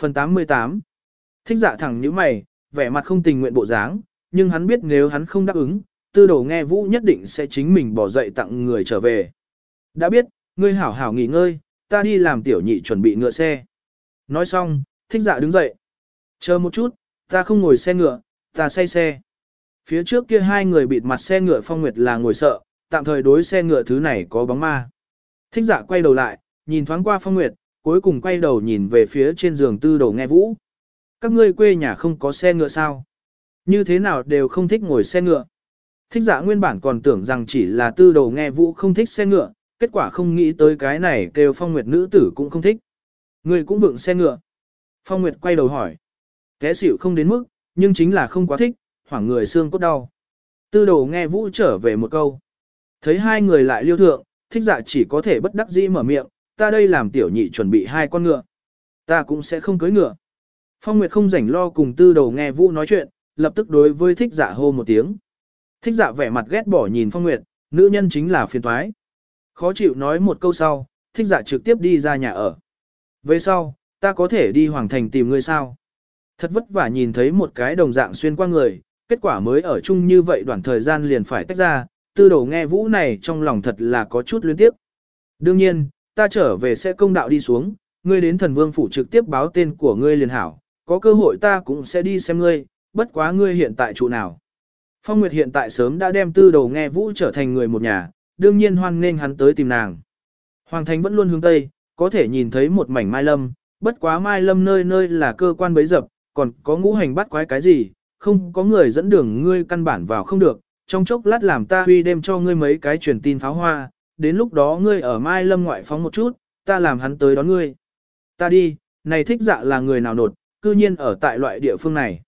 Phần 88 Thích dạ thẳng như mày, vẻ mặt không tình nguyện bộ dáng, nhưng hắn biết nếu hắn không đáp ứng, tư đồ nghe vũ nhất định sẽ chính mình bỏ dậy tặng người trở về. Đã biết, ngươi hảo hảo nghỉ ngơi, ta đi làm tiểu nhị chuẩn bị ngựa xe. Nói xong, thích dạ đứng dậy. Chờ một chút, ta không ngồi xe ngựa, ta say xe. Phía trước kia hai người bịt mặt xe ngựa phong nguyệt là ngồi sợ, tạm thời đối xe ngựa thứ này có bóng ma. Thích dạ quay đầu lại, nhìn thoáng qua phong nguyệt, cuối cùng quay đầu nhìn về phía trên giường tư đồ nghe vũ. Các ngươi quê nhà không có xe ngựa sao? Như thế nào đều không thích ngồi xe ngựa. Thích dạ nguyên bản còn tưởng rằng chỉ là tư đồ nghe vũ không thích xe ngựa, kết quả không nghĩ tới cái này kêu phong nguyệt nữ tử cũng không thích. Người cũng vượng xe ngựa. Phong nguyệt quay đầu hỏi. Té xỉu không đến mức, nhưng chính là không quá thích, hoảng người xương cốt đau. Tư đồ nghe vũ trở về một câu. Thấy hai người lại liêu thượng, thích dạ chỉ có thể bất đắc dĩ mở miệng, ta đây làm tiểu nhị chuẩn bị hai con ngựa. Ta cũng sẽ không cưới ngựa. Phong Nguyệt không rảnh lo cùng tư đầu nghe vũ nói chuyện, lập tức đối với thích dạ hô một tiếng. Thích dạ vẻ mặt ghét bỏ nhìn Phong Nguyệt, nữ nhân chính là phiền toái. Khó chịu nói một câu sau, thích dạ trực tiếp đi ra nhà ở. Về sau, ta có thể đi hoàng thành tìm ngươi sao? Thật vất vả nhìn thấy một cái đồng dạng xuyên qua người, kết quả mới ở chung như vậy đoạn thời gian liền phải tách ra, tư Đầu nghe vũ này trong lòng thật là có chút luyến tiếc. Đương nhiên, ta trở về sẽ công đạo đi xuống, ngươi đến thần vương phủ trực tiếp báo tên của ngươi liền hảo, có cơ hội ta cũng sẽ đi xem ngươi, bất quá ngươi hiện tại trụ nào. Phong Nguyệt hiện tại sớm đã đem tư đầu nghe vũ trở thành người một nhà, đương nhiên hoan nghênh hắn tới tìm nàng. Hoàng Thánh vẫn luôn hướng Tây, có thể nhìn thấy một mảnh mai lâm, bất quá mai lâm nơi nơi là cơ quan bấy dập, còn có ngũ hành bắt quái cái gì, không có người dẫn đường ngươi căn bản vào không được, trong chốc lát làm ta huy đem cho ngươi mấy cái truyền tin pháo hoa, đến lúc đó ngươi ở mai lâm ngoại phóng một chút, ta làm hắn tới đón ngươi. Ta đi, này thích dạ là người nào nột, cư nhiên ở tại loại địa phương này.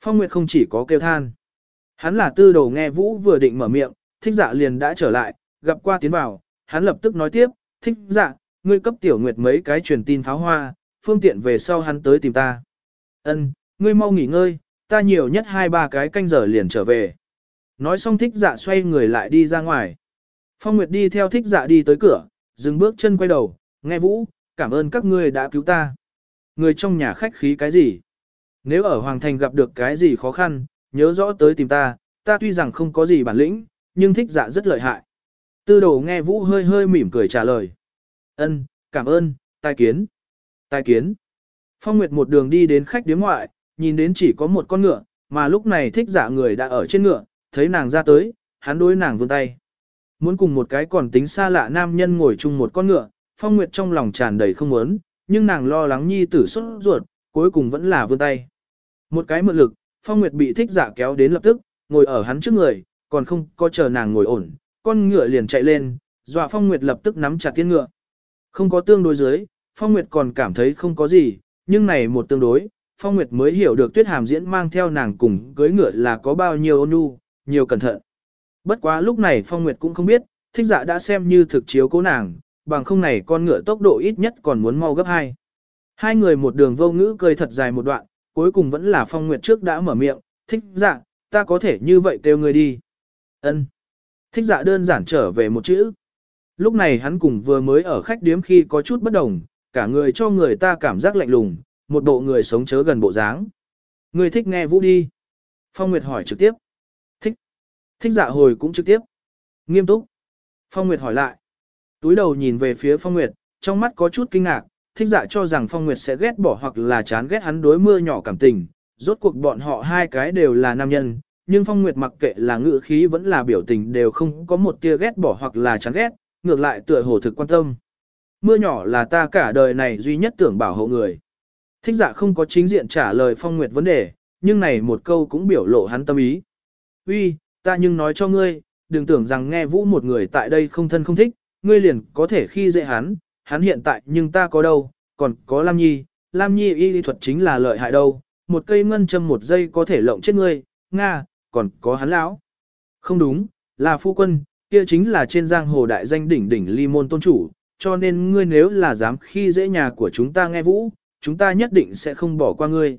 Phong Nguyệt không chỉ có kêu than. Hắn là tư đầu nghe Vũ vừa định mở miệng, thích dạ liền đã trở lại, gặp qua tiến vào, hắn lập tức nói tiếp, thích dạ, ngươi cấp tiểu nguyệt mấy cái truyền tin pháo hoa, phương tiện về sau hắn tới tìm ta. Ân, ngươi mau nghỉ ngơi, ta nhiều nhất hai ba cái canh giờ liền trở về. Nói xong thích dạ xoay người lại đi ra ngoài. Phong Nguyệt đi theo thích dạ đi tới cửa, dừng bước chân quay đầu, nghe Vũ, cảm ơn các ngươi đã cứu ta người trong nhà khách khí cái gì. Nếu ở Hoàng Thành gặp được cái gì khó khăn, nhớ rõ tới tìm ta, ta tuy rằng không có gì bản lĩnh, nhưng thích dạ rất lợi hại. Tư đồ nghe Vũ hơi hơi mỉm cười trả lời. Ân, cảm ơn, tai kiến. Tai kiến. Phong Nguyệt một đường đi đến khách điếm ngoại, nhìn đến chỉ có một con ngựa, mà lúc này thích dạ người đã ở trên ngựa, thấy nàng ra tới, hắn đối nàng vươn tay. Muốn cùng một cái còn tính xa lạ nam nhân ngồi chung một con ngựa, Phong Nguyệt trong lòng tràn đầy không muốn, nhưng nàng lo lắng nhi tử xuất ruột, cuối cùng vẫn là vươn tay. Một cái mượn lực, Phong Nguyệt bị thích giả kéo đến lập tức, ngồi ở hắn trước người, còn không có chờ nàng ngồi ổn, con ngựa liền chạy lên, dọa Phong Nguyệt lập tức nắm chặt tiên ngựa. Không có tương đối dưới, Phong Nguyệt còn cảm thấy không có gì, nhưng này một tương đối, Phong Nguyệt mới hiểu được Tuyết Hàm diễn mang theo nàng cùng cưới ngựa là có bao nhiêu ôn nhu, nhiều cẩn thận. Bất quá lúc này Phong Nguyệt cũng không biết, thích dạ đã xem như thực chiếu cố nàng, bằng không này con ngựa tốc độ ít nhất còn muốn mau gấp hai. Hai người một đường vô ngữ cười thật dài một đoạn, cuối cùng vẫn là phong nguyệt trước đã mở miệng, thích dạ, ta có thể như vậy kêu người đi. ân Thích dạ đơn giản trở về một chữ. Lúc này hắn cùng vừa mới ở khách điếm khi có chút bất đồng, cả người cho người ta cảm giác lạnh lùng, một bộ người sống chớ gần bộ dáng. Người thích nghe vũ đi. Phong Nguyệt hỏi trực tiếp. Thích. Dạ hồi cũng trực tiếp. Nghiêm túc. Phong Nguyệt hỏi lại. Túi đầu nhìn về phía Phong Nguyệt, trong mắt có chút kinh ngạc, thích dạ cho rằng Phong Nguyệt sẽ ghét bỏ hoặc là chán ghét hắn đối mưa nhỏ cảm tình. Rốt cuộc bọn họ hai cái đều là nam nhân, nhưng Phong Nguyệt mặc kệ là ngữ khí vẫn là biểu tình đều không có một tia ghét bỏ hoặc là chán ghét, ngược lại tựa hồ thực quan tâm. Mưa nhỏ là ta cả đời này duy nhất tưởng bảo hộ người. Thích dạ không có chính diện trả lời Phong Nguyệt vấn đề, nhưng này một câu cũng biểu lộ hắn tâm ý. Uy, ta nhưng nói cho ngươi, đừng tưởng rằng nghe vũ một người tại đây không thân không thích, ngươi liền có thể khi dễ hắn, hắn hiện tại nhưng ta có đâu, còn có Lam Nhi, Lam Nhi y lý thuật chính là lợi hại đâu, một cây ngân châm một giây có thể lộng chết ngươi, Nga, còn có hắn lão. Không đúng, là phu quân, kia chính là trên giang hồ đại danh đỉnh đỉnh ly môn tôn chủ, cho nên ngươi nếu là dám khi dễ nhà của chúng ta nghe vũ, chúng ta nhất định sẽ không bỏ qua ngươi.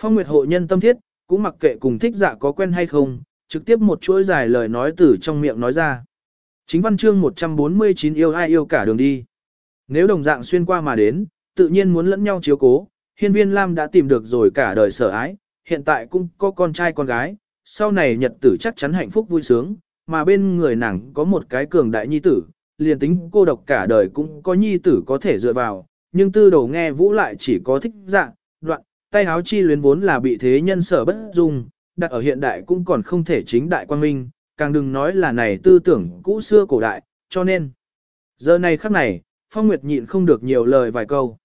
Phong Nguyệt hộ nhân tâm thiết, cũng mặc kệ cùng thích dạ có quen hay không, trực tiếp một chuỗi dài lời nói từ trong miệng nói ra. Chính văn chương 149 yêu ai yêu cả đường đi. Nếu đồng dạng xuyên qua mà đến, tự nhiên muốn lẫn nhau chiếu cố, hiên viên Lam đã tìm được rồi cả đời sở ái, hiện tại cũng có con trai con gái, sau này nhật tử chắc chắn hạnh phúc vui sướng, mà bên người nàng có một cái cường đại nhi tử, liền tính cô độc cả đời cũng có nhi tử có thể dựa vào, nhưng tư đầu nghe vũ lại chỉ có thích dạng, đoạn, tay Háo chi luyến vốn là bị thế nhân sở bất dung, đặt ở hiện đại cũng còn không thể chính đại quan minh, càng đừng nói là này tư tưởng cũ xưa cổ đại, cho nên. Giờ này khắc này, Phong Nguyệt nhịn không được nhiều lời vài câu.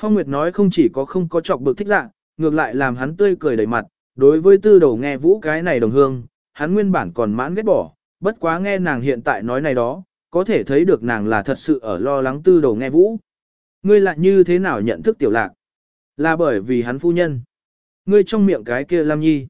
Phong Nguyệt nói không chỉ có không có chọc bực thích dạng, ngược lại làm hắn tươi cười đầy mặt, đối với tư đầu nghe vũ cái này đồng hương, hắn nguyên bản còn mãn ghét bỏ, bất quá nghe nàng hiện tại nói này đó, có thể thấy được nàng là thật sự ở lo lắng tư đầu nghe vũ. Ngươi lại như thế nào nhận thức tiểu lạc? Là bởi vì hắn phu nhân. Ngươi trong miệng cái kia Lam Nhi.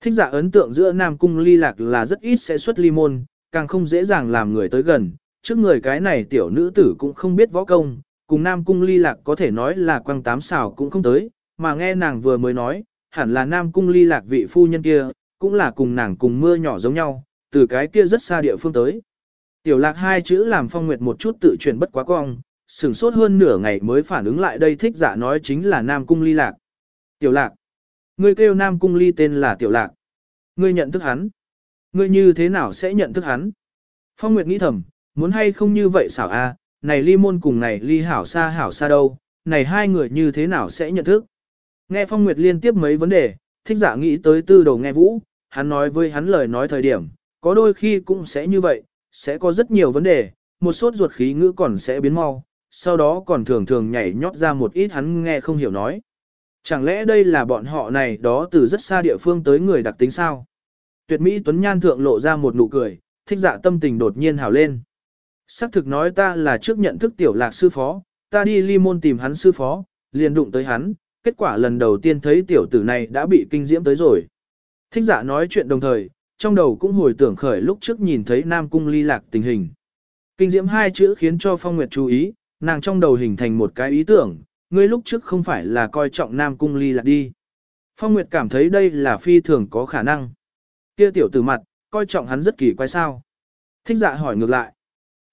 Thích giả ấn tượng giữa Nam Cung ly lạc là rất ít sẽ xuất ly môn, càng không dễ dàng làm người tới gần. Trước người cái này tiểu nữ tử cũng không biết võ công, cùng Nam Cung ly lạc có thể nói là quăng tám xào cũng không tới, mà nghe nàng vừa mới nói, hẳn là Nam Cung ly lạc vị phu nhân kia, cũng là cùng nàng cùng mưa nhỏ giống nhau, từ cái kia rất xa địa phương tới. Tiểu lạc hai chữ làm phong nguyệt một chút tự chuyển bất quá cong, sửng sốt hơn nửa ngày mới phản ứng lại đây thích giả nói chính là Nam Cung ly lạc. Tiểu lạc. Ngươi kêu Nam Cung ly tên là Tiểu lạc. Ngươi nhận thức hắn. Ngươi như thế nào sẽ nhận thức hắn? Phong Nguyệt nghĩ thầm, muốn hay không như vậy xảo a, này ly môn cùng này ly hảo xa hảo xa đâu, này hai người như thế nào sẽ nhận thức? Nghe Phong Nguyệt liên tiếp mấy vấn đề, thích giả nghĩ tới tư đầu nghe vũ, hắn nói với hắn lời nói thời điểm, có đôi khi cũng sẽ như vậy, sẽ có rất nhiều vấn đề, một sốt ruột khí ngữ còn sẽ biến mau, sau đó còn thường thường nhảy nhót ra một ít hắn nghe không hiểu nói. Chẳng lẽ đây là bọn họ này đó từ rất xa địa phương tới người đặc tính sao? Tuyệt Mỹ Tuấn Nhan thượng lộ ra một nụ cười, thích dạ tâm tình đột nhiên hào lên. Sắc thực nói ta là trước nhận thức tiểu lạc sư phó, ta đi ly môn tìm hắn sư phó, liền đụng tới hắn, kết quả lần đầu tiên thấy tiểu tử này đã bị kinh diễm tới rồi. Thích dạ nói chuyện đồng thời, trong đầu cũng hồi tưởng khởi lúc trước nhìn thấy Nam Cung ly lạc tình hình. Kinh diễm hai chữ khiến cho Phong Nguyệt chú ý, nàng trong đầu hình thành một cái ý tưởng, ngươi lúc trước không phải là coi trọng Nam Cung ly lạc đi. Phong Nguyệt cảm thấy đây là phi thường có khả năng. Kia tiểu tử mặt, coi trọng hắn rất kỳ quái sao. Thích dạ hỏi ngược lại.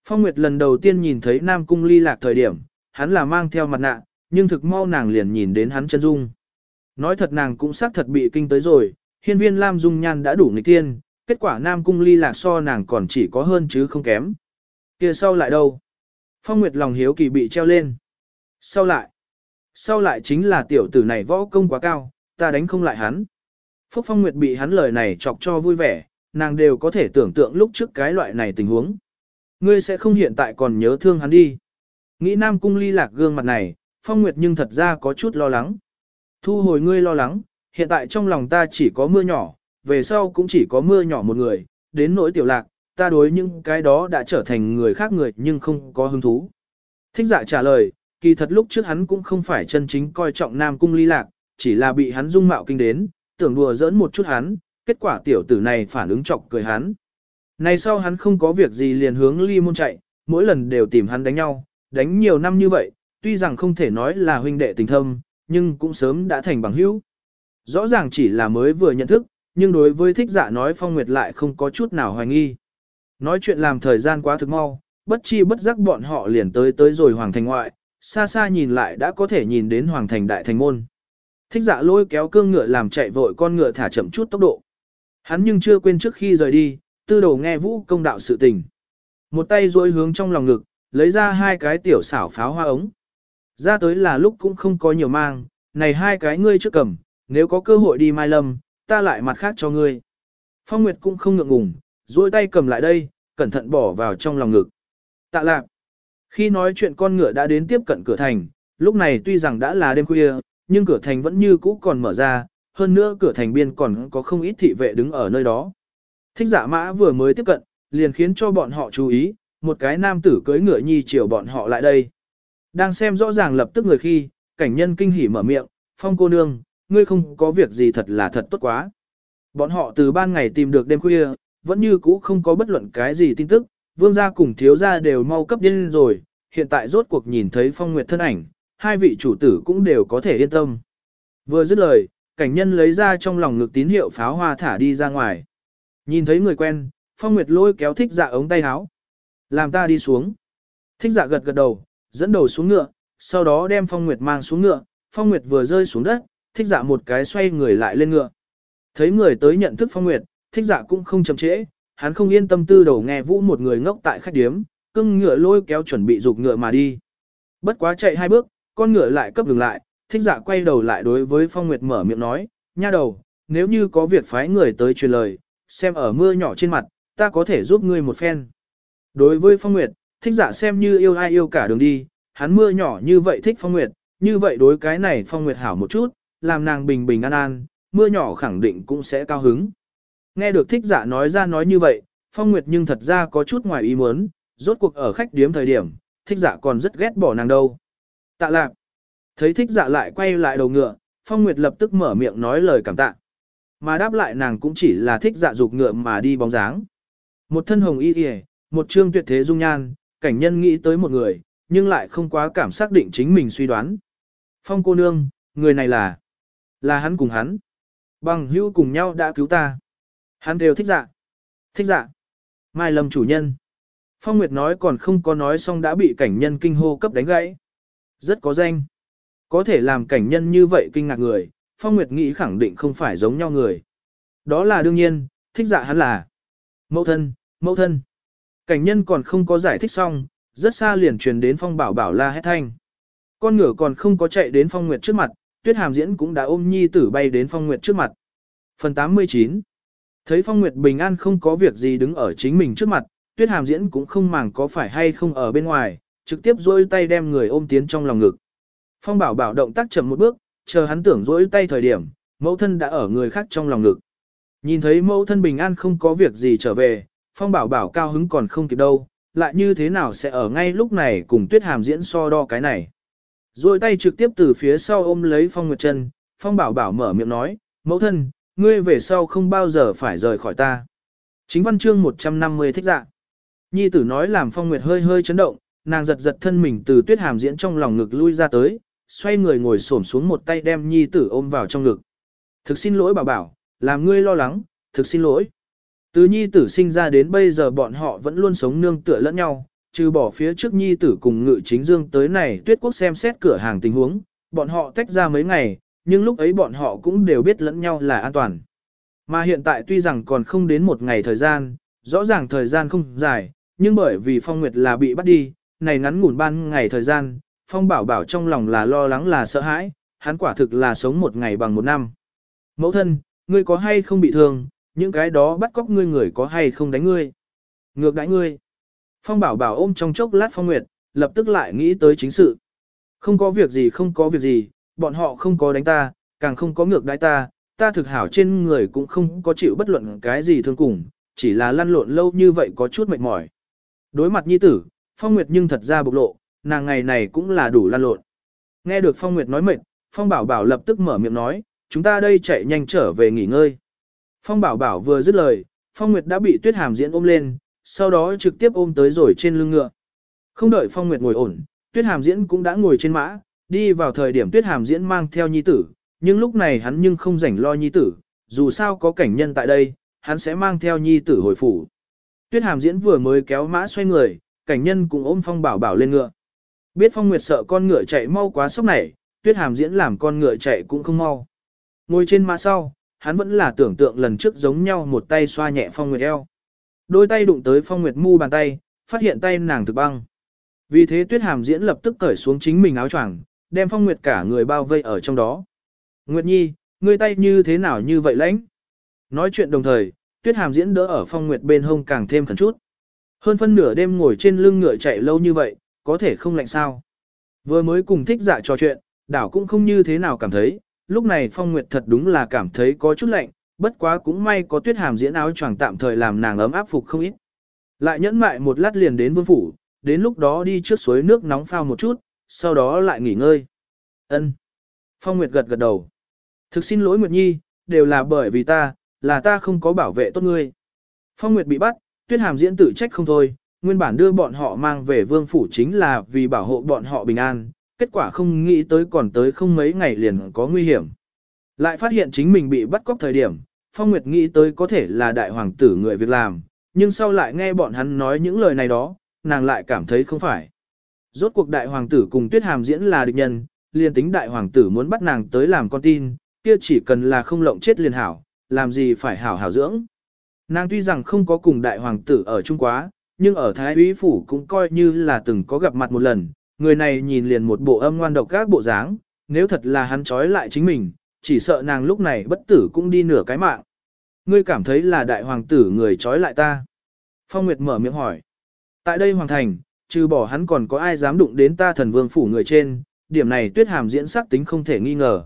Phong Nguyệt lần đầu tiên nhìn thấy Nam Cung ly lạc thời điểm, hắn là mang theo mặt nạ, nhưng thực mau nàng liền nhìn đến hắn chân dung. Nói thật nàng cũng xác thật bị kinh tới rồi, hiên viên Lam Dung Nhan đã đủ nghịch tiên, kết quả Nam Cung ly lạc so nàng còn chỉ có hơn chứ không kém. kia sau lại đâu? Phong Nguyệt lòng hiếu kỳ bị treo lên. Sau lại? Sau lại chính là tiểu tử này võ công quá cao, ta đánh không lại hắn. Phúc Phong Nguyệt bị hắn lời này chọc cho vui vẻ, nàng đều có thể tưởng tượng lúc trước cái loại này tình huống. Ngươi sẽ không hiện tại còn nhớ thương hắn đi. Nghĩ Nam Cung ly lạc gương mặt này, Phong Nguyệt nhưng thật ra có chút lo lắng. Thu hồi ngươi lo lắng, hiện tại trong lòng ta chỉ có mưa nhỏ, về sau cũng chỉ có mưa nhỏ một người, đến nỗi tiểu lạc, ta đối những cái đó đã trở thành người khác người nhưng không có hứng thú. Thích dạ trả lời, kỳ thật lúc trước hắn cũng không phải chân chính coi trọng Nam Cung ly lạc, chỉ là bị hắn dung mạo kinh đến, tưởng đùa giỡn một chút hắn, kết quả tiểu tử này phản ứng chọc cười hắn. Này sau hắn không có việc gì liền hướng ly môn chạy, mỗi lần đều tìm hắn đánh nhau, đánh nhiều năm như vậy, tuy rằng không thể nói là huynh đệ tình thâm, nhưng cũng sớm đã thành bằng hữu. Rõ ràng chỉ là mới vừa nhận thức, nhưng đối với thích giả nói Phong Nguyệt lại không có chút nào hoài nghi. Nói chuyện làm thời gian quá thực mau, bất chi bất giác bọn họ liền tới tới rồi Hoàng Thành ngoại, xa xa nhìn lại đã có thể nhìn đến Hoàng Thành Đại Thành Môn. Thích dạ lôi kéo cương ngựa làm chạy vội con ngựa thả chậm chút tốc độ. Hắn nhưng chưa quên trước khi rời đi, tư đầu nghe vũ công đạo sự tình. Một tay duỗi hướng trong lòng ngực, lấy ra hai cái tiểu xảo pháo hoa ống. Ra tới là lúc cũng không có nhiều mang, này hai cái ngươi trước cầm, nếu có cơ hội đi Mai Lâm, ta lại mặt khác cho ngươi. Phong Nguyệt cũng không ngượng ngùng, duỗi tay cầm lại đây, cẩn thận bỏ vào trong lòng ngực. Tạ lạc. Khi nói chuyện con ngựa đã đến tiếp cận cửa thành, lúc này tuy rằng đã là đêm khuya, nhưng cửa thành vẫn như cũ còn mở ra, hơn nữa cửa thành biên còn có không ít thị vệ đứng ở nơi đó. Thích giả mã vừa mới tiếp cận, liền khiến cho bọn họ chú ý, một cái nam tử cưỡi ngựa nhi chiều bọn họ lại đây. Đang xem rõ ràng lập tức người khi, cảnh nhân kinh hỉ mở miệng, phong cô nương, ngươi không có việc gì thật là thật tốt quá. Bọn họ từ ban ngày tìm được đêm khuya, vẫn như cũ không có bất luận cái gì tin tức, vương gia cùng thiếu gia đều mau cấp điên rồi, hiện tại rốt cuộc nhìn thấy phong nguyệt thân ảnh, hai vị chủ tử cũng đều có thể yên tâm. Vừa dứt lời, cảnh nhân lấy ra trong lòng ngực tín hiệu pháo hoa thả đi ra ngoài. Nhìn thấy người quen, phong nguyệt lôi kéo thích dạ ống tay áo. Làm ta đi xuống. Thích dạ gật gật đầu, dẫn đầu xuống ngựa, sau đó đem phong nguyệt mang xuống ngựa, Phong Nguyệt vừa rơi xuống đất, thích dạ một cái xoay người lại lên ngựa. Thấy người tới nhận thức Phong Nguyệt, thích dạ cũng không chậm trễ, hắn không yên tâm tư đầu nghe vũ một người ngốc tại khách điếm, cưng ngựa lôi kéo chuẩn bị dục ngựa mà đi. Bất quá chạy hai bước, con ngựa lại cấp dừng lại, thích dạ quay đầu lại đối với Phong Nguyệt mở miệng nói, nha đầu, nếu như có việc phái người tới truyền lời, xem ở mưa nhỏ trên mặt, ta có thể giúp ngươi một phen. Đối với Phong Nguyệt, thích dạ xem như yêu ai yêu cả đường đi, hắn mưa nhỏ như vậy thích Phong Nguyệt, như vậy đối cái này Phong Nguyệt hảo một chút, làm nàng bình bình an an, mưa nhỏ khẳng định cũng sẽ cao hứng. Nghe được thích dạ nói ra nói như vậy, Phong Nguyệt nhưng thật ra có chút ngoài ý muốn, rốt cuộc ở khách điếm thời điểm, thích dạ còn rất ghét bỏ nàng đâu. Tạ lạc. Thấy thích dạ lại quay lại đầu ngựa, Phong Nguyệt lập tức mở miệng nói lời cảm tạ. Mà đáp lại nàng cũng chỉ là thích dạ dục ngựa mà đi bóng dáng. Một thân hồng y y, một trương tuyệt thế dung nhan, cảnh nhân nghĩ tới một người, nhưng lại không quá cảm xác định chính mình suy đoán. Phong cô nương, người này là, là hắn cùng hắn. Bằng hữu cùng nhau đã cứu ta. Hắn đều thích dạ. Thích dạ. Mai Lâm chủ nhân. Phong Nguyệt nói còn không có nói xong đã bị cảnh nhân kinh hô cấp đánh gãy. Rất có danh. Có thể làm cảnh nhân như vậy kinh ngạc người, Phong Nguyệt nghĩ khẳng định không phải giống nhau người. Đó là đương nhiên, thích dạ hắn là mẫu thân, mẫu thân. Cảnh nhân còn không có giải thích xong, rất xa liền truyền đến Phong Bảo Bảo la hét thanh. Con ngựa còn không có chạy đến Phong Nguyệt trước mặt, Tuyết Hàm Diễn cũng đã ôm nhi tử bay đến Phong Nguyệt trước mặt. Phần 89 Thấy Phong Nguyệt bình an không có việc gì đứng ở chính mình trước mặt, Tuyết Hàm Diễn cũng không màng có phải hay không ở bên ngoài, trực tiếp dôi tay đem người ôm tiến trong lòng ngực. Phong Bảo Bảo động tác chậm một bước, chờ hắn tưởng dỗi tay thời điểm, mẫu thân đã ở người khác trong lòng ngực. Nhìn thấy mẫu thân bình an không có việc gì trở về, Phong Bảo Bảo cao hứng còn không kịp đâu, lại như thế nào sẽ ở ngay lúc này cùng Tuyết Hàm diễn so đo cái này. Rồi tay trực tiếp từ phía sau ôm lấy Phong Nguyệt Trân, Phong Bảo Bảo mở miệng nói, mẫu thân, ngươi về sau không bao giờ phải rời khỏi ta. Chính văn chương 150 thích dạ. Nhi tử nói làm Phong Nguyệt hơi hơi chấn động, nàng giật giật thân mình từ Tuyết Hàm diễn trong lòng ngực lui ra tới, xoay người ngồi xổm xuống một tay đem Nhi tử ôm vào trong ngực. Thực xin lỗi bảo bảo, làm ngươi lo lắng, thực xin lỗi. Từ nhi tử sinh ra đến bây giờ bọn họ vẫn luôn sống nương tựa lẫn nhau, trừ bỏ phía trước nhi tử cùng ngự chính dương tới này tuyết quốc xem xét cửa hàng tình huống, bọn họ tách ra mấy ngày, nhưng lúc ấy bọn họ cũng đều biết lẫn nhau là an toàn. Mà hiện tại tuy rằng còn không đến một ngày thời gian, rõ ràng thời gian không dài, nhưng bởi vì Phong Nguyệt là bị bắt đi, này ngắn ngủn ban ngày thời gian, Phong Bảo Bảo trong lòng là lo lắng là sợ hãi, hắn quả thực là sống một ngày bằng một năm. Mẫu thân, ngươi có hay không bị thương, những cái đó bắt cóc ngươi người có hay không đánh ngươi. Ngược đãi ngươi. Phong bảo bảo ôm trong chốc lát phong nguyệt, lập tức lại nghĩ tới chính sự. Không có việc gì không có việc gì, bọn họ không có đánh ta, càng không có ngược đãi ta, ta thực hảo trên người cũng không có chịu bất luận cái gì thương cùng, chỉ là lăn lộn lâu như vậy có chút mệt mỏi. Đối mặt nhi tử, Phong Nguyệt nhưng thật ra bộc lộ, nàng ngày này cũng là đủ lan lộn. Nghe được Phong Nguyệt nói mệt, Phong Bảo Bảo lập tức mở miệng nói, chúng ta đây chạy nhanh trở về nghỉ ngơi. Phong Bảo Bảo vừa dứt lời, Phong Nguyệt đã bị Tuyết Hàm Diễn ôm lên, sau đó trực tiếp ôm tới rồi trên lưng ngựa. Không đợi Phong Nguyệt ngồi ổn, Tuyết Hàm Diễn cũng đã ngồi trên mã, đi vào thời điểm Tuyết Hàm Diễn mang theo nhi tử, nhưng lúc này hắn nhưng không rảnh lo nhi tử, dù sao có cảnh nhân tại đây, hắn sẽ mang theo nhi tử hồi phủ. Tuyết Hàm Diễn vừa mới kéo mã xoay người, cảnh nhân cũng ôm Phong Bảo Bảo lên ngựa. Biết Phong Nguyệt sợ con ngựa chạy mau quá sốc này, Tuyết Hàm Diễn làm con ngựa chạy cũng không mau. Ngồi trên mã sau, hắn vẫn là tưởng tượng lần trước giống nhau một tay xoa nhẹ Phong Nguyệt eo. Đôi tay đụng tới Phong Nguyệt mu bàn tay, phát hiện tay nàng thực băng. Vì thế Tuyết Hàm diễn lập tức cởi xuống chính mình áo choàng, đem Phong Nguyệt cả người bao vây ở trong đó. Nguyệt Nhi, ngươi tay như thế nào như vậy lãnh? Nói chuyện đồng thời, Tuyết Hàm diễn đỡ ở Phong Nguyệt bên hông càng thêm khẩn chút. Hơn phân nửa đêm ngồi trên lưng ngựa chạy lâu như vậy, có thể không lạnh sao? Vừa mới cùng thích dạ trò chuyện, đảo cũng không như thế nào cảm thấy, lúc này Phong Nguyệt thật đúng là cảm thấy có chút lạnh, bất quá cũng may có tuyết hàm diễn áo choàng tạm thời làm nàng ấm áp phục không ít. Lại nhẫn mại một lát liền đến vương phủ, đến lúc đó đi trước suối nước nóng phao một chút, sau đó lại nghỉ ngơi. Ân. Phong Nguyệt gật gật đầu. Thực xin lỗi Nguyệt Nhi, đều là bởi vì ta, là ta không có bảo vệ tốt ngươi. Phong Nguyệt bị bắt, tuyết hàm diễn tự trách không thôi, nguyên bản đưa bọn họ mang về vương phủ chính là vì bảo hộ bọn họ bình an, kết quả không nghĩ tới còn tới không mấy ngày liền có nguy hiểm. Lại phát hiện chính mình bị bắt cóc thời điểm, Phong Nguyệt nghĩ tới có thể là đại hoàng tử người việc làm, nhưng sau lại nghe bọn hắn nói những lời này đó, nàng lại cảm thấy không phải. Rốt cuộc đại hoàng tử cùng tuyết hàm diễn là địch nhân, liền tính đại hoàng tử muốn bắt nàng tới làm con tin, kia chỉ cần là không lộng chết liền hảo, làm gì phải hảo hảo dưỡng. Nàng tuy rằng không có cùng đại hoàng tử ở Trung Quá, nhưng ở Thái úy phủ cũng coi như là từng có gặp mặt một lần, người này nhìn liền một bộ âm ngoan độc các bộ dáng, nếu thật là hắn trói lại chính mình, chỉ sợ nàng lúc này bất tử cũng đi nửa cái mạng. Ngươi cảm thấy là đại hoàng tử người trói lại ta. Phong Nguyệt mở miệng hỏi. Tại đây hoàng thành, trừ bỏ hắn còn có ai dám đụng đến ta thần vương phủ người trên, điểm này tuyết hàm diễn sắc tính không thể nghi ngờ.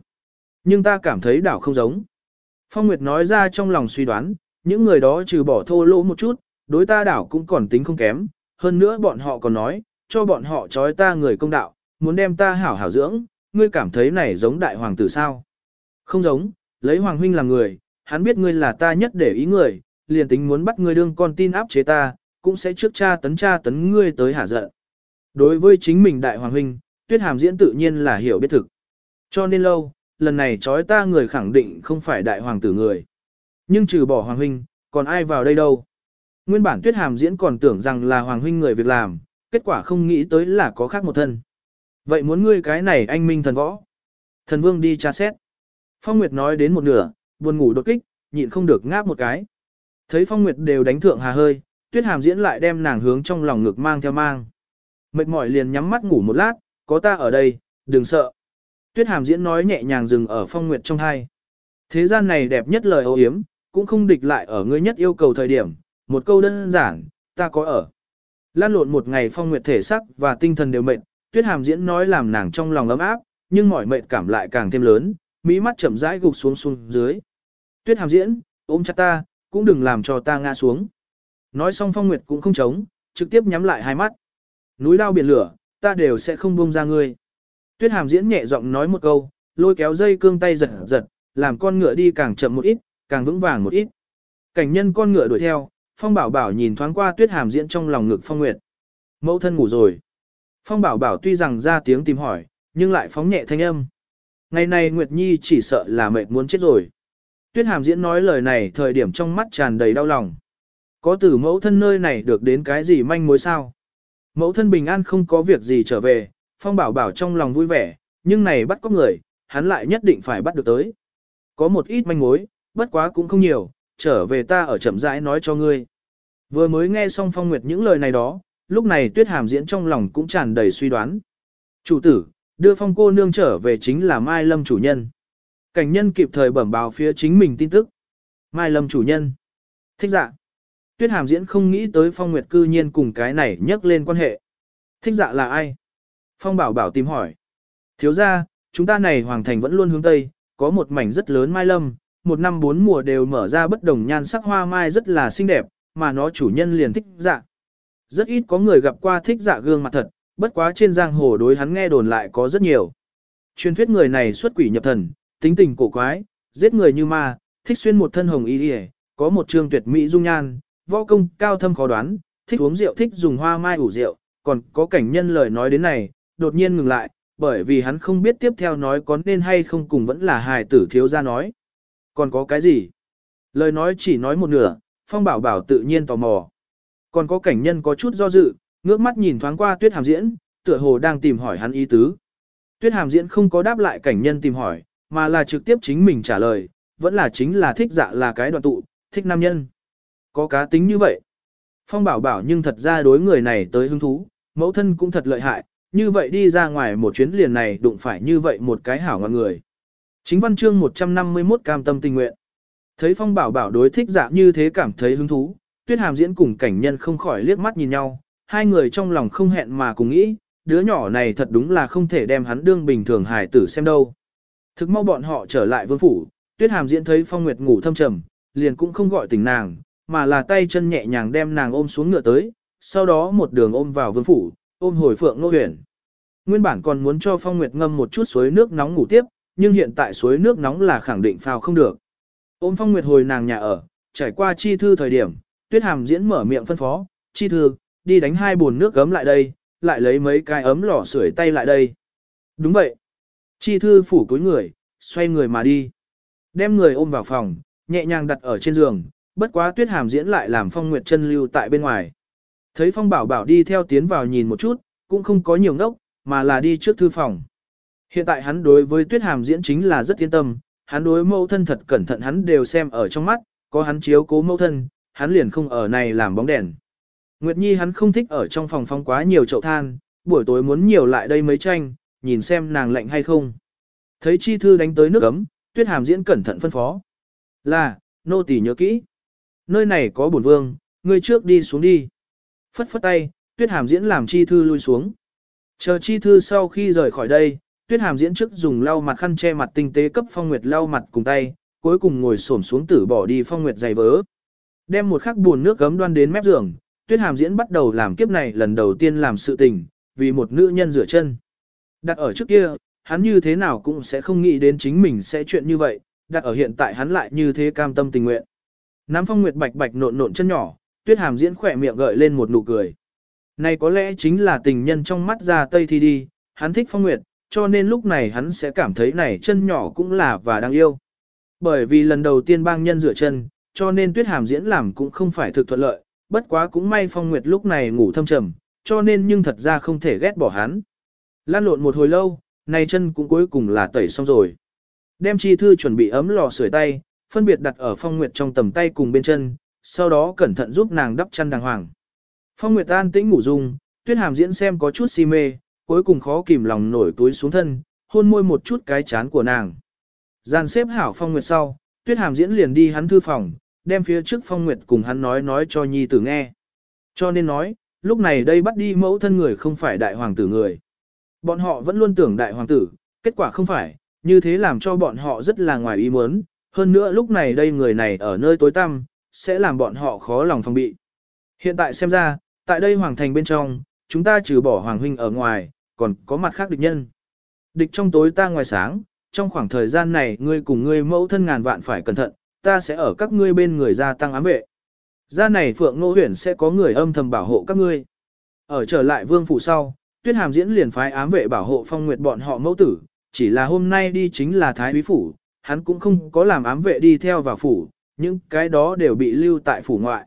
Nhưng ta cảm thấy đảo không giống. Phong Nguyệt nói ra trong lòng suy đoán, những người đó trừ bỏ thô lỗ một chút, đối ta đảo cũng còn tính không kém, hơn nữa bọn họ còn nói, cho bọn họ trói ta người công đạo, muốn đem ta hảo hảo dưỡng, ngươi cảm thấy này giống đại hoàng tử sao? Không giống, lấy hoàng huynh làm người, hắn biết ngươi là ta nhất để ý người, liền tính muốn bắt ngươi đương con tin áp chế ta, cũng sẽ trước cha tấn cha tấn ngươi tới hả giận. Đối với chính mình đại hoàng huynh, tuyết hàm diễn tự nhiên là hiểu biết thực. Cho nên lâu, lần này trói ta người khẳng định không phải đại hoàng tử người. Nhưng trừ bỏ hoàng huynh, còn ai vào đây đâu? Nguyên bản tuyết hàm diễn còn tưởng rằng là hoàng huynh người việc làm, kết quả không nghĩ tới là có khác một thân. Vậy muốn ngươi cái này anh minh thần võ. Thần vương đi tra xét. Phong Nguyệt nói đến một nửa, buồn ngủ đột kích, nhịn không được ngáp một cái. Thấy Phong Nguyệt đều đánh thượng hà hơi, tuyết hàm diễn lại đem nàng hướng trong lòng ngực mang theo mang. Mệt mỏi liền nhắm mắt ngủ một lát, có ta ở đây, đừng sợ. Tuyết hàm diễn nói nhẹ nhàng dừng ở Phong Nguyệt trong hai. Thế gian này đẹp nhất lời âu yếm, cũng không địch lại ở ngươi nhất yêu cầu thời điểm, một câu đơn giản, ta có ở. Lan lộn một ngày Phong Nguyệt thể sắc và tinh thần đều mệt, tuyết hàm diễn nói làm nàng trong lòng ấm áp, nhưng mỏi mệt cảm lại càng thêm lớn, mỹ mắt chậm rãi gục xuống xuống dưới. Tuyết hàm diễn, ôm chặt ta, cũng đừng làm cho ta ngã xuống. Nói xong phong nguyệt cũng không chống, trực tiếp nhắm lại hai mắt. Núi lao biển lửa, ta đều sẽ không buông ra ngươi. Tuyết hàm diễn nhẹ giọng nói một câu, lôi kéo dây cương tay giật giật, làm con ngựa đi càng chậm một ít, càng vững vàng một ít. Cảnh nhân con ngựa đuổi theo, phong bảo bảo nhìn thoáng qua tuyết hàm diễn trong lòng ngực phong nguyệt. Mẫu thân ngủ rồi. Phong bảo bảo tuy rằng ra tiếng tìm hỏi, nhưng lại phóng nhẹ thanh âm. Ngày này Nguyệt Nhi chỉ sợ là mệt muốn chết rồi. Tuyết hàm diễn nói lời này thời điểm trong mắt tràn đầy đau lòng. Có từ mẫu thân nơi này được đến cái gì manh mối sao? Mẫu thân bình an không có việc gì trở về, Phong bảo bảo trong lòng vui vẻ, nhưng này bắt có người, hắn lại nhất định phải bắt được tới. Có một ít manh mối, bất quá cũng không nhiều, trở về ta ở chậm rãi nói cho ngươi. Vừa mới nghe xong Phong Nguyệt những lời này đó, lúc này Tuyết Hàm diễn trong lòng cũng tràn đầy suy đoán. Chủ tử, đưa Phong cô nương trở về chính là Mai Lâm chủ nhân. Cảnh nhân kịp thời bẩm báo phía chính mình tin tức. Mai Lâm chủ nhân. Thích dạ. Tuyết Hàm diễn không nghĩ tới Phong Nguyệt cư nhiên cùng cái này nhắc lên quan hệ. Thích dạ là ai? Phong bảo bảo tìm hỏi. Thiếu ra, chúng ta này hoàng thành vẫn luôn hướng Tây, có một mảnh rất lớn Mai Lâm, một năm bốn mùa đều mở ra bất đồng nhan sắc hoa mai rất là xinh đẹp, mà nó chủ nhân liền thích dạ. Rất ít có người gặp qua thích dạ gương mặt thật, bất quá trên giang hồ đối hắn nghe đồn lại có rất nhiều. Truyền thuyết người này xuất quỷ nhập thần, tính tình cổ quái, giết người như ma, thích xuyên một thân hồng y điề, có một trương tuyệt mỹ dung nhan, võ công cao thâm khó đoán, thích uống rượu thích dùng hoa mai ủ rượu, còn có cảnh nhân lời nói đến này, đột nhiên ngừng lại, bởi vì hắn không biết tiếp theo nói có nên hay không cùng vẫn là hài tử thiếu ra nói. Còn có cái gì? Lời nói chỉ nói một nửa, Phong Bảo Bảo tự nhiên tò mò. Còn có cảnh nhân có chút do dự, ngước mắt nhìn thoáng qua Tuyết Hàm Diễn, tựa hồ đang tìm hỏi hắn ý tứ. Tuyết Hàm Diễn không có đáp lại cảnh nhân tìm hỏi, mà là trực tiếp chính mình trả lời, vẫn là chính là thích dạ là cái đoạn tụ, thích nam nhân. Có cá tính như vậy. Phong bảo bảo nhưng thật ra đối người này tới hứng thú, mẫu thân cũng thật lợi hại, như vậy đi ra ngoài một chuyến liền này đụng phải như vậy một cái hảo ngọn người. Chính văn chương 151 cam tâm tình nguyện. Thấy phong bảo bảo đối thích dạ như thế cảm thấy hứng thú, tuyết hàm diễn cùng cảnh nhân không khỏi liếc mắt nhìn nhau, hai người trong lòng không hẹn mà cùng nghĩ, đứa nhỏ này thật đúng là không thể đem hắn đương bình thường hài tử xem đâu. Thực mau bọn họ trở lại vương phủ, tuyết hàm diễn thấy phong nguyệt ngủ thâm trầm, liền cũng không gọi tỉnh nàng, mà là tay chân nhẹ nhàng đem nàng ôm xuống ngựa tới, sau đó một đường ôm vào vương phủ, ôm hồi phượng nô huyền. Nguyên bản còn muốn cho phong nguyệt ngâm một chút suối nước nóng ngủ tiếp, nhưng hiện tại suối nước nóng là khẳng định phao không được. Ôm phong nguyệt hồi nàng nhà ở, trải qua chi thư thời điểm, tuyết hàm diễn mở miệng phân phó, chi thư, đi đánh hai bồn nước gấm lại đây, lại lấy mấy cái ấm lò sưởi tay lại đây. Đúng vậy. Chi thư phủ cúi người, xoay người mà đi. Đem người ôm vào phòng, nhẹ nhàng đặt ở trên giường, bất quá tuyết hàm diễn lại làm phong nguyệt chân lưu tại bên ngoài. Thấy phong bảo bảo đi theo tiến vào nhìn một chút, cũng không có nhiều ngốc, mà là đi trước thư phòng. Hiện tại hắn đối với tuyết hàm diễn chính là rất yên tâm, hắn đối mẫu thân thật cẩn thận hắn đều xem ở trong mắt, có hắn chiếu cố mẫu thân, hắn liền không ở này làm bóng đèn. Nguyệt Nhi hắn không thích ở trong phòng phong quá nhiều chậu than, buổi tối muốn nhiều lại đây mấy tranh, nhìn xem nàng lạnh hay không. Thấy chi thư đánh tới nước ấm, tuyết hàm diễn cẩn thận phân phó. Là, nô tỳ nhớ kỹ. Nơi này có bổn vương, ngươi trước đi xuống đi. Phất phất tay, tuyết hàm diễn làm chi thư lui xuống. Chờ chi thư sau khi rời khỏi đây, tuyết hàm diễn trước dùng lau mặt khăn che mặt tinh tế cấp phong nguyệt lau mặt cùng tay, cuối cùng ngồi xổm xuống tử bỏ đi phong nguyệt giày vớ. Đem một khắc buồn nước gấm đoan đến mép giường, tuyết hàm diễn bắt đầu làm kiếp này lần đầu tiên làm sự tình, vì một nữ nhân rửa chân. Đặt ở trước kia, hắn như thế nào cũng sẽ không nghĩ đến chính mình sẽ chuyện như vậy, đặt ở hiện tại hắn lại như thế cam tâm tình nguyện. Nam phong nguyệt bạch bạch nộn nộn chân nhỏ, tuyết hàm diễn khỏe miệng gợi lên một nụ cười. Này có lẽ chính là tình nhân trong mắt ra tây thi đi, hắn thích phong nguyệt, cho nên lúc này hắn sẽ cảm thấy này chân nhỏ cũng là và đáng yêu. Bởi vì lần đầu tiên bang nhân rửa chân, cho nên tuyết hàm diễn làm cũng không phải thực thuận lợi, bất quá cũng may phong nguyệt lúc này ngủ thâm trầm, cho nên nhưng thật ra không thể ghét bỏ hắn. Lan lộn một hồi lâu, này chân cũng cuối cùng là tẩy xong rồi. Đem chi thư chuẩn bị ấm lò sưởi tay, phân biệt đặt ở phong nguyệt trong tầm tay cùng bên chân, sau đó cẩn thận giúp nàng đắp chăn đàng hoàng. Phong nguyệt an tĩnh ngủ dung, tuyết hàm diễn xem có chút si mê, cuối cùng khó kìm lòng nổi túi xuống thân, hôn môi một chút cái chán của nàng. Gian xếp hảo phong nguyệt sau, tuyết hàm diễn liền đi hắn thư phòng, đem phía trước phong nguyệt cùng hắn nói nói cho nhi tử nghe. Cho nên nói, lúc này đây bắt đi mẫu thân người không phải đại hoàng tử người. Bọn họ vẫn luôn tưởng đại hoàng tử, kết quả không phải, như thế làm cho bọn họ rất là ngoài ý muốn, hơn nữa lúc này đây người này ở nơi tối tăm, sẽ làm bọn họ khó lòng phòng bị. Hiện tại xem ra, tại đây hoàng thành bên trong, chúng ta trừ bỏ hoàng huynh ở ngoài, còn có mặt khác địch nhân. Địch trong tối ta ngoài sáng, trong khoảng thời gian này ngươi cùng ngươi mẫu thân ngàn vạn phải cẩn thận, ta sẽ ở các ngươi bên người gia tăng ám vệ. Ra này Phượng Nô Huyền sẽ có người âm thầm bảo hộ các ngươi. Ở trở lại vương phủ sau, Tuyết Hàm diễn liền phái ám vệ bảo hộ Phong Nguyệt bọn họ mẫu tử, chỉ là hôm nay đi chính là Thái Úy phủ, hắn cũng không có làm ám vệ đi theo vào phủ, những cái đó đều bị lưu tại phủ ngoại.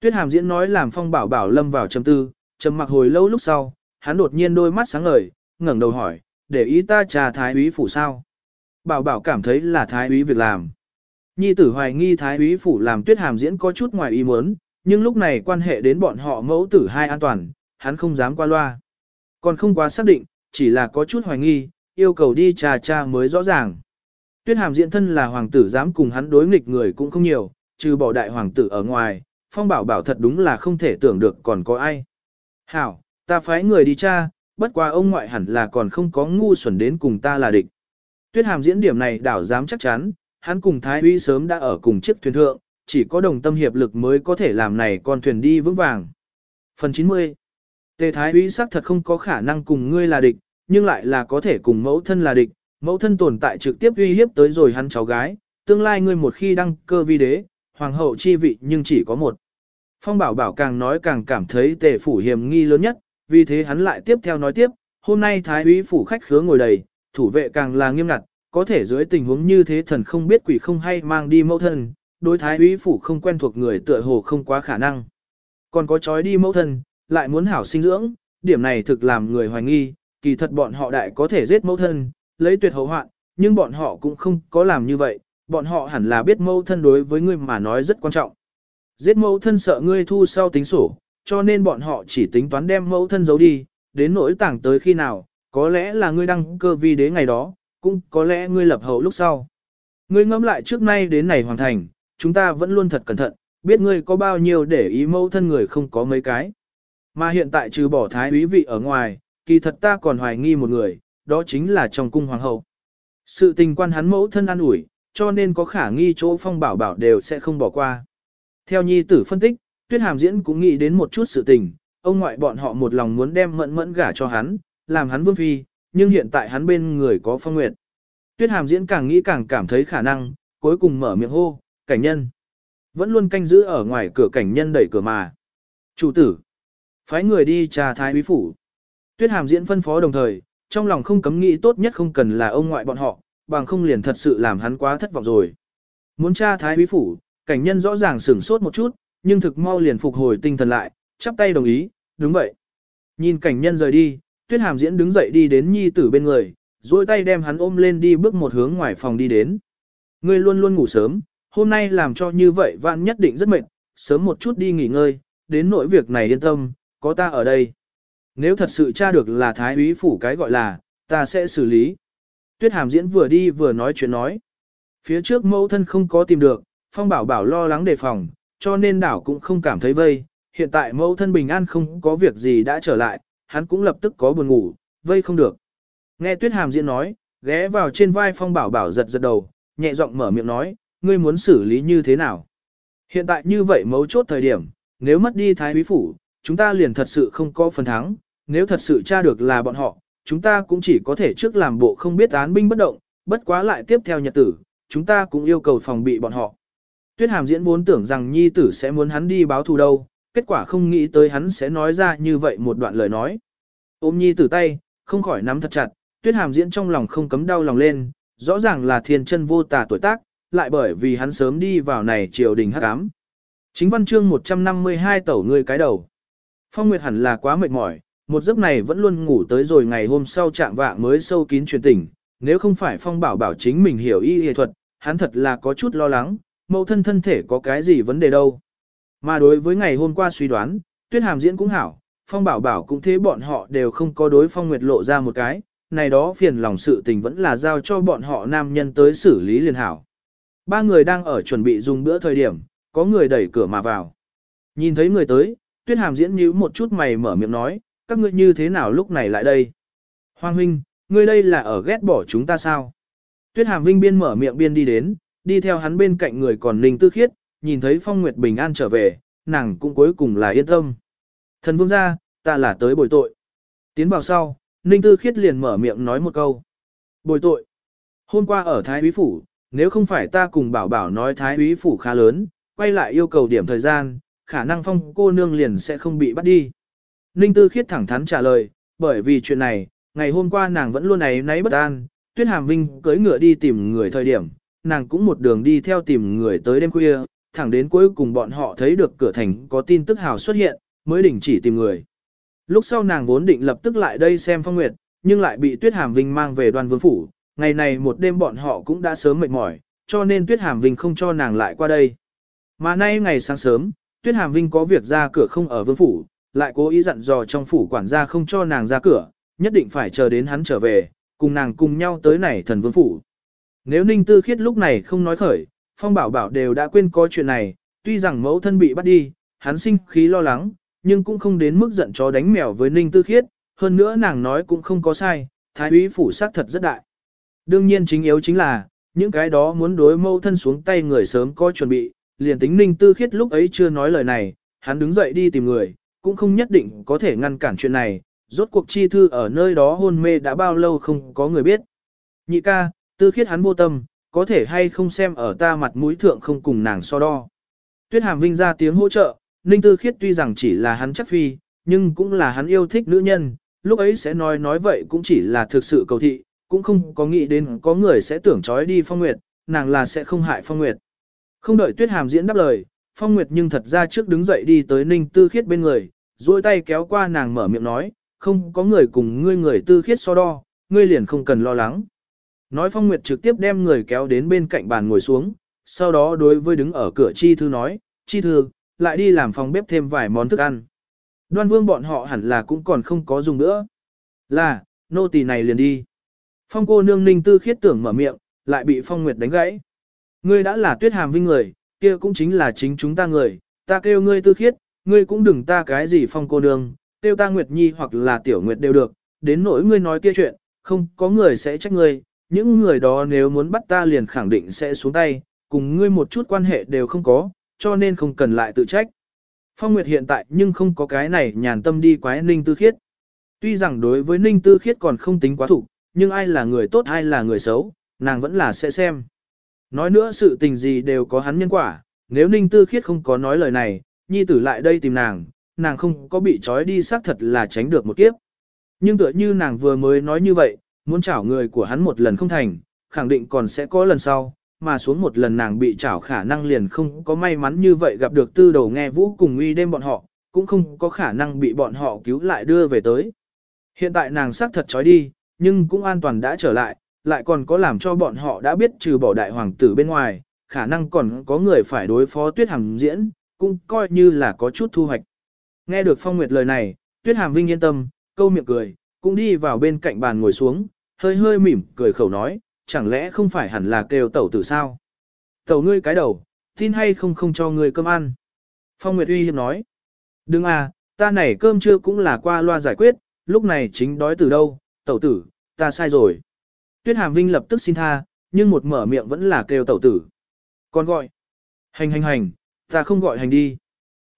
Tuyết Hàm diễn nói làm Phong Bảo Bảo lâm vào trầm tư, trầm mặc hồi lâu lúc sau, hắn đột nhiên đôi mắt sáng ngời, ngẩng đầu hỏi, để ý ta trà Thái Úy phủ sao? Bảo Bảo cảm thấy là Thái Úy việc làm. Nhi tử hoài nghi Thái Úy phủ làm Tuyết Hàm diễn có chút ngoài ý muốn, nhưng lúc này quan hệ đến bọn họ mẫu tử hai an toàn, hắn không dám qua loa. Còn không quá xác định, chỉ là có chút hoài nghi, yêu cầu đi trà cha mới rõ ràng. Tuyết hàm diện thân là hoàng tử dám cùng hắn đối nghịch người cũng không nhiều, trừ bỏ đại hoàng tử ở ngoài, phong bảo bảo thật đúng là không thể tưởng được còn có ai. Hảo, ta phái người đi cha, bất quá ông ngoại hẳn là còn không có ngu xuẩn đến cùng ta là địch. Tuyết hàm diễn điểm này đảo dám chắc chắn, hắn cùng Thái Uy sớm đã ở cùng chiếc thuyền thượng, chỉ có đồng tâm hiệp lực mới có thể làm này con thuyền đi vững vàng. Phần 90 Tề Thái Huy xác thật không có khả năng cùng ngươi là địch, nhưng lại là có thể cùng mẫu thân là địch, mẫu thân tồn tại trực tiếp uy hiếp tới rồi hắn cháu gái, tương lai ngươi một khi đăng cơ vi đế, hoàng hậu chi vị nhưng chỉ có một. Phong bảo bảo càng nói càng cảm thấy tề phủ hiểm nghi lớn nhất, vì thế hắn lại tiếp theo nói tiếp, hôm nay Thái Úy phủ khách khứa ngồi đầy, thủ vệ càng là nghiêm ngặt, có thể dưới tình huống như thế thần không biết quỷ không hay mang đi mẫu thân, đối Thái Úy phủ không quen thuộc người tựa hồ không quá khả năng. Còn có chói đi mẫu thân, lại muốn hảo sinh dưỡng, điểm này thực làm người hoài nghi, kỳ thật bọn họ đại có thể giết mẫu thân, lấy tuyệt hậu hoạn, nhưng bọn họ cũng không có làm như vậy, bọn họ hẳn là biết mẫu thân đối với ngươi mà nói rất quan trọng. Giết mẫu thân sợ ngươi thu sau tính sổ, cho nên bọn họ chỉ tính toán đem mẫu thân giấu đi, đến nỗi tảng tới khi nào, có lẽ là ngươi đăng cơ vi đế ngày đó, cũng có lẽ ngươi lập hậu lúc sau. Ngươi ngẫm lại trước nay đến này hoàn thành, chúng ta vẫn luôn thật cẩn thận, biết ngươi có bao nhiêu để ý mẫu thân người không có mấy cái. Mà hiện tại trừ bỏ thái úy vị ở ngoài, kỳ thật ta còn hoài nghi một người, đó chính là trong cung hoàng hậu. Sự tình quan hắn mẫu thân an ủi, cho nên có khả nghi chỗ phong bảo bảo đều sẽ không bỏ qua. Theo nhi tử phân tích, tuyết hàm diễn cũng nghĩ đến một chút sự tình, ông ngoại bọn họ một lòng muốn đem mẫn mẫn gả cho hắn, làm hắn vương phi, nhưng hiện tại hắn bên người có phong nguyệt. Tuyết hàm diễn càng nghĩ càng cảm thấy khả năng, cuối cùng mở miệng hô, cảnh nhân. Vẫn luôn canh giữ ở ngoài cửa cảnh nhân đẩy cửa mà. Chủ tử, phái người đi trà thái úy phủ. Tuyết hàm diễn phân phó đồng thời, trong lòng không cấm nghĩ tốt nhất không cần là ông ngoại bọn họ, bằng không liền thật sự làm hắn quá thất vọng rồi. Muốn tra thái úy phủ, cảnh nhân rõ ràng sửng sốt một chút, nhưng thực mau liền phục hồi tinh thần lại, chắp tay đồng ý, đúng vậy. Nhìn cảnh nhân rời đi, tuyết hàm diễn đứng dậy đi đến nhi tử bên người, duỗi tay đem hắn ôm lên đi bước một hướng ngoài phòng đi đến. Ngươi luôn luôn ngủ sớm, hôm nay làm cho như vậy vạn nhất định rất mệt, sớm một chút đi nghỉ ngơi, đến nỗi việc này yên tâm, có ta ở đây. Nếu thật sự tra được là thái úy phủ cái gọi là, ta sẽ xử lý. Tuyết hàm diễn vừa đi vừa nói chuyện nói. Phía trước mẫu thân không có tìm được, phong bảo bảo lo lắng đề phòng, cho nên đảo cũng không cảm thấy vây. Hiện tại mẫu thân bình an không có việc gì đã trở lại, hắn cũng lập tức có buồn ngủ, vây không được. Nghe tuyết hàm diễn nói, ghé vào trên vai phong bảo bảo giật giật đầu, nhẹ giọng mở miệng nói, ngươi muốn xử lý như thế nào? Hiện tại như vậy mấu chốt thời điểm, nếu mất đi thái úy phủ, chúng ta liền thật sự không có phần thắng, nếu thật sự tra được là bọn họ, chúng ta cũng chỉ có thể trước làm bộ không biết án binh bất động, bất quá lại tiếp theo nhật tử, chúng ta cũng yêu cầu phòng bị bọn họ. Tuyết hàm diễn vốn tưởng rằng nhi tử sẽ muốn hắn đi báo thù đâu, kết quả không nghĩ tới hắn sẽ nói ra như vậy một đoạn lời nói. Ôm nhi tử tay, không khỏi nắm thật chặt, tuyết hàm diễn trong lòng không cấm đau lòng lên, rõ ràng là thiên chân vô tà tuổi tác, lại bởi vì hắn sớm đi vào này triều đình hắc ám. Chính văn chương 152 tẩu người cái đầu. Phong Nguyệt hẳn là quá mệt mỏi, một giấc này vẫn luôn ngủ tới rồi ngày hôm sau trạng vạng mới sâu kín truyền tỉnh, nếu không phải Phong bảo bảo chính mình hiểu y y thuật, hắn thật là có chút lo lắng, mẫu thân thân thể có cái gì vấn đề đâu. Mà đối với ngày hôm qua suy đoán, tuyết hàm diễn cũng hảo, Phong bảo bảo cũng thế bọn họ đều không có đối Phong Nguyệt lộ ra một cái, này đó phiền lòng sự tình vẫn là giao cho bọn họ nam nhân tới xử lý liền hảo. Ba người đang ở chuẩn bị dùng bữa thời điểm, có người đẩy cửa mà vào. Nhìn thấy người tới, tuyết hàm diễn nhíu một chút mày mở miệng nói, các ngươi như thế nào lúc này lại đây? Hoàng huynh, ngươi đây là ở ghét bỏ chúng ta sao? Tuyết hàm vinh biên mở miệng biên đi đến, đi theo hắn bên cạnh người còn ninh tư khiết, nhìn thấy phong nguyệt bình an trở về, nàng cũng cuối cùng là yên tâm. Thần vương gia, ta là tới bồi tội. Tiến vào sau, ninh tư khiết liền mở miệng nói một câu. Bồi tội. Hôm qua ở Thái Úy Phủ, nếu không phải ta cùng bảo bảo nói Thái Úy Phủ khá lớn, quay lại yêu cầu điểm thời gian, khả năng phong cô nương liền sẽ không bị bắt đi. Ninh Tư Khiết thẳng thắn trả lời, bởi vì chuyện này, ngày hôm qua nàng vẫn luôn ấy nấy bất an, Tuyết Hàm Vinh cưỡi ngựa đi tìm người thời điểm, nàng cũng một đường đi theo tìm người tới đêm khuya, thẳng đến cuối cùng bọn họ thấy được cửa thành có tin tức hào xuất hiện, mới đình chỉ tìm người. Lúc sau nàng vốn định lập tức lại đây xem phong nguyệt, nhưng lại bị Tuyết Hàm Vinh mang về Đoàn vương phủ, ngày này một đêm bọn họ cũng đã sớm mệt mỏi, cho nên Tuyết Hàm Vinh không cho nàng lại qua đây. Mà nay ngày sáng sớm, Tuyết Hàm Vinh có việc ra cửa không ở vương phủ, lại cố ý dặn dò trong phủ quản gia không cho nàng ra cửa, nhất định phải chờ đến hắn trở về, cùng nàng cùng nhau tới này thần vương phủ. Nếu Ninh Tư Khiết lúc này không nói khởi, Phong Bảo Bảo đều đã quên có chuyện này, tuy rằng mẫu thân bị bắt đi, hắn sinh khí lo lắng, nhưng cũng không đến mức giận chó đánh mèo với Ninh Tư Khiết, hơn nữa nàng nói cũng không có sai, thái úy phủ sát thật rất đại. Đương nhiên chính yếu chính là, những cái đó muốn đối mẫu thân xuống tay người sớm có chuẩn bị, liền tính Ninh Tư Khiết lúc ấy chưa nói lời này, hắn đứng dậy đi tìm người, cũng không nhất định có thể ngăn cản chuyện này, rốt cuộc chi thư ở nơi đó hôn mê đã bao lâu không có người biết. Nhị ca, Tư Khiết hắn vô tâm, có thể hay không xem ở ta mặt mũi thượng không cùng nàng so đo. Tuyết Hàm Vinh ra tiếng hỗ trợ, Ninh Tư Khiết tuy rằng chỉ là hắn chắc phi, nhưng cũng là hắn yêu thích nữ nhân, lúc ấy sẽ nói nói vậy cũng chỉ là thực sự cầu thị, cũng không có nghĩ đến có người sẽ tưởng trói đi Phong Nguyệt, nàng là sẽ không hại Phong Nguyệt. Không đợi Tuyết Hàm diễn đáp lời, Phong Nguyệt nhưng thật ra trước đứng dậy đi tới Ninh Tư Khiết bên người, duỗi tay kéo qua nàng mở miệng nói, không có người cùng ngươi người Tư Khiết so đo, ngươi liền không cần lo lắng. Nói Phong Nguyệt trực tiếp đem người kéo đến bên cạnh bàn ngồi xuống, sau đó đối với đứng ở cửa Chi Thư nói, Chi Thư, lại đi làm phòng bếp thêm vài món thức ăn. Đoan vương bọn họ hẳn là cũng còn không có dùng nữa. Là, nô tỳ này liền đi. Phong cô nương ninh tư khiết tưởng mở miệng, lại bị Phong Nguyệt đánh gãy. Ngươi đã là tuyết hàm vinh người, kia cũng chính là chính chúng ta người, ta kêu ngươi tư khiết, ngươi cũng đừng ta cái gì phong cô nương, kêu ta Nguyệt Nhi hoặc là Tiểu Nguyệt đều được, đến nỗi ngươi nói kia chuyện, không có người sẽ trách ngươi, những người đó nếu muốn bắt ta liền khẳng định sẽ xuống tay, cùng ngươi một chút quan hệ đều không có, cho nên không cần lại tự trách. Phong Nguyệt hiện tại nhưng không có cái này nhàn tâm đi quái Ninh Tư Khiết. Tuy rằng đối với Ninh Tư Khiết còn không tính quá thủ, nhưng ai là người tốt ai là người xấu, nàng vẫn là sẽ xem. Nói nữa sự tình gì đều có hắn nhân quả, nếu Ninh Tư Khiết không có nói lời này, nhi tử lại đây tìm nàng, nàng không có bị trói đi xác thật là tránh được một kiếp. Nhưng tựa như nàng vừa mới nói như vậy, muốn chảo người của hắn một lần không thành, khẳng định còn sẽ có lần sau, mà xuống một lần nàng bị chảo khả năng liền không có may mắn như vậy gặp được tư đầu nghe vũ cùng uy đêm bọn họ, cũng không có khả năng bị bọn họ cứu lại đưa về tới. Hiện tại nàng xác thật trói đi, nhưng cũng an toàn đã trở lại, lại còn có làm cho bọn họ đã biết trừ bỏ đại hoàng tử bên ngoài, khả năng còn có người phải đối phó tuyết hàm diễn, cũng coi như là có chút thu hoạch. Nghe được Phong Nguyệt lời này, tuyết hàm vinh yên tâm, câu miệng cười, cũng đi vào bên cạnh bàn ngồi xuống, hơi hơi mỉm, cười khẩu nói, chẳng lẽ không phải hẳn là kêu tẩu tử sao? Tẩu ngươi cái đầu, tin hay không không cho ngươi cơm ăn? Phong Nguyệt uy hiếp nói, đừng à, ta này cơm chưa cũng là qua loa giải quyết, lúc này chính đói từ đâu, tẩu tử, ta sai rồi. Tuyết Hàm Vinh lập tức xin tha, nhưng một mở miệng vẫn là kêu tẩu tử. Còn gọi, hành hành hành, ta không gọi hành đi.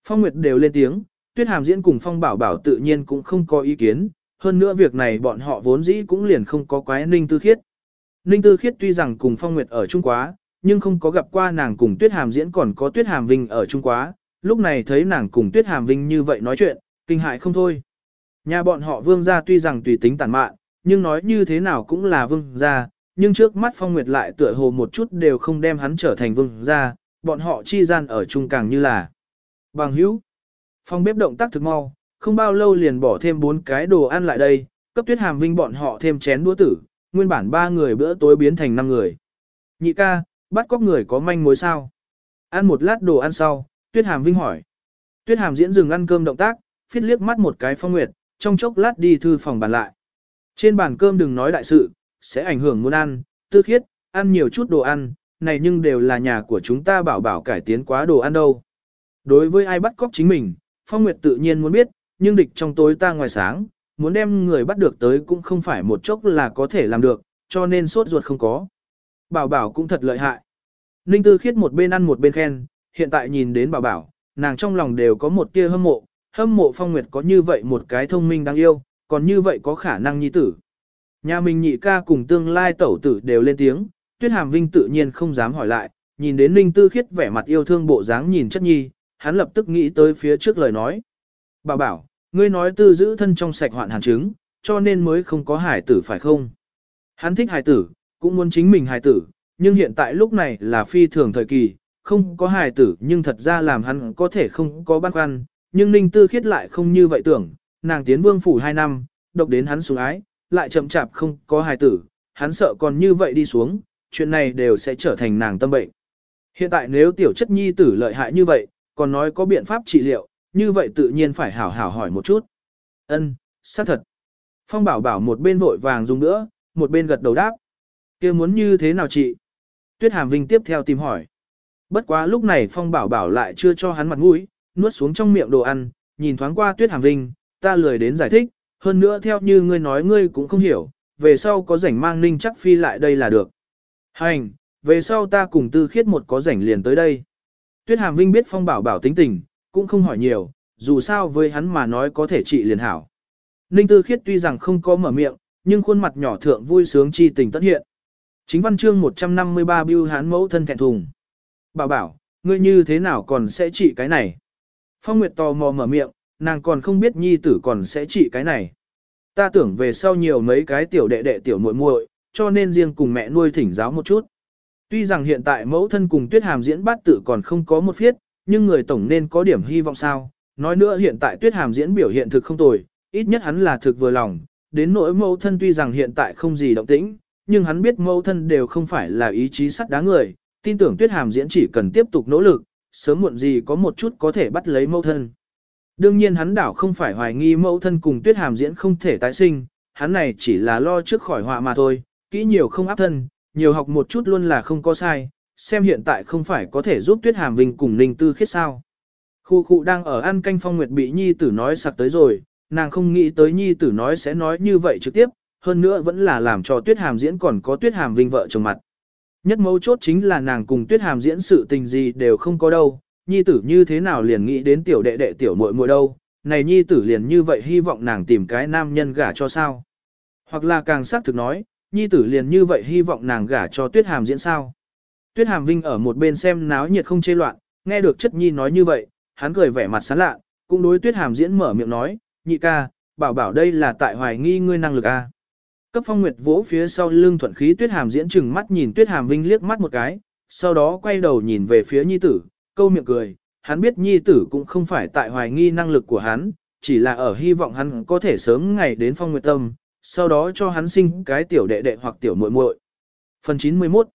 Phong Nguyệt đều lên tiếng, Tuyết Hàm diễn cùng Phong Bảo Bảo tự nhiên cũng không có ý kiến, hơn nữa việc này bọn họ vốn dĩ cũng liền không có quái Ninh Tư Khiết. Ninh Tư Khiết tuy rằng cùng Phong Nguyệt ở Trung Quá, nhưng không có gặp qua nàng cùng Tuyết Hàm diễn còn có Tuyết Hàm Vinh ở Trung Quá, lúc này thấy nàng cùng Tuyết Hàm Vinh như vậy nói chuyện, kinh hại không thôi. Nhà bọn họ vương gia tuy rằng tùy tính tàn mạn, nhưng nói như thế nào cũng là vương gia, nhưng trước mắt Phong Nguyệt lại tựa hồ một chút đều không đem hắn trở thành vương gia, bọn họ chi gian ở chung càng như là bằng hữu. Phong bếp động tác thực mau, không bao lâu liền bỏ thêm bốn cái đồ ăn lại đây, cấp tuyết hàm vinh bọn họ thêm chén đũa tử, nguyên bản ba người bữa tối biến thành năm người. Nhị ca, bắt cóc người có manh mối sao? Ăn một lát đồ ăn sau, tuyết hàm vinh hỏi. Tuyết hàm diễn dừng ăn cơm động tác, phiết liếc mắt một cái phong nguyệt, trong chốc lát đi thư phòng bàn lại. Trên bàn cơm đừng nói đại sự, sẽ ảnh hưởng muốn ăn, tư khiết, ăn nhiều chút đồ ăn, này nhưng đều là nhà của chúng ta bảo bảo cải tiến quá đồ ăn đâu. Đối với ai bắt cóc chính mình, Phong Nguyệt tự nhiên muốn biết, nhưng địch trong tối ta ngoài sáng, muốn đem người bắt được tới cũng không phải một chốc là có thể làm được, cho nên sốt ruột không có. Bảo bảo cũng thật lợi hại. Ninh Tư Khiết một bên ăn một bên khen, hiện tại nhìn đến bảo bảo, nàng trong lòng đều có một tia hâm mộ, hâm mộ Phong Nguyệt có như vậy một cái thông minh đáng yêu, còn như vậy có khả năng nhi tử. Nhà mình nhị ca cùng tương lai tẩu tử đều lên tiếng, Tuyết Hàm Vinh tự nhiên không dám hỏi lại, nhìn đến Ninh Tư Khiết vẻ mặt yêu thương bộ dáng nhìn chất nhi, hắn lập tức nghĩ tới phía trước lời nói. bà bảo, ngươi nói tư giữ thân trong sạch hoạn hàn chứng, cho nên mới không có hải tử phải không? Hắn thích hải tử, cũng muốn chính mình hải tử, nhưng hiện tại lúc này là phi thường thời kỳ, không có hải tử nhưng thật ra làm hắn có thể không có băn khoăn, nhưng Ninh Tư Khiết lại không như vậy tưởng, nàng tiến vương phủ 2 năm, độc đến hắn sủng ái, lại chậm chạp không có hài tử, hắn sợ còn như vậy đi xuống, chuyện này đều sẽ trở thành nàng tâm bệnh. Hiện tại nếu tiểu chất nhi tử lợi hại như vậy, còn nói có biện pháp trị liệu, như vậy tự nhiên phải hảo hảo hỏi một chút. Ân, xác thật. Phong bảo bảo một bên vội vàng dùng nữa, một bên gật đầu đáp. kia muốn như thế nào chị? Tuyết Hàm Vinh tiếp theo tìm hỏi. Bất quá lúc này Phong bảo bảo lại chưa cho hắn mặt mũi, nuốt xuống trong miệng đồ ăn, nhìn thoáng qua Tuyết Hàm Vinh, ta lười đến giải thích, hơn nữa theo như ngươi nói ngươi cũng không hiểu, về sau có rảnh mang ninh chắc phi lại đây là được. Hành, về sau ta cùng tư khiết một có rảnh liền tới đây. Tuyết Hàm Vinh biết Phong Bảo Bảo tính tình, cũng không hỏi nhiều, dù sao với hắn mà nói có thể trị liền hảo. Ninh Tư Khiết tuy rằng không có mở miệng, nhưng khuôn mặt nhỏ thượng vui sướng chi tình tất hiện. Chính văn chương 153 Bưu Hán mẫu thân thẹn thùng. Bảo bảo, ngươi như thế nào còn sẽ trị cái này? Phong Nguyệt tò mò mở miệng, nàng còn không biết nhi tử còn sẽ trị cái này. Ta tưởng về sau nhiều mấy cái tiểu đệ đệ tiểu muội muội, cho nên riêng cùng mẹ nuôi thỉnh giáo một chút. Tuy rằng hiện tại mẫu thân cùng tuyết hàm diễn bát tự còn không có một phiết, nhưng người tổng nên có điểm hy vọng sao. Nói nữa hiện tại tuyết hàm diễn biểu hiện thực không tồi, ít nhất hắn là thực vừa lòng. Đến nỗi mẫu thân tuy rằng hiện tại không gì động tĩnh, nhưng hắn biết mẫu thân đều không phải là ý chí sắt đá người, tin tưởng tuyết hàm diễn chỉ cần tiếp tục nỗ lực, sớm muộn gì có một chút có thể bắt lấy mẫu thân. Đương nhiên hắn đảo không phải hoài nghi mẫu thân cùng tuyết hàm diễn không thể tái sinh, hắn này chỉ là lo trước khỏi họa mà thôi, kỹ nhiều không áp thân, nhiều học một chút luôn là không có sai, xem hiện tại không phải có thể giúp tuyết hàm vinh cùng ninh tư khiết sao. Khu khu đang ở ăn canh phong nguyệt bị nhi tử nói sặc tới rồi, nàng không nghĩ tới nhi tử nói sẽ nói như vậy trực tiếp, hơn nữa vẫn là làm cho tuyết hàm diễn còn có tuyết hàm vinh vợ chồng mặt. Nhất mấu chốt chính là nàng cùng tuyết hàm diễn sự tình gì đều không có đâu, nhi tử như thế nào liền nghĩ đến tiểu đệ đệ tiểu muội muội đâu, này nhi tử liền như vậy hy vọng nàng tìm cái nam nhân gả cho sao. Hoặc là càng xác thực nói, nhi tử liền như vậy hy vọng nàng gả cho tuyết hàm diễn sao. Tuyết hàm vinh ở một bên xem náo nhiệt không chê loạn, nghe được chất nhi nói như vậy, hắn cười vẻ mặt sán lạ, cũng đối tuyết hàm diễn mở miệng nói, nhị ca, bảo bảo đây là tại hoài nghi ngươi năng lực a. Cấp phong nguyệt vỗ phía sau lưng thuận khí tuyết hàm diễn chừng mắt nhìn tuyết hàm vinh liếc mắt một cái, sau đó quay đầu nhìn về phía nhi tử, câu miệng cười, hắn biết nhi tử cũng không phải tại hoài nghi năng lực của hắn, chỉ là ở hy vọng hắn có thể sớm ngày đến phong nguyệt tâm, sau đó cho hắn sinh cái tiểu đệ đệ hoặc tiểu muội muội. Phần 91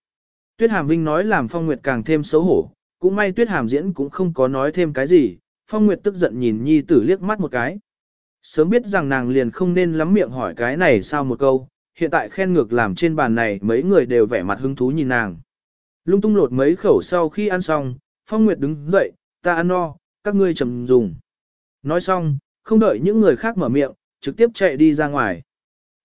Tuyết Hàm Vinh nói làm Phong Nguyệt càng thêm xấu hổ, cũng may Tuyết Hàm diễn cũng không có nói thêm cái gì, Phong Nguyệt tức giận nhìn Nhi tử liếc mắt một cái. Sớm biết rằng nàng liền không nên lắm miệng hỏi cái này sao một câu, hiện tại khen ngược làm trên bàn này mấy người đều vẻ mặt hứng thú nhìn nàng. Lung tung lột mấy khẩu sau khi ăn xong, Phong Nguyệt đứng dậy, ta ăn no, các ngươi chầm dùng. Nói xong, không đợi những người khác mở miệng, trực tiếp chạy đi ra ngoài.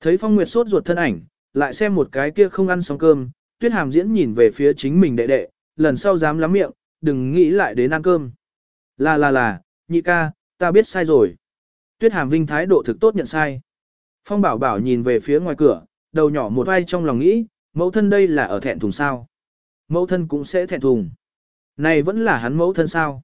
Thấy Phong Nguyệt sốt ruột thân ảnh, lại xem một cái kia không ăn xong cơm, Tuyết Hàm diễn nhìn về phía chính mình đệ đệ, lần sau dám lắm miệng, đừng nghĩ lại đến ăn cơm. Là là là, nhị ca, ta biết sai rồi. Tuyết Hàm Vinh thái độ thực tốt nhận sai. Phong Bảo Bảo nhìn về phía ngoài cửa, đầu nhỏ một vai trong lòng nghĩ, mẫu thân đây là ở thẹn thùng sao. Mẫu thân cũng sẽ thẹn thùng. Này vẫn là hắn mẫu thân sao.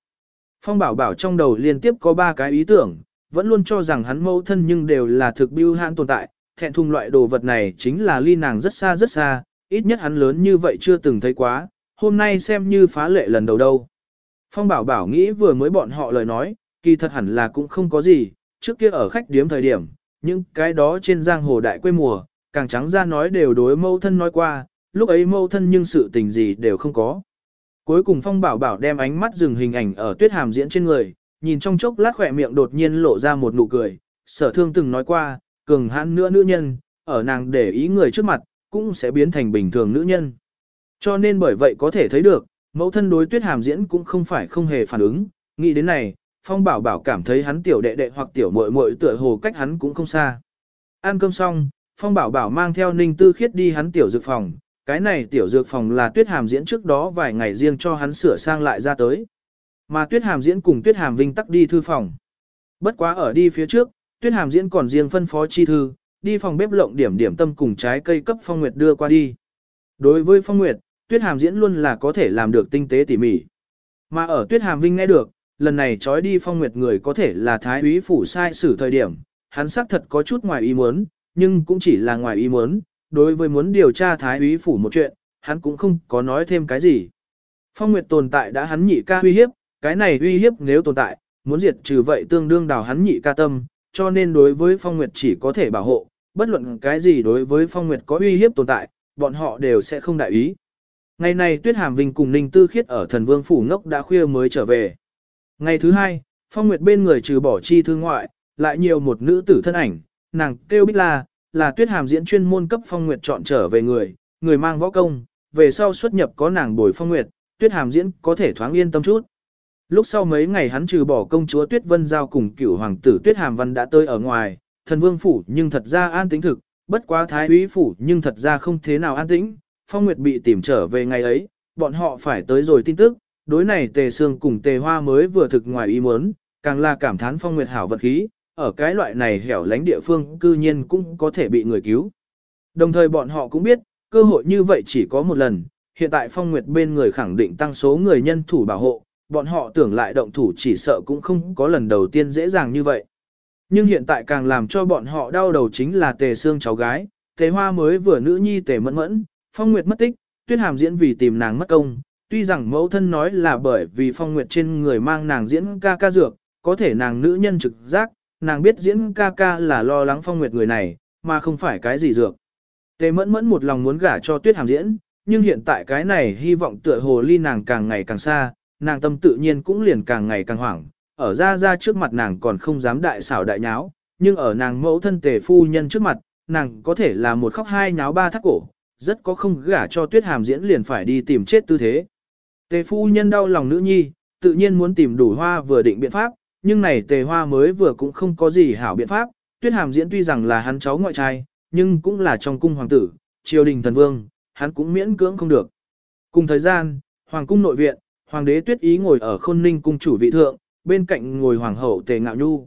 Phong Bảo Bảo trong đầu liên tiếp có ba cái ý tưởng, vẫn luôn cho rằng hắn mẫu thân nhưng đều là thực biêu hãn tồn tại, thẹn thùng loại đồ vật này chính là ly nàng rất xa rất xa, ít nhất hắn lớn như vậy chưa từng thấy quá, hôm nay xem như phá lệ lần đầu đâu. Phong bảo bảo nghĩ vừa mới bọn họ lời nói, kỳ thật hẳn là cũng không có gì, trước kia ở khách điếm thời điểm, những cái đó trên giang hồ đại quê mùa, càng trắng ra nói đều đối mâu thân nói qua, lúc ấy mâu thân nhưng sự tình gì đều không có. Cuối cùng Phong Bảo Bảo đem ánh mắt dừng hình ảnh ở tuyết hàm diễn trên người, nhìn trong chốc lát khỏe miệng đột nhiên lộ ra một nụ cười, sở thương từng nói qua, cường hãn nữa nữ nhân, ở nàng để ý người trước mặt, cũng sẽ biến thành bình thường nữ nhân. Cho nên bởi vậy có thể thấy được, mẫu thân đối tuyết hàm diễn cũng không phải không hề phản ứng, nghĩ đến này, Phong Bảo Bảo cảm thấy hắn tiểu đệ đệ hoặc tiểu muội muội tựa hồ cách hắn cũng không xa. Ăn cơm xong, Phong Bảo Bảo mang theo Ninh Tư Khiết đi hắn tiểu dược phòng, cái này tiểu dược phòng là tuyết hàm diễn trước đó vài ngày riêng cho hắn sửa sang lại ra tới. Mà tuyết hàm diễn cùng tuyết hàm vinh tắc đi thư phòng. Bất quá ở đi phía trước, tuyết hàm diễn còn riêng phân phó chi thư, đi phòng bếp lộng điểm điểm tâm cùng trái cây cấp phong nguyệt đưa qua đi. Đối với phong nguyệt, tuyết hàm diễn luôn là có thể làm được tinh tế tỉ mỉ. Mà ở tuyết hàm vinh nghe được, lần này trói đi phong nguyệt người có thể là thái úy phủ sai xử thời điểm, hắn xác thật có chút ngoài ý muốn, nhưng cũng chỉ là ngoài ý muốn, đối với muốn điều tra thái úy phủ một chuyện, hắn cũng không có nói thêm cái gì. Phong nguyệt tồn tại đã hắn nhị ca uy hiếp, cái này uy hiếp nếu tồn tại, muốn diệt trừ vậy tương đương đào hắn nhị ca tâm, cho nên đối với Phong Nguyệt chỉ có thể bảo hộ, bất luận cái gì đối với Phong Nguyệt có uy hiếp tồn tại, bọn họ đều sẽ không đại ý. Ngày này Tuyết Hàm Vinh cùng Ninh Tư Khiết ở Thần Vương phủ ngốc đã khuya mới trở về. Ngày thứ hai, Phong Nguyệt bên người trừ bỏ chi thương ngoại, lại nhiều một nữ tử thân ảnh, nàng kêu Bích La, là Tuyết Hàm diễn chuyên môn cấp Phong Nguyệt chọn trở về người, người mang võ công, về sau xuất nhập có nàng bồi Phong Nguyệt, Tuyết Hàm diễn có thể thoáng yên tâm chút. Lúc sau mấy ngày hắn trừ bỏ công chúa Tuyết Vân Giao cùng Cựu hoàng tử Tuyết Hàm Văn đã tới ở ngoài, thần vương phủ nhưng thật ra an tĩnh thực, bất quá thái úy phủ nhưng thật ra không thế nào an tĩnh, Phong Nguyệt bị tìm trở về ngày ấy, bọn họ phải tới rồi tin tức, đối này tề xương cùng tề hoa mới vừa thực ngoài ý muốn, càng là cảm thán Phong Nguyệt hảo vật khí, ở cái loại này hẻo lánh địa phương cư nhiên cũng có thể bị người cứu. Đồng thời bọn họ cũng biết, cơ hội như vậy chỉ có một lần, hiện tại Phong Nguyệt bên người khẳng định tăng số người nhân thủ bảo hộ, bọn họ tưởng lại động thủ chỉ sợ cũng không có lần đầu tiên dễ dàng như vậy. Nhưng hiện tại càng làm cho bọn họ đau đầu chính là tề xương cháu gái, tề hoa mới vừa nữ nhi tề mẫn mẫn, phong nguyệt mất tích, tuyết hàm diễn vì tìm nàng mất công, tuy rằng mẫu thân nói là bởi vì phong nguyệt trên người mang nàng diễn ca ca dược, có thể nàng nữ nhân trực giác, nàng biết diễn ca ca là lo lắng phong nguyệt người này, mà không phải cái gì dược. Tề mẫn mẫn một lòng muốn gả cho tuyết hàm diễn, nhưng hiện tại cái này hy vọng tựa hồ ly nàng càng ngày càng xa, nàng tâm tự nhiên cũng liền càng ngày càng hoảng, ở ra ra trước mặt nàng còn không dám đại xảo đại nháo, nhưng ở nàng mẫu thân tề phu nhân trước mặt, nàng có thể là một khóc hai nháo ba thắt cổ, rất có không gả cho tuyết hàm diễn liền phải đi tìm chết tư thế. Tề phu nhân đau lòng nữ nhi, tự nhiên muốn tìm đủ hoa vừa định biện pháp, nhưng này tề hoa mới vừa cũng không có gì hảo biện pháp, tuyết hàm diễn tuy rằng là hắn cháu ngoại trai, nhưng cũng là trong cung hoàng tử, triều đình thần vương, hắn cũng miễn cưỡng không được. Cùng thời gian, hoàng cung nội viện, hoàng đế tuyết ý ngồi ở khôn ninh cung chủ vị thượng, bên cạnh ngồi hoàng hậu tề ngạo nhu.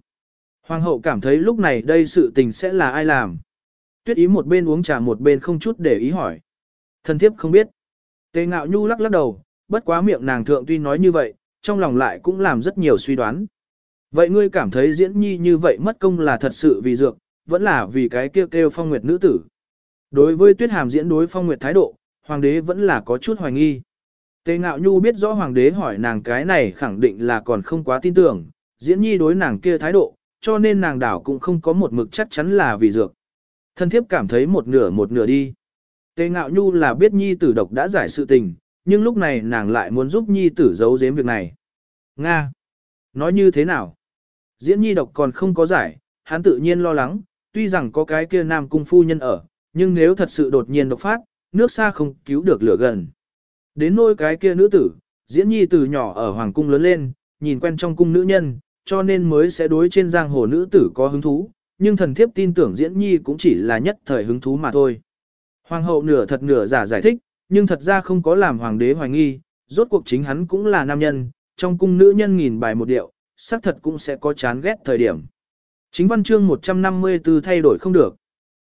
Hoàng hậu cảm thấy lúc này đây sự tình sẽ là ai làm. Tuyết ý một bên uống trà một bên không chút để ý hỏi. Thân thiếp không biết. Tề ngạo nhu lắc lắc đầu, bất quá miệng nàng thượng tuy nói như vậy, trong lòng lại cũng làm rất nhiều suy đoán. Vậy ngươi cảm thấy diễn nhi như vậy mất công là thật sự vì dược, vẫn là vì cái kêu kêu phong nguyệt nữ tử. Đối với tuyết hàm diễn đối phong nguyệt thái độ, hoàng đế vẫn là có chút hoài nghi. Tề Ngạo Nhu biết rõ hoàng đế hỏi nàng cái này khẳng định là còn không quá tin tưởng, diễn nhi đối nàng kia thái độ, cho nên nàng đảo cũng không có một mực chắc chắn là vì dược. Thân thiếp cảm thấy một nửa một nửa đi. Tề ngạo nhu là biết nhi tử độc đã giải sự tình, nhưng lúc này nàng lại muốn giúp nhi tử giấu giếm việc này. Nga! Nói như thế nào? Diễn nhi độc còn không có giải, hắn tự nhiên lo lắng, tuy rằng có cái kia nam cung phu nhân ở, nhưng nếu thật sự đột nhiên độc phát, nước xa không cứu được lửa gần. Đến nôi cái kia nữ tử, diễn nhi từ nhỏ ở hoàng cung lớn lên, nhìn quen trong cung nữ nhân, cho nên mới sẽ đối trên giang hồ nữ tử có hứng thú, nhưng thần thiếp tin tưởng diễn nhi cũng chỉ là nhất thời hứng thú mà thôi. Hoàng hậu nửa thật nửa giả giải thích, nhưng thật ra không có làm hoàng đế hoài nghi, rốt cuộc chính hắn cũng là nam nhân, trong cung nữ nhân nghìn bài một điệu, xác thật cũng sẽ có chán ghét thời điểm. Chính văn chương 154 thay đổi không được.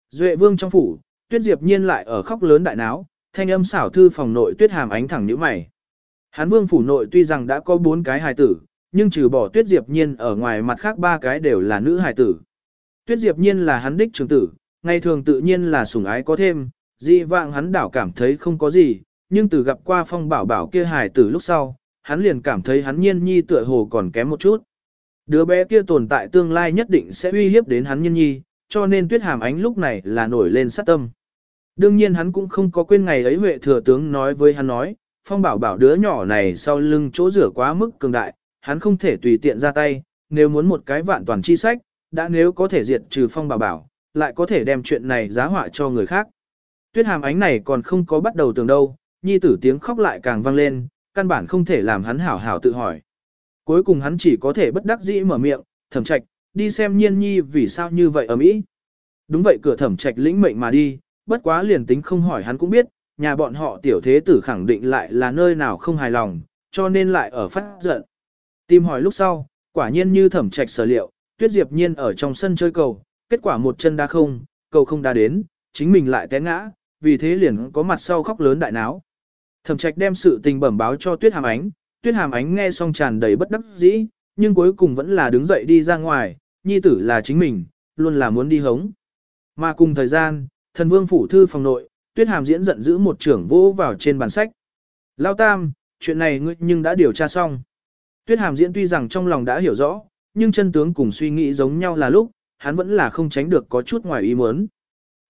Duệ vương trong phủ, tuyết diệp nhiên lại ở khóc lớn đại náo, thanh âm xảo thư phòng nội tuyết hàm ánh thẳng như mày. Hán vương phủ nội tuy rằng đã có bốn cái hài tử, nhưng trừ bỏ tuyết diệp nhiên ở ngoài mặt khác ba cái đều là nữ hài tử. Tuyết diệp nhiên là hắn đích trưởng tử, ngày thường tự nhiên là sủng ái có thêm, dị vạng hắn đảo cảm thấy không có gì, nhưng từ gặp qua phong bảo bảo kia hài tử lúc sau, hắn liền cảm thấy hắn nhiên nhi tựa hồ còn kém một chút. Đứa bé kia tồn tại tương lai nhất định sẽ uy hiếp đến hắn nhiên nhi, cho nên tuyết hàm ánh lúc này là nổi lên sát tâm. Đương nhiên hắn cũng không có quên ngày ấy Huệ thừa tướng nói với hắn nói, phong bảo bảo đứa nhỏ này sau lưng chỗ rửa quá mức cường đại, hắn không thể tùy tiện ra tay, nếu muốn một cái vạn toàn chi sách, đã nếu có thể diệt trừ phong bảo bảo, lại có thể đem chuyện này giá họa cho người khác. Tuyết hàm ánh này còn không có bắt đầu tưởng đâu, nhi tử tiếng khóc lại càng vang lên, căn bản không thể làm hắn hảo hảo tự hỏi. Cuối cùng hắn chỉ có thể bất đắc dĩ mở miệng, thẩm trạch, đi xem nhiên nhi vì sao như vậy ở Mỹ. Đúng vậy cửa thẩm trạch lĩnh mệnh mà đi, bất quá liền tính không hỏi hắn cũng biết, nhà bọn họ tiểu thế tử khẳng định lại là nơi nào không hài lòng, cho nên lại ở phát giận. Tìm hỏi lúc sau, quả nhiên như thẩm trạch sở liệu, tuyết diệp nhiên ở trong sân chơi cầu, kết quả một chân đá không, cầu không đá đến, chính mình lại té ngã, vì thế liền có mặt sau khóc lớn đại náo. Thẩm trạch đem sự tình bẩm báo cho tuyết hàm ánh, tuyết hàm ánh nghe xong tràn đầy bất đắc dĩ, nhưng cuối cùng vẫn là đứng dậy đi ra ngoài, nhi tử là chính mình, luôn là muốn đi hống. Mà cùng thời gian, thần vương phủ thư phòng nội, tuyết hàm diễn giận giữ một trưởng vô vào trên bàn sách. Lao tam, chuyện này ngươi nhưng đã điều tra xong. Tuyết hàm diễn tuy rằng trong lòng đã hiểu rõ, nhưng chân tướng cùng suy nghĩ giống nhau là lúc, hắn vẫn là không tránh được có chút ngoài ý muốn.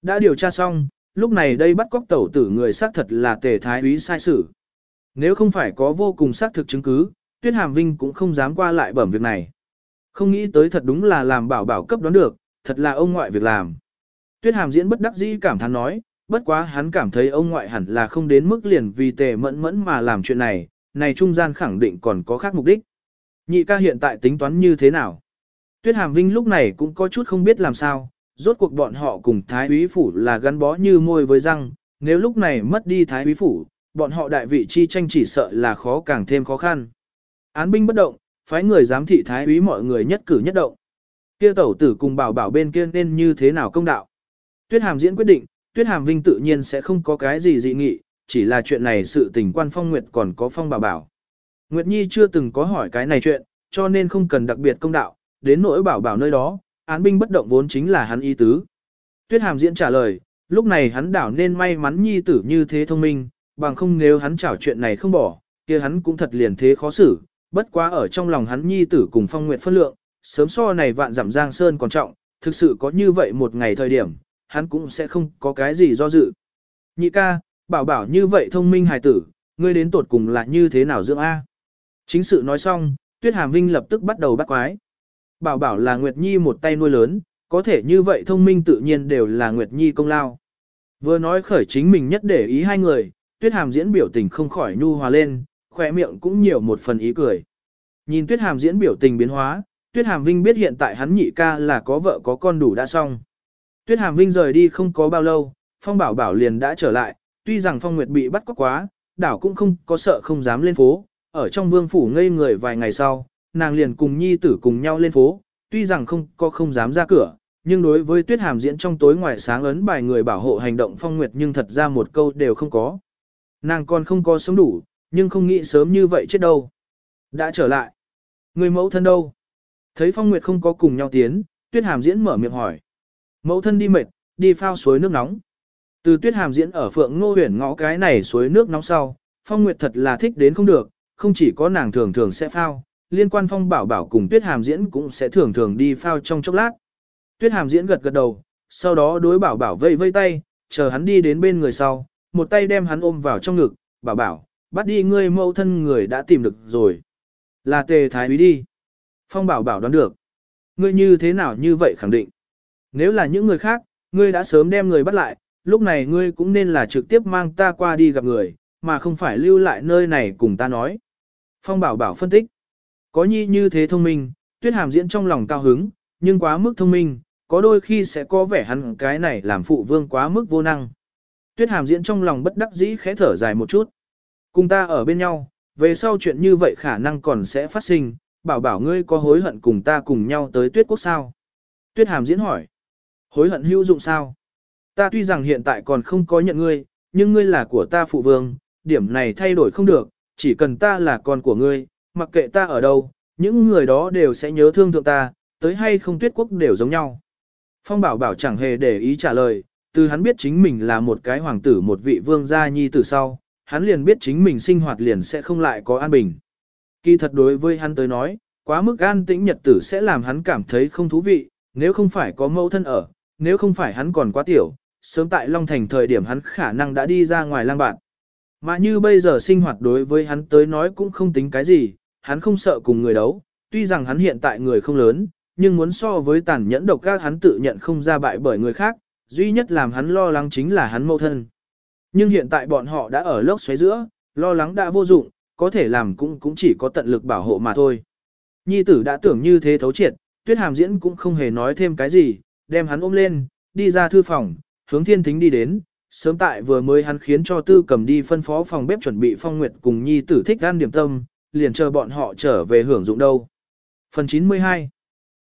Đã điều tra xong, lúc này đây bắt cóc tẩu tử người xác thật là tề thái úy sai sử Nếu không phải có vô cùng xác thực chứng cứ, Tuyết Hàm Vinh cũng không dám qua lại bẩm việc này. Không nghĩ tới thật đúng là làm bảo bảo cấp đoán được, thật là ông ngoại việc làm. Tuyết Hàm diễn bất đắc dĩ cảm thán nói, bất quá hắn cảm thấy ông ngoại hẳn là không đến mức liền vì tề mẫn mẫn mà làm chuyện này, này trung gian khẳng định còn có khác mục đích. Nhị ca hiện tại tính toán như thế nào? Tuyết Hàm Vinh lúc này cũng có chút không biết làm sao, rốt cuộc bọn họ cùng Thái úy phủ là gắn bó như môi với răng, nếu lúc này mất đi Thái úy phủ, bọn họ đại vị chi tranh chỉ sợ là khó càng thêm khó khăn. Án binh bất động, phái người giám thị Thái úy mọi người nhất cử nhất động. Kia tẩu tử cùng bảo bảo bên kia nên như thế nào công đạo. Tuyết Hàm diễn quyết định, Tuyết Hàm Vinh tự nhiên sẽ không có cái gì dị nghị, chỉ là chuyện này sự tình quan phong Nguyệt còn có phong bảo bảo. Nguyệt Nhi chưa từng có hỏi cái này chuyện, cho nên không cần đặc biệt công đạo, đến nỗi bảo bảo nơi đó, án binh bất động vốn chính là hắn ý tứ. Tuyết Hàm diễn trả lời, lúc này hắn đảo nên may mắn Nhi tử như thế thông minh, bằng không nếu hắn chảo chuyện này không bỏ, kia hắn cũng thật liền thế khó xử, bất quá ở trong lòng hắn Nhi tử cùng phong Nguyệt phân lượng, sớm so này vạn giảm giang sơn còn trọng, thực sự có như vậy một ngày thời điểm, hắn cũng sẽ không có cái gì do dự. Nhị ca, bảo bảo như vậy thông minh hài tử, ngươi đến tột cùng là như thế nào dưỡng A. Chính sự nói xong, Tuyết Hàm Vinh lập tức bắt đầu bắt quái. Bảo bảo là Nguyệt Nhi một tay nuôi lớn, có thể như vậy thông minh tự nhiên đều là Nguyệt Nhi công lao. Vừa nói khởi chính mình nhất để ý hai người, Tuyết Hàm diễn biểu tình không khỏi nhu hòa lên, khỏe miệng cũng nhiều một phần ý cười. Nhìn Tuyết Hàm diễn biểu tình biến hóa, Tuyết Hàm Vinh biết hiện tại hắn nhị ca là có vợ có con đủ đã xong. Tuyết Hàm Vinh rời đi không có bao lâu, Phong Bảo Bảo liền đã trở lại, tuy rằng Phong Nguyệt bị bắt cóc quá, đảo cũng không có sợ không dám lên phố, ở trong vương phủ ngây người vài ngày sau, nàng liền cùng nhi tử cùng nhau lên phố, tuy rằng không có không dám ra cửa, nhưng đối với Tuyết Hàm diễn trong tối ngoài sáng ấn bài người bảo hộ hành động Phong Nguyệt nhưng thật ra một câu đều không có. Nàng còn không có sống đủ, nhưng không nghĩ sớm như vậy chết đâu. Đã trở lại. Người mẫu thân đâu? Thấy Phong Nguyệt không có cùng nhau tiến, Tuyết Hàm diễn mở miệng hỏi. Mẫu thân đi mệt, đi phao suối nước nóng. Từ tuyết hàm diễn ở phượng ngô huyền ngõ cái này suối nước nóng sau, phong nguyệt thật là thích đến không được, không chỉ có nàng thường thường sẽ phao, liên quan phong bảo bảo cùng tuyết hàm diễn cũng sẽ thường thường đi phao trong chốc lát. Tuyết hàm diễn gật gật đầu, sau đó đối bảo bảo vây vây tay, chờ hắn đi đến bên người sau, một tay đem hắn ôm vào trong ngực, bảo bảo, bắt đi ngươi mẫu thân người đã tìm được rồi. Là tề thái úy đi. Phong bảo bảo đoán được. Ngươi như thế nào như vậy khẳng định. Nếu là những người khác, ngươi đã sớm đem người bắt lại, lúc này ngươi cũng nên là trực tiếp mang ta qua đi gặp người, mà không phải lưu lại nơi này cùng ta nói. Phong bảo bảo phân tích. Có nhi như thế thông minh, tuyết hàm diễn trong lòng cao hứng, nhưng quá mức thông minh, có đôi khi sẽ có vẻ hắn cái này làm phụ vương quá mức vô năng. Tuyết hàm diễn trong lòng bất đắc dĩ khẽ thở dài một chút. Cùng ta ở bên nhau, về sau chuyện như vậy khả năng còn sẽ phát sinh, bảo bảo ngươi có hối hận cùng ta cùng nhau tới tuyết quốc sao? Tuyết hàm diễn hỏi. Hối hận hữu dụng sao? Ta tuy rằng hiện tại còn không có nhận ngươi, nhưng ngươi là của ta phụ vương, điểm này thay đổi không được, chỉ cần ta là con của ngươi, mặc kệ ta ở đâu, những người đó đều sẽ nhớ thương thượng ta, tới hay không tuyết quốc đều giống nhau. Phong bảo bảo chẳng hề để ý trả lời, từ hắn biết chính mình là một cái hoàng tử một vị vương gia nhi từ sau, hắn liền biết chính mình sinh hoạt liền sẽ không lại có an bình. Kỳ thật đối với hắn tới nói, quá mức an tĩnh nhật tử sẽ làm hắn cảm thấy không thú vị, nếu không phải có mẫu thân ở, nếu không phải hắn còn quá tiểu, sớm tại Long Thành thời điểm hắn khả năng đã đi ra ngoài lang bạn. Mà như bây giờ sinh hoạt đối với hắn tới nói cũng không tính cái gì, hắn không sợ cùng người đấu, tuy rằng hắn hiện tại người không lớn, nhưng muốn so với tàn nhẫn độc các hắn tự nhận không ra bại bởi người khác, duy nhất làm hắn lo lắng chính là hắn mâu thân. Nhưng hiện tại bọn họ đã ở lốc xoáy giữa, lo lắng đã vô dụng, có thể làm cũng cũng chỉ có tận lực bảo hộ mà thôi. Nhi tử đã tưởng như thế thấu triệt, tuyết hàm diễn cũng không hề nói thêm cái gì, đem hắn ôm lên, đi ra thư phòng, hướng thiên thính đi đến, sớm tại vừa mới hắn khiến cho tư cầm đi phân phó phòng bếp chuẩn bị phong nguyệt cùng nhi tử thích ăn điểm tâm, liền chờ bọn họ trở về hưởng dụng đâu. Phần 92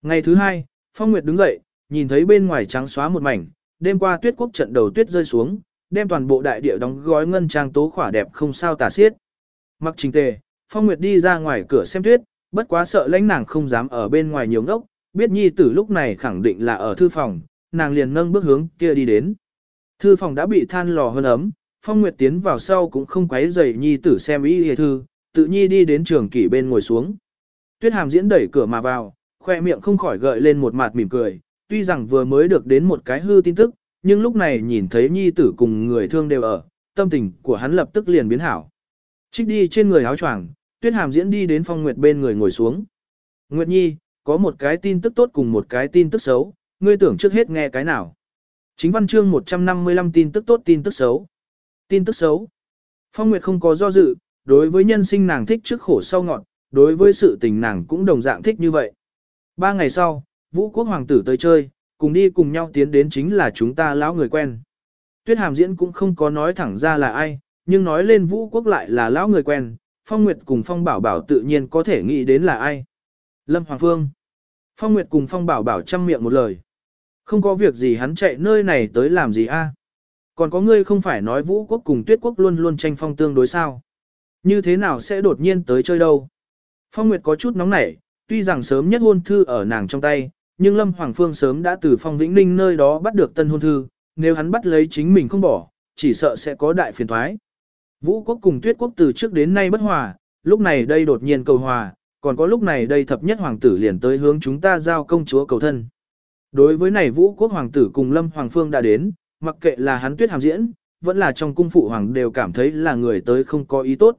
Ngày thứ hai, phong nguyệt đứng dậy, nhìn thấy bên ngoài trắng xóa một mảnh, đêm qua tuyết quốc trận đầu tuyết rơi xuống, đem toàn bộ đại địa đóng gói ngân trang tố khỏa đẹp không sao tả xiết. Mặc trình tề, phong nguyệt đi ra ngoài cửa xem tuyết, bất quá sợ lãnh nàng không dám ở bên ngoài nhiều ngốc, biết nhi tử lúc này khẳng định là ở thư phòng, nàng liền nâng bước hướng kia đi đến. Thư phòng đã bị than lò hơn ấm, Phong Nguyệt tiến vào sau cũng không quấy rầy nhi tử xem ý hề thư, tự nhi đi đến trường kỷ bên ngồi xuống. Tuyết hàm diễn đẩy cửa mà vào, khoe miệng không khỏi gợi lên một mặt mỉm cười, tuy rằng vừa mới được đến một cái hư tin tức, nhưng lúc này nhìn thấy nhi tử cùng người thương đều ở, tâm tình của hắn lập tức liền biến hảo. Trích đi trên người áo choàng, Tuyết hàm diễn đi đến Phong Nguyệt bên người ngồi xuống. Nguyệt nhi, có một cái tin tức tốt cùng một cái tin tức xấu, ngươi tưởng trước hết nghe cái nào. Chính văn chương 155 tin tức tốt tin tức xấu. Tin tức xấu. Phong Nguyệt không có do dự, đối với nhân sinh nàng thích trước khổ sau ngọn, đối với sự tình nàng cũng đồng dạng thích như vậy. Ba ngày sau, Vũ Quốc Hoàng tử tới chơi, cùng đi cùng nhau tiến đến chính là chúng ta lão người quen. Tuyết Hàm Diễn cũng không có nói thẳng ra là ai, nhưng nói lên Vũ Quốc lại là lão người quen, Phong Nguyệt cùng Phong Bảo Bảo tự nhiên có thể nghĩ đến là ai. Lâm Hoàng Phương. Phong Nguyệt cùng Phong Bảo Bảo chăm miệng một lời. Không có việc gì hắn chạy nơi này tới làm gì a? Còn có ngươi không phải nói vũ quốc cùng tuyết quốc luôn luôn tranh phong tương đối sao? Như thế nào sẽ đột nhiên tới chơi đâu? Phong Nguyệt có chút nóng nảy, tuy rằng sớm nhất hôn thư ở nàng trong tay, nhưng Lâm Hoàng Phương sớm đã từ Phong Vĩnh Ninh nơi đó bắt được tân hôn thư, nếu hắn bắt lấy chính mình không bỏ, chỉ sợ sẽ có đại phiền thoái. Vũ quốc cùng tuyết quốc từ trước đến nay bất hòa, lúc này đây đột nhiên cầu hòa, còn có lúc này đây thập nhất hoàng tử liền tới hướng chúng ta giao công chúa cầu thân. Đối với này vũ quốc hoàng tử cùng Lâm Hoàng Phương đã đến, mặc kệ là hắn tuyết hàm diễn, vẫn là trong cung phụ hoàng đều cảm thấy là người tới không có ý tốt.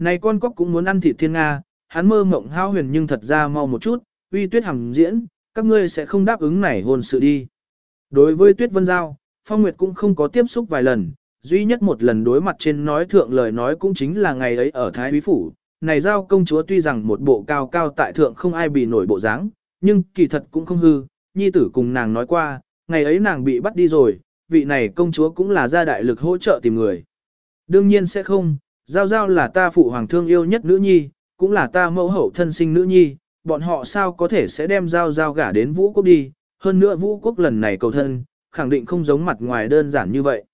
Này con cóc cũng muốn ăn thịt thiên Nga, hắn mơ mộng hao huyền nhưng thật ra mau một chút, uy tuyết hằng diễn, các ngươi sẽ không đáp ứng này hôn sự đi. Đối với tuyết vân giao, Phong Nguyệt cũng không có tiếp xúc vài lần, duy nhất một lần đối mặt trên nói thượng lời nói cũng chính là ngày ấy ở Thái quý Phủ. Này giao công chúa tuy rằng một bộ cao cao tại thượng không ai bị nổi bộ dáng, nhưng kỳ thật cũng không hư, nhi tử cùng nàng nói qua, ngày ấy nàng bị bắt đi rồi, vị này công chúa cũng là gia đại lực hỗ trợ tìm người. Đương nhiên sẽ không, Giao Giao là ta phụ hoàng thương yêu nhất nữ nhi, cũng là ta mẫu hậu thân sinh nữ nhi, bọn họ sao có thể sẽ đem Giao Giao gả đến vũ quốc đi, hơn nữa vũ quốc lần này cầu thân, khẳng định không giống mặt ngoài đơn giản như vậy.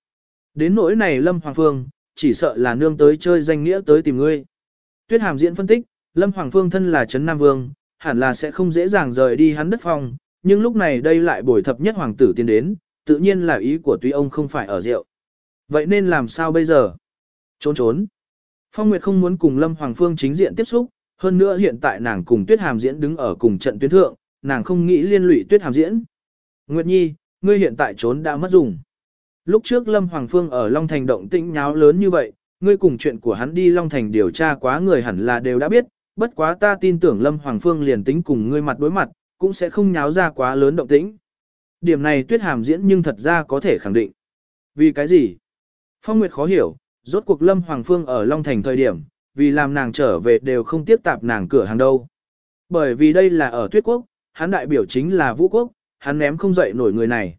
Đến nỗi này Lâm Hoàng Phương, chỉ sợ là nương tới chơi danh nghĩa tới tìm ngươi. Tuyết Hàm diễn phân tích, Lâm Hoàng Phương thân là Trấn Nam Vương, hẳn là sẽ không dễ dàng rời đi hắn đất phòng, nhưng lúc này đây lại bồi thập nhất hoàng tử tiến đến, tự nhiên là ý của tuy ông không phải ở rượu. Vậy nên làm sao bây giờ? Trốn trốn. Phong Nguyệt không muốn cùng Lâm Hoàng Phương chính diện tiếp xúc, hơn nữa hiện tại nàng cùng Tuyết Hàm diễn đứng ở cùng trận tuyến thượng, nàng không nghĩ liên lụy Tuyết Hàm diễn. Nguyệt Nhi, ngươi hiện tại trốn đã mất dùng. Lúc trước Lâm Hoàng Phương ở Long Thành động tĩnh nháo lớn như vậy, ngươi cùng chuyện của hắn đi Long Thành điều tra quá người hẳn là đều đã biết, bất quá ta tin tưởng Lâm Hoàng Phương liền tính cùng ngươi mặt đối mặt, cũng sẽ không nháo ra quá lớn động tĩnh. Điểm này tuyết hàm diễn nhưng thật ra có thể khẳng định. Vì cái gì? Phong Nguyệt khó hiểu, rốt cuộc Lâm Hoàng Phương ở Long Thành thời điểm, vì làm nàng trở về đều không tiếp tạp nàng cửa hàng đâu. Bởi vì đây là ở tuyết quốc, hắn đại biểu chính là vũ quốc, hắn ném không dậy nổi người này.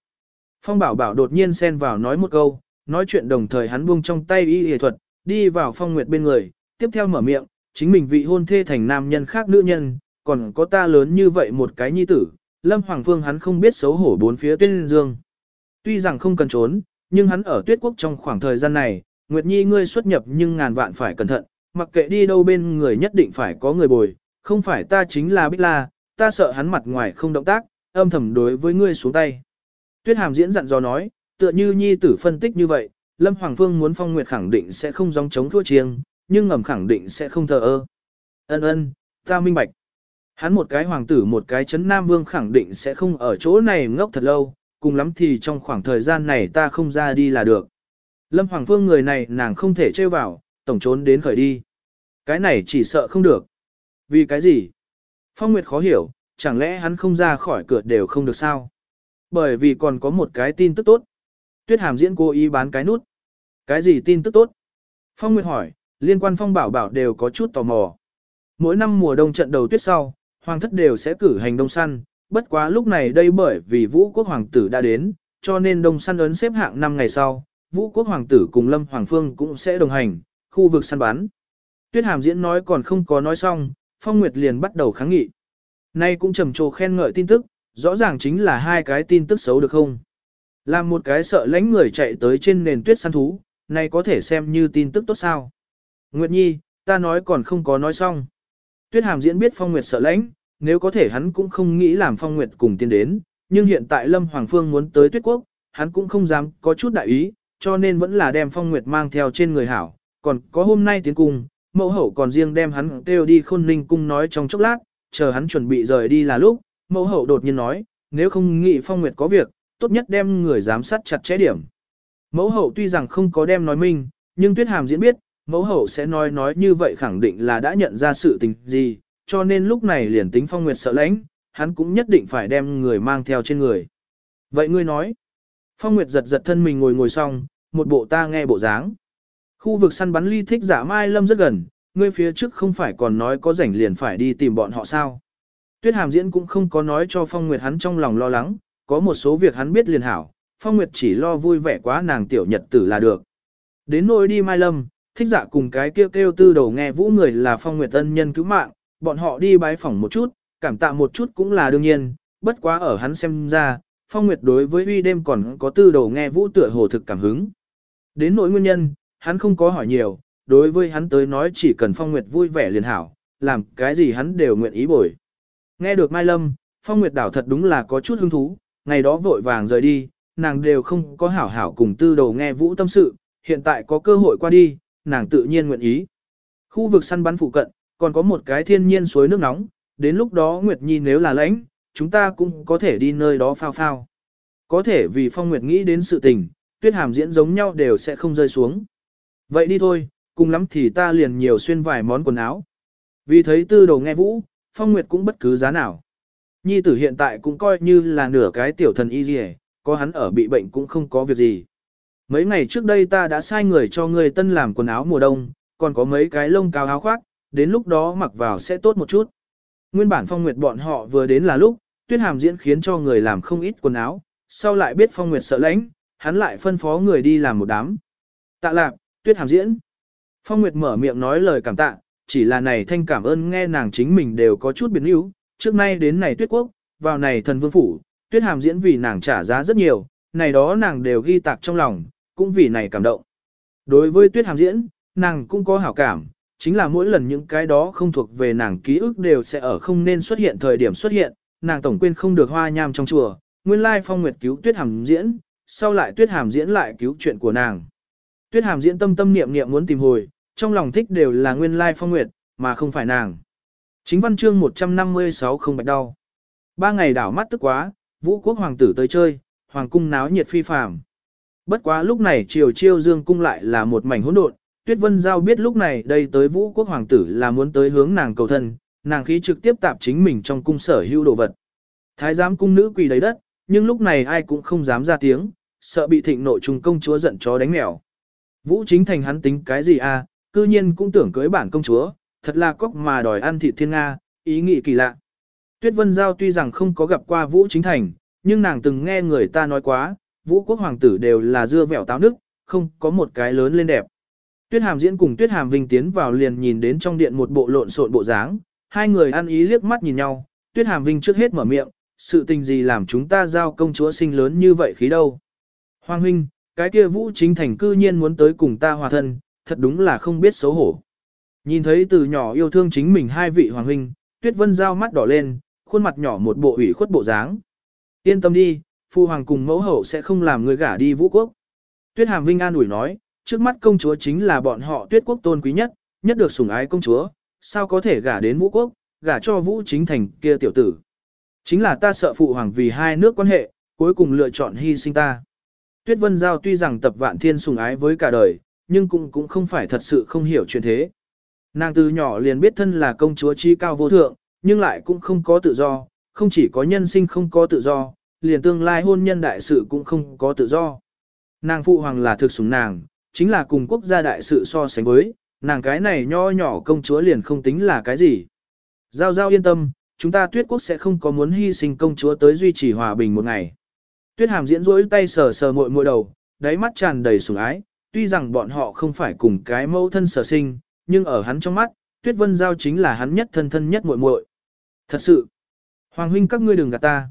Phong Bảo Bảo đột nhiên xen vào nói một câu, nói chuyện đồng thời hắn buông trong tay y y thuật, đi vào Phong Nguyệt bên người, tiếp theo mở miệng, chính mình vị hôn thê thành nam nhân khác nữ nhân, còn có ta lớn như vậy một cái nhi tử, Lâm Hoàng Phương hắn không biết xấu hổ bốn phía tuyên dương. Tuy rằng không cần trốn, nhưng hắn ở tuyết quốc trong khoảng thời gian này, Nguyệt Nhi ngươi xuất nhập nhưng ngàn vạn phải cẩn thận, mặc kệ đi đâu bên người nhất định phải có người bồi, không phải ta chính là Bích La, ta sợ hắn mặt ngoài không động tác, âm thầm đối với ngươi xuống tay. Tuyết Hàm diễn dặn dò nói, tựa như Nhi tử phân tích như vậy, Lâm Hoàng Phương muốn Phong Nguyệt khẳng định sẽ không gióng chống thua chiêng, nhưng ngầm khẳng định sẽ không thờ ơ. Ân ân, ta minh bạch. Hắn một cái hoàng tử một cái chấn Nam Vương khẳng định sẽ không ở chỗ này ngốc thật lâu, cùng lắm thì trong khoảng thời gian này ta không ra đi là được. Lâm Hoàng Phương người này nàng không thể trêu vào, tổng trốn đến khởi đi. Cái này chỉ sợ không được. Vì cái gì? Phong Nguyệt khó hiểu, chẳng lẽ hắn không ra khỏi cửa đều không được sao? Bởi vì còn có một cái tin tức tốt. Tuyết Hàm diễn cố ý bán cái nút. Cái gì tin tức tốt? Phong Nguyệt hỏi, liên quan Phong Bảo Bảo đều có chút tò mò. Mỗi năm mùa đông trận đầu tuyết sau, hoàng thất đều sẽ cử hành đông săn, bất quá lúc này đây bởi vì vũ quốc hoàng tử đã đến, cho nên đông săn ấn xếp hạng 5 ngày sau, vũ quốc hoàng tử cùng lâm hoàng phương cũng sẽ đồng hành, khu vực săn bắn. Tuyết hàm diễn nói còn không có nói xong, phong nguyệt liền bắt đầu kháng nghị. Nay cũng trầm trồ khen ngợi tin tức, rõ ràng chính là hai cái tin tức xấu được không? Làm một cái sợ lãnh người chạy tới trên nền tuyết săn thú, này có thể xem như tin tức tốt sao? Nguyệt Nhi, ta nói còn không có nói xong. Tuyết Hàm diễn biết Phong Nguyệt sợ lãnh, nếu có thể hắn cũng không nghĩ làm Phong Nguyệt cùng tiến đến, nhưng hiện tại Lâm Hoàng Phương muốn tới Tuyết Quốc, hắn cũng không dám có chút đại ý, cho nên vẫn là đem Phong Nguyệt mang theo trên người hảo, còn có hôm nay tiến cung, mẫu hậu còn riêng đem hắn kêu đi khôn ninh cung nói trong chốc lát, chờ hắn chuẩn bị rời đi là lúc, mẫu hậu đột nhiên nói, nếu không nghĩ Phong Nguyệt có việc, tốt nhất đem người giám sát chặt chẽ điểm. Mẫu hậu tuy rằng không có đem nói minh, nhưng Tuyết Hàm diễn biết, mẫu hậu sẽ nói nói như vậy khẳng định là đã nhận ra sự tình gì, cho nên lúc này liền tính phong nguyệt sợ lãnh, hắn cũng nhất định phải đem người mang theo trên người. Vậy ngươi nói, phong nguyệt giật giật thân mình ngồi ngồi xong, một bộ ta nghe bộ dáng. Khu vực săn bắn ly thích giả mai lâm rất gần, ngươi phía trước không phải còn nói có rảnh liền phải đi tìm bọn họ sao. Tuyết hàm diễn cũng không có nói cho phong nguyệt hắn trong lòng lo lắng, có một số việc hắn biết liền hảo, phong nguyệt chỉ lo vui vẻ quá nàng tiểu nhật tử là được. Đến nỗi đi mai lâm, thích giả cùng cái kêu kêu tư đầu nghe vũ người là phong nguyệt tân nhân cứu mạng, bọn họ đi bái phỏng một chút, cảm tạ một chút cũng là đương nhiên, bất quá ở hắn xem ra, phong nguyệt đối với uy đêm còn có tư đầu nghe vũ tựa hồ thực cảm hứng. Đến nỗi nguyên nhân, hắn không có hỏi nhiều, đối với hắn tới nói chỉ cần phong nguyệt vui vẻ liền hảo, làm cái gì hắn đều nguyện ý bồi. Nghe được Mai Lâm, phong nguyệt đảo thật đúng là có chút hứng thú, ngày đó vội vàng rời đi, nàng đều không có hảo hảo cùng tư đầu nghe vũ tâm sự, hiện tại có cơ hội qua đi, nàng tự nhiên nguyện ý. Khu vực săn bắn phụ cận, còn có một cái thiên nhiên suối nước nóng, đến lúc đó Nguyệt Nhi nếu là lãnh, chúng ta cũng có thể đi nơi đó phao phao. Có thể vì Phong Nguyệt nghĩ đến sự tình, tuyết hàm diễn giống nhau đều sẽ không rơi xuống. Vậy đi thôi, cùng lắm thì ta liền nhiều xuyên vài món quần áo. Vì thấy tư đầu nghe vũ, Phong Nguyệt cũng bất cứ giá nào. Nhi tử hiện tại cũng coi như là nửa cái tiểu thần y gì có hắn ở bị bệnh cũng không có việc gì. Mấy ngày trước đây ta đã sai người cho người tân làm quần áo mùa đông, còn có mấy cái lông cao áo khoác, đến lúc đó mặc vào sẽ tốt một chút. Nguyên bản phong nguyệt bọn họ vừa đến là lúc, tuyết hàm diễn khiến cho người làm không ít quần áo, sau lại biết phong nguyệt sợ lãnh, hắn lại phân phó người đi làm một đám. Tạ lạc, tuyết hàm diễn. Phong nguyệt mở miệng nói lời cảm tạ, chỉ là này thanh cảm ơn nghe nàng chính mình đều có chút biến yếu, trước nay đến này tuyết quốc, vào này thần vương phủ, tuyết hàm diễn vì nàng trả giá rất nhiều, này đó nàng đều ghi tạc trong lòng, cũng vì này cảm động. Đối với tuyết hàm diễn, nàng cũng có hảo cảm, chính là mỗi lần những cái đó không thuộc về nàng ký ức đều sẽ ở không nên xuất hiện thời điểm xuất hiện, nàng tổng quên không được hoa nham trong chùa, nguyên lai phong nguyệt cứu tuyết hàm diễn, sau lại tuyết hàm diễn lại cứu chuyện của nàng. Tuyết hàm diễn tâm tâm niệm niệm muốn tìm hồi, trong lòng thích đều là nguyên lai phong nguyệt, mà không phải nàng. Chính văn chương 156 không bạch đau. Ba ngày đảo mắt tức quá, vũ quốc hoàng tử tới chơi, hoàng cung náo nhiệt phi phàm. Bất quá lúc này triều chiêu dương cung lại là một mảnh hỗn độn, Tuyết Vân Giao biết lúc này đây tới vũ quốc hoàng tử là muốn tới hướng nàng cầu thân, nàng khí trực tiếp tạp chính mình trong cung sở hữu đồ vật. Thái giám cung nữ quỳ đầy đất, nhưng lúc này ai cũng không dám ra tiếng, sợ bị thịnh nội trung công chúa giận chó đánh mèo. Vũ chính thành hắn tính cái gì à, cư nhiên cũng tưởng cưới bản công chúa, thật là cóc mà đòi ăn thịt thiên Nga, ý nghĩ kỳ lạ. Tuyết Vân Giao tuy rằng không có gặp qua Vũ chính thành, nhưng nàng từng nghe người ta nói quá, Vũ quốc hoàng tử đều là dưa vẹo táo nước, không có một cái lớn lên đẹp. Tuyết Hàm diễn cùng Tuyết Hàm Vinh tiến vào liền nhìn đến trong điện một bộ lộn xộn bộ dáng, hai người ăn ý liếc mắt nhìn nhau, Tuyết Hàm Vinh trước hết mở miệng, sự tình gì làm chúng ta giao công chúa sinh lớn như vậy khí đâu. Hoàng huynh, cái kia Vũ chính thành cư nhiên muốn tới cùng ta hòa thân, thật đúng là không biết xấu hổ. Nhìn thấy từ nhỏ yêu thương chính mình hai vị hoàng huynh, Tuyết Vân giao mắt đỏ lên, khuôn mặt nhỏ một bộ ủy khuất bộ dáng. Yên tâm đi, phu hoàng cùng mẫu hậu sẽ không làm người gả đi vũ quốc. Tuyết Hàm Vinh an ủi nói, trước mắt công chúa chính là bọn họ tuyết quốc tôn quý nhất, nhất được sủng ái công chúa, sao có thể gả đến vũ quốc, gả cho vũ chính thành kia tiểu tử. Chính là ta sợ phụ hoàng vì hai nước quan hệ, cuối cùng lựa chọn hy sinh ta. Tuyết Vân Giao tuy rằng tập vạn thiên sủng ái với cả đời, nhưng cũng cũng không phải thật sự không hiểu chuyện thế. Nàng từ nhỏ liền biết thân là công chúa chi cao vô thượng, nhưng lại cũng không có tự do, không chỉ có nhân sinh không có tự do, liền tương lai hôn nhân đại sự cũng không có tự do. Nàng phụ hoàng là thực sủng nàng, chính là cùng quốc gia đại sự so sánh với, nàng cái này nho nhỏ công chúa liền không tính là cái gì. Giao giao yên tâm, chúng ta tuyết quốc sẽ không có muốn hy sinh công chúa tới duy trì hòa bình một ngày. Tuyết hàm diễn rỗi tay sờ sờ mội mội đầu, đáy mắt tràn đầy sủng ái, tuy rằng bọn họ không phải cùng cái mẫu thân sở sinh, nhưng ở hắn trong mắt, tuyết vân giao chính là hắn nhất thân thân nhất muội muội. Thật sự, Hoàng huynh các ngươi đừng gạt ta.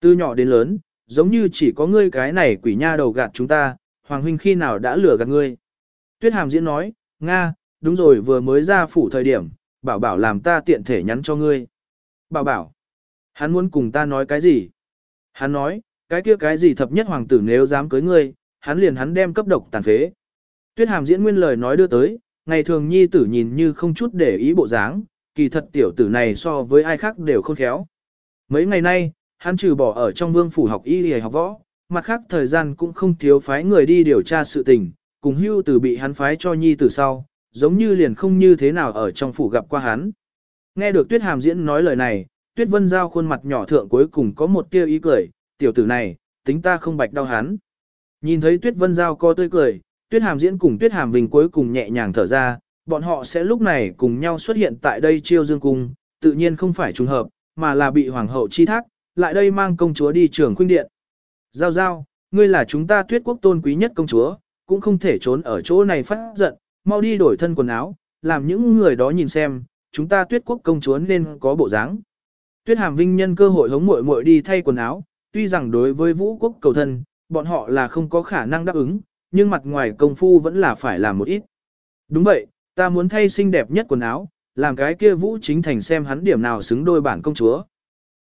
Từ nhỏ đến lớn, giống như chỉ có ngươi cái này quỷ nha đầu gạt chúng ta, Hoàng huynh khi nào đã lừa gạt ngươi. Tuyết hàm diễn nói, Nga, đúng rồi vừa mới ra phủ thời điểm, bảo bảo làm ta tiện thể nhắn cho ngươi. Bảo bảo, hắn muốn cùng ta nói cái gì? Hắn nói, cái kia cái gì thập nhất hoàng tử nếu dám cưới ngươi, hắn liền hắn đem cấp độc tàn phế. Tuyết hàm diễn nguyên lời nói đưa tới, ngày thường nhi tử nhìn như không chút để ý bộ dáng, kỳ thật tiểu tử này so với ai khác đều không khéo. Mấy ngày nay, hắn trừ bỏ ở trong vương phủ học y y học võ, mặt khác thời gian cũng không thiếu phái người đi điều tra sự tình, cùng hưu từ bị hắn phái cho nhi tử sau, giống như liền không như thế nào ở trong phủ gặp qua hắn. Nghe được Tuyết Hàm diễn nói lời này, Tuyết Vân Giao khuôn mặt nhỏ thượng cuối cùng có một tia ý cười, tiểu tử này, tính ta không bạch đau hắn. Nhìn thấy Tuyết Vân Giao co tươi cười, Tuyết Hàm diễn cùng Tuyết Hàm Vinh cuối cùng nhẹ nhàng thở ra, bọn họ sẽ lúc này cùng nhau xuất hiện tại đây chiêu dương cung, tự nhiên không phải trùng hợp, mà là bị hoàng hậu chi thác, lại đây mang công chúa đi trường khuynh điện. Giao giao, ngươi là chúng ta tuyết quốc tôn quý nhất công chúa, cũng không thể trốn ở chỗ này phát giận, mau đi đổi thân quần áo, làm những người đó nhìn xem, chúng ta tuyết quốc công chúa nên có bộ dáng. Tuyết hàm vinh nhân cơ hội hống muội muội đi thay quần áo, tuy rằng đối với vũ quốc cầu thân, bọn họ là không có khả năng đáp ứng, nhưng mặt ngoài công phu vẫn là phải làm một ít. Đúng vậy, ta muốn thay xinh đẹp nhất quần áo, làm cái kia vũ chính thành xem hắn điểm nào xứng đôi bản công chúa.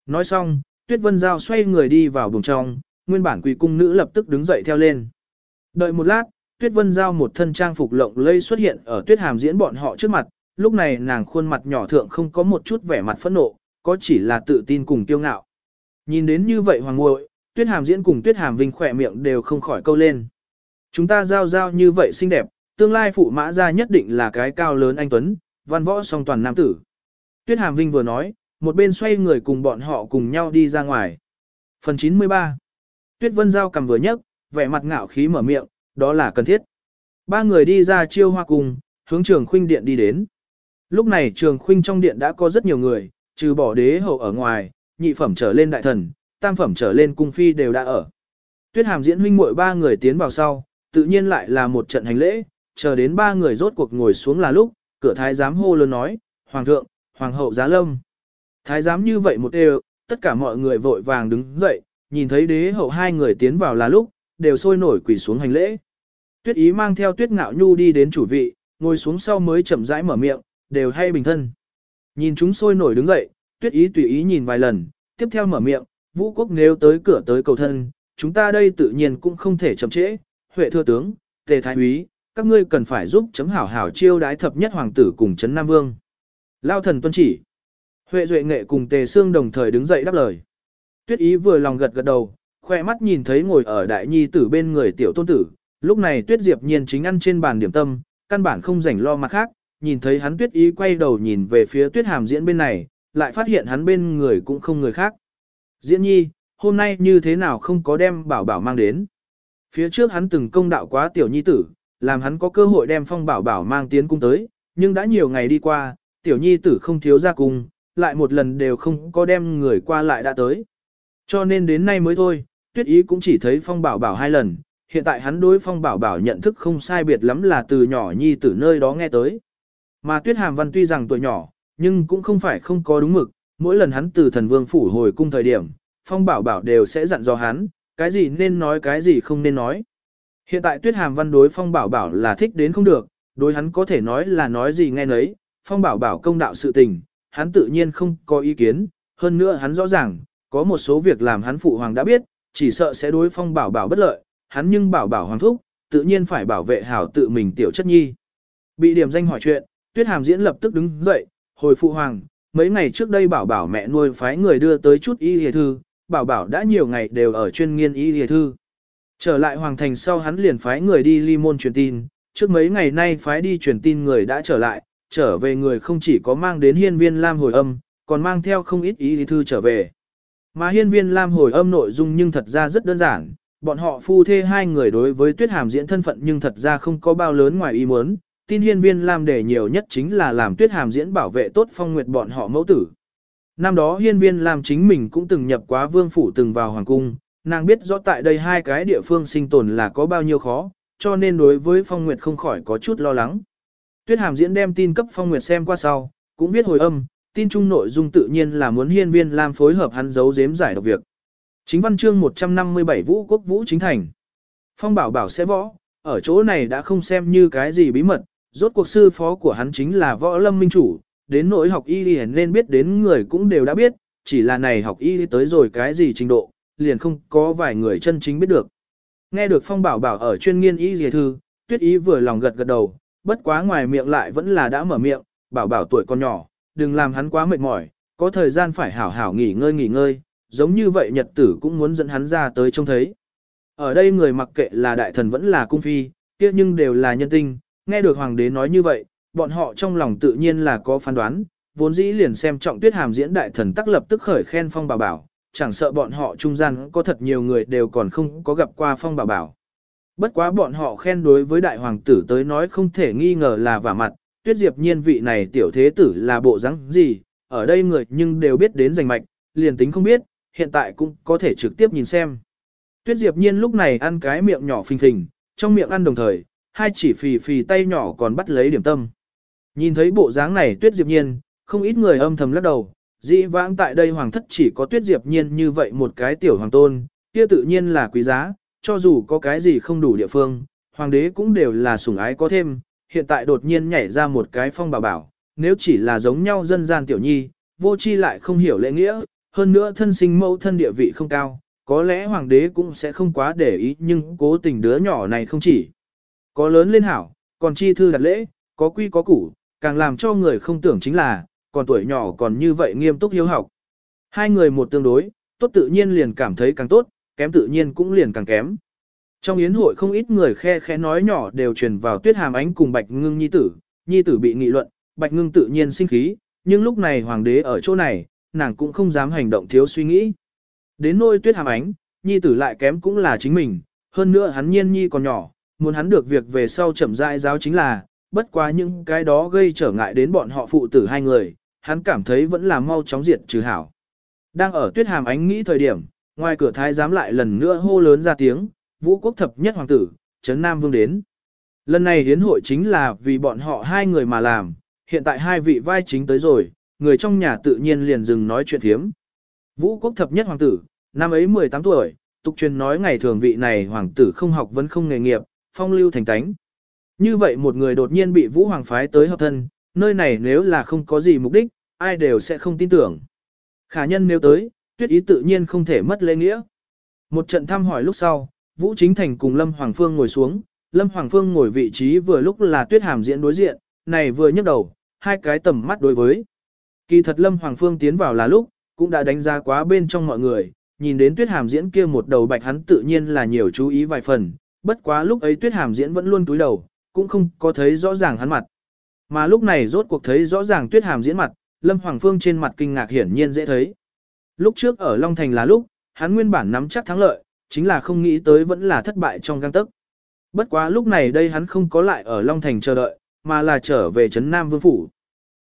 Nói xong, Tuyết Vân Giao xoay người đi vào buồng trong, nguyên bản quỳ cung nữ lập tức đứng dậy theo lên. Đợi một lát, Tuyết Vân Giao một thân trang phục lộng lây xuất hiện ở Tuyết Hàm diễn bọn họ trước mặt, lúc này nàng khuôn mặt nhỏ thượng không có một chút vẻ mặt phẫn nộ, có chỉ là tự tin cùng kiêu ngạo. Nhìn đến như vậy hoàng ngội, Tuyết Hàm diễn cùng Tuyết Hàm Vinh khỏe miệng đều không khỏi câu lên. Chúng ta giao giao như vậy xinh đẹp, tương lai phụ mã ra nhất định là cái cao lớn anh Tuấn, văn võ song toàn nam tử. Tuyết Hàm Vinh vừa nói, một bên xoay người cùng bọn họ cùng nhau đi ra ngoài. Phần 93 Tuyết Vân Giao cầm vừa nhấc, vẻ mặt ngạo khí mở miệng, đó là cần thiết. Ba người đi ra chiêu hoa cùng, hướng trường khuynh điện đi đến. Lúc này trường khuynh trong điện đã có rất nhiều người, trừ bỏ đế hậu ở ngoài, nhị phẩm trở lên đại thần, tam phẩm trở lên cung phi đều đã ở. Tuyết hàm diễn huynh muội ba người tiến vào sau, tự nhiên lại là một trận hành lễ, chờ đến ba người rốt cuộc ngồi xuống là lúc, cửa thái giám hô lớn nói, Hoàng thượng, Hoàng hậu giá lâm. Thái giám như vậy một đều, tất cả mọi người vội vàng đứng dậy, nhìn thấy đế hậu hai người tiến vào là lúc, đều sôi nổi quỳ xuống hành lễ. Tuyết ý mang theo tuyết ngạo nhu đi đến chủ vị, ngồi xuống sau mới chậm rãi mở miệng, đều hay bình thân. Nhìn chúng sôi nổi đứng dậy, tuyết ý tùy ý nhìn vài lần, tiếp theo mở miệng, vũ quốc nếu tới cửa tới cầu thân, chúng ta đây tự nhiên cũng không thể chậm trễ, huệ thưa tướng, tề thái úy, các ngươi cần phải giúp chấm hảo hảo chiêu đái thập nhất hoàng tử cùng chấn Nam Vương. Lao thần tuân chỉ. Huệ duệ nghệ cùng tề xương đồng thời đứng dậy đáp lời. Tuyết ý vừa lòng gật gật đầu, khoe mắt nhìn thấy ngồi ở đại nhi tử bên người tiểu tôn tử, lúc này tuyết diệp nhiên chính ăn trên bàn điểm tâm, căn bản không rảnh lo mặt khác, nhìn thấy hắn tuyết ý quay đầu nhìn về phía tuyết hàm diễn bên này, lại phát hiện hắn bên người cũng không người khác. Diễn nhi, hôm nay như thế nào không có đem bảo bảo mang đến. Phía trước hắn từng công đạo quá tiểu nhi tử, làm hắn có cơ hội đem phong bảo bảo mang tiến cung tới, nhưng đã nhiều ngày đi qua, tiểu nhi tử không thiếu ra cung, lại một lần đều không có đem người qua lại đã tới. Cho nên đến nay mới thôi, tuyết ý cũng chỉ thấy phong bảo bảo hai lần, hiện tại hắn đối phong bảo bảo nhận thức không sai biệt lắm là từ nhỏ nhi từ nơi đó nghe tới. Mà tuyết hàm văn tuy rằng tuổi nhỏ, nhưng cũng không phải không có đúng mực, mỗi lần hắn từ thần vương phủ hồi cung thời điểm, phong bảo bảo đều sẽ dặn dò hắn, cái gì nên nói cái gì không nên nói. Hiện tại tuyết hàm văn đối phong bảo bảo là thích đến không được, đối hắn có thể nói là nói gì nghe nấy, phong bảo bảo công đạo sự tình, hắn tự nhiên không có ý kiến, hơn nữa hắn rõ ràng, có một số việc làm hắn phụ hoàng đã biết, chỉ sợ sẽ đối phong bảo bảo bất lợi, hắn nhưng bảo bảo hoàng thúc, tự nhiên phải bảo vệ hảo tự mình tiểu chất nhi. Bị điểm danh hỏi chuyện, tuyết hàm diễn lập tức đứng dậy, hồi phụ hoàng, mấy ngày trước đây bảo bảo mẹ nuôi phái người đưa tới chút y hề thư, bảo bảo đã nhiều ngày đều ở chuyên nghiên y hề thư. Trở lại hoàng thành sau hắn liền phái người đi ly môn truyền tin, trước mấy ngày nay phái đi truyền tin người đã trở lại, trở về người không chỉ có mang đến hiên viên lam hồi âm, còn mang theo không ít ý thư trở về. Mà hiên viên lam hồi âm nội dung nhưng thật ra rất đơn giản, bọn họ phu thê hai người đối với tuyết hàm diễn thân phận nhưng thật ra không có bao lớn ngoài ý muốn, tin hiên viên lam để nhiều nhất chính là làm tuyết hàm diễn bảo vệ tốt phong nguyệt bọn họ mẫu tử. Năm đó hiên viên lam chính mình cũng từng nhập quá vương phủ từng vào hoàng cung, nàng biết rõ tại đây hai cái địa phương sinh tồn là có bao nhiêu khó, cho nên đối với phong nguyệt không khỏi có chút lo lắng. Tuyết hàm diễn đem tin cấp phong nguyệt xem qua sau, cũng viết hồi âm, tin chung nội dung tự nhiên là muốn hiên viên lam phối hợp hắn giấu giếm giải độc việc. Chính văn chương 157 Vũ Quốc Vũ Chính Thành. Phong bảo bảo sẽ võ, ở chỗ này đã không xem như cái gì bí mật, rốt cuộc sư phó của hắn chính là võ lâm minh chủ, đến nỗi học y liền nên biết đến người cũng đều đã biết, chỉ là này học y tới rồi cái gì trình độ, liền không có vài người chân chính biết được. Nghe được phong bảo bảo ở chuyên nghiên y dì thư, tuyết ý vừa lòng gật gật đầu, bất quá ngoài miệng lại vẫn là đã mở miệng, bảo bảo tuổi còn nhỏ, đừng làm hắn quá mệt mỏi, có thời gian phải hảo hảo nghỉ ngơi nghỉ ngơi, giống như vậy nhật tử cũng muốn dẫn hắn ra tới trông thấy. Ở đây người mặc kệ là đại thần vẫn là cung phi, kia nhưng đều là nhân tinh, nghe được hoàng đế nói như vậy, bọn họ trong lòng tự nhiên là có phán đoán, vốn dĩ liền xem trọng tuyết hàm diễn đại thần tắc lập tức khởi khen phong bảo bảo, chẳng sợ bọn họ trung gian có thật nhiều người đều còn không có gặp qua phong bảo bảo. Bất quá bọn họ khen đối với đại hoàng tử tới nói không thể nghi ngờ là vả mặt, tuyết diệp nhiên vị này tiểu thế tử là bộ dáng gì, ở đây người nhưng đều biết đến rành mạch, liền tính không biết, hiện tại cũng có thể trực tiếp nhìn xem. Tuyết diệp nhiên lúc này ăn cái miệng nhỏ phình phình, trong miệng ăn đồng thời, hai chỉ phì phì tay nhỏ còn bắt lấy điểm tâm. Nhìn thấy bộ dáng này tuyết diệp nhiên, không ít người âm thầm lắc đầu, dĩ vãng tại đây hoàng thất chỉ có tuyết diệp nhiên như vậy một cái tiểu hoàng tôn, kia tự nhiên là quý giá, cho dù có cái gì không đủ địa phương, hoàng đế cũng đều là sủng ái có thêm, hiện tại đột nhiên nhảy ra một cái phong bảo bảo, nếu chỉ là giống nhau dân gian tiểu nhi, vô chi lại không hiểu lễ nghĩa, hơn nữa thân sinh mẫu thân địa vị không cao, có lẽ hoàng đế cũng sẽ không quá để ý nhưng cố tình đứa nhỏ này không chỉ có lớn lên hảo, còn chi thư đặt lễ, có quy có củ, càng làm cho người không tưởng chính là, còn tuổi nhỏ còn như vậy nghiêm túc hiếu học. Hai người một tương đối, tốt tự nhiên liền cảm thấy càng tốt, kém tự nhiên cũng liền càng kém. Trong yến hội không ít người khe khẽ nói nhỏ đều truyền vào tuyết hàm ánh cùng bạch ngưng nhi tử, nhi tử bị nghị luận, bạch ngưng tự nhiên sinh khí, nhưng lúc này hoàng đế ở chỗ này, nàng cũng không dám hành động thiếu suy nghĩ. Đến nôi tuyết hàm ánh, nhi tử lại kém cũng là chính mình, hơn nữa hắn nhiên nhi còn nhỏ, muốn hắn được việc về sau chậm rãi giáo chính là, bất quá những cái đó gây trở ngại đến bọn họ phụ tử hai người, hắn cảm thấy vẫn là mau chóng diệt trừ hảo. Đang ở tuyết hàm ánh nghĩ thời điểm, ngoài cửa thái giám lại lần nữa hô lớn ra tiếng, vũ quốc thập nhất hoàng tử, Trấn Nam Vương đến. Lần này hiến hội chính là vì bọn họ hai người mà làm, hiện tại hai vị vai chính tới rồi, người trong nhà tự nhiên liền dừng nói chuyện thiếm. Vũ quốc thập nhất hoàng tử, năm ấy 18 tuổi, tục truyền nói ngày thường vị này hoàng tử không học vẫn không nghề nghiệp, phong lưu thành tánh. Như vậy một người đột nhiên bị vũ hoàng phái tới hợp thân, nơi này nếu là không có gì mục đích, ai đều sẽ không tin tưởng. Khả nhân nếu tới, tuyết ý tự nhiên không thể mất lễ nghĩa. Một trận thăm hỏi lúc sau, Vũ Chính Thành cùng Lâm Hoàng Phương ngồi xuống, Lâm Hoàng Phương ngồi vị trí vừa lúc là tuyết hàm diễn đối diện, này vừa nhấc đầu, hai cái tầm mắt đối với. Kỳ thật Lâm Hoàng Phương tiến vào là lúc, cũng đã đánh giá quá bên trong mọi người, nhìn đến tuyết hàm diễn kia một đầu bạch hắn tự nhiên là nhiều chú ý vài phần, bất quá lúc ấy tuyết hàm diễn vẫn luôn túi đầu, cũng không có thấy rõ ràng hắn mặt. Mà lúc này rốt cuộc thấy rõ ràng tuyết hàm diễn mặt, Lâm Hoàng Phương trên mặt kinh ngạc hiển nhiên dễ thấy. Lúc trước ở Long Thành là lúc, hắn nguyên bản nắm chắc thắng lợi, chính là không nghĩ tới vẫn là thất bại trong găng tức. Bất quá lúc này đây hắn không có lại ở Long Thành chờ đợi, mà là trở về Trấn Nam Vương Phủ.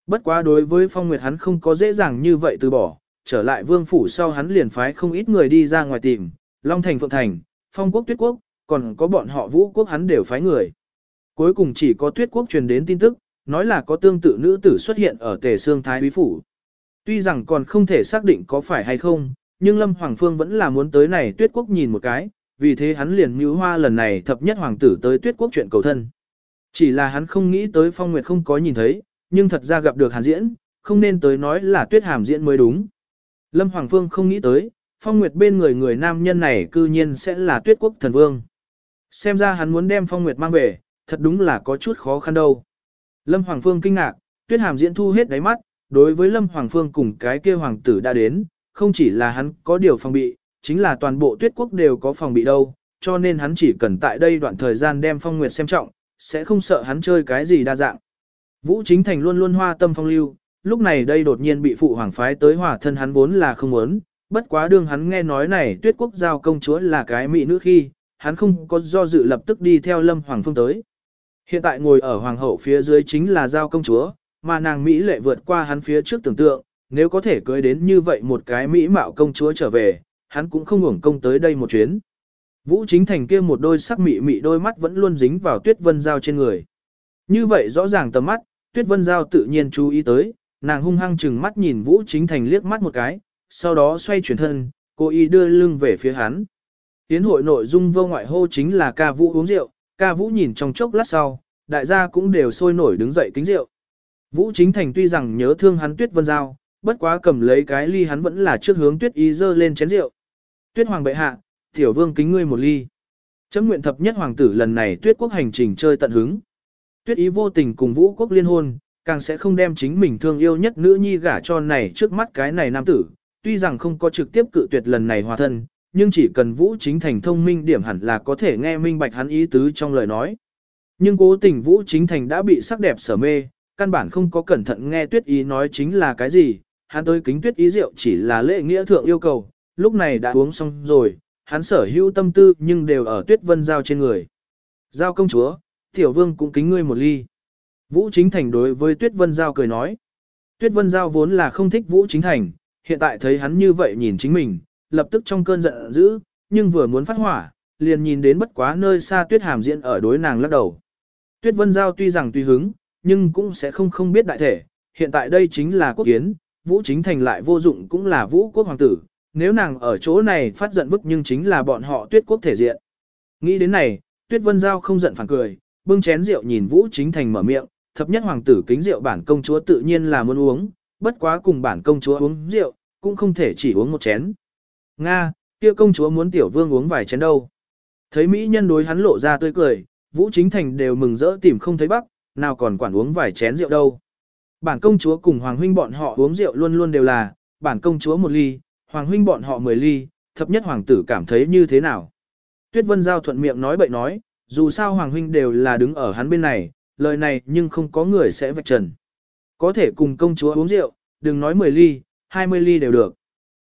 Bất quá đối với Phong Nguyệt hắn không có dễ dàng như vậy từ bỏ, trở lại Vương Phủ sau hắn liền phái không ít người đi ra ngoài tìm, Long Thành Phượng Thành, Phong Quốc Tuyết Quốc, còn có bọn họ Vũ Quốc hắn đều phái người. Cuối cùng chỉ có Tuyết Quốc truyền đến tin tức, nói là có tương tự nữ tử xuất hiện ở Tề Sương Thái Quý Phủ. Tuy rằng còn không thể xác định có phải hay không, nhưng Lâm Hoàng Phương vẫn là muốn tới này Tuyết Quốc nhìn một cái, vì thế hắn liền mưu hoa lần này thập nhất hoàng tử tới Tuyết Quốc chuyện cầu thân. Chỉ là hắn không nghĩ tới Phong Nguyệt không có nhìn thấy, nhưng thật ra gặp được Hàn Diễn, không nên tới nói là Tuyết Hàm Diễn mới đúng. Lâm Hoàng Phương không nghĩ tới, Phong Nguyệt bên người người nam nhân này cư nhiên sẽ là Tuyết Quốc thần vương. Xem ra hắn muốn đem Phong Nguyệt mang về, thật đúng là có chút khó khăn đâu. Lâm Hoàng Phương kinh ngạc, Tuyết Hàm Diễn thu hết đáy mắt, đối với Lâm Hoàng Phương cùng cái kia hoàng tử đã đến, không chỉ là hắn có điều phòng bị, chính là toàn bộ tuyết quốc đều có phòng bị đâu, cho nên hắn chỉ cần tại đây đoạn thời gian đem phong nguyệt xem trọng, sẽ không sợ hắn chơi cái gì đa dạng. Vũ Chính Thành luôn luôn hoa tâm phong lưu, lúc này đây đột nhiên bị phụ hoàng phái tới hòa thân hắn vốn là không muốn, bất quá đương hắn nghe nói này tuyết quốc giao công chúa là cái mỹ nữ khi, hắn không có do dự lập tức đi theo Lâm Hoàng Phương tới. Hiện tại ngồi ở hoàng hậu phía dưới chính là giao công chúa, mà nàng Mỹ lệ vượt qua hắn phía trước tưởng tượng, nếu có thể cưới đến như vậy một cái Mỹ mạo công chúa trở về, hắn cũng không hưởng công tới đây một chuyến. Vũ chính thành kia một đôi sắc mị mị đôi mắt vẫn luôn dính vào tuyết vân giao trên người. Như vậy rõ ràng tầm mắt, tuyết vân giao tự nhiên chú ý tới, nàng hung hăng chừng mắt nhìn vũ chính thành liếc mắt một cái, sau đó xoay chuyển thân, cô y đưa lưng về phía hắn. Tiến hội nội dung vô ngoại hô chính là ca vũ uống rượu, ca vũ nhìn trong chốc lát sau, đại gia cũng đều sôi nổi đứng dậy kính rượu. Vũ chính thành tuy rằng nhớ thương hắn tuyết vân giao, bất quá cầm lấy cái ly hắn vẫn là trước hướng tuyết ý dơ lên chén rượu. Tuyết hoàng bệ hạ, tiểu vương kính ngươi một ly. Chấm nguyện thập nhất hoàng tử lần này tuyết quốc hành trình chơi tận hứng. Tuyết ý vô tình cùng vũ quốc liên hôn, càng sẽ không đem chính mình thương yêu nhất nữ nhi gả cho này trước mắt cái này nam tử. Tuy rằng không có trực tiếp cự tuyệt lần này hòa thân, nhưng chỉ cần vũ chính thành thông minh điểm hẳn là có thể nghe minh bạch hắn ý tứ trong lời nói. Nhưng cố tình vũ chính thành đã bị sắc đẹp sở mê, căn bản không có cẩn thận nghe tuyết ý nói chính là cái gì, hắn tới kính tuyết ý rượu chỉ là lễ nghĩa thượng yêu cầu, lúc này đã uống xong rồi, hắn sở hữu tâm tư nhưng đều ở tuyết vân giao trên người. Giao công chúa, tiểu vương cũng kính ngươi một ly. Vũ Chính Thành đối với tuyết vân giao cười nói. Tuyết vân giao vốn là không thích Vũ Chính Thành, hiện tại thấy hắn như vậy nhìn chính mình, lập tức trong cơn giận dữ, nhưng vừa muốn phát hỏa, liền nhìn đến bất quá nơi xa tuyết hàm diễn ở đối nàng lắc đầu. Tuyết vân giao tuy rằng tùy hứng, nhưng cũng sẽ không không biết đại thể, hiện tại đây chính là quốc kiến, Vũ Chính Thành lại vô dụng cũng là Vũ quốc hoàng tử, nếu nàng ở chỗ này phát giận bức nhưng chính là bọn họ tuyết quốc thể diện. Nghĩ đến này, tuyết vân giao không giận phản cười, bưng chén rượu nhìn Vũ Chính Thành mở miệng, thập nhất hoàng tử kính rượu bản công chúa tự nhiên là muốn uống, bất quá cùng bản công chúa uống rượu, cũng không thể chỉ uống một chén. Nga, kia công chúa muốn tiểu vương uống vài chén đâu. Thấy mỹ nhân đối hắn lộ ra tươi cười, Vũ Chính Thành đều mừng rỡ tìm không thấy bắc, nào còn quản uống vài chén rượu đâu. Bản công chúa cùng hoàng huynh bọn họ uống rượu luôn luôn đều là, bản công chúa một ly, hoàng huynh bọn họ mười ly, thập nhất hoàng tử cảm thấy như thế nào. Tuyết Vân Giao thuận miệng nói bậy nói, dù sao hoàng huynh đều là đứng ở hắn bên này, lời này nhưng không có người sẽ vạch trần. Có thể cùng công chúa uống rượu, đừng nói mười ly, hai mươi ly đều được.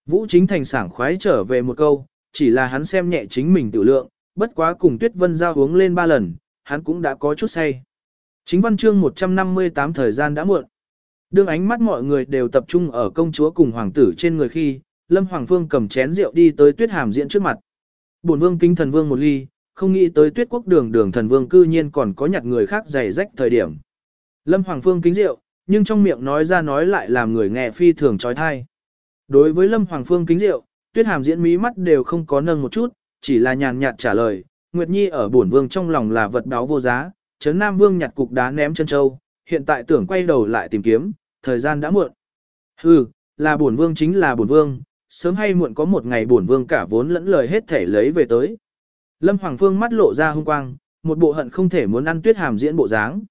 Vũ chính thành sảng khoái trở về một câu, chỉ là hắn xem nhẹ chính mình tự lượng, bất quá cùng Tuyết Vân Giao uống lên ba lần, hắn cũng đã có chút say. Chính văn chương 158 thời gian đã muộn. Đương ánh mắt mọi người đều tập trung ở công chúa cùng hoàng tử trên người khi, Lâm Hoàng Phương cầm chén rượu đi tới Tuyết Hàm Diễn trước mặt. Bổn vương kính thần vương một ly, không nghĩ tới Tuyết Quốc đường đường thần vương cư nhiên còn có nhặt người khác giày rách thời điểm. Lâm Hoàng Phương kính rượu, nhưng trong miệng nói ra nói lại làm người nghe phi thường trói thai. Đối với Lâm Hoàng Phương kính rượu, Tuyết Hàm Diễn mí mắt đều không có nâng một chút, chỉ là nhàn nhạt trả lời, Nguyệt Nhi ở bổn vương trong lòng là vật đáo vô giá, Trấn Nam Vương nhặt cục đá ném chân châu, hiện tại tưởng quay đầu lại tìm kiếm, thời gian đã muộn. Hừ, là bổn vương chính là bổn vương, sớm hay muộn có một ngày bổn vương cả vốn lẫn lời hết thể lấy về tới. Lâm Hoàng Phương mắt lộ ra hung quang, một bộ hận không thể muốn ăn tuyết hàm diễn bộ dáng.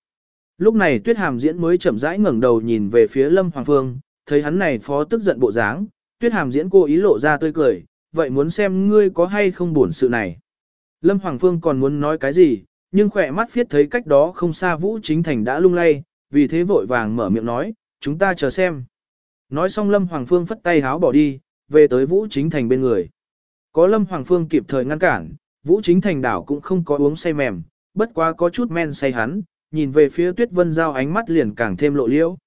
Lúc này tuyết hàm diễn mới chậm rãi ngẩng đầu nhìn về phía Lâm Hoàng Phương, thấy hắn này phó tức giận bộ dáng, tuyết hàm diễn cô ý lộ ra tươi cười, vậy muốn xem ngươi có hay không buồn sự này. Lâm Hoàng Phương còn muốn nói cái gì, nhưng khỏe mắt viết thấy cách đó không xa Vũ Chính Thành đã lung lay, vì thế vội vàng mở miệng nói, chúng ta chờ xem. Nói xong Lâm Hoàng Phương phất tay háo bỏ đi, về tới Vũ Chính Thành bên người. Có Lâm Hoàng Phương kịp thời ngăn cản, Vũ Chính Thành đảo cũng không có uống say mềm, bất quá có chút men say hắn, nhìn về phía Tuyết Vân Giao ánh mắt liền càng thêm lộ liễu.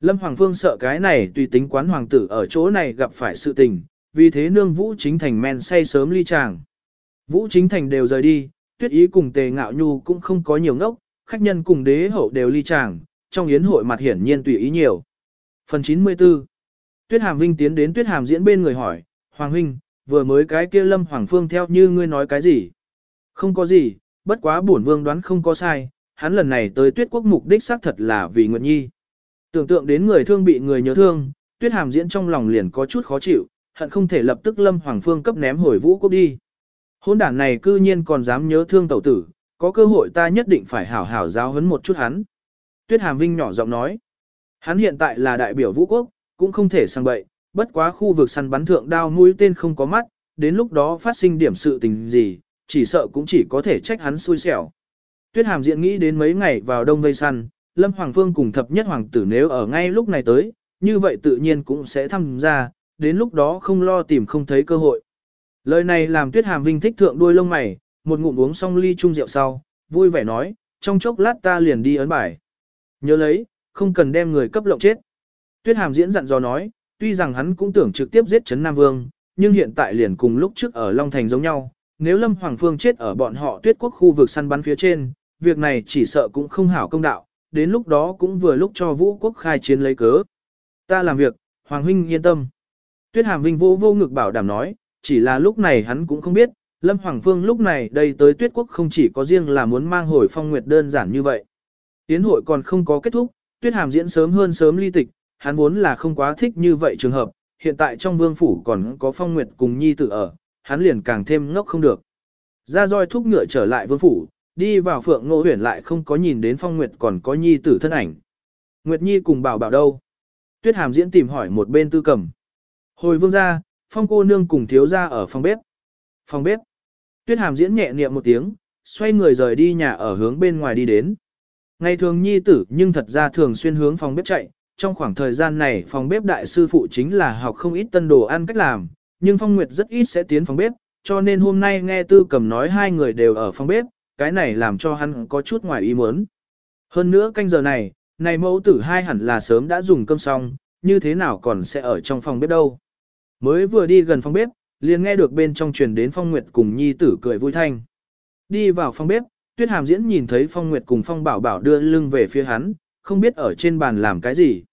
Lâm Hoàng Phương sợ cái này tùy tính quán hoàng tử ở chỗ này gặp phải sự tình, vì thế nương Vũ Chính Thành men say sớm ly chàng. Vũ Chính Thành đều rời đi, Tuyết Ý cùng Tề Ngạo Nhu cũng không có nhiều ngốc, khách nhân cùng đế hậu đều ly chàng, trong yến hội mặt hiển nhiên tùy ý nhiều. Phần 94 Tuyết Hàm Vinh tiến đến Tuyết Hàm diễn bên người hỏi, Hoàng Huynh, vừa mới cái kia Lâm Hoàng Phương theo như ngươi nói cái gì? Không có gì, bất quá bổn vương đoán không có sai, hắn lần này tới Tuyết Quốc mục đích xác thật là vì Nguyệt Nhi. Tưởng tượng đến người thương bị người nhớ thương, Tuyết Hàm diễn trong lòng liền có chút khó chịu, hận không thể lập tức Lâm Hoàng Phương cấp ném hồi vũ quốc đi. Hôn đảng này cư nhiên còn dám nhớ thương tẩu tử, có cơ hội ta nhất định phải hảo hảo giáo huấn một chút hắn. Tuyết Hàm Vinh nhỏ giọng nói, hắn hiện tại là đại biểu vũ quốc, cũng không thể sang bậy, bất quá khu vực săn bắn thượng đao mũi tên không có mắt, đến lúc đó phát sinh điểm sự tình gì, chỉ sợ cũng chỉ có thể trách hắn xui xẻo. Tuyết Hàm diện nghĩ đến mấy ngày vào đông vây săn, Lâm Hoàng Phương cùng thập nhất hoàng tử nếu ở ngay lúc này tới, như vậy tự nhiên cũng sẽ tham gia, đến lúc đó không lo tìm không thấy cơ hội. Lời này làm Tuyết Hàm Vinh thích thượng đuôi lông mày, một ngụm uống xong ly chung rượu sau, vui vẻ nói, trong chốc lát ta liền đi ấn bài. Nhớ lấy, không cần đem người cấp lộng chết. Tuyết Hàm diễn dặn dò nói, tuy rằng hắn cũng tưởng trực tiếp giết Trấn Nam Vương, nhưng hiện tại liền cùng lúc trước ở Long Thành giống nhau, nếu Lâm Hoàng Phương chết ở bọn họ tuyết quốc khu vực săn bắn phía trên, việc này chỉ sợ cũng không hảo công đạo, đến lúc đó cũng vừa lúc cho vũ quốc khai chiến lấy cớ. Ta làm việc, Hoàng Huynh yên tâm. Tuyết Hàm Vinh vô vô ngực bảo đảm nói, chỉ là lúc này hắn cũng không biết, Lâm Hoàng Phương lúc này đây tới tuyết quốc không chỉ có riêng là muốn mang hồi phong nguyệt đơn giản như vậy. Tiến hội còn không có kết thúc, tuyết hàm diễn sớm hơn sớm ly tịch, hắn vốn là không quá thích như vậy trường hợp, hiện tại trong vương phủ còn có phong nguyệt cùng nhi tử ở, hắn liền càng thêm ngốc không được. Ra roi thúc ngựa trở lại vương phủ, đi vào phượng ngô huyền lại không có nhìn đến phong nguyệt còn có nhi tử thân ảnh. Nguyệt nhi cùng bảo bảo đâu? Tuyết hàm diễn tìm hỏi một bên tư cầm. Hồi vương ra, phong cô nương cùng thiếu ra ở phòng bếp. Phòng bếp. Tuyết hàm diễn nhẹ niệm một tiếng, xoay người rời đi nhà ở hướng bên ngoài đi đến. Ngày thường nhi tử nhưng thật ra thường xuyên hướng phòng bếp chạy, trong khoảng thời gian này phòng bếp đại sư phụ chính là học không ít tân đồ ăn cách làm, nhưng Phong Nguyệt rất ít sẽ tiến phòng bếp, cho nên hôm nay nghe Tư Cầm nói hai người đều ở phòng bếp, cái này làm cho hắn có chút ngoài ý muốn. Hơn nữa canh giờ này, này mẫu tử hai hẳn là sớm đã dùng cơm xong, như thế nào còn sẽ ở trong phòng bếp đâu. Mới vừa đi gần phòng bếp, liền nghe được bên trong truyền đến Phong Nguyệt cùng nhi tử cười vui thanh. Đi vào phòng bếp, Tuyết Hàm Diễn nhìn thấy Phong Nguyệt cùng Phong Bảo Bảo đưa lưng về phía hắn, không biết ở trên bàn làm cái gì.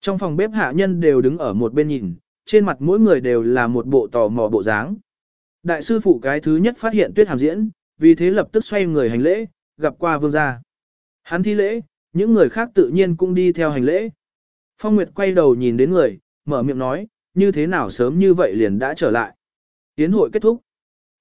Trong phòng bếp hạ nhân đều đứng ở một bên nhìn, trên mặt mỗi người đều là một bộ tò mò bộ dáng. Đại sư phụ cái thứ nhất phát hiện Tuyết Hàm Diễn, vì thế lập tức xoay người hành lễ, gặp qua vương gia. Hắn thi lễ, những người khác tự nhiên cũng đi theo hành lễ. Phong Nguyệt quay đầu nhìn đến người, mở miệng nói, như thế nào sớm như vậy liền đã trở lại. Yến hội kết thúc.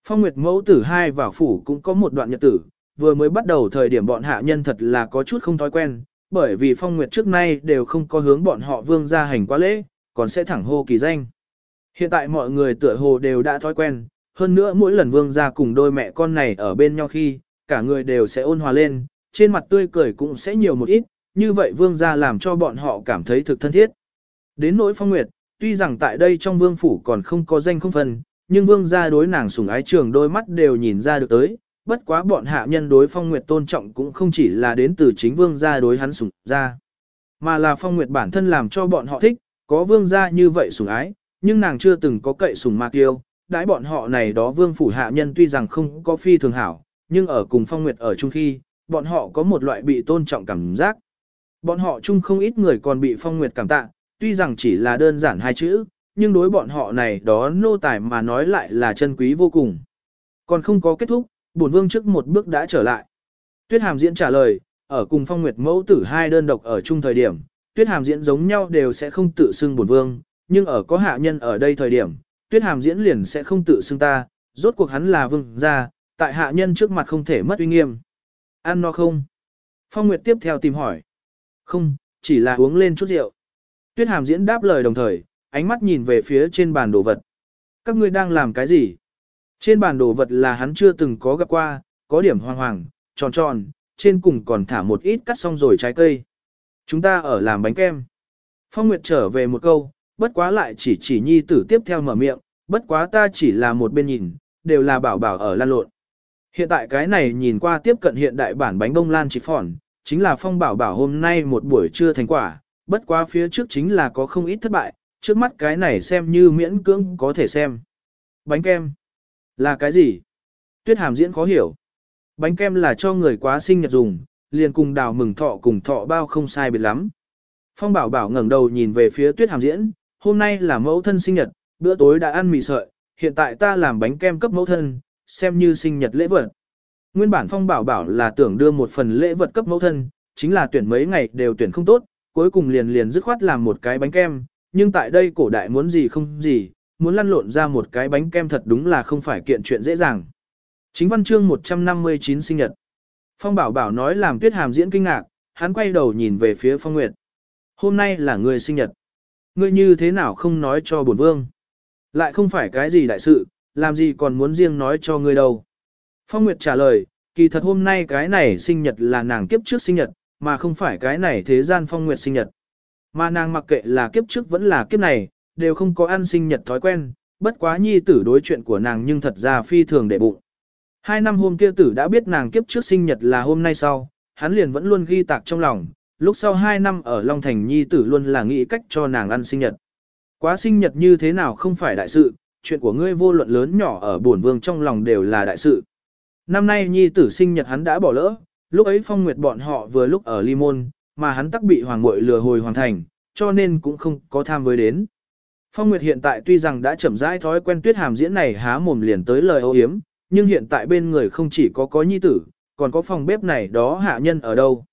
Phong Nguyệt mẫu tử hai vào phủ cũng có một đoạn nhật tử, vừa mới bắt đầu thời điểm bọn hạ nhân thật là có chút không thói quen, bởi vì Phong Nguyệt trước nay đều không có hướng bọn họ vương ra hành quá lễ, còn sẽ thẳng hô kỳ danh. Hiện tại mọi người tựa hồ đều đã thói quen, hơn nữa mỗi lần vương ra cùng đôi mẹ con này ở bên nhau khi, cả người đều sẽ ôn hòa lên, trên mặt tươi cười cũng sẽ nhiều một ít, như vậy vương ra làm cho bọn họ cảm thấy thực thân thiết. Đến nỗi Phong Nguyệt, tuy rằng tại đây trong vương phủ còn không có danh không phần, nhưng vương gia đối nàng sủng ái trường đôi mắt đều nhìn ra được tới, bất quá bọn hạ nhân đối phong nguyệt tôn trọng cũng không chỉ là đến từ chính vương gia đối hắn sủng ra, mà là phong nguyệt bản thân làm cho bọn họ thích, có vương gia như vậy sủng ái, nhưng nàng chưa từng có cậy sủng ma tiêu đãi bọn họ này đó vương phủ hạ nhân tuy rằng không có phi thường hảo, nhưng ở cùng phong nguyệt ở chung khi, bọn họ có một loại bị tôn trọng cảm giác. Bọn họ chung không ít người còn bị phong nguyệt cảm tạ, tuy rằng chỉ là đơn giản hai chữ, nhưng đối bọn họ này đó nô tài mà nói lại là chân quý vô cùng. Còn không có kết thúc, bổn vương trước một bước đã trở lại. Tuyết Hàm Diễn trả lời, ở cùng phong nguyệt mẫu tử hai đơn độc ở chung thời điểm, Tuyết Hàm Diễn giống nhau đều sẽ không tự xưng bổn vương, nhưng ở có hạ nhân ở đây thời điểm, Tuyết Hàm Diễn liền sẽ không tự xưng ta, rốt cuộc hắn là vương gia, tại hạ nhân trước mặt không thể mất uy nghiêm. Ăn no không? Phong Nguyệt tiếp theo tìm hỏi. Không, chỉ là uống lên chút rượu. Tuyết Hàm Diễn đáp lời đồng thời, ánh mắt nhìn về phía trên bàn đồ vật. các ngươi đang làm cái gì? Trên bản đồ vật là hắn chưa từng có gặp qua, có điểm hoang hoàng, tròn tròn, trên cùng còn thả một ít cắt xong rồi trái cây. Chúng ta ở làm bánh kem. Phong Nguyệt trở về một câu, bất quá lại chỉ chỉ nhi tử tiếp theo mở miệng, bất quá ta chỉ là một bên nhìn, đều là bảo bảo ở lan lộn. Hiện tại cái này nhìn qua tiếp cận hiện đại bản bánh bông lan chỉ phỏn, chính là phong bảo bảo hôm nay một buổi trưa thành quả, bất quá phía trước chính là có không ít thất bại, trước mắt cái này xem như miễn cưỡng có thể xem. Bánh kem là cái gì? Tuyết hàm diễn khó hiểu. Bánh kem là cho người quá sinh nhật dùng, liền cùng đào mừng thọ cùng thọ bao không sai biệt lắm. Phong bảo bảo ngẩng đầu nhìn về phía tuyết hàm diễn, hôm nay là mẫu thân sinh nhật, bữa tối đã ăn mì sợi, hiện tại ta làm bánh kem cấp mẫu thân, xem như sinh nhật lễ vật. Nguyên bản phong bảo bảo là tưởng đưa một phần lễ vật cấp mẫu thân, chính là tuyển mấy ngày đều tuyển không tốt, cuối cùng liền liền dứt khoát làm một cái bánh kem, nhưng tại đây cổ đại muốn gì không gì, muốn lăn lộn ra một cái bánh kem thật đúng là không phải kiện chuyện dễ dàng. Chính văn chương 159 sinh nhật. Phong bảo bảo nói làm tuyết hàm diễn kinh ngạc, hắn quay đầu nhìn về phía phong nguyệt. Hôm nay là người sinh nhật. Ngươi như thế nào không nói cho bổn vương? Lại không phải cái gì đại sự, làm gì còn muốn riêng nói cho ngươi đâu. Phong Nguyệt trả lời, kỳ thật hôm nay cái này sinh nhật là nàng kiếp trước sinh nhật, mà không phải cái này thế gian Phong Nguyệt sinh nhật. Mà nàng mặc kệ là kiếp trước vẫn là kiếp này, đều không có ăn sinh nhật thói quen, bất quá nhi tử đối chuyện của nàng nhưng thật ra phi thường để bụng. Hai năm hôm kia tử đã biết nàng kiếp trước sinh nhật là hôm nay sau, hắn liền vẫn luôn ghi tạc trong lòng, lúc sau hai năm ở Long Thành nhi tử luôn là nghĩ cách cho nàng ăn sinh nhật. Quá sinh nhật như thế nào không phải đại sự, chuyện của ngươi vô luận lớn nhỏ ở bổn vương trong lòng đều là đại sự. Năm nay nhi tử sinh nhật hắn đã bỏ lỡ, lúc ấy phong nguyệt bọn họ vừa lúc ở Limon, mà hắn tắc bị hoàng muội lừa hồi hoàng thành, cho nên cũng không có tham với đến. Phong Nguyệt hiện tại tuy rằng đã chậm rãi thói quen tuyết hàm diễn này há mồm liền tới lời ô hiếm, nhưng hiện tại bên người không chỉ có có nhi tử, còn có phòng bếp này đó hạ nhân ở đâu.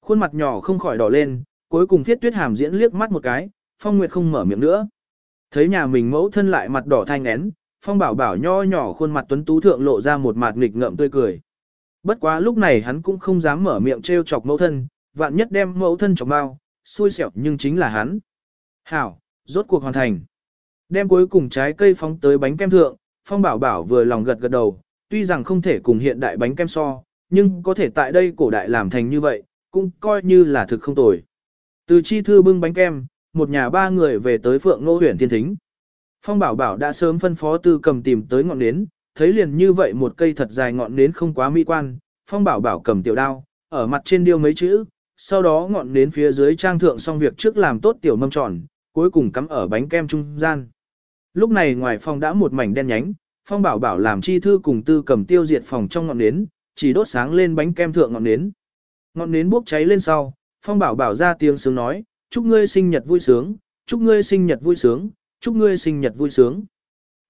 Khuôn mặt nhỏ không khỏi đỏ lên, cuối cùng thiết tuyết hàm diễn liếc mắt một cái, Phong Nguyệt không mở miệng nữa. Thấy nhà mình mẫu thân lại mặt đỏ thanh én, Phong Bảo Bảo nho nhỏ khuôn mặt tuấn tú thượng lộ ra một mặt nghịch ngợm tươi cười. Bất quá lúc này hắn cũng không dám mở miệng trêu chọc mẫu thân, vạn nhất đem mẫu thân chọc bao, xui xẻo nhưng chính là hắn. Hảo, rốt cuộc hoàn thành. Đem cuối cùng trái cây phóng tới bánh kem thượng, Phong Bảo Bảo vừa lòng gật gật đầu, tuy rằng không thể cùng hiện đại bánh kem so, nhưng có thể tại đây cổ đại làm thành như vậy, cũng coi như là thực không tồi. Từ chi thư bưng bánh kem, một nhà ba người về tới Phượng Nô huyện Thiên Thính. Phong Bảo Bảo đã sớm phân phó tư cầm tìm tới ngọn nến, thấy liền như vậy một cây thật dài ngọn nến không quá mỹ quan, Phong Bảo Bảo cầm tiểu đao, ở mặt trên điêu mấy chữ, sau đó ngọn nến phía dưới trang thượng xong việc trước làm tốt tiểu mâm tròn, cuối cùng cắm ở bánh kem trung gian. Lúc này ngoài phòng đã một mảnh đen nhánh, Phong Bảo Bảo làm chi thư cùng tư cầm tiêu diệt phòng trong ngọn nến, chỉ đốt sáng lên bánh kem thượng ngọn nến. Ngọn nến bốc cháy lên sau, Phong Bảo Bảo ra tiếng sướng nói, chúc ngươi sinh nhật vui sướng, chúc ngươi sinh nhật vui sướng, chúc ngươi sinh nhật vui sướng.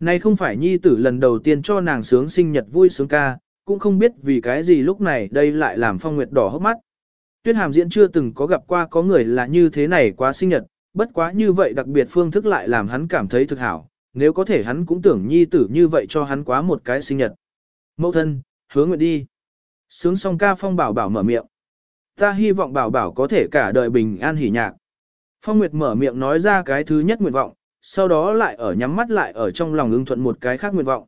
Này không phải nhi tử lần đầu tiên cho nàng sướng sinh nhật vui sướng ca, cũng không biết vì cái gì lúc này đây lại làm Phong Nguyệt đỏ hốc mắt. Tuyết Hàm Diễn chưa từng có gặp qua có người là như thế này quá sinh nhật, bất quá như vậy đặc biệt phương thức lại làm hắn cảm thấy thực hảo, nếu có thể hắn cũng tưởng nhi tử như vậy cho hắn quá một cái sinh nhật. Mẫu thân, hứa nguyện đi. Sướng xong ca Phong Bảo Bảo mở miệng. Ta hy vọng Bảo Bảo có thể cả đời bình an hỉ nhạc. Phong Nguyệt mở miệng nói ra cái thứ nhất nguyện vọng, sau đó lại ở nhắm mắt lại ở trong lòng ưng thuận một cái khác nguyện vọng.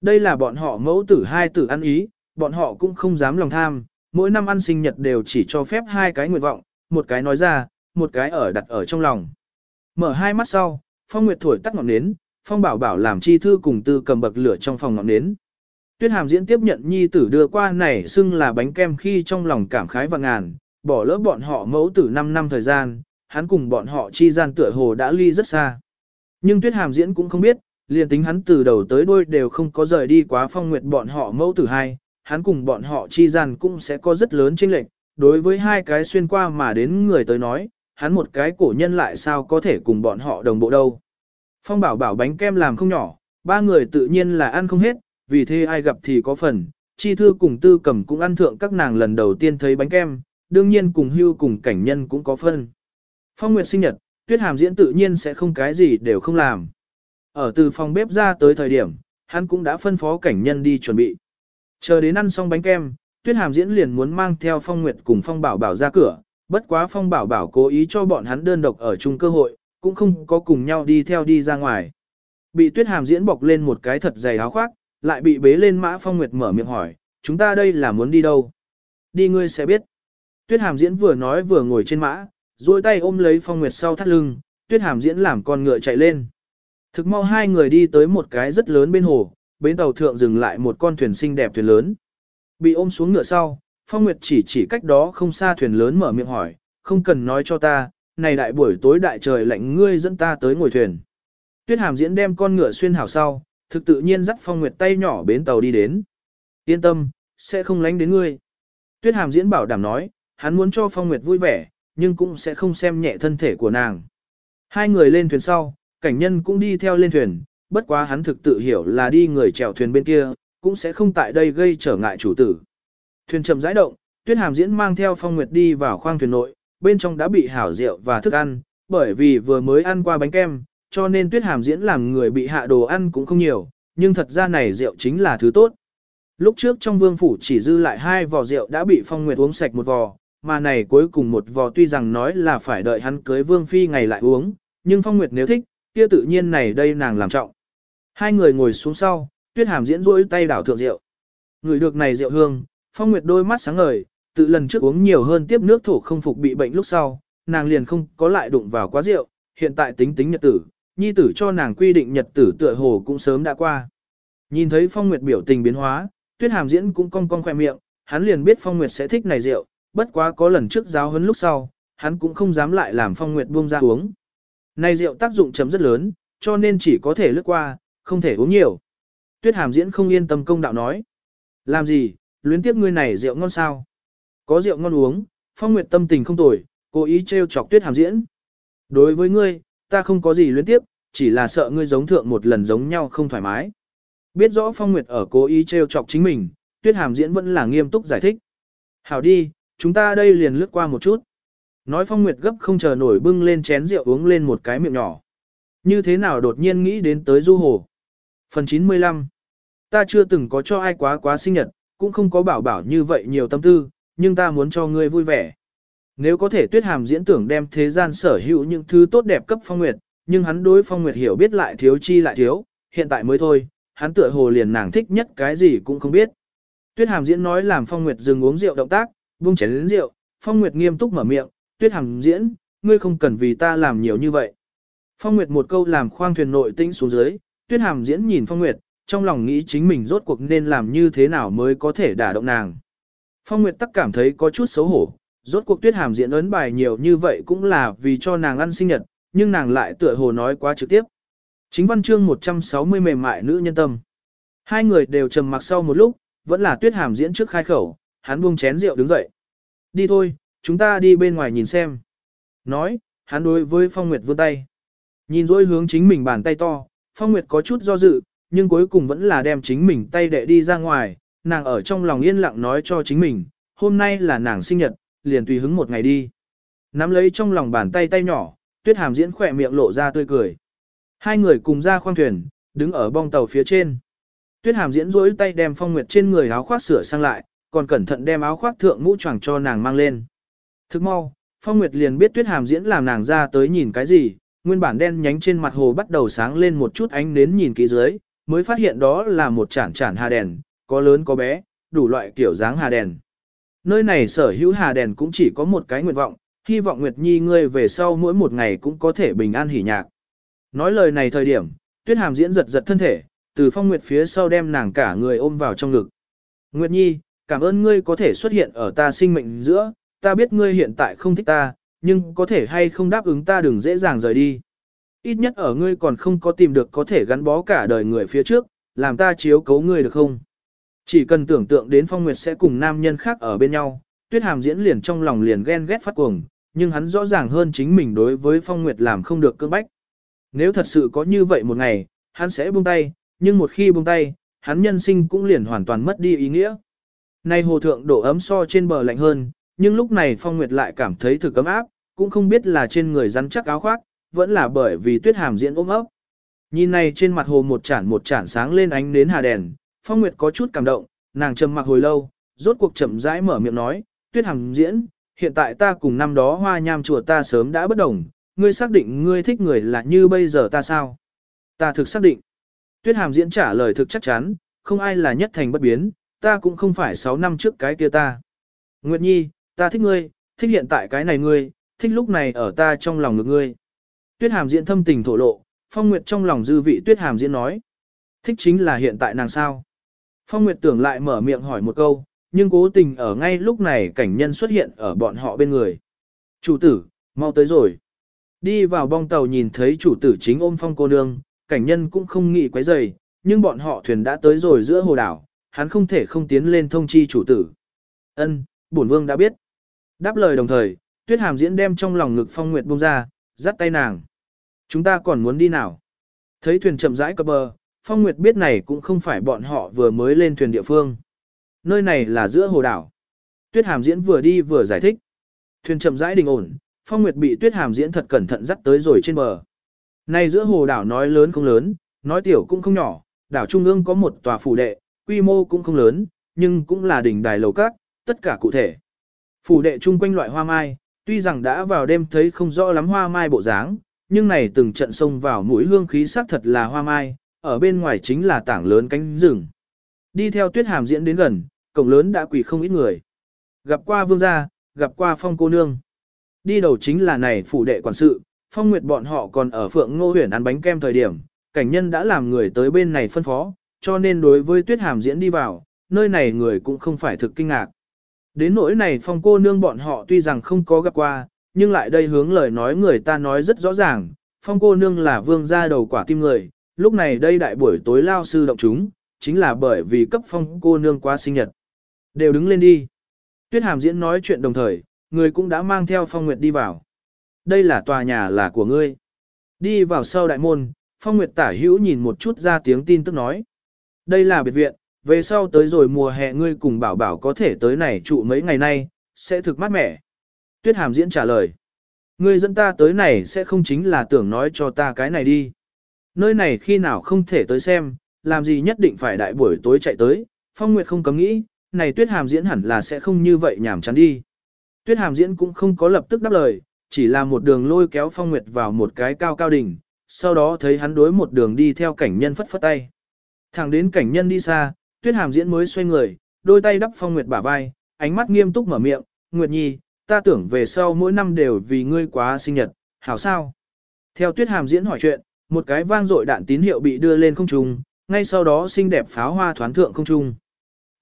Đây là bọn họ mẫu tử hai tử ăn ý, bọn họ cũng không dám lòng tham, mỗi năm ăn sinh nhật đều chỉ cho phép hai cái nguyện vọng, một cái nói ra, một cái ở đặt ở trong lòng. Mở hai mắt sau, Phong Nguyệt thổi tắt ngọn nến, Phong Bảo Bảo làm chi thư cùng tư cầm bậc lửa trong phòng ngọn nến. Tuyết Hàm diễn tiếp nhận nhi tử đưa qua này xưng là bánh kem khi trong lòng cảm khái và ngàn, bỏ lỡ bọn họ mẫu tử 5 năm thời gian, hắn cùng bọn họ chi gian tựa hồ đã ly rất xa. Nhưng Tuyết Hàm diễn cũng không biết, liền tính hắn từ đầu tới đuôi đều không có rời đi quá phong nguyệt bọn họ mẫu tử hai, hắn cùng bọn họ chi gian cũng sẽ có rất lớn chênh lệch. Đối với hai cái xuyên qua mà đến người tới nói, hắn một cái cổ nhân lại sao có thể cùng bọn họ đồng bộ đâu. Phong bảo bảo bánh kem làm không nhỏ, ba người tự nhiên là ăn không hết, vì thế ai gặp thì có phần, chi thư cùng tư cầm cũng ăn thượng các nàng lần đầu tiên thấy bánh kem, đương nhiên cùng hưu cùng cảnh nhân cũng có phân. Phong Nguyệt sinh nhật, Tuyết Hàm diễn tự nhiên sẽ không cái gì đều không làm. Ở từ phòng bếp ra tới thời điểm, hắn cũng đã phân phó cảnh nhân đi chuẩn bị. Chờ đến ăn xong bánh kem, Tuyết Hàm diễn liền muốn mang theo Phong Nguyệt cùng Phong Bảo Bảo ra cửa, bất quá Phong Bảo Bảo cố ý cho bọn hắn đơn độc ở chung cơ hội, cũng không có cùng nhau đi theo đi ra ngoài. Bị tuyết hàm diễn bọc lên một cái thật dày áo khoác, lại bị bế lên mã phong nguyệt mở miệng hỏi, chúng ta đây là muốn đi đâu? Đi ngươi sẽ biết. Tuyết hàm diễn vừa nói vừa ngồi trên mã, duỗi tay ôm lấy phong nguyệt sau thắt lưng, tuyết hàm diễn làm con ngựa chạy lên. Thực mau hai người đi tới một cái rất lớn bên hồ, bến tàu thượng dừng lại một con thuyền xinh đẹp thuyền lớn. Bị ôm xuống ngựa sau, Phong Nguyệt chỉ chỉ cách đó không xa thuyền lớn mở miệng hỏi, không cần nói cho ta, này đại buổi tối đại trời lạnh ngươi dẫn ta tới ngồi thuyền. Tuyết Hàm diễn đem con ngựa xuyên hảo sau, thực tự nhiên dắt Phong Nguyệt tay nhỏ bến tàu đi đến. Yên tâm, sẽ không lánh đến ngươi. Tuyết Hàm diễn bảo đảm nói, hắn muốn cho Phong Nguyệt vui vẻ, nhưng cũng sẽ không xem nhẹ thân thể của nàng. Hai người lên thuyền sau, cảnh nhân cũng đi theo lên thuyền, bất quá hắn thực tự hiểu là đi người chèo thuyền bên kia, cũng sẽ không tại đây gây trở ngại chủ tử. Thuyền chậm rãi động, Tuyết Hàm diễn mang theo Phong Nguyệt đi vào khoang thuyền nội, bên trong đã bị hảo rượu và thức ăn, bởi vì vừa mới ăn qua bánh kem, cho nên Tuyết Hàm diễn làm người bị hạ đồ ăn cũng không nhiều, nhưng thật ra này rượu chính là thứ tốt. Lúc trước trong vương phủ chỉ dư lại hai vò rượu đã bị Phong Nguyệt uống sạch một vò, mà này cuối cùng một vò tuy rằng nói là phải đợi hắn cưới vương phi ngày lại uống, nhưng Phong Nguyệt nếu thích, kia tự nhiên này đây nàng làm trọng. Hai người ngồi xuống sau, Tuyết Hàm diễn rỗi tay đảo thượng rượu. Người được này rượu hương, Phong Nguyệt đôi mắt sáng ngời, tự lần trước uống nhiều hơn tiếp nước thổ không phục bị bệnh lúc sau, nàng liền không có lại đụng vào quá rượu, hiện tại tính tính nhật tử, nhi tử cho nàng quy định nhật tử tựa hồ cũng sớm đã qua. Nhìn thấy Phong Nguyệt biểu tình biến hóa, Tuyết Hàm diễn cũng cong cong khoe miệng, hắn liền biết Phong Nguyệt sẽ thích này rượu, bất quá có lần trước giáo huấn lúc sau, hắn cũng không dám lại làm Phong Nguyệt buông ra uống. Này rượu tác dụng chấm rất lớn, cho nên chỉ có thể lướt qua, không thể uống nhiều. Tuyết Hàm diễn không yên tâm công đạo nói. Làm gì, luyến tiếp ngươi này rượu ngon sao? Có rượu ngon uống, Phong Nguyệt tâm tình không tồi, cố ý trêu chọc Tuyết Hàm diễn. Đối với ngươi, ta không có gì luyến tiếc, chỉ là sợ ngươi giống thượng một lần giống nhau không thoải mái. Biết rõ Phong Nguyệt ở cố ý trêu chọc chính mình, Tuyết Hàm diễn vẫn là nghiêm túc giải thích. Hảo đi, chúng ta đây liền lướt qua một chút. Nói Phong Nguyệt gấp không chờ nổi bưng lên chén rượu uống lên một cái miệng nhỏ. Như thế nào đột nhiên nghĩ đến tới du hồ. Phần 95 Ta chưa từng có cho ai quá quá sinh nhật, cũng không có bảo bảo như vậy nhiều tâm tư, nhưng ta muốn cho ngươi vui vẻ. Nếu có thể tuyết hàm diễn tưởng đem thế gian sở hữu những thứ tốt đẹp cấp phong nguyệt, nhưng hắn đối phong nguyệt hiểu biết lại thiếu chi lại thiếu, hiện tại mới thôi, hắn tựa hồ liền nàng thích nhất cái gì cũng không biết. Tuyết hàm diễn nói làm phong nguyệt dừng uống rượu động tác, buông chén đến rượu, phong nguyệt nghiêm túc mở miệng, tuyết hàm diễn, ngươi không cần vì ta làm nhiều như vậy. Phong Nguyệt một câu làm khoang thuyền nội tĩnh xuống dưới, Tuyết Hàm diễn nhìn Phong Nguyệt, trong lòng nghĩ chính mình rốt cuộc nên làm như thế nào mới có thể đả động nàng. Phong Nguyệt tắc cảm thấy có chút xấu hổ, rốt cuộc Tuyết Hàm diễn ấn bài nhiều như vậy cũng là vì cho nàng ăn sinh nhật, nhưng nàng lại tựa hồ nói quá trực tiếp. Chính văn chương 160 mềm mại nữ nhân tâm. Hai người đều trầm mặc sau một lúc, vẫn là Tuyết Hàm diễn trước khai khẩu, hắn buông chén rượu đứng dậy. Đi thôi, chúng ta đi bên ngoài nhìn xem. Nói, hắn đối với Phong Nguyệt vươn tay. Nhìn dối hướng chính mình bàn tay to, Phong Nguyệt có chút do dự, nhưng cuối cùng vẫn là đem chính mình tay đệ đi ra ngoài, nàng ở trong lòng yên lặng nói cho chính mình, hôm nay là nàng sinh nhật, liền tùy hứng một ngày đi. Nắm lấy trong lòng bàn tay tay nhỏ, tuyết hàm diễn khỏe miệng lộ ra tươi cười. Hai người cùng ra khoang thuyền, đứng ở bong tàu phía trên. Tuyết hàm diễn rỗi tay đem phong nguyệt trên người áo khoác sửa sang lại, còn cẩn thận đem áo khoác thượng mũ choàng cho nàng mang lên. Thức mau, phong nguyệt liền biết tuyết hàm diễn làm nàng ra tới nhìn cái gì, nguyên bản đen nhánh trên mặt hồ bắt đầu sáng lên một chút ánh nến nhìn kỹ dưới, mới phát hiện đó là một chản chản hà đèn, có lớn có bé, đủ loại kiểu dáng hà đèn. Nơi này sở hữu hà đèn cũng chỉ có một cái nguyện vọng, hy vọng Nguyệt Nhi ngươi về sau mỗi một ngày cũng có thể bình an hỉ nhạc. Nói lời này thời điểm, Tuyết Hàm diễn giật giật thân thể, từ phong nguyệt phía sau đem nàng cả người ôm vào trong ngực. Nguyệt Nhi, cảm ơn ngươi có thể xuất hiện ở ta sinh mệnh giữa, ta biết ngươi hiện tại không thích ta, nhưng có thể hay không đáp ứng ta đừng dễ dàng rời đi. Ít nhất ở ngươi còn không có tìm được có thể gắn bó cả đời người phía trước, làm ta chiếu cấu ngươi được không? Chỉ cần tưởng tượng đến Phong Nguyệt sẽ cùng nam nhân khác ở bên nhau, Tuyết Hàm diễn liền trong lòng liền ghen ghét phát cuồng, nhưng hắn rõ ràng hơn chính mình đối với Phong Nguyệt làm không được cưỡng bách. Nếu thật sự có như vậy một ngày, hắn sẽ buông tay, nhưng một khi buông tay, hắn nhân sinh cũng liền hoàn toàn mất đi ý nghĩa. Nay hồ thượng độ ấm so trên bờ lạnh hơn, nhưng lúc này Phong Nguyệt lại cảm thấy thực cấm áp, cũng không biết là trên người rắn chắc áo khoác, vẫn là bởi vì tuyết hàm diễn ôm ấp. Nhìn này trên mặt hồ một chản một chản sáng lên ánh nến hà đèn, Phong Nguyệt có chút cảm động, nàng trầm mặc hồi lâu, rốt cuộc chậm rãi mở miệng nói, tuyết hàm diễn, hiện tại ta cùng năm đó hoa nham chùa ta sớm đã bất đồng, ngươi xác định ngươi thích người là như bây giờ ta sao? Ta thực xác định. Tuyết hàm diễn trả lời thực chắc chắn, không ai là nhất thành bất biến, ta cũng không phải 6 năm trước cái kia ta. Nguyệt Nhi, ta thích ngươi, thích hiện tại cái này ngươi, thích lúc này ở ta trong lòng ngực ngươi. Tuyết hàm diễn thâm tình thổ lộ, Phong Nguyệt trong lòng dư vị Tuyết hàm diễn nói. Thích chính là hiện tại nàng sao. Phong Nguyệt tưởng lại mở miệng hỏi một câu, nhưng cố tình ở ngay lúc này cảnh nhân xuất hiện ở bọn họ bên người. Chủ tử, mau tới rồi. Đi vào bong tàu nhìn thấy chủ tử chính ôm phong cô nương, cảnh nhân cũng không nghĩ quấy rầy, nhưng bọn họ thuyền đã tới rồi giữa hồ đảo, hắn không thể không tiến lên thông chi chủ tử. Ân, bổn vương đã biết. Đáp lời đồng thời, tuyết hàm diễn đem trong lòng ngực phong nguyệt buông ra, dắt tay nàng. Chúng ta còn muốn đi nào? Thấy thuyền chậm rãi cập bờ, phong nguyệt biết này cũng không phải bọn họ vừa mới lên thuyền địa phương. Nơi này là giữa hồ đảo. Tuyết hàm diễn vừa đi vừa giải thích. Thuyền chậm rãi đình ổn, phong nguyệt bị tuyết hàm diễn thật cẩn thận dắt tới rồi trên bờ. Này giữa hồ đảo nói lớn không lớn, nói tiểu cũng không nhỏ, đảo trung ương có một tòa phủ đệ, quy mô cũng không lớn, nhưng cũng là đỉnh đài lầu các, tất cả cụ thể. Phủ đệ chung quanh loại hoa mai, tuy rằng đã vào đêm thấy không rõ lắm hoa mai bộ dáng, nhưng này từng trận sông vào mũi hương khí sắc thật là hoa mai, ở bên ngoài chính là tảng lớn cánh rừng. Đi theo tuyết hàm diễn đến gần, cổng lớn đã quỳ không ít người. Gặp qua vương gia, gặp qua phong cô nương. Đi đầu chính là này phủ đệ quản sự, phong nguyệt bọn họ còn ở phượng ngô huyền ăn bánh kem thời điểm, cảnh nhân đã làm người tới bên này phân phó, cho nên đối với tuyết hàm diễn đi vào, nơi này người cũng không phải thực kinh ngạc. Đến nỗi này phong cô nương bọn họ tuy rằng không có gặp qua, nhưng lại đây hướng lời nói người ta nói rất rõ ràng, phong cô nương là vương gia đầu quả tim người, lúc này đây đại buổi tối lao sư động chúng, chính là bởi vì cấp phong cô nương qua sinh nhật. Đều đứng lên đi. Tuyết hàm diễn nói chuyện đồng thời, người cũng đã mang theo phong nguyệt đi vào. Đây là tòa nhà là của ngươi. Đi vào sau đại môn, phong nguyệt tả hữu nhìn một chút ra tiếng tin tức nói. Đây là biệt viện, về sau tới rồi mùa hè ngươi cùng bảo bảo có thể tới này trụ mấy ngày nay, sẽ thực mát mẻ. Tuyết hàm diễn trả lời. Ngươi dẫn ta tới này sẽ không chính là tưởng nói cho ta cái này đi. Nơi này khi nào không thể tới xem, làm gì nhất định phải đại buổi tối chạy tới, phong nguyệt không cấm nghĩ, này tuyết hàm diễn hẳn là sẽ không như vậy nhảm chán đi. Tuyết hàm diễn cũng không có lập tức đáp lời, chỉ là một đường lôi kéo phong nguyệt vào một cái cao cao đỉnh, sau đó thấy hắn đối một đường đi theo cảnh nhân phất phất tay. Thẳng đến cảnh nhân đi xa, tuyết hàm diễn mới xoay người, đôi tay đắp phong nguyệt bả vai, ánh mắt nghiêm túc mở miệng, Nguyệt Nhi, ta tưởng về sau mỗi năm đều vì ngươi quá sinh nhật, hảo sao? Theo tuyết hàm diễn hỏi chuyện, một cái vang dội đạn tín hiệu bị đưa lên không trung, ngay sau đó xinh đẹp pháo hoa thoán thượng không trung.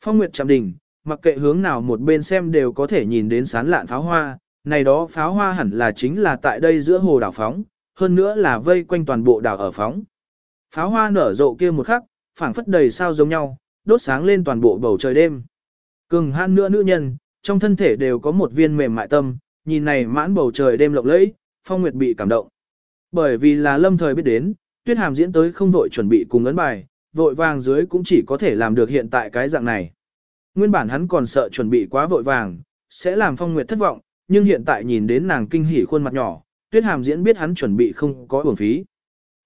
Phong Nguyệt chạm đỉnh, mặc kệ hướng nào một bên xem đều có thể nhìn đến sán lạn pháo hoa, này đó pháo hoa hẳn là chính là tại đây giữa hồ đảo phóng, hơn nữa là vây quanh toàn bộ đảo ở phóng. Pháo hoa nở rộ kia một khắc, phảng phất đầy sao giống nhau, đốt sáng lên toàn bộ bầu trời đêm. Cường han nữa nữ nhân, trong thân thể đều có một viên mềm mại tâm, nhìn này mãn bầu trời đêm lộng lẫy, Phong Nguyệt bị cảm động. Bởi vì là lâm thời biết đến, Tuyết Hàm diễn tới không vội chuẩn bị cùng ấn bài, vội vàng dưới cũng chỉ có thể làm được hiện tại cái dạng này. Nguyên bản hắn còn sợ chuẩn bị quá vội vàng, sẽ làm Phong Nguyệt thất vọng, nhưng hiện tại nhìn đến nàng kinh hỉ khuôn mặt nhỏ, Tuyết Hàm diễn biết hắn chuẩn bị không có uổng phí.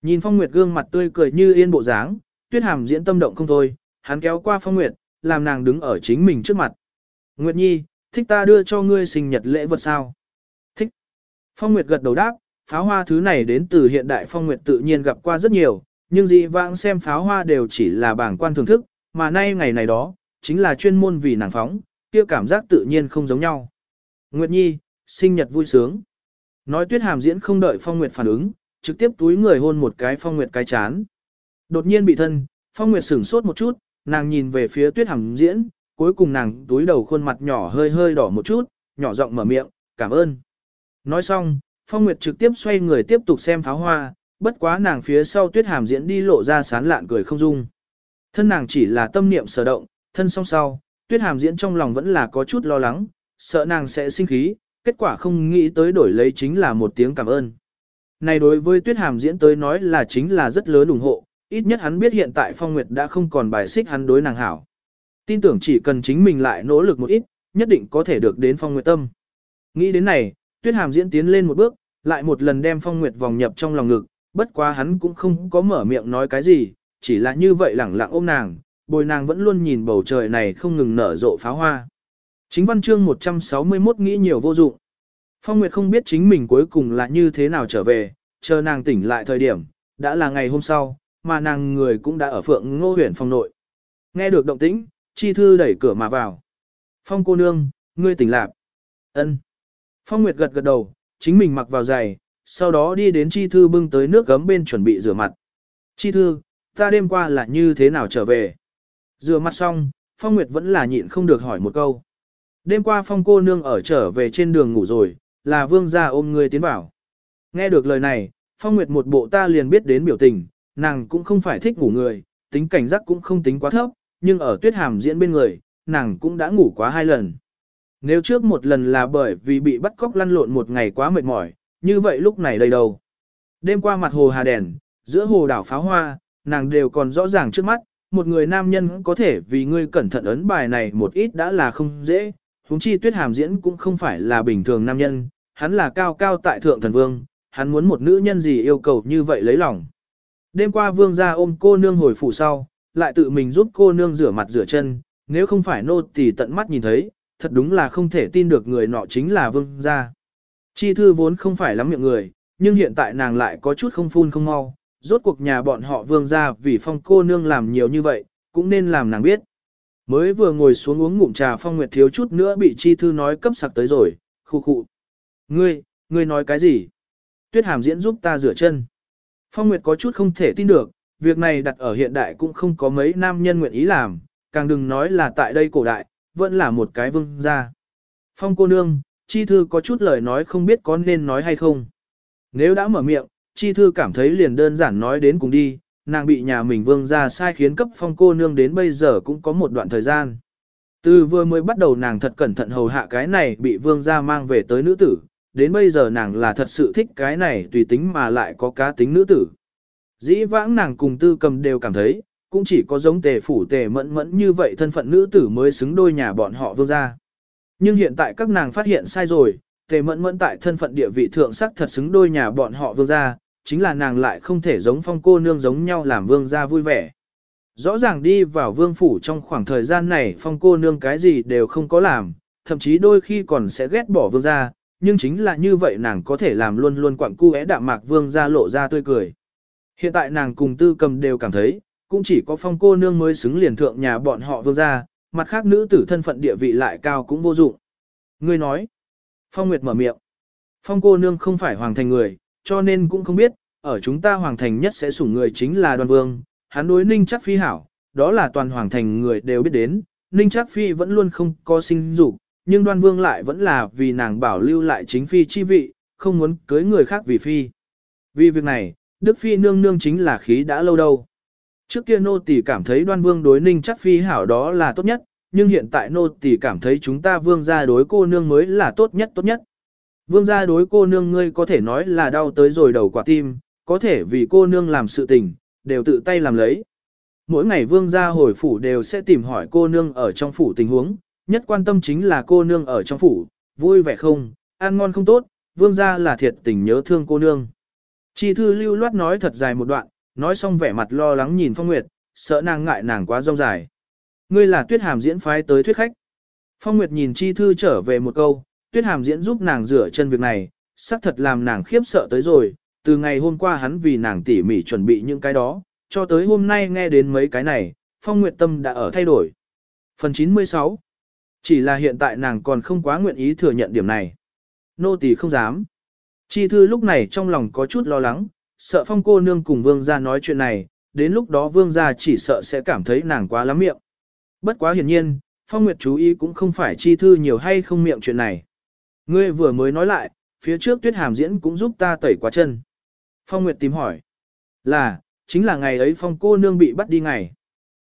Nhìn Phong Nguyệt gương mặt tươi cười như yên bộ dáng, Tuyết Hàm diễn tâm động không thôi, hắn kéo qua Phong Nguyệt, làm nàng đứng ở chính mình trước mặt. Nguyệt Nhi, thích ta đưa cho ngươi sinh nhật lễ vật sao? Thích. Phong Nguyệt gật đầu đáp, pháo hoa thứ này đến từ hiện đại Phong Nguyệt tự nhiên gặp qua rất nhiều, nhưng dị vãng xem pháo hoa đều chỉ là bảng quan thưởng thức, mà nay ngày này đó, chính là chuyên môn vì nàng phóng, kia cảm giác tự nhiên không giống nhau. Nguyệt Nhi, sinh nhật vui sướng. Nói tuyết hàm diễn không đợi Phong Nguyệt phản ứng, trực tiếp túi người hôn một cái Phong Nguyệt cái chán. Đột nhiên bị thân, Phong Nguyệt sửng sốt một chút, nàng nhìn về phía tuyết hàm diễn, cuối cùng nàng túi đầu khuôn mặt nhỏ hơi hơi đỏ một chút, nhỏ giọng mở miệng, cảm ơn. Nói xong, Phong Nguyệt trực tiếp xoay người tiếp tục xem pháo hoa, bất quá nàng phía sau tuyết hàm diễn đi lộ ra sán lạn cười không dung. Thân nàng chỉ là tâm niệm sở động, thân song sau, tuyết hàm diễn trong lòng vẫn là có chút lo lắng, sợ nàng sẽ sinh khí, kết quả không nghĩ tới đổi lấy chính là một tiếng cảm ơn. Này đối với tuyết hàm diễn tới nói là chính là rất lớn ủng hộ, ít nhất hắn biết hiện tại Phong Nguyệt đã không còn bài xích hắn đối nàng hảo. Tin tưởng chỉ cần chính mình lại nỗ lực một ít, nhất định có thể được đến Phong Nguyệt tâm. Nghĩ đến này, tuyết hàm diễn tiến lên một bước, lại một lần đem Phong Nguyệt vòng nhập trong lòng ngực, bất quá hắn cũng không có mở miệng nói cái gì, chỉ là như vậy lẳng lặng ôm nàng, bồi nàng vẫn luôn nhìn bầu trời này không ngừng nở rộ pháo hoa. Chính văn chương 161 nghĩ nhiều vô dụng. Phong Nguyệt không biết chính mình cuối cùng là như thế nào trở về, chờ nàng tỉnh lại thời điểm, đã là ngày hôm sau, mà nàng người cũng đã ở phượng ngô huyện phòng nội. Nghe được động tĩnh, chi thư đẩy cửa mà vào. Phong cô nương, ngươi tỉnh lạc. ân Phong Nguyệt gật gật đầu, chính mình mặc vào giày, sau đó đi đến chi thư bưng tới nước gấm bên chuẩn bị rửa mặt. Chi thư, ta đêm qua là như thế nào trở về? Rửa mặt xong, Phong Nguyệt vẫn là nhịn không được hỏi một câu. Đêm qua Phong cô nương ở trở về trên đường ngủ rồi, là vương gia ôm ngươi tiến vào. Nghe được lời này, Phong Nguyệt một bộ ta liền biết đến biểu tình, nàng cũng không phải thích ngủ người, tính cảnh giác cũng không tính quá thấp, nhưng ở tuyết hàm diễn bên người, nàng cũng đã ngủ quá hai lần. Nếu trước một lần là bởi vì bị bắt cóc lăn lộn một ngày quá mệt mỏi, như vậy lúc này đây đâu. Đêm qua mặt hồ hà đèn, giữa hồ đảo pháo hoa, nàng đều còn rõ ràng trước mắt, một người nam nhân có thể vì ngươi cẩn thận ấn bài này một ít đã là không dễ, huống chi tuyết hàm diễn cũng không phải là bình thường nam nhân, hắn là cao cao tại thượng thần vương, hắn muốn một nữ nhân gì yêu cầu như vậy lấy lòng. Đêm qua vương ra ôm cô nương hồi phủ sau, lại tự mình giúp cô nương rửa mặt rửa chân, nếu không phải nô tỳ tận mắt nhìn thấy, thật đúng là không thể tin được người nọ chính là vương gia. Chi thư vốn không phải lắm miệng người, nhưng hiện tại nàng lại có chút không phun không mau, rốt cuộc nhà bọn họ vương gia vì phong cô nương làm nhiều như vậy, cũng nên làm nàng biết. Mới vừa ngồi xuống uống ngụm trà phong nguyệt thiếu chút nữa bị chi thư nói cấp sặc tới rồi, khu khu. Ngươi, ngươi nói cái gì? Tuyết hàm diễn giúp ta rửa chân. Phong nguyệt có chút không thể tin được, việc này đặt ở hiện đại cũng không có mấy nam nhân nguyện ý làm, càng đừng nói là tại đây cổ đại, vẫn là một cái vương gia. Phong cô nương, chi thư có chút lời nói không biết có nên nói hay không. Nếu đã mở miệng, chi thư cảm thấy liền đơn giản nói đến cùng đi, nàng bị nhà mình vương gia sai khiến cấp phong cô nương đến bây giờ cũng có một đoạn thời gian. Từ vừa mới bắt đầu nàng thật cẩn thận hầu hạ cái này bị vương gia mang về tới nữ tử, đến bây giờ nàng là thật sự thích cái này tùy tính mà lại có cá tính nữ tử. Dĩ vãng nàng cùng tư cầm đều cảm thấy, cũng chỉ có giống tề phủ tề mẫn mẫn như vậy thân phận nữ tử mới xứng đôi nhà bọn họ vương gia. Nhưng hiện tại các nàng phát hiện sai rồi, tề mẫn mẫn tại thân phận địa vị thượng sắc thật xứng đôi nhà bọn họ vương gia, chính là nàng lại không thể giống phong cô nương giống nhau làm vương gia vui vẻ. Rõ ràng đi vào vương phủ trong khoảng thời gian này phong cô nương cái gì đều không có làm, thậm chí đôi khi còn sẽ ghét bỏ vương gia, nhưng chính là như vậy nàng có thể làm luôn luôn quặng cu é đạm mạc vương gia lộ ra tươi cười. Hiện tại nàng cùng tư cầm đều cảm thấy, cũng chỉ có phong cô nương mới xứng liền thượng nhà bọn họ vương gia, mặt khác nữ tử thân phận địa vị lại cao cũng vô dụng. Ngươi nói, phong nguyệt mở miệng, phong cô nương không phải hoàng thành người, cho nên cũng không biết, ở chúng ta hoàng thành nhất sẽ sủng người chính là đoàn vương, hắn đối ninh chắc phi hảo, đó là toàn hoàng thành người đều biết đến, ninh chắc phi vẫn luôn không có sinh dục, nhưng đoan vương lại vẫn là vì nàng bảo lưu lại chính phi chi vị, không muốn cưới người khác vì phi. Vì việc này, Đức Phi nương nương chính là khí đã lâu đâu. Trước kia nô tỳ cảm thấy đoan vương đối ninh chắc phi hảo đó là tốt nhất, nhưng hiện tại nô tỳ cảm thấy chúng ta vương gia đối cô nương mới là tốt nhất tốt nhất. Vương gia đối cô nương ngươi có thể nói là đau tới rồi đầu quả tim, có thể vì cô nương làm sự tình, đều tự tay làm lấy. Mỗi ngày vương gia hồi phủ đều sẽ tìm hỏi cô nương ở trong phủ tình huống, nhất quan tâm chính là cô nương ở trong phủ, vui vẻ không, ăn ngon không tốt, vương gia là thiệt tình nhớ thương cô nương. Chi thư lưu loát nói thật dài một đoạn, nói xong vẻ mặt lo lắng nhìn Phong Nguyệt, sợ nàng ngại nàng quá rong dài. Ngươi là tuyết hàm diễn phái tới thuyết khách. Phong Nguyệt nhìn chi thư trở về một câu, tuyết hàm diễn giúp nàng rửa chân việc này, xác thật làm nàng khiếp sợ tới rồi, từ ngày hôm qua hắn vì nàng tỉ mỉ chuẩn bị những cái đó, cho tới hôm nay nghe đến mấy cái này, Phong Nguyệt tâm đã ở thay đổi. Phần 96 Chỉ là hiện tại nàng còn không quá nguyện ý thừa nhận điểm này. Nô tỳ không dám. Chi thư lúc này trong lòng có chút lo lắng, sợ phong cô nương cùng vương gia nói chuyện này, đến lúc đó vương gia chỉ sợ sẽ cảm thấy nàng quá lắm miệng. Bất quá hiển nhiên, phong nguyệt chú ý cũng không phải chi thư nhiều hay không miệng chuyện này. Ngươi vừa mới nói lại, phía trước tuyết hàm diễn cũng giúp ta tẩy quá chân. Phong nguyệt tìm hỏi. Là, chính là ngày ấy phong cô nương bị bắt đi ngày.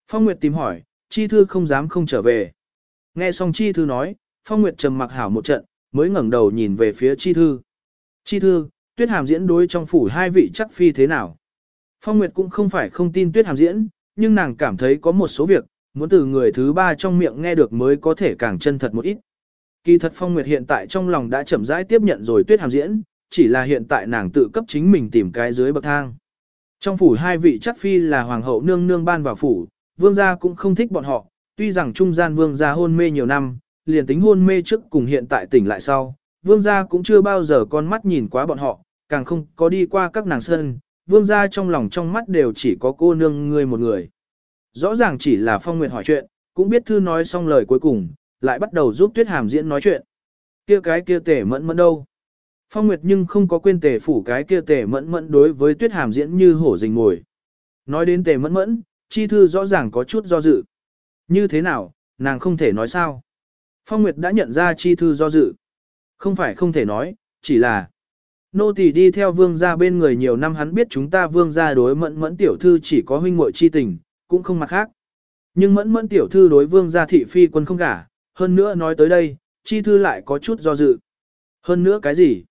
Phong nguyệt tìm hỏi, chi thư không dám không trở về. Nghe xong chi thư nói, phong nguyệt trầm mặc hảo một trận, mới ngẩng đầu nhìn về phía chi thư. Chi thư, tuyết hàm diễn đối trong phủ hai vị chắc phi thế nào. Phong Nguyệt cũng không phải không tin tuyết hàm diễn, nhưng nàng cảm thấy có một số việc, muốn từ người thứ ba trong miệng nghe được mới có thể càng chân thật một ít. Kỳ thật Phong Nguyệt hiện tại trong lòng đã chậm rãi tiếp nhận rồi tuyết hàm diễn, chỉ là hiện tại nàng tự cấp chính mình tìm cái dưới bậc thang. Trong phủ hai vị chắc phi là hoàng hậu nương nương ban vào phủ, vương gia cũng không thích bọn họ, tuy rằng trung gian vương gia hôn mê nhiều năm, liền tính hôn mê trước cùng hiện tại tỉnh lại sau, vương gia cũng chưa bao giờ con mắt nhìn quá bọn họ, càng không có đi qua các nàng sân, vương gia trong lòng trong mắt đều chỉ có cô nương ngươi một người. Rõ ràng chỉ là Phong Nguyệt hỏi chuyện, cũng biết thư nói xong lời cuối cùng, lại bắt đầu giúp Tuyết Hàm diễn nói chuyện. Kia cái kia tể mẫn mẫn đâu? Phong Nguyệt nhưng không có quên tề phủ cái kia tề mẫn mẫn đối với tuyết hàm diễn như hổ rình ngồi. Nói đến tề mẫn mẫn, chi thư rõ ràng có chút do dự. Như thế nào, nàng không thể nói sao? Phong Nguyệt đã nhận ra chi thư do dự. Không phải không thể nói, chỉ là nô tỳ đi theo vương gia bên người nhiều năm hắn biết chúng ta vương gia đối mẫn mẫn tiểu thư chỉ có huynh muội chi tình, cũng không mặt khác. Nhưng mẫn mẫn tiểu thư đối vương gia thị phi quân không gả, hơn nữa nói tới đây, chi thư lại có chút do dự. Hơn nữa cái gì?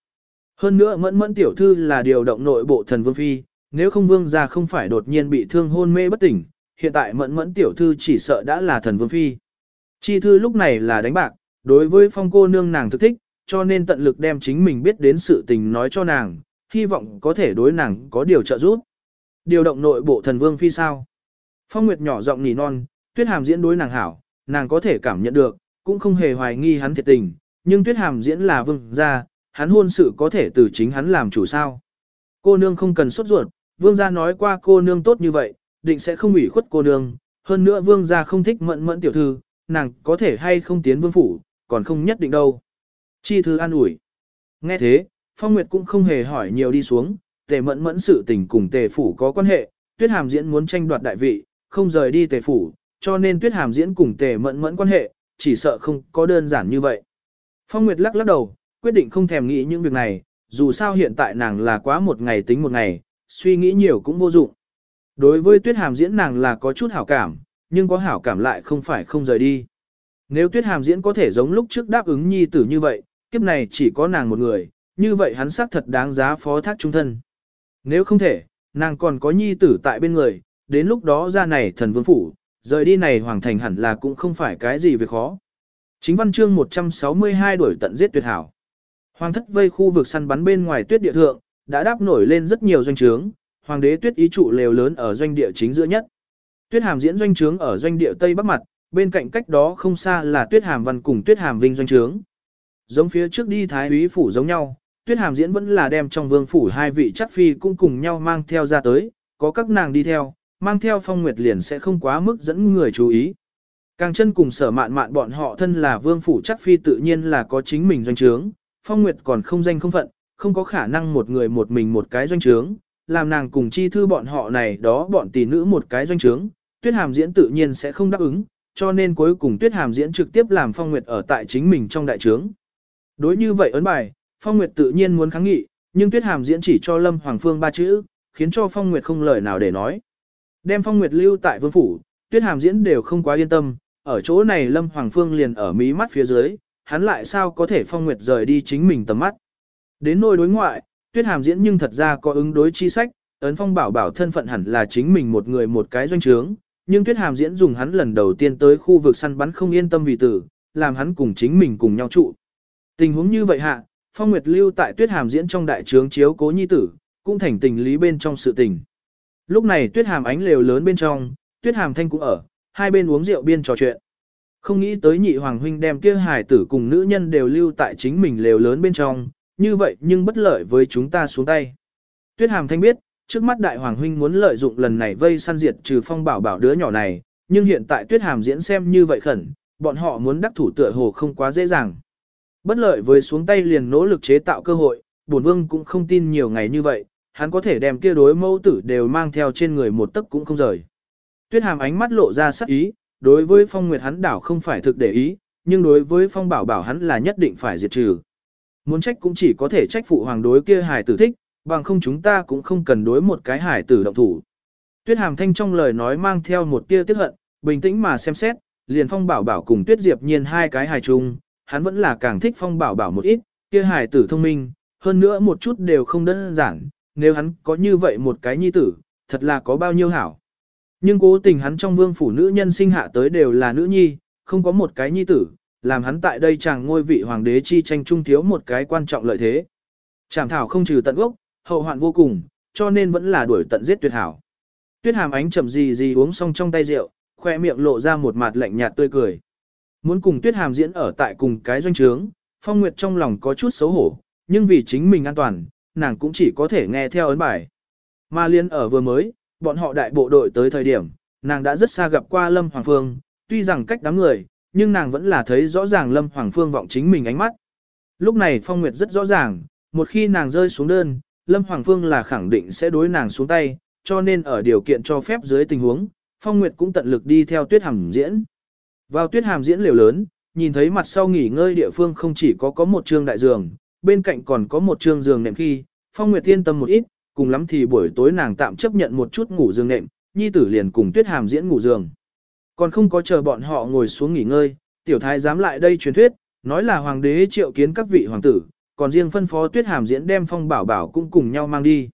Hơn nữa mẫn mẫn tiểu thư là điều động nội bộ thần vương phi, nếu không vương gia không phải đột nhiên bị thương hôn mê bất tỉnh, hiện tại mẫn mẫn tiểu thư chỉ sợ đã là thần vương phi. Chi thư lúc này là đánh bạc, đối với phong cô nương nàng thực thích, cho nên tận lực đem chính mình biết đến sự tình nói cho nàng, hy vọng có thể đối nàng có điều trợ giúp. Điều động nội bộ thần vương phi sao? Phong Nguyệt nhỏ giọng nỉ non, tuyết hàm diễn đối nàng hảo, nàng có thể cảm nhận được, cũng không hề hoài nghi hắn thiệt tình, nhưng tuyết hàm diễn là vương gia, hắn hôn sự có thể từ chính hắn làm chủ sao. Cô nương không cần sốt ruột, vương gia nói qua cô nương tốt như vậy, định sẽ không ủy khuất cô nương, hơn nữa vương gia không thích mẫn mẫn tiểu thư, nàng có thể hay không tiến vương phủ, còn không nhất định đâu. Chi thư an ủi. Nghe thế, Phong Nguyệt cũng không hề hỏi nhiều đi xuống, tề mẫn mẫn sự tình cùng tề phủ có quan hệ, tuyết hàm diễn muốn tranh đoạt đại vị, không rời đi tề phủ, cho nên tuyết hàm diễn cùng tề mẫn mẫn quan hệ, chỉ sợ không có đơn giản như vậy. Phong Nguyệt lắc lắc đầu, quyết định không thèm nghĩ những việc này, dù sao hiện tại nàng là quá một ngày tính một ngày, suy nghĩ nhiều cũng vô dụng. Đối với tuyết hàm diễn nàng là có chút hảo cảm, nhưng có hảo cảm lại không phải không rời đi. Nếu tuyết hàm diễn có thể giống lúc trước đáp ứng nhi tử như vậy, kiếp này chỉ có nàng một người, như vậy hắn xác thật đáng giá phó thác trung thân. Nếu không thể, nàng còn có nhi tử tại bên người, đến lúc đó ra này thần vương phủ, rời đi này hoàng thành hẳn là cũng không phải cái gì việc khó. Chính văn chương 162 đổi tận giết tuyệt hảo. Hoàng thất vây khu vực săn bắn bên ngoài tuyết địa thượng, đã đáp nổi lên rất nhiều doanh trướng, hoàng đế tuyết ý trụ lều lớn ở doanh địa chính giữa nhất. Tuyết hàm diễn doanh trướng ở doanh địa tây bắc mặt, bên cạnh cách đó không xa là tuyết hàm văn cùng tuyết hàm vinh doanh trướng. Giống phía trước đi thái úy phủ giống nhau, tuyết hàm diễn vẫn là đem trong vương phủ hai vị chắc phi cũng cùng nhau mang theo ra tới, có các nàng đi theo, mang theo phong nguyệt liền sẽ không quá mức dẫn người chú ý. Càng chân cùng sở mạn mạn bọn họ thân là vương phủ chắc phi tự nhiên là có chính mình doanh trướng, Phong Nguyệt còn không danh không phận, không có khả năng một người một mình một cái doanh trướng, làm nàng cùng chi thư bọn họ này đó bọn tỷ nữ một cái doanh trướng, Tuyết Hàm diễn tự nhiên sẽ không đáp ứng, cho nên cuối cùng Tuyết Hàm diễn trực tiếp làm Phong Nguyệt ở tại chính mình trong đại trướng. Đối như vậy ấn bài, Phong Nguyệt tự nhiên muốn kháng nghị, nhưng Tuyết Hàm diễn chỉ cho Lâm Hoàng Phương ba chữ, khiến cho Phong Nguyệt không lời nào để nói. Đem Phong Nguyệt lưu tại vương phủ, Tuyết Hàm diễn đều không quá yên tâm, ở chỗ này Lâm Hoàng Phương liền ở mí mắt phía dưới, hắn lại sao có thể phong nguyệt rời đi chính mình tầm mắt. Đến nôi đối ngoại, tuyết hàm diễn nhưng thật ra có ứng đối chi sách, ấn phong bảo bảo thân phận hẳn là chính mình một người một cái doanh trướng, nhưng tuyết hàm diễn dùng hắn lần đầu tiên tới khu vực săn bắn không yên tâm vì tử, làm hắn cùng chính mình cùng nhau trụ. Tình huống như vậy hạ, phong nguyệt lưu tại tuyết hàm diễn trong đại trướng chiếu cố nhi tử, cũng thành tình lý bên trong sự tình. Lúc này tuyết hàm ánh lều lớn bên trong, tuyết hàm thanh cũng ở, hai bên uống rượu biên trò chuyện. Không nghĩ tới nhị hoàng huynh đem kia hài tử cùng nữ nhân đều lưu tại chính mình lều lớn bên trong, như vậy nhưng bất lợi với chúng ta xuống tay. Tuyết hàm thanh biết, trước mắt đại hoàng huynh muốn lợi dụng lần này vây săn diệt trừ phong bảo bảo đứa nhỏ này, nhưng hiện tại tuyết hàm diễn xem như vậy khẩn, bọn họ muốn đắc thủ tựa hồ không quá dễ dàng. Bất lợi với xuống tay liền nỗ lực chế tạo cơ hội, bổn vương cũng không tin nhiều ngày như vậy, hắn có thể đem kia đối mẫu tử đều mang theo trên người một tấc cũng không rời. Tuyết hàm ánh mắt lộ ra sắc ý, đối với phong nguyệt hắn đảo không phải thực để ý, nhưng đối với phong bảo bảo hắn là nhất định phải diệt trừ. Muốn trách cũng chỉ có thể trách phụ hoàng đối kia hài tử thích, bằng không chúng ta cũng không cần đối một cái hài tử động thủ. Tuyết hàm thanh trong lời nói mang theo một tia tiếc hận, bình tĩnh mà xem xét, liền phong bảo bảo cùng tuyết diệp nhiên hai cái hài chung, hắn vẫn là càng thích phong bảo bảo một ít, kia hài tử thông minh, hơn nữa một chút đều không đơn giản, nếu hắn có như vậy một cái nhi tử, thật là có bao nhiêu hảo. Nhưng cố tình hắn trong vương phủ nữ nhân sinh hạ tới đều là nữ nhi, không có một cái nhi tử, làm hắn tại đây chàng ngôi vị hoàng đế chi tranh trung thiếu một cái quan trọng lợi thế. Chàng thảo không trừ tận gốc, hậu hoạn vô cùng, cho nên vẫn là đuổi tận giết tuyệt hảo. Tuyết hàm ánh chậm gì gì uống xong trong tay rượu, khoe miệng lộ ra một mặt lạnh nhạt tươi cười. Muốn cùng tuyết hàm diễn ở tại cùng cái doanh trướng, phong nguyệt trong lòng có chút xấu hổ, nhưng vì chính mình an toàn, nàng cũng chỉ có thể nghe theo ấn bài. Mà liên ở vừa mới, bọn họ đại bộ đội tới thời điểm, nàng đã rất xa gặp qua Lâm Hoàng Phương, tuy rằng cách đám người, nhưng nàng vẫn là thấy rõ ràng Lâm Hoàng Phương vọng chính mình ánh mắt. Lúc này Phong Nguyệt rất rõ ràng, một khi nàng rơi xuống đơn, Lâm Hoàng Phương là khẳng định sẽ đối nàng xuống tay, cho nên ở điều kiện cho phép dưới tình huống, Phong Nguyệt cũng tận lực đi theo tuyết hàm diễn. Vào tuyết hàm diễn liều lớn, nhìn thấy mặt sau nghỉ ngơi địa phương không chỉ có có một trường đại giường, bên cạnh còn có một trường giường nệm khi, Phong Nguyệt yên tâm một ít, cùng lắm thì buổi tối nàng tạm chấp nhận một chút ngủ giường nệm, nhi tử liền cùng tuyết hàm diễn ngủ giường. Còn không có chờ bọn họ ngồi xuống nghỉ ngơi, tiểu thái dám lại đây truyền thuyết, nói là hoàng đế triệu kiến các vị hoàng tử, còn riêng phân phó tuyết hàm diễn đem phong bảo bảo cũng cùng nhau mang đi.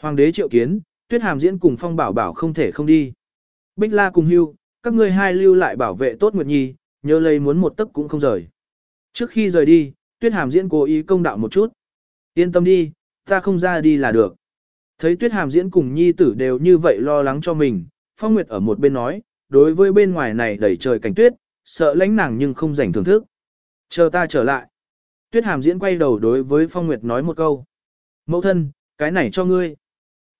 Hoàng đế triệu kiến, tuyết hàm diễn cùng phong bảo bảo không thể không đi. Bích la cùng hưu, các ngươi hai lưu lại bảo vệ tốt Nguyệt Nhi, nhớ lấy muốn một tấc cũng không rời. Trước khi rời đi, tuyết hàm diễn cố ý công đạo một chút. Yên tâm đi, ta không ra đi là được. Thấy tuyết hàm diễn cùng Nhi tử đều như vậy lo lắng cho mình, Phong Nguyệt ở một bên nói, đối với bên ngoài này đầy trời cảnh tuyết, sợ lãnh nàng nhưng không rảnh thưởng thức. Chờ ta trở lại. Tuyết hàm diễn quay đầu đối với Phong Nguyệt nói một câu. Mẫu thân, cái này cho ngươi.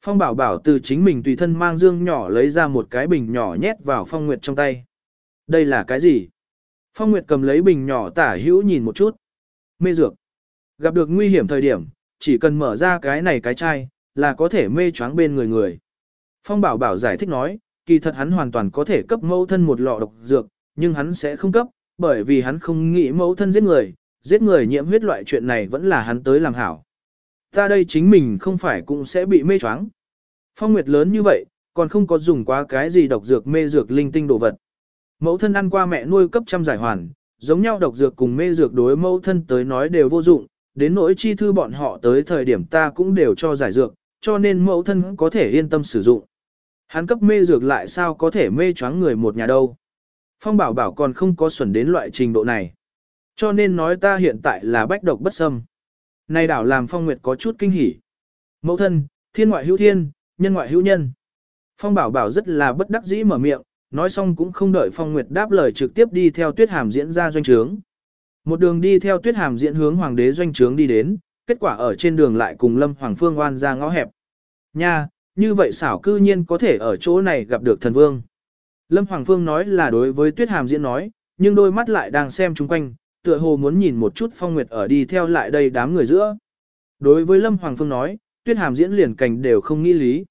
Phong bảo bảo từ chính mình tùy thân mang dương nhỏ lấy ra một cái bình nhỏ nhét vào Phong Nguyệt trong tay. Đây là cái gì? Phong Nguyệt cầm lấy bình nhỏ tả hữu nhìn một chút. Mê dược. Gặp được nguy hiểm thời điểm, chỉ cần mở ra cái này cái chai, là có thể mê choáng bên người người. Phong bảo bảo giải thích nói, kỳ thật hắn hoàn toàn có thể cấp mẫu thân một lọ độc dược, nhưng hắn sẽ không cấp, bởi vì hắn không nghĩ mẫu thân giết người, giết người nhiễm huyết loại chuyện này vẫn là hắn tới làm hảo. Ta đây chính mình không phải cũng sẽ bị mê choáng. Phong Nguyệt lớn như vậy, còn không có dùng quá cái gì độc dược mê dược linh tinh đồ vật. Mẫu thân ăn qua mẹ nuôi cấp trăm giải hoàn, giống nhau độc dược cùng mê dược đối mẫu thân tới nói đều vô dụng, đến nỗi chi thư bọn họ tới thời điểm ta cũng đều cho giải dược, cho nên mẫu thân có thể yên tâm sử dụng. Hắn cấp mê dược lại sao có thể mê choáng người một nhà đâu. Phong bảo bảo còn không có xuẩn đến loại trình độ này. Cho nên nói ta hiện tại là bách độc bất xâm. Này đảo làm Phong Nguyệt có chút kinh hỉ. Mẫu thân, thiên ngoại hữu thiên, nhân ngoại hữu nhân. Phong bảo bảo rất là bất đắc dĩ mở miệng, nói xong cũng không đợi Phong Nguyệt đáp lời trực tiếp đi theo tuyết hàm diễn ra doanh trướng. Một đường đi theo tuyết hàm diễn hướng hoàng đế doanh trướng đi đến, kết quả ở trên đường lại cùng Lâm Hoàng Phương oan ra ngõ hẹp. Nha, như vậy xảo cư nhiên có thể ở chỗ này gặp được thần vương. Lâm Hoàng Phương nói là đối với tuyết hàm diễn nói, nhưng đôi mắt lại đang xem chung quanh, tựa hồ muốn nhìn một chút phong nguyệt ở đi theo lại đây đám người giữa. Đối với Lâm Hoàng Phương nói, tuyết hàm diễn liền cảnh đều không nghĩ lý.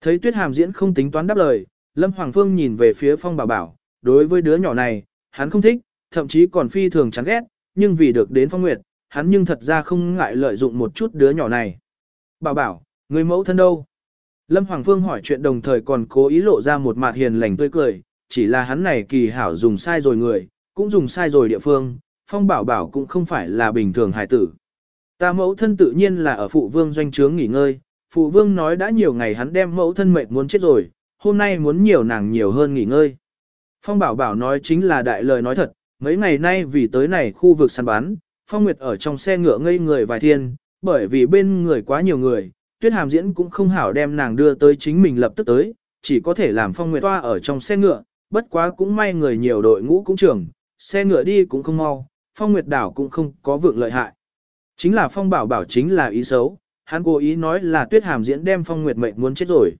Thấy tuyết hàm diễn không tính toán đáp lời, Lâm Hoàng Phương nhìn về phía phong bảo bảo, đối với đứa nhỏ này, hắn không thích, thậm chí còn phi thường chán ghét, nhưng vì được đến phong nguyệt, hắn nhưng thật ra không ngại lợi dụng một chút đứa nhỏ này. Bảo bảo, người mẫu thân đâu? Lâm Hoàng Phương hỏi chuyện đồng thời còn cố ý lộ ra một mặt hiền lành tươi cười, chỉ là hắn này kỳ hảo dùng sai rồi người, cũng dùng sai rồi địa phương, phong bảo bảo cũng không phải là bình thường hải tử. Ta mẫu thân tự nhiên là ở phụ vương doanh trướng nghỉ ngơi, phụ vương nói đã nhiều ngày hắn đem mẫu thân mệt muốn chết rồi, hôm nay muốn nhiều nàng nhiều hơn nghỉ ngơi. Phong bảo bảo nói chính là đại lời nói thật, mấy ngày nay vì tới này khu vực săn bán, Phong Nguyệt ở trong xe ngựa ngây người vài thiên, bởi vì bên người quá nhiều người, Tuyết Hàm diễn cũng không hảo đem nàng đưa tới chính mình lập tức tới, chỉ có thể làm Phong Nguyệt toa ở trong xe ngựa, bất quá cũng may người nhiều đội ngũ cũng trưởng, xe ngựa đi cũng không mau, Phong Nguyệt đảo cũng không có vượng lợi hại. Chính là Phong Bảo bảo chính là ý xấu, hắn cố ý nói là Tuyết Hàm diễn đem Phong Nguyệt mệnh muốn chết rồi.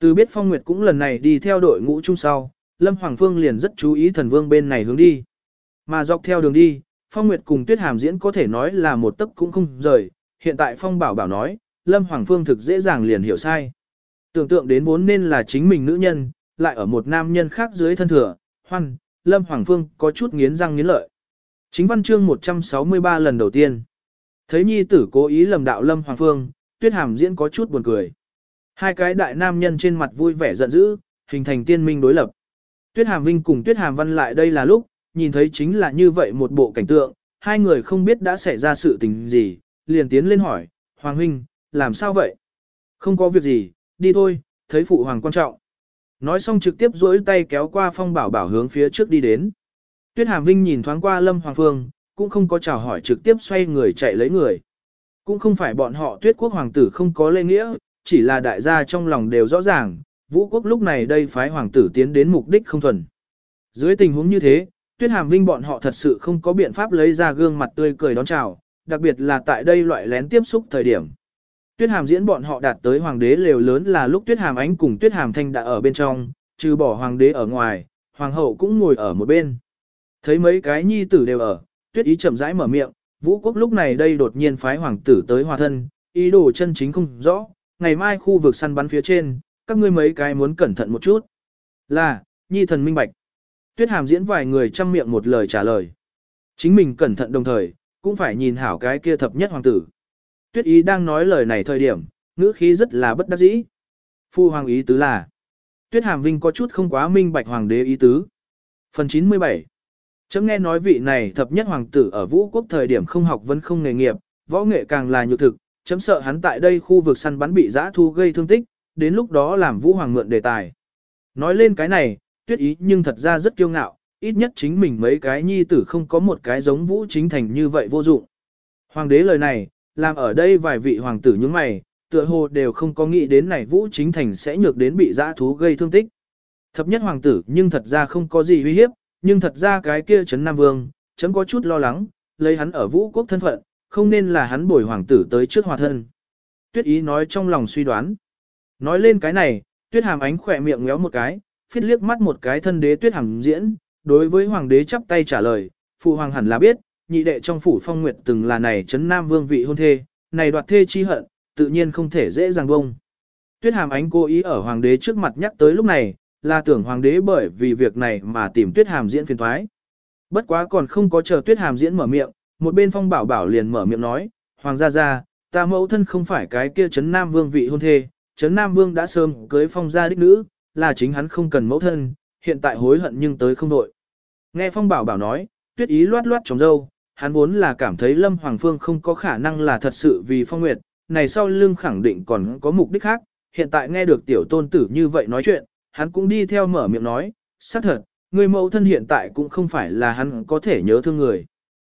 Từ biết Phong Nguyệt cũng lần này đi theo đội ngũ chung sau, Lâm Hoàng Phương liền rất chú ý thần vương bên này hướng đi. Mà dọc theo đường đi, Phong Nguyệt cùng Tuyết Hàm diễn có thể nói là một tấc cũng không rời, hiện tại Phong Bảo bảo nói, Lâm Hoàng Phương thực dễ dàng liền hiểu sai. Tưởng tượng đến vốn nên là chính mình nữ nhân, lại ở một nam nhân khác dưới thân thừa, hoan, Lâm Hoàng Phương có chút nghiến răng nghiến lợi. Chính văn chương 163 lần đầu tiên. Thấy nhi tử cố ý lầm đạo Lâm Hoàng Phương, Tuyết Hàm diễn có chút buồn cười. Hai cái đại nam nhân trên mặt vui vẻ giận dữ, hình thành tiên minh đối lập. Tuyết Hàm Vinh cùng Tuyết Hàm Văn lại đây là lúc, nhìn thấy chính là như vậy một bộ cảnh tượng, hai người không biết đã xảy ra sự tình gì, liền tiến lên hỏi, Hoàng Huynh, làm sao vậy? Không có việc gì, đi thôi, thấy phụ hoàng quan trọng. Nói xong trực tiếp duỗi tay kéo qua phong bảo bảo hướng phía trước đi đến. Tuyết Hàm Vinh nhìn thoáng qua Lâm Hoàng Phương, cũng không có chào hỏi trực tiếp xoay người chạy lấy người. Cũng không phải bọn họ tuyết quốc hoàng tử không có lê nghĩa, chỉ là đại gia trong lòng đều rõ ràng, vũ quốc lúc này đây phái hoàng tử tiến đến mục đích không thuần. Dưới tình huống như thế, tuyết hàm vinh bọn họ thật sự không có biện pháp lấy ra gương mặt tươi cười đón chào, đặc biệt là tại đây loại lén tiếp xúc thời điểm. Tuyết hàm diễn bọn họ đạt tới hoàng đế lều lớn là lúc tuyết hàm ánh cùng tuyết hàm thanh đã ở bên trong, trừ bỏ hoàng đế ở ngoài, hoàng hậu cũng ngồi ở một bên. Thấy mấy cái nhi tử đều ở, tuyết ý chậm rãi mở miệng, vũ quốc lúc này đây đột nhiên phái hoàng tử tới hòa thân, ý đồ chân chính không rõ, ngày mai khu vực săn bắn phía trên, các ngươi mấy cái muốn cẩn thận một chút. Là, nhi thần minh bạch. Tuyết hàm diễn vài người chăm miệng một lời trả lời. Chính mình cẩn thận đồng thời, cũng phải nhìn hảo cái kia thập nhất hoàng tử. Tuyết ý đang nói lời này thời điểm, ngữ khí rất là bất đắc dĩ. Phu hoàng ý tứ là, Tuyết hàm vinh có chút không quá minh bạch hoàng đế ý tứ. Phần 97 Chấm nghe nói vị này thập nhất hoàng tử ở vũ quốc thời điểm không học vẫn không nghề nghiệp, võ nghệ càng là nhược thực, chấm sợ hắn tại đây khu vực săn bắn bị giã thu gây thương tích, đến lúc đó làm vũ hoàng mượn đề tài. Nói lên cái này, tuyết ý nhưng thật ra rất kiêu ngạo, ít nhất chính mình mấy cái nhi tử không có một cái giống vũ chính thành như vậy vô dụng. Hoàng đế lời này, làm ở đây vài vị hoàng tử những mày, tựa hồ đều không có nghĩ đến này vũ chính thành sẽ nhược đến bị giã thú gây thương tích. Thập nhất hoàng tử nhưng thật ra không có gì uy hiếp, nhưng thật ra cái kia chấn Nam Vương, chấm có chút lo lắng, lấy hắn ở vũ quốc thân phận, không nên là hắn bồi hoàng tử tới trước hòa thân. Tuyết ý nói trong lòng suy đoán. Nói lên cái này, tuyết hàm ánh khỏe miệng ngéo một cái, phiết liếc mắt một cái thân đế tuyết hàm diễn, đối với hoàng đế chắp tay trả lời, phụ hoàng hẳn là biết, nhị đệ trong phủ phong nguyệt từng là này chấn nam vương vị hôn thê, này đoạt thê chi hận, tự nhiên không thể dễ dàng bông. Tuyết hàm ánh cố ý ở hoàng đế trước mặt nhắc tới lúc này, là tưởng hoàng đế bởi vì việc này mà tìm tuyết hàm diễn phiền thoái. Bất quá còn không có chờ tuyết hàm diễn mở miệng, một bên phong bảo bảo liền mở miệng nói, hoàng gia gia, ta mẫu thân không phải cái kia chấn nam vương vị hôn thê, chấn nam vương đã sớm cưới phong gia đích nữ, là chính hắn không cần mẫu thân, hiện tại hối hận nhưng tới không đội. Nghe phong bảo bảo nói, tuyết ý loát loát trong dâu, hắn vốn là cảm thấy lâm hoàng phương không có khả năng là thật sự vì phong nguyệt, này sau lưng khẳng định còn có mục đích khác, hiện tại nghe được tiểu tôn tử như vậy nói chuyện, hắn cũng đi theo mở miệng nói, xác thật, người mẫu thân hiện tại cũng không phải là hắn có thể nhớ thương người.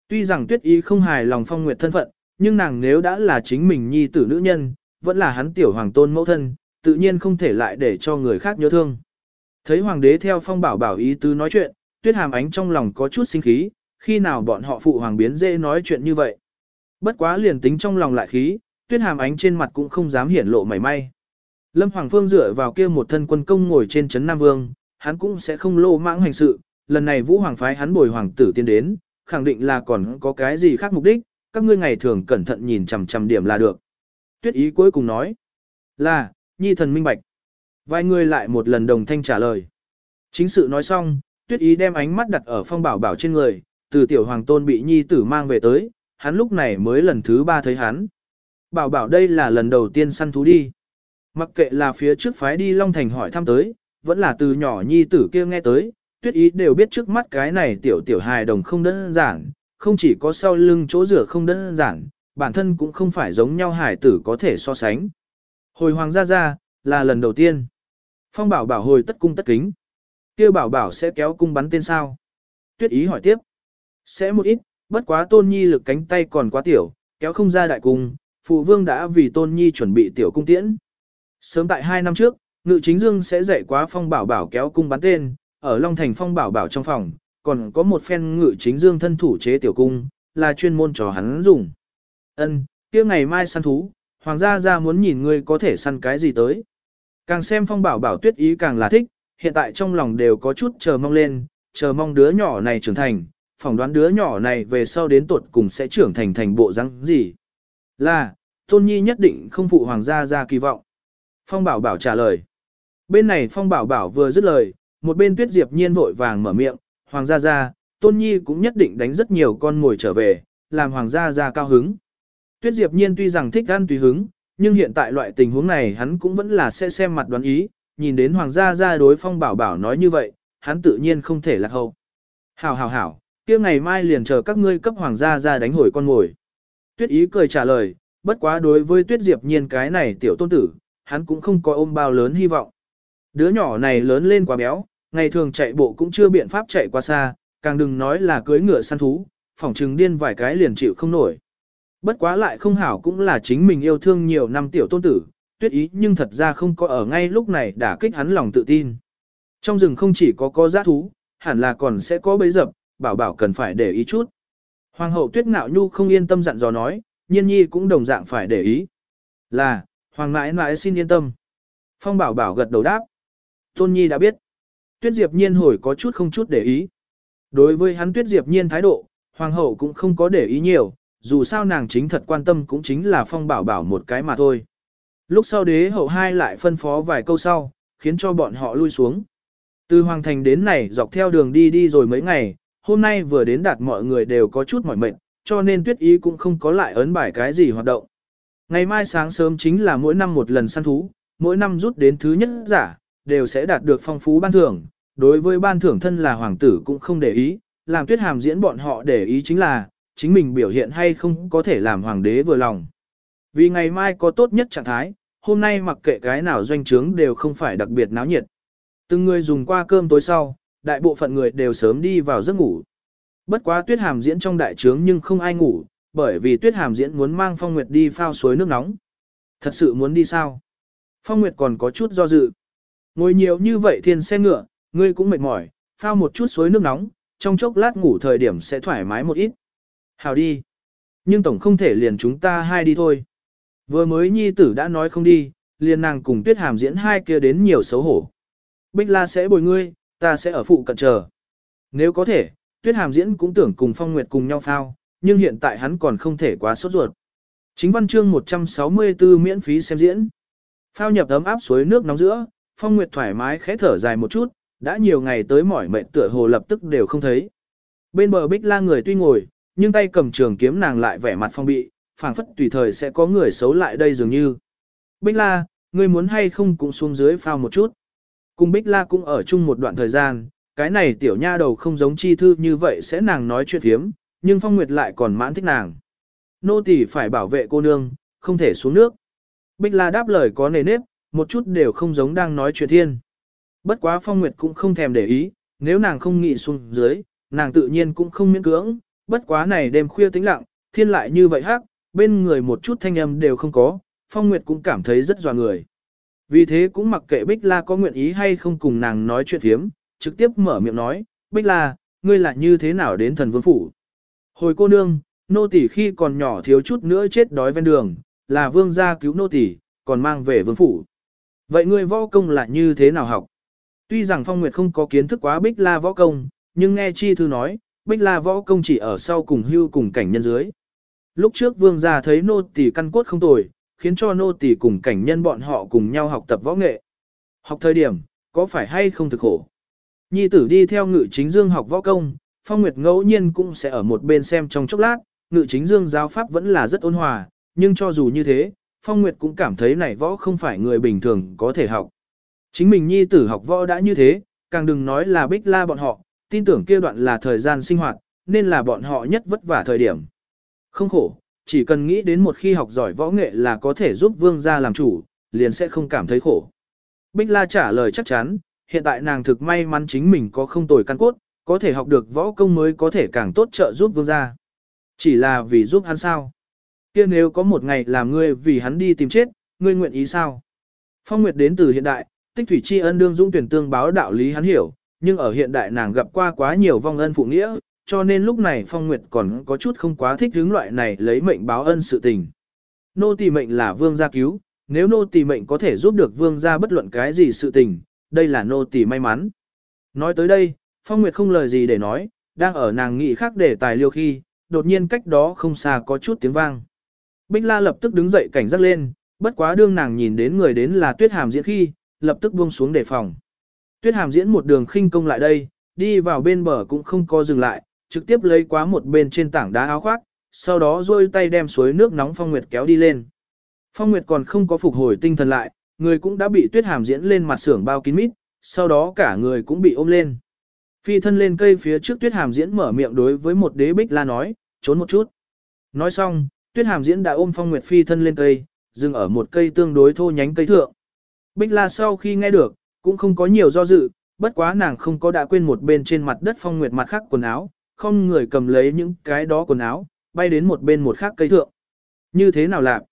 Tuy rằng tuyết ý không hài lòng phong nguyệt thân phận, nhưng nàng nếu đã là chính mình nhi tử nữ nhân, vẫn là hắn tiểu hoàng tôn mẫu thân, tự nhiên không thể lại để cho người khác nhớ thương. Thấy hoàng đế theo phong bảo bảo ý tứ nói chuyện, tuyết hàm ánh trong lòng có chút sinh khí, khi nào bọn họ phụ hoàng biến dễ nói chuyện như vậy. Bất quá liền tính trong lòng lại khí, tuyết hàm ánh trên mặt cũng không dám hiển lộ mảy may. Lâm Hoàng Phương dựa vào kia một thân quân công ngồi trên trấn Nam Vương, hắn cũng sẽ không lô mãng hành sự, lần này Vũ Hoàng phái hắn bồi hoàng tử tiến đến, khẳng định là còn có cái gì khác mục đích, các ngươi ngày thường cẩn thận nhìn chằm chằm điểm là được. Tuyết ý cuối cùng nói, là, nhi thần minh bạch. Vài người lại một lần đồng thanh trả lời. Chính sự nói xong, tuyết ý đem ánh mắt đặt ở phong bảo bảo trên người, từ tiểu hoàng tôn bị nhi tử mang về tới, hắn lúc này mới lần thứ ba thấy hắn. Bảo bảo đây là lần đầu tiên săn thú đi. Mặc kệ là phía trước phái đi Long Thành hỏi thăm tới, vẫn là từ nhỏ nhi tử kia nghe tới, tuyết ý đều biết trước mắt cái này tiểu tiểu hài đồng không đơn giản, không chỉ có sau lưng chỗ rửa không đơn giản, bản thân cũng không phải giống nhau hải tử có thể so sánh. Hồi hoàng gia gia, là lần đầu tiên. Phong bảo bảo hồi tất cung tất kính. kia bảo bảo sẽ kéo cung bắn tên sao? Tuyết ý hỏi tiếp. Sẽ một ít, bất quá tôn nhi lực cánh tay còn quá tiểu, kéo không ra đại cung, phụ vương đã vì tôn nhi chuẩn bị tiểu cung tiễn. Sớm tại hai năm trước, ngự chính dương sẽ dạy quá phong bảo bảo kéo cung bắn tên, ở Long Thành phong bảo bảo trong phòng, còn có một phen ngự chính dương thân thủ chế tiểu cung, là chuyên môn cho hắn dùng. Ân, kia ngày mai săn thú, hoàng gia gia muốn nhìn ngươi có thể săn cái gì tới. Càng xem phong bảo bảo tuyết ý càng là thích, hiện tại trong lòng đều có chút chờ mong lên, chờ mong đứa nhỏ này trưởng thành, phỏng đoán đứa nhỏ này về sau đến tuột cùng sẽ trưởng thành thành bộ răng gì. Là, tôn nhi nhất định không phụ hoàng gia gia kỳ vọng. Phong bảo bảo trả lời. Bên này phong bảo bảo vừa dứt lời, một bên tuyết diệp nhiên vội vàng mở miệng, hoàng gia gia, tôn nhi cũng nhất định đánh rất nhiều con ngồi trở về, làm hoàng gia gia cao hứng. Tuyết diệp nhiên tuy rằng thích ăn tùy hứng, nhưng hiện tại loại tình huống này hắn cũng vẫn là sẽ xem mặt đoán ý, nhìn đến hoàng gia gia đối phong bảo bảo nói như vậy, hắn tự nhiên không thể lạc hậu. Hảo hảo hảo, kia ngày mai liền chờ các ngươi cấp hoàng gia gia đánh hồi con ngồi. Tuyết ý cười trả lời, bất quá đối với tuyết diệp nhiên cái này tiểu tôn tử, hắn cũng không có ôm bao lớn hy vọng. Đứa nhỏ này lớn lên quá béo, ngày thường chạy bộ cũng chưa biện pháp chạy qua xa, càng đừng nói là cưới ngựa săn thú, phỏng trừng điên vài cái liền chịu không nổi. Bất quá lại không hảo cũng là chính mình yêu thương nhiều năm tiểu tôn tử, tuyết ý nhưng thật ra không có ở ngay lúc này đã kích hắn lòng tự tin. Trong rừng không chỉ có có giá thú, hẳn là còn sẽ có bấy dập, bảo bảo cần phải để ý chút. Hoàng hậu tuyết ngạo nhu không yên tâm dặn dò nói, nhiên nhi cũng đồng dạng phải để ý. Là, Hoàng mãi mãi xin yên tâm. Phong bảo bảo gật đầu đáp. Tôn Nhi đã biết. Tuyết Diệp Nhiên hồi có chút không chút để ý. Đối với hắn Tuyết Diệp Nhiên thái độ, Hoàng hậu cũng không có để ý nhiều, dù sao nàng chính thật quan tâm cũng chính là Phong bảo bảo một cái mà thôi. Lúc sau đế hậu hai lại phân phó vài câu sau, khiến cho bọn họ lui xuống. Từ Hoàng Thành đến này dọc theo đường đi đi rồi mấy ngày, hôm nay vừa đến đạt mọi người đều có chút mỏi mệt, cho nên tuyết ý cũng không có lại ấn bài cái gì hoạt động. Ngày mai sáng sớm chính là mỗi năm một lần săn thú, mỗi năm rút đến thứ nhất giả, đều sẽ đạt được phong phú ban thưởng. Đối với ban thưởng thân là hoàng tử cũng không để ý, làm tuyết hàm diễn bọn họ để ý chính là, chính mình biểu hiện hay không có thể làm hoàng đế vừa lòng. Vì ngày mai có tốt nhất trạng thái, hôm nay mặc kệ cái nào doanh trướng đều không phải đặc biệt náo nhiệt. Từng người dùng qua cơm tối sau, đại bộ phận người đều sớm đi vào giấc ngủ. Bất quá tuyết hàm diễn trong đại trướng nhưng không ai ngủ, bởi vì tuyết hàm diễn muốn mang Phong Nguyệt đi phao suối nước nóng. Thật sự muốn đi sao? Phong Nguyệt còn có chút do dự. Ngồi nhiều như vậy thiên xe ngựa, ngươi cũng mệt mỏi, phao một chút suối nước nóng, trong chốc lát ngủ thời điểm sẽ thoải mái một ít. Hào đi. Nhưng tổng không thể liền chúng ta hai đi thôi. Vừa mới nhi tử đã nói không đi, liền nàng cùng tuyết hàm diễn hai kia đến nhiều xấu hổ. Bích la sẽ bồi ngươi, ta sẽ ở phụ cận chờ. Nếu có thể, tuyết hàm diễn cũng tưởng cùng phong nguyệt cùng nhau phao, nhưng hiện tại hắn còn không thể quá sốt ruột. Chính văn chương 164 miễn phí xem diễn. Phao nhập ấm áp suối nước nóng giữa, phong nguyệt thoải mái khẽ thở dài một chút, đã nhiều ngày tới mỏi mệt tựa hồ lập tức đều không thấy. Bên bờ bích la người tuy ngồi, nhưng tay cầm trường kiếm nàng lại vẻ mặt phong bị, phảng phất tùy thời sẽ có người xấu lại đây dường như. Bích la, ngươi muốn hay không cũng xuống dưới phao một chút. Cùng bích la cũng ở chung một đoạn thời gian, cái này tiểu nha đầu không giống chi thư như vậy sẽ nàng nói chuyện phiếm nhưng Phong Nguyệt lại còn mãn thích nàng. Nô tỳ phải bảo vệ cô nương, không thể xuống nước. Bích La đáp lời có nề nếp, một chút đều không giống đang nói chuyện thiên. Bất quá Phong Nguyệt cũng không thèm để ý, nếu nàng không nghĩ xuống dưới, nàng tự nhiên cũng không miễn cưỡng, bất quá này đêm khuya tĩnh lặng, thiên lại như vậy hắc, bên người một chút thanh âm đều không có, Phong Nguyệt cũng cảm thấy rất dọa người. Vì thế cũng mặc kệ Bích La có nguyện ý hay không cùng nàng nói chuyện thiếm, trực tiếp mở miệng nói, Bích La, ngươi là như thế nào đến thần vương phủ? Hồi cô nương, nô tỷ khi còn nhỏ thiếu chút nữa chết đói ven đường, là vương gia cứu nô tỷ, còn mang về vương phủ. Vậy ngươi võ công là như thế nào học? Tuy rằng Phong Nguyệt không có kiến thức quá Bích La võ công, nhưng nghe Chi Thư nói, Bích La võ công chỉ ở sau cùng hưu cùng cảnh nhân dưới. Lúc trước vương gia thấy nô tỷ căn cốt không tồi, khiến cho nô tỷ cùng cảnh nhân bọn họ cùng nhau học tập võ nghệ. Học thời điểm, có phải hay không thực khổ? Nhi tử đi theo ngự chính dương học võ công, Phong Nguyệt ngẫu nhiên cũng sẽ ở một bên xem trong chốc lát, ngự chính dương giáo pháp vẫn là rất ôn hòa, nhưng cho dù như thế, Phong Nguyệt cũng cảm thấy này võ không phải người bình thường có thể học. Chính mình nhi tử học võ đã như thế, càng đừng nói là bích la bọn họ, tin tưởng kia đoạn là thời gian sinh hoạt, nên là bọn họ nhất vất vả thời điểm. Không khổ, chỉ cần nghĩ đến một khi học giỏi võ nghệ là có thể giúp vương gia làm chủ, liền sẽ không cảm thấy khổ. Bích la trả lời chắc chắn, hiện tại nàng thực may mắn chính mình có không tồi căn cốt, có thể học được võ công mới có thể càng tốt trợ giúp vương gia. Chỉ là vì giúp hắn sao? kia nếu có một ngày làm ngươi vì hắn đi tìm chết, ngươi nguyện ý sao? Phong Nguyệt đến từ hiện đại, tích thủy tri ân đương dũng tuyển tương báo đạo lý hắn hiểu, nhưng ở hiện đại nàng gặp qua quá nhiều vong ân phụ nghĩa, cho nên lúc này Phong Nguyệt còn có chút không quá thích hướng loại này lấy mệnh báo ân sự tình. Nô tỳ mệnh là vương gia cứu, nếu nô tỳ mệnh có thể giúp được vương gia bất luận cái gì sự tình, đây là nô tỳ may mắn. Nói tới đây, Phong Nguyệt không lời gì để nói, đang ở nàng nghị khác để tài liêu khi, đột nhiên cách đó không xa có chút tiếng vang. Bích La lập tức đứng dậy cảnh giác lên, bất quá đương nàng nhìn đến người đến là Tuyết Hàm Diễn khi, lập tức buông xuống đề phòng. Tuyết Hàm Diễn một đường khinh công lại đây, đi vào bên bờ cũng không co dừng lại, trực tiếp lấy quá một bên trên tảng đá áo khoác, sau đó duỗi tay đem suối nước nóng Phong Nguyệt kéo đi lên. Phong Nguyệt còn không có phục hồi tinh thần lại, người cũng đã bị Tuyết Hàm Diễn lên mặt xưởng bao kín mít, sau đó cả người cũng bị ôm lên. Phi thân lên cây phía trước tuyết hàm diễn mở miệng đối với một đế bích la nói, trốn một chút. Nói xong, tuyết hàm diễn đã ôm phong nguyệt phi thân lên cây, dừng ở một cây tương đối thô nhánh cây thượng. Bích la sau khi nghe được, cũng không có nhiều do dự, bất quá nàng không có đã quên một bên trên mặt đất phong nguyệt mặt khác quần áo, không người cầm lấy những cái đó quần áo, bay đến một bên một khác cây thượng. Như thế nào lạc?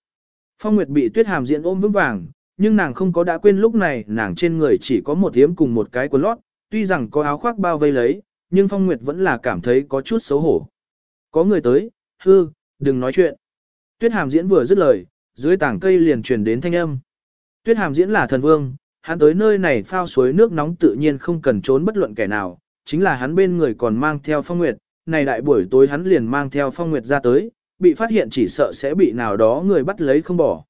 Phong nguyệt bị tuyết hàm diễn ôm vững vàng, nhưng nàng không có đã quên lúc này nàng trên người chỉ có một yếm cùng một cái quần lót, tuy rằng có áo khoác bao vây lấy, nhưng Phong Nguyệt vẫn là cảm thấy có chút xấu hổ. Có người tới, hư, đừng nói chuyện. Tuyết Hàm diễn vừa dứt lời, dưới tảng cây liền truyền đến thanh âm. Tuyết hàm diễn là thần vương, hắn tới nơi này phao suối nước nóng tự nhiên không cần trốn bất luận kẻ nào, chính là hắn bên người còn mang theo phong nguyệt, này đại buổi tối hắn liền mang theo phong nguyệt ra tới, bị phát hiện chỉ sợ sẽ bị nào đó người bắt lấy không bỏ.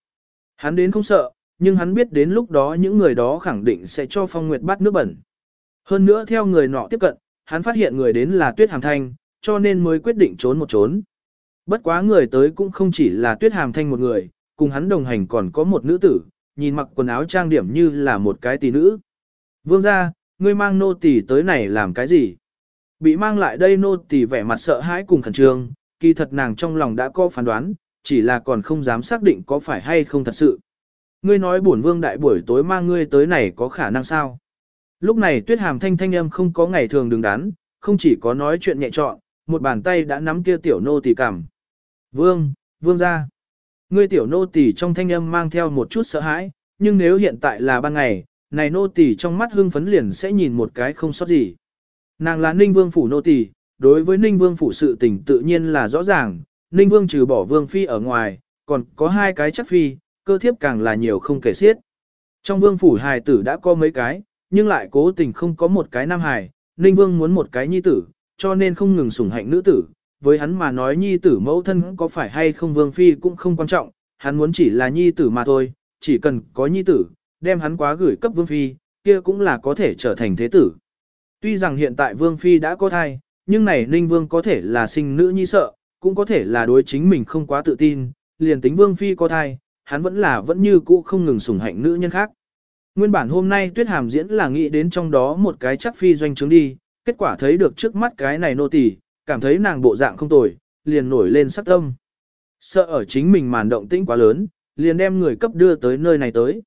Hắn đến không sợ, nhưng hắn biết đến lúc đó những người đó khẳng định sẽ cho phong nguyệt bắt nước bẩn. Hơn nữa theo người nọ tiếp cận, hắn phát hiện người đến là tuyết hàm thanh, cho nên mới quyết định trốn một trốn. Bất quá người tới cũng không chỉ là tuyết hàm thanh một người, cùng hắn đồng hành còn có một nữ tử, nhìn mặc quần áo trang điểm như là một cái tỷ nữ. Vương ra, ngươi mang nô tỳ tới này làm cái gì? Bị mang lại đây nô tỳ vẻ mặt sợ hãi cùng khẩn trương, kỳ thật nàng trong lòng đã có phán đoán, chỉ là còn không dám xác định có phải hay không thật sự. Ngươi nói bổn vương đại buổi tối mang ngươi tới này có khả năng sao? Lúc này tuyết hàm thanh thanh âm không có ngày thường đứng đắn, không chỉ có nói chuyện nhẹ trọn, một bàn tay đã nắm kia tiểu nô tỳ cảm. Vương, vương ra. Ngươi tiểu nô tỳ trong thanh âm mang theo một chút sợ hãi, nhưng nếu hiện tại là ban ngày, này nô tỳ trong mắt hưng phấn liền sẽ nhìn một cái không sót gì. Nàng là Ninh Vương phủ nô tỳ, đối với Ninh Vương phủ sự tình tự nhiên là rõ ràng, Ninh Vương trừ bỏ Vương phi ở ngoài, còn có hai cái chắc phi, cơ thiếp càng là nhiều không kể xiết. Trong Vương phủ hài tử đã có mấy cái, nhưng lại cố tình không có một cái nam hài, Ninh Vương muốn một cái nhi tử, cho nên không ngừng sủng hạnh nữ tử, với hắn mà nói nhi tử mẫu thân có phải hay không vương phi cũng không quan trọng, hắn muốn chỉ là nhi tử mà thôi, chỉ cần có nhi tử, đem hắn quá gửi cấp vương phi, kia cũng là có thể trở thành thế tử. Tuy rằng hiện tại vương phi đã có thai, nhưng này ninh vương có thể là sinh nữ nhi sợ, cũng có thể là đối chính mình không quá tự tin, liền tính vương phi có thai, hắn vẫn là vẫn như cũ không ngừng sủng hạnh nữ nhân khác. Nguyên bản hôm nay tuyết hàm diễn là nghĩ đến trong đó một cái chắc phi doanh chứng đi, kết quả thấy được trước mắt cái này nô tỳ, cảm thấy nàng bộ dạng không tồi, liền nổi lên sắc tâm. Sợ ở chính mình màn động tĩnh quá lớn, liền đem người cấp đưa tới nơi này tới.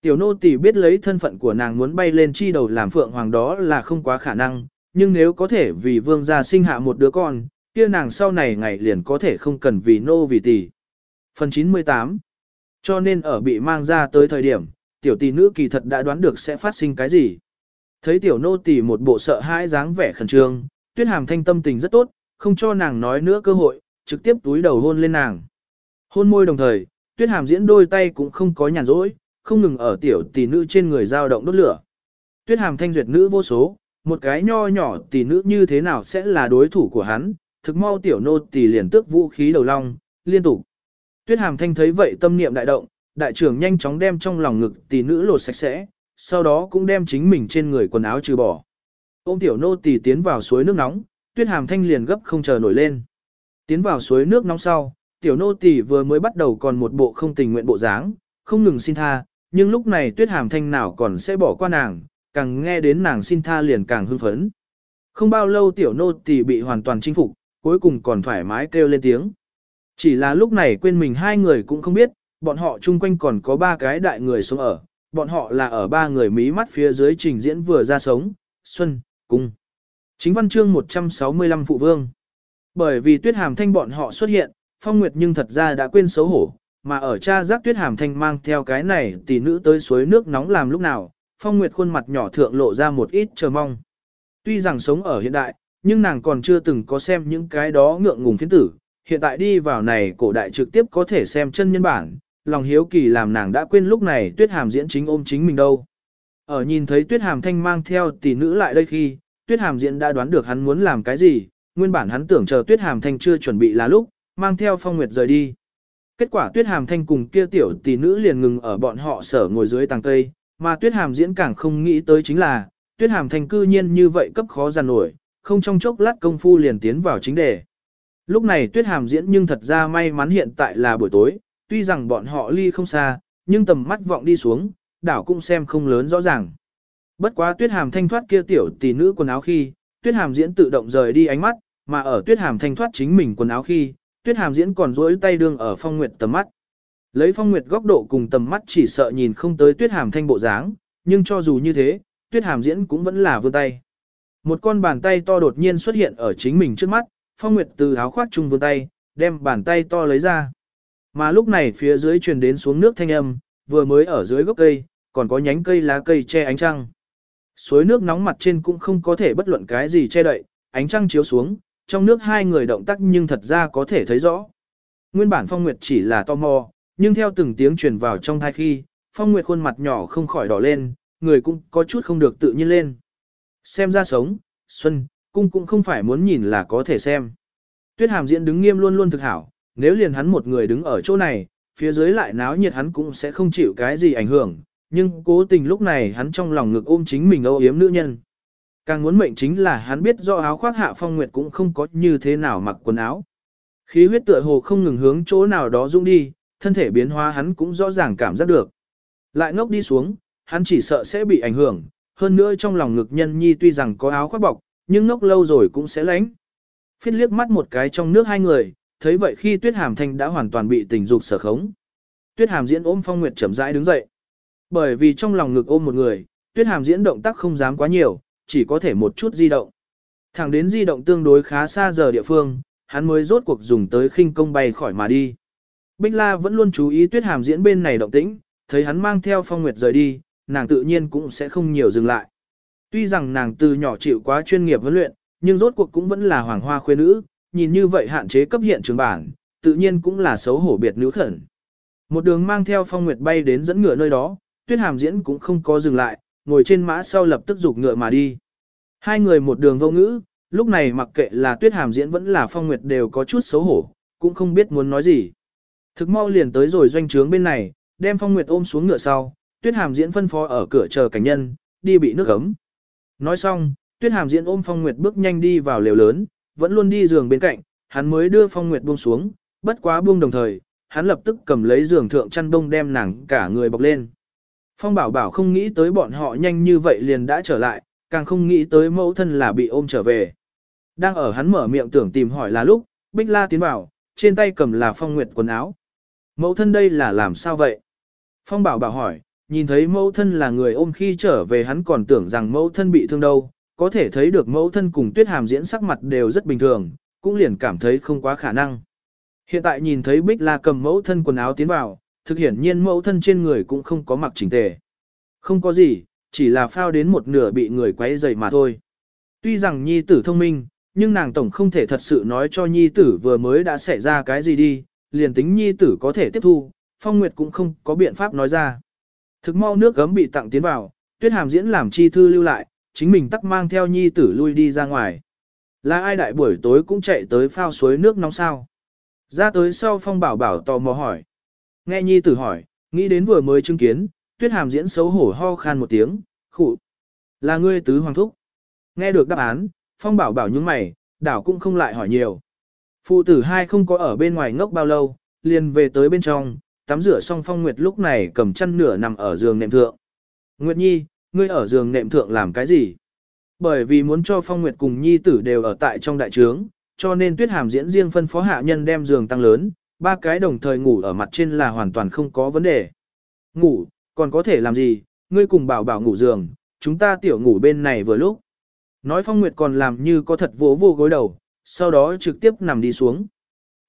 Tiểu nô tỳ biết lấy thân phận của nàng muốn bay lên chi đầu làm phượng hoàng đó là không quá khả năng, nhưng nếu có thể vì vương gia sinh hạ một đứa con, kia nàng sau này ngày liền có thể không cần vì nô vì tỷ. Phần 98 Cho nên ở bị mang ra tới thời điểm, tiểu tỷ nữ kỳ thật đã đoán được sẽ phát sinh cái gì. Thấy tiểu nô tỷ một bộ sợ hãi dáng vẻ khẩn trương, tuyết hàm thanh tâm tình rất tốt, không cho nàng nói nữa cơ hội, trực tiếp túi đầu hôn lên nàng. Hôn môi đồng thời, tuyết hàm diễn đôi tay cũng không có nhàn rỗi, không ngừng ở tiểu tỷ nữ trên người dao động đốt lửa. Tuyết hàm thanh duyệt nữ vô số, một cái nho nhỏ tỷ nữ như thế nào sẽ là đối thủ của hắn, thực mau tiểu nô tỷ liền tước vũ khí đầu long, liên tục. Tuyết hàm thanh thấy vậy tâm niệm đại động, đại trưởng nhanh chóng đem trong lòng ngực tỷ nữ lột sạch sẽ, sau đó cũng đem chính mình trên người quần áo trừ bỏ. Ôm tiểu nô tỷ tiến vào suối nước nóng, tuyết hàm thanh liền gấp không chờ nổi lên. Tiến vào suối nước nóng sau, tiểu nô tỷ vừa mới bắt đầu còn một bộ không tình nguyện bộ dáng, không ngừng xin tha, nhưng lúc này tuyết hàm thanh nào còn sẽ bỏ qua nàng, càng nghe đến nàng xin tha liền càng hưng phấn. Không bao lâu tiểu nô tỷ bị hoàn toàn chinh phục, cuối cùng còn thoải mái kêu lên tiếng. Chỉ là lúc này quên mình hai người cũng không biết, bọn họ chung quanh còn có ba cái đại người sống ở, bọn họ là ở ba người mí mắt phía dưới trình diễn vừa ra sống, Xuân, Cung. Chính văn chương 165 Phụ Vương. Bởi vì tuyết hàm thanh bọn họ xuất hiện, Phong Nguyệt nhưng thật ra đã quên xấu hổ, mà ở cha giác tuyết hàm thanh mang theo cái này tỷ nữ tới suối nước nóng làm lúc nào, Phong Nguyệt khuôn mặt nhỏ thượng lộ ra một ít chờ mong. Tuy rằng sống ở hiện đại, nhưng nàng còn chưa từng có xem những cái đó ngượng ngùng phiến tử, hiện tại đi vào này cổ đại trực tiếp có thể xem chân nhân bản, lòng hiếu kỳ làm nàng đã quên lúc này tuyết hàm diễn chính ôm chính mình đâu. Ở nhìn thấy tuyết hàm thanh mang theo tỷ nữ lại đây khi, tuyết hàm diễn đã đoán được hắn muốn làm cái gì, nguyên bản hắn tưởng chờ tuyết hàm thanh chưa chuẩn bị là lúc, mang theo phong nguyệt rời đi. Kết quả tuyết hàm thanh cùng kia tiểu tỷ nữ liền ngừng ở bọn họ sở ngồi dưới tàng cây, mà tuyết hàm diễn càng không nghĩ tới chính là, tuyết hàm thanh cư nhiên như vậy cấp khó giàn nổi, không trong chốc lát công phu liền tiến vào chính đề. Lúc này tuyết hàm diễn nhưng thật ra may mắn hiện tại là buổi tối, tuy rằng bọn họ ly không xa, nhưng tầm mắt vọng đi xuống, đảo cũng xem không lớn rõ ràng. Bất quá tuyết hàm thanh thoát kia tiểu tỷ nữ quần áo khi, tuyết hàm diễn tự động rời đi ánh mắt, mà ở tuyết hàm thanh thoát chính mình quần áo khi, tuyết hàm diễn còn duỗi tay đương ở phong nguyệt tầm mắt. Lấy phong nguyệt góc độ cùng tầm mắt chỉ sợ nhìn không tới tuyết hàm thanh bộ dáng, nhưng cho dù như thế, tuyết hàm diễn cũng vẫn là vươn tay. Một con bàn tay to đột nhiên xuất hiện ở chính mình trước mắt, phong nguyệt từ áo khoác chung vươn tay, đem bàn tay to lấy ra. Mà lúc này phía dưới truyền đến xuống nước thanh âm, vừa mới ở dưới gốc cây, còn có nhánh cây lá cây che ánh trăng. Suối nước nóng mặt trên cũng không có thể bất luận cái gì che đậy, ánh trăng chiếu xuống, trong nước hai người động tác nhưng thật ra có thể thấy rõ. Nguyên bản Phong Nguyệt chỉ là tò mò, nhưng theo từng tiếng truyền vào trong thai khi, Phong Nguyệt khuôn mặt nhỏ không khỏi đỏ lên, người cũng có chút không được tự nhiên lên. Xem ra sống, Xuân, cung cũng không phải muốn nhìn là có thể xem. Tuyết hàm diễn đứng nghiêm luôn luôn thực hảo, nếu liền hắn một người đứng ở chỗ này, phía dưới lại náo nhiệt hắn cũng sẽ không chịu cái gì ảnh hưởng, nhưng cố tình lúc này hắn trong lòng ngực ôm chính mình âu yếm nữ nhân. Càng muốn mệnh chính là hắn biết do áo khoác hạ phong nguyệt cũng không có như thế nào mặc quần áo. Khí huyết tựa hồ không ngừng hướng chỗ nào đó rung đi, thân thể biến hóa hắn cũng rõ ràng cảm giác được. Lại ngốc đi xuống, hắn chỉ sợ sẽ bị ảnh hưởng, hơn nữa trong lòng ngực nhân nhi tuy rằng có áo khoác bọc, nhưng ngốc lâu rồi cũng sẽ lánh. Phiết liếc mắt một cái trong nước hai người, thấy vậy khi tuyết hàm thanh đã hoàn toàn bị tình dục sở khống. Tuyết hàm diễn ôm phong nguyệt chậm rãi đứng dậy. Bởi vì trong lòng ngực ôm một người, tuyết hàm diễn động tác không dám quá nhiều, chỉ có thể một chút di động. Thẳng đến di động tương đối khá xa giờ địa phương, hắn mới rốt cuộc dùng tới khinh công bay khỏi mà đi. Bích La vẫn luôn chú ý tuyết hàm diễn bên này động tĩnh, thấy hắn mang theo phong nguyệt rời đi, nàng tự nhiên cũng sẽ không nhiều dừng lại. Tuy rằng nàng từ nhỏ chịu quá chuyên nghiệp huấn luyện, nhưng rốt cuộc cũng vẫn là hoàng hoa khuê nữ, nhìn như vậy hạn chế cấp hiện trường bản, tự nhiên cũng là xấu hổ biệt nữ khẩn. Một đường mang theo phong nguyệt bay đến dẫn ngựa nơi đó, tuyết hàm diễn cũng không có dừng lại, ngồi trên mã sau lập tức dục ngựa mà đi. Hai người một đường vô ngữ, lúc này mặc kệ là tuyết hàm diễn vẫn là phong nguyệt đều có chút xấu hổ, cũng không biết muốn nói gì. Thực mau liền tới rồi doanh trướng bên này, đem phong nguyệt ôm xuống ngựa sau, tuyết hàm diễn phân phó ở cửa chờ cảnh nhân, đi bị nước ấm. Nói xong, tuyết hàm diễn ôm phong nguyệt bước nhanh đi vào lều lớn, vẫn luôn đi giường bên cạnh, hắn mới đưa phong nguyệt buông xuống, bất quá buông đồng thời, hắn lập tức cầm lấy giường thượng chăn đông đem nàng cả người bọc lên. Phong bảo bảo không nghĩ tới bọn họ nhanh như vậy liền đã trở lại, càng không nghĩ tới mẫu thân là bị ôm trở về. Đang ở hắn mở miệng tưởng tìm hỏi là lúc, Bích La tiến vào, trên tay cầm là phong nguyệt quần áo. Mẫu thân đây là làm sao vậy? Phong bảo bảo hỏi, nhìn thấy mẫu thân là người ôm khi trở về hắn còn tưởng rằng mẫu thân bị thương đâu, có thể thấy được mẫu thân cùng tuyết hàm diễn sắc mặt đều rất bình thường, cũng liền cảm thấy không quá khả năng. Hiện tại nhìn thấy Bích La cầm mẫu thân quần áo tiến vào, thực hiển nhiên mẫu thân trên người cũng không có mặc chỉnh tề. Không có gì, chỉ là phao đến một nửa bị người quấy dày mà thôi. Tuy rằng nhi tử thông minh, nhưng nàng tổng không thể thật sự nói cho nhi tử vừa mới đã xảy ra cái gì đi, liền tính nhi tử có thể tiếp thu, phong nguyệt cũng không có biện pháp nói ra. Thực mau nước gấm bị tặng tiến vào, tuyết hàm diễn làm chi thư lưu lại, chính mình tắc mang theo nhi tử lui đi ra ngoài. Là ai đại buổi tối cũng chạy tới phao suối nước nóng sao? Ra tới sau phong bảo bảo tò mò hỏi. Nghe nhi tử hỏi, nghĩ đến vừa mới chứng kiến, tuyết hàm diễn xấu hổ ho khan một tiếng, khụ. Là ngươi tứ hoàng thúc. Nghe được đáp án, phong bảo bảo những mày, đảo cũng không lại hỏi nhiều. Phụ tử hai không có ở bên ngoài ngốc bao lâu, liền về tới bên trong, tắm rửa xong phong nguyệt lúc này cầm chăn nửa nằm ở giường nệm thượng. Nguyệt nhi, ngươi ở giường nệm thượng làm cái gì? Bởi vì muốn cho phong nguyệt cùng nhi tử đều ở tại trong đại trướng, cho nên tuyết hàm diễn riêng phân phó hạ nhân đem giường tăng lớn, ba cái đồng thời ngủ ở mặt trên là hoàn toàn không có vấn đề. Ngủ, còn có thể làm gì, ngươi cùng bảo bảo ngủ giường, chúng ta tiểu ngủ bên này vừa lúc. Nói phong nguyệt còn làm như có thật vỗ vô gối đầu, sau đó trực tiếp nằm đi xuống.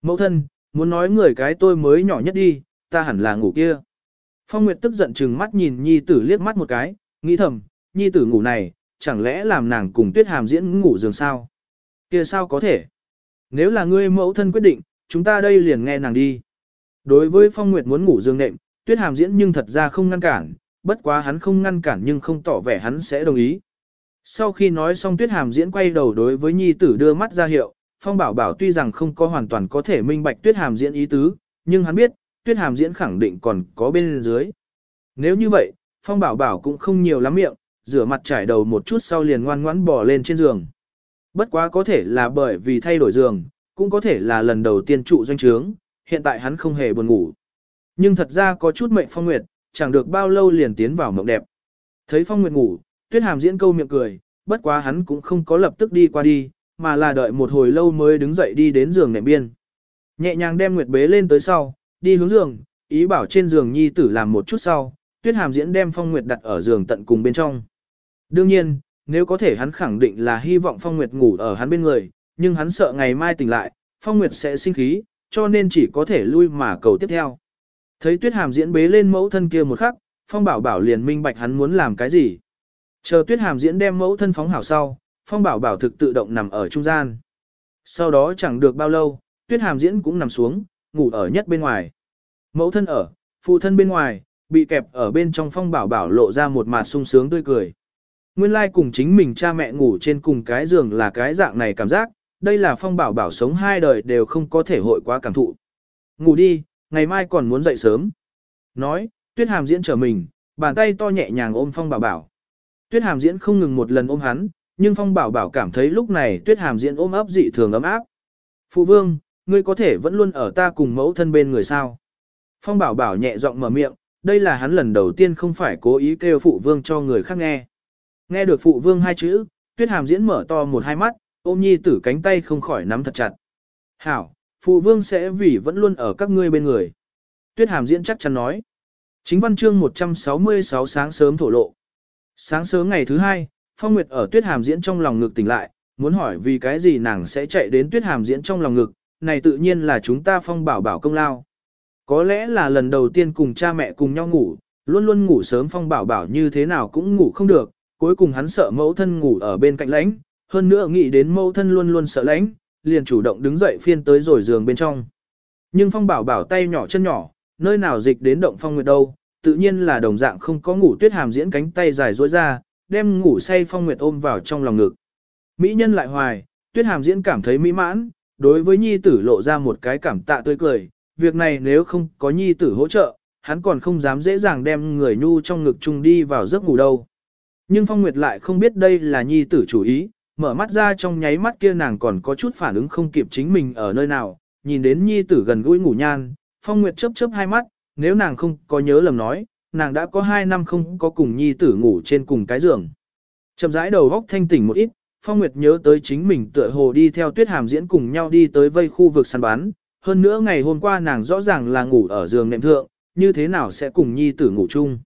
Mẫu thân, muốn nói người cái tôi mới nhỏ nhất đi, ta hẳn là ngủ kia. Phong Nguyệt tức giận chừng mắt nhìn nhi tử liếc mắt một cái, nghĩ thầm, nhi tử ngủ này, chẳng lẽ làm nàng cùng tuyết hàm diễn ngủ giường sao? kia sao có thể? Nếu là ngươi mẫu thân quyết định, chúng ta đây liền nghe nàng đi. Đối với Phong Nguyệt muốn ngủ giường nệm, tuyết hàm diễn nhưng thật ra không ngăn cản, bất quá hắn không ngăn cản nhưng không tỏ vẻ hắn sẽ đồng ý. Sau khi nói xong tuyết hàm diễn quay đầu đối với nhi tử đưa mắt ra hiệu, Phong bảo bảo tuy rằng không có hoàn toàn có thể minh bạch tuyết hàm diễn ý tứ, nhưng hắn biết, tuyết hàm diễn khẳng định còn có bên dưới. Nếu như vậy, Phong bảo bảo cũng không nhiều lắm miệng, rửa mặt trải đầu một chút sau liền ngoan ngoãn bỏ lên trên giường. Bất quá có thể là bởi vì thay đổi giường, cũng có thể là lần đầu tiên trụ doanh trướng, hiện tại hắn không hề buồn ngủ. Nhưng thật ra có chút mệnh Phong Nguyệt, chẳng được bao lâu liền tiến vào mộng đẹp. Thấy Phong Nguyệt ngủ, Tuyết Hàm diễn câu miệng cười, bất quá hắn cũng không có lập tức đi qua đi, mà là đợi một hồi lâu mới đứng dậy đi đến giường nệm biên. Nhẹ nhàng đem Nguyệt bế lên tới sau, đi hướng giường, ý bảo trên giường nhi tử làm một chút sau, Tuyết Hàm diễn đem Phong Nguyệt đặt ở giường tận cùng bên trong. Đương nhiên, nếu có thể hắn khẳng định là hy vọng Phong Nguyệt ngủ ở hắn bên người, nhưng hắn sợ ngày mai tỉnh lại, Phong Nguyệt sẽ sinh khí, cho nên chỉ có thể lui mà cầu tiếp theo. Thấy Tuyết Hàm diễn bế lên mẫu thân kia một khắc, Phong Bảo Bảo liền minh bạch hắn muốn làm cái gì. Chờ Tuyết Hàm diễn đem mẫu thân phóng hảo sau, Phong Bảo Bảo thực tự động nằm ở trung gian. Sau đó chẳng được bao lâu, Tuyết Hàm diễn cũng nằm xuống, ngủ ở nhất bên ngoài. Mẫu thân ở, phụ thân bên ngoài, bị kẹp ở bên trong phong bảo bảo lộ ra một mặt sung sướng tươi cười. Nguyên lai like cùng chính mình cha mẹ ngủ trên cùng cái giường là cái dạng này cảm giác, đây là phong bảo bảo sống hai đời đều không có thể hội quá cảm thụ. Ngủ đi, ngày mai còn muốn dậy sớm. Nói, tuyết hàm diễn trở mình, bàn tay to nhẹ nhàng ôm phong bảo bảo. Tuyết hàm diễn không ngừng một lần ôm hắn, nhưng phong bảo bảo cảm thấy lúc này tuyết hàm diễn ôm ấp dị thường ấm áp. Phụ vương, ngươi có thể vẫn luôn ở ta cùng mẫu thân bên người sao. Phong bảo bảo nhẹ giọng mở miệng, đây là hắn lần đầu tiên không phải cố ý kêu phụ vương cho người khác nghe. Nghe được phụ vương hai chữ, tuyết hàm diễn mở to một hai mắt, ôm nhi tử cánh tay không khỏi nắm thật chặt. Hảo, phụ vương sẽ vì vẫn luôn ở các ngươi bên người. Tuyết hàm diễn chắc chắn nói. Chính văn chương 166 sáng sớm thổ lộ. Sáng sớm ngày thứ hai, Phong Nguyệt ở Tuyết Hàm diễn trong lòng ngực tỉnh lại, muốn hỏi vì cái gì nàng sẽ chạy đến Tuyết Hàm diễn trong lòng ngực, này tự nhiên là chúng ta Phong bảo bảo công lao. Có lẽ là lần đầu tiên cùng cha mẹ cùng nhau ngủ, luôn luôn ngủ sớm Phong bảo bảo như thế nào cũng ngủ không được, cuối cùng hắn sợ mẫu thân ngủ ở bên cạnh lãnh, hơn nữa nghĩ đến mẫu thân luôn luôn sợ lãnh, liền chủ động đứng dậy phiên tới rồi giường bên trong. Nhưng Phong bảo bảo tay nhỏ chân nhỏ, nơi nào dịch đến động Phong Nguyệt đâu, tự nhiên là đồng dạng không có ngủ tuyết hàm diễn cánh tay dài dối ra, đem ngủ say Phong Nguyệt ôm vào trong lòng ngực. Mỹ nhân lại hoài, tuyết hàm diễn cảm thấy mỹ mãn, đối với nhi tử lộ ra một cái cảm tạ tươi cười, việc này nếu không có nhi tử hỗ trợ, hắn còn không dám dễ dàng đem người nhu trong ngực chung đi vào giấc ngủ đâu. Nhưng Phong Nguyệt lại không biết đây là nhi tử chủ ý, mở mắt ra trong nháy mắt kia nàng còn có chút phản ứng không kịp chính mình ở nơi nào, nhìn đến nhi tử gần gũi ngủ nhan, Phong Nguyệt chớp chớp hai mắt, nếu nàng không có nhớ lầm nói, nàng đã có hai năm không có cùng nhi tử ngủ trên cùng cái giường. Chậm rãi đầu góc thanh tỉnh một ít, Phong Nguyệt nhớ tới chính mình tựa hồ đi theo tuyết hàm diễn cùng nhau đi tới vây khu vực săn bán, hơn nữa ngày hôm qua nàng rõ ràng là ngủ ở giường nệm thượng, như thế nào sẽ cùng nhi tử ngủ chung.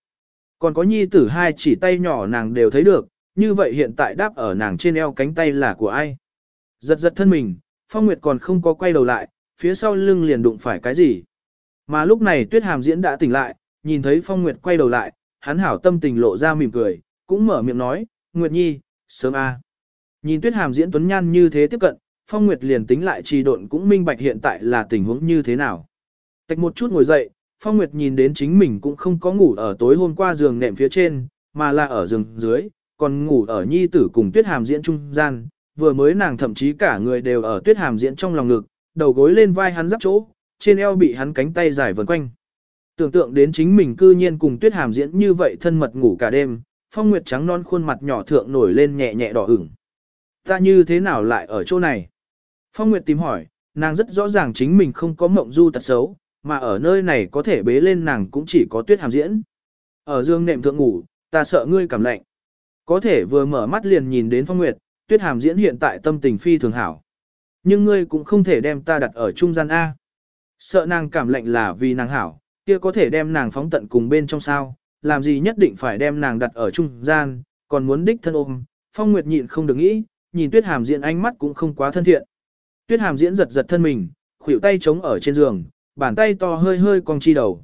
Còn có nhi tử hai chỉ tay nhỏ nàng đều thấy được, như vậy hiện tại đáp ở nàng trên eo cánh tay là của ai. Giật giật thân mình, Phong Nguyệt còn không có quay đầu lại, phía sau lưng liền đụng phải cái gì. Mà lúc này Tuyết Hàm Diễn đã tỉnh lại, nhìn thấy Phong Nguyệt quay đầu lại, hắn hảo tâm tình lộ ra mỉm cười, cũng mở miệng nói, Nguyệt Nhi, sớm a. Nhìn Tuyết Hàm Diễn tuấn nhan như thế tiếp cận, Phong Nguyệt liền tính lại trì độn cũng minh bạch hiện tại là tình huống như thế nào. Tạch một chút ngồi dậy, Phong Nguyệt nhìn đến chính mình cũng không có ngủ ở tối hôm qua giường nệm phía trên, mà là ở giường dưới, còn ngủ ở nhi tử cùng Tuyết Hàm Diễn trung gian, vừa mới nàng thậm chí cả người đều ở Tuyết Hàm Diễn trong lòng ngực, đầu gối lên vai hắn giáp chỗ, trên eo bị hắn cánh tay dài vần quanh. Tưởng tượng đến chính mình cư nhiên cùng tuyết hàm diễn như vậy thân mật ngủ cả đêm, phong nguyệt trắng non khuôn mặt nhỏ thượng nổi lên nhẹ nhẹ đỏ ửng. Ta như thế nào lại ở chỗ này? Phong nguyệt tìm hỏi, nàng rất rõ ràng chính mình không có mộng du tật xấu, mà ở nơi này có thể bế lên nàng cũng chỉ có tuyết hàm diễn. Ở dương nệm thượng ngủ, ta sợ ngươi cảm lạnh. Có thể vừa mở mắt liền nhìn đến phong nguyệt, tuyết hàm diễn hiện tại tâm tình phi thường hảo. Nhưng ngươi cũng không thể đem ta đặt ở trung gian A. Sợ nàng cảm lạnh là vì nàng hảo, kia có thể đem nàng phóng tận cùng bên trong sao, làm gì nhất định phải đem nàng đặt ở trung gian, còn muốn đích thân ôm. Phong Nguyệt nhịn không được nghĩ, nhìn Tuyết Hàm diễn ánh mắt cũng không quá thân thiện. Tuyết Hàm diễn giật giật thân mình, khuỷu tay chống ở trên giường, bàn tay to hơi hơi cong chi đầu.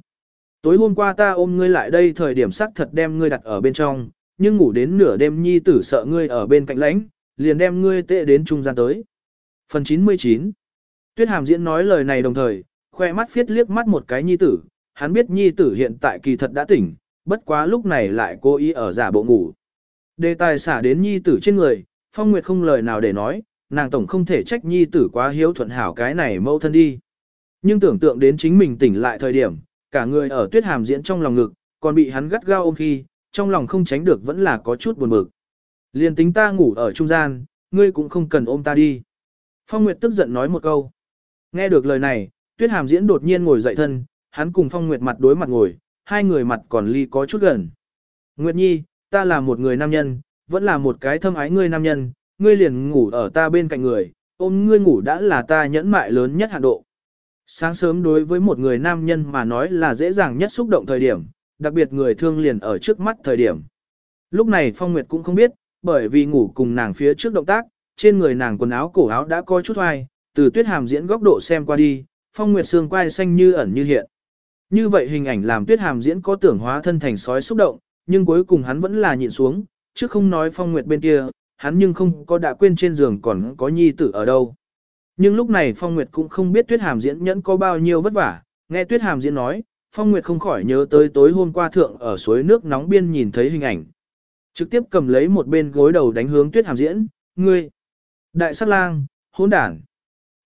Tối hôm qua ta ôm ngươi lại đây thời điểm sắc thật đem ngươi đặt ở bên trong, nhưng ngủ đến nửa đêm nhi tử sợ ngươi ở bên cạnh lãnh, liền đem ngươi tệ đến trung gian tới. Phần 99 Tuyết Hàm diễn nói lời này đồng thời, khoe mắt phiết liếc mắt một cái nhi tử, hắn biết nhi tử hiện tại kỳ thật đã tỉnh, bất quá lúc này lại cố ý ở giả bộ ngủ. Đề tài xả đến nhi tử trên người, Phong Nguyệt không lời nào để nói, nàng tổng không thể trách nhi tử quá hiếu thuận hảo cái này mâu thân đi. Nhưng tưởng tượng đến chính mình tỉnh lại thời điểm, cả người ở tuyết hàm diễn trong lòng ngực, còn bị hắn gắt gao ôm khi, trong lòng không tránh được vẫn là có chút buồn bực. Liên tính ta ngủ ở trung gian, ngươi cũng không cần ôm ta đi. Phong Nguyệt tức giận nói một câu. Nghe được lời này, Tuyết Hàm diễn đột nhiên ngồi dậy thân, hắn cùng Phong Nguyệt mặt đối mặt ngồi, hai người mặt còn ly có chút gần. Nguyệt Nhi, ta là một người nam nhân, vẫn là một cái thâm ái ngươi nam nhân, ngươi liền ngủ ở ta bên cạnh người, ôm ngươi ngủ đã là ta nhẫn mại lớn nhất hạn độ. Sáng sớm đối với một người nam nhân mà nói là dễ dàng nhất xúc động thời điểm, đặc biệt người thương liền ở trước mắt thời điểm. Lúc này Phong Nguyệt cũng không biết, bởi vì ngủ cùng nàng phía trước động tác, trên người nàng quần áo cổ áo đã có chút hoài, từ tuyết hàm diễn góc độ xem qua đi, phong nguyệt xương quai xanh như ẩn như hiện. Như vậy hình ảnh làm tuyết hàm diễn có tưởng hóa thân thành sói xúc động, nhưng cuối cùng hắn vẫn là nhịn xuống, chứ không nói phong nguyệt bên kia, hắn nhưng không có đã quên trên giường còn có nhi tử ở đâu. Nhưng lúc này phong nguyệt cũng không biết tuyết hàm diễn nhẫn có bao nhiêu vất vả, nghe tuyết hàm diễn nói, Phong Nguyệt không khỏi nhớ tới tối hôm qua thượng ở suối nước nóng biên nhìn thấy hình ảnh. Trực tiếp cầm lấy một bên gối đầu đánh hướng tuyết hàm diễn, ngươi. Đại sát lang, hỗn đản.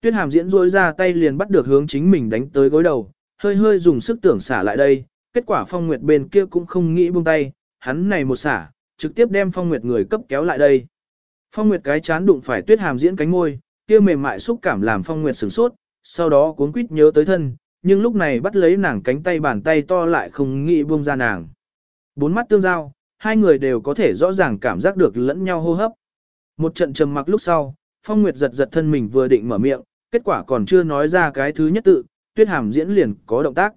Tuyết hàm diễn rôi ra tay liền bắt được hướng chính mình đánh tới gối đầu, hơi hơi dùng sức tưởng xả lại đây, kết quả phong nguyệt bên kia cũng không nghĩ buông tay, hắn này một xả, trực tiếp đem phong nguyệt người cấp kéo lại đây. Phong nguyệt cái chán đụng phải tuyết hàm diễn cánh môi, kia mềm mại xúc cảm làm phong nguyệt sửng sốt, sau đó cuốn quýt nhớ tới thân, nhưng lúc này bắt lấy nàng cánh tay bàn tay to lại không nghĩ buông ra nàng. Bốn mắt tương giao, hai người đều có thể rõ ràng cảm giác được lẫn nhau hô hấp. Một trận trầm mặc lúc sau, Phong Nguyệt giật giật thân mình vừa định mở miệng, kết quả còn chưa nói ra cái thứ nhất tự, Tuyết Hàm diễn liền có động tác.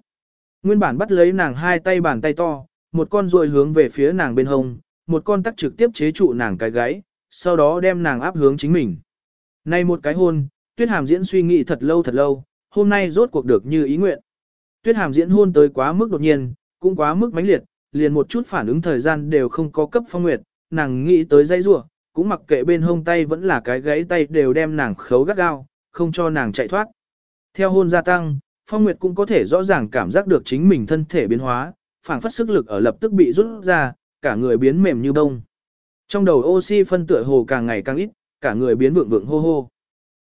Nguyên bản bắt lấy nàng hai tay bàn tay to, một con ruồi hướng về phía nàng bên hông, một con tắc trực tiếp chế trụ nàng cái gáy, sau đó đem nàng áp hướng chính mình. Nay một cái hôn, Tuyết Hàm diễn suy nghĩ thật lâu thật lâu, hôm nay rốt cuộc được như ý nguyện. Tuyết Hàm diễn hôn tới quá mức đột nhiên, cũng quá mức mãnh liệt, liền một chút phản ứng thời gian đều không có cấp phong nguyệt, nàng nghĩ tới dây rủa, cũng mặc kệ bên hông tay vẫn là cái gãy tay đều đem nàng khấu gắt gao, không cho nàng chạy thoát. Theo hôn gia tăng, phong nguyệt cũng có thể rõ ràng cảm giác được chính mình thân thể biến hóa, phản phất sức lực ở lập tức bị rút ra, cả người biến mềm như bông. Trong đầu oxy phân tựa hồ càng ngày càng ít, cả người biến vượng vượng hô hô.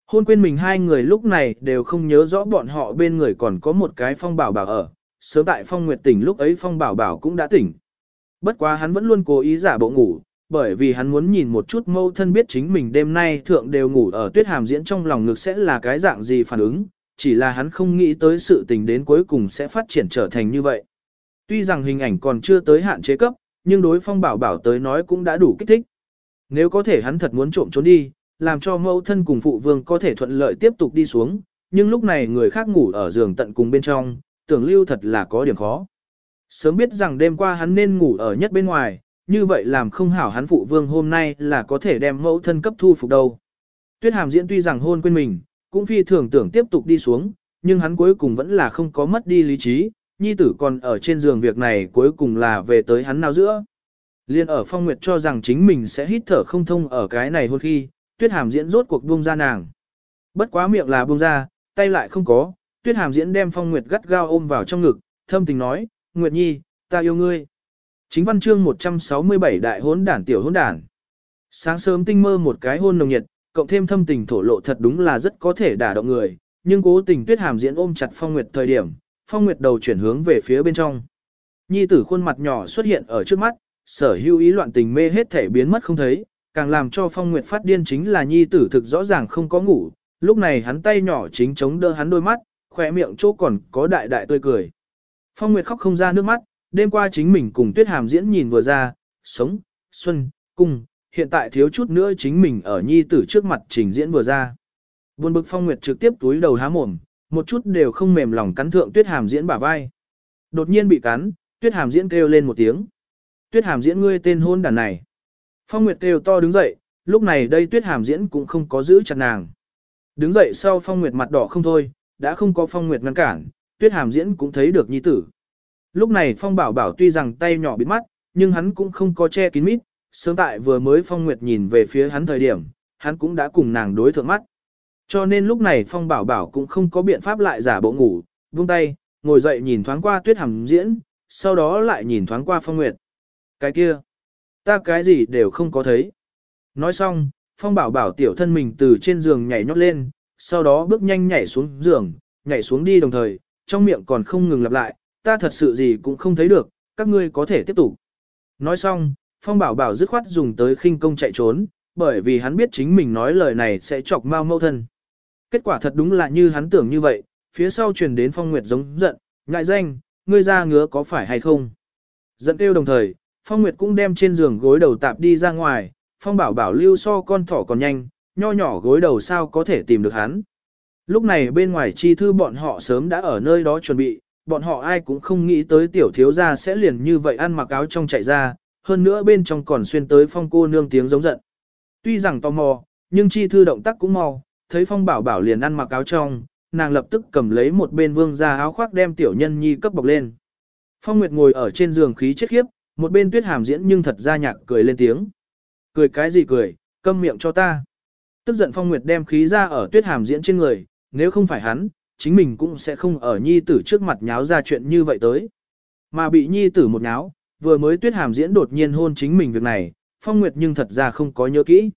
Hôn quên mình hai người lúc này đều không nhớ rõ bọn họ bên người còn có một cái phong bảo bảo ở, sớm tại phong nguyệt tỉnh lúc ấy phong bảo bảo cũng đã tỉnh. Bất quá hắn vẫn luôn cố ý giả bộ ngủ, bởi vì hắn muốn nhìn một chút mâu thân biết chính mình đêm nay thượng đều ngủ ở tuyết hàm diễn trong lòng ngực sẽ là cái dạng gì phản ứng, chỉ là hắn không nghĩ tới sự tình đến cuối cùng sẽ phát triển trở thành như vậy. Tuy rằng hình ảnh còn chưa tới hạn chế cấp, nhưng đối phong bảo bảo tới nói cũng đã đủ kích thích. Nếu có thể hắn thật muốn trộm trốn đi, làm cho mẫu thân cùng phụ vương có thể thuận lợi tiếp tục đi xuống, nhưng lúc này người khác ngủ ở giường tận cùng bên trong, tưởng lưu thật là có điểm khó. Sớm biết rằng đêm qua hắn nên ngủ ở nhất bên ngoài, như vậy làm không hảo hắn phụ vương hôm nay là có thể đem mẫu thân cấp thu phục đâu. Tuyết hàm diễn tuy rằng hôn quên mình, cũng phi thường tưởng tiếp tục đi xuống, nhưng hắn cuối cùng vẫn là không có mất đi lý trí, nhi tử còn ở trên giường việc này cuối cùng là về tới hắn nào giữa. Liên ở phong nguyệt cho rằng chính mình sẽ hít thở không thông ở cái này hôn khi, tuyết hàm diễn rốt cuộc buông ra nàng. Bất quá miệng là buông ra, tay lại không có, tuyết hàm diễn đem phong nguyệt gắt gao ôm vào trong ngực, thâm tình nói, Nguyệt Nhi, ta yêu ngươi. Chính văn chương 167 đại hốn đản tiểu hốn đản. Sáng sớm tinh mơ một cái hôn nồng nhiệt, cộng thêm thâm tình thổ lộ thật đúng là rất có thể đả động người, nhưng cố tình tuyết hàm diễn ôm chặt phong nguyệt thời điểm, phong nguyệt đầu chuyển hướng về phía bên trong. Nhi tử khuôn mặt nhỏ xuất hiện ở trước mắt, sở hữu ý loạn tình mê hết thể biến mất không thấy, càng làm cho phong nguyệt phát điên chính là nhi tử thực rõ ràng không có ngủ, lúc này hắn tay nhỏ chính chống đỡ hắn đôi mắt, khỏe miệng chỗ còn có đại đại tươi cười. Phong Nguyệt khóc không ra nước mắt, đêm qua chính mình cùng Tuyết Hàm diễn nhìn vừa ra, sống, xuân, cung, hiện tại thiếu chút nữa chính mình ở nhi tử trước mặt trình diễn vừa ra. Buồn bực Phong Nguyệt trực tiếp túi đầu há mồm, một chút đều không mềm lòng cắn thượng Tuyết Hàm diễn bả vai. Đột nhiên bị cắn, Tuyết Hàm diễn kêu lên một tiếng. Tuyết Hàm diễn ngươi tên hôn đàn này. Phong Nguyệt kêu to đứng dậy, lúc này đây Tuyết Hàm diễn cũng không có giữ chặt nàng. Đứng dậy sau Phong Nguyệt mặt đỏ không thôi, đã không có Phong Nguyệt ngăn cản, Tuyết Hàm diễn cũng thấy được nhi tử. Lúc này Phong Bảo Bảo tuy rằng tay nhỏ bịt mắt, nhưng hắn cũng không có che kín mít, sớm tại vừa mới Phong Nguyệt nhìn về phía hắn thời điểm, hắn cũng đã cùng nàng đối thượng mắt. Cho nên lúc này Phong Bảo Bảo cũng không có biện pháp lại giả bộ ngủ, buông tay, ngồi dậy nhìn thoáng qua Tuyết Hàm diễn, sau đó lại nhìn thoáng qua Phong Nguyệt. Cái kia, ta cái gì đều không có thấy. Nói xong, Phong Bảo Bảo tiểu thân mình từ trên giường nhảy nhót lên, sau đó bước nhanh nhảy xuống giường, nhảy xuống đi đồng thời, trong miệng còn không ngừng lặp lại, ta thật sự gì cũng không thấy được, các ngươi có thể tiếp tục. Nói xong, Phong Bảo Bảo dứt khoát dùng tới khinh công chạy trốn, bởi vì hắn biết chính mình nói lời này sẽ chọc mau mâu thân. Kết quả thật đúng là như hắn tưởng như vậy, phía sau truyền đến Phong Nguyệt giống giận, ngại danh, ngươi ra ngứa có phải hay không. Giận kêu đồng thời, Phong Nguyệt cũng đem trên giường gối đầu tạp đi ra ngoài, Phong Bảo Bảo lưu so con thỏ còn nhanh, nho nhỏ gối đầu sao có thể tìm được hắn. Lúc này bên ngoài chi thư bọn họ sớm đã ở nơi đó chuẩn bị, bọn họ ai cũng không nghĩ tới tiểu thiếu gia sẽ liền như vậy ăn mặc áo trong chạy ra, hơn nữa bên trong còn xuyên tới phong cô nương tiếng giống giận. Tuy rằng tò mò, nhưng chi thư động tác cũng mau, thấy phong bảo bảo liền ăn mặc áo trong, nàng lập tức cầm lấy một bên vương ra áo khoác đem tiểu nhân nhi cấp bọc lên. Phong Nguyệt ngồi ở trên giường khí chết khiếp, một bên tuyết hàm diễn nhưng thật ra nhạc cười lên tiếng. Cười cái gì cười, câm miệng cho ta. Tức giận Phong Nguyệt đem khí ra ở tuyết hàm diễn trên người, nếu không phải hắn, chính mình cũng sẽ không ở nhi tử trước mặt nháo ra chuyện như vậy tới. Mà bị nhi tử một nháo, vừa mới tuyết hàm diễn đột nhiên hôn chính mình việc này, phong nguyệt nhưng thật ra không có nhớ kỹ.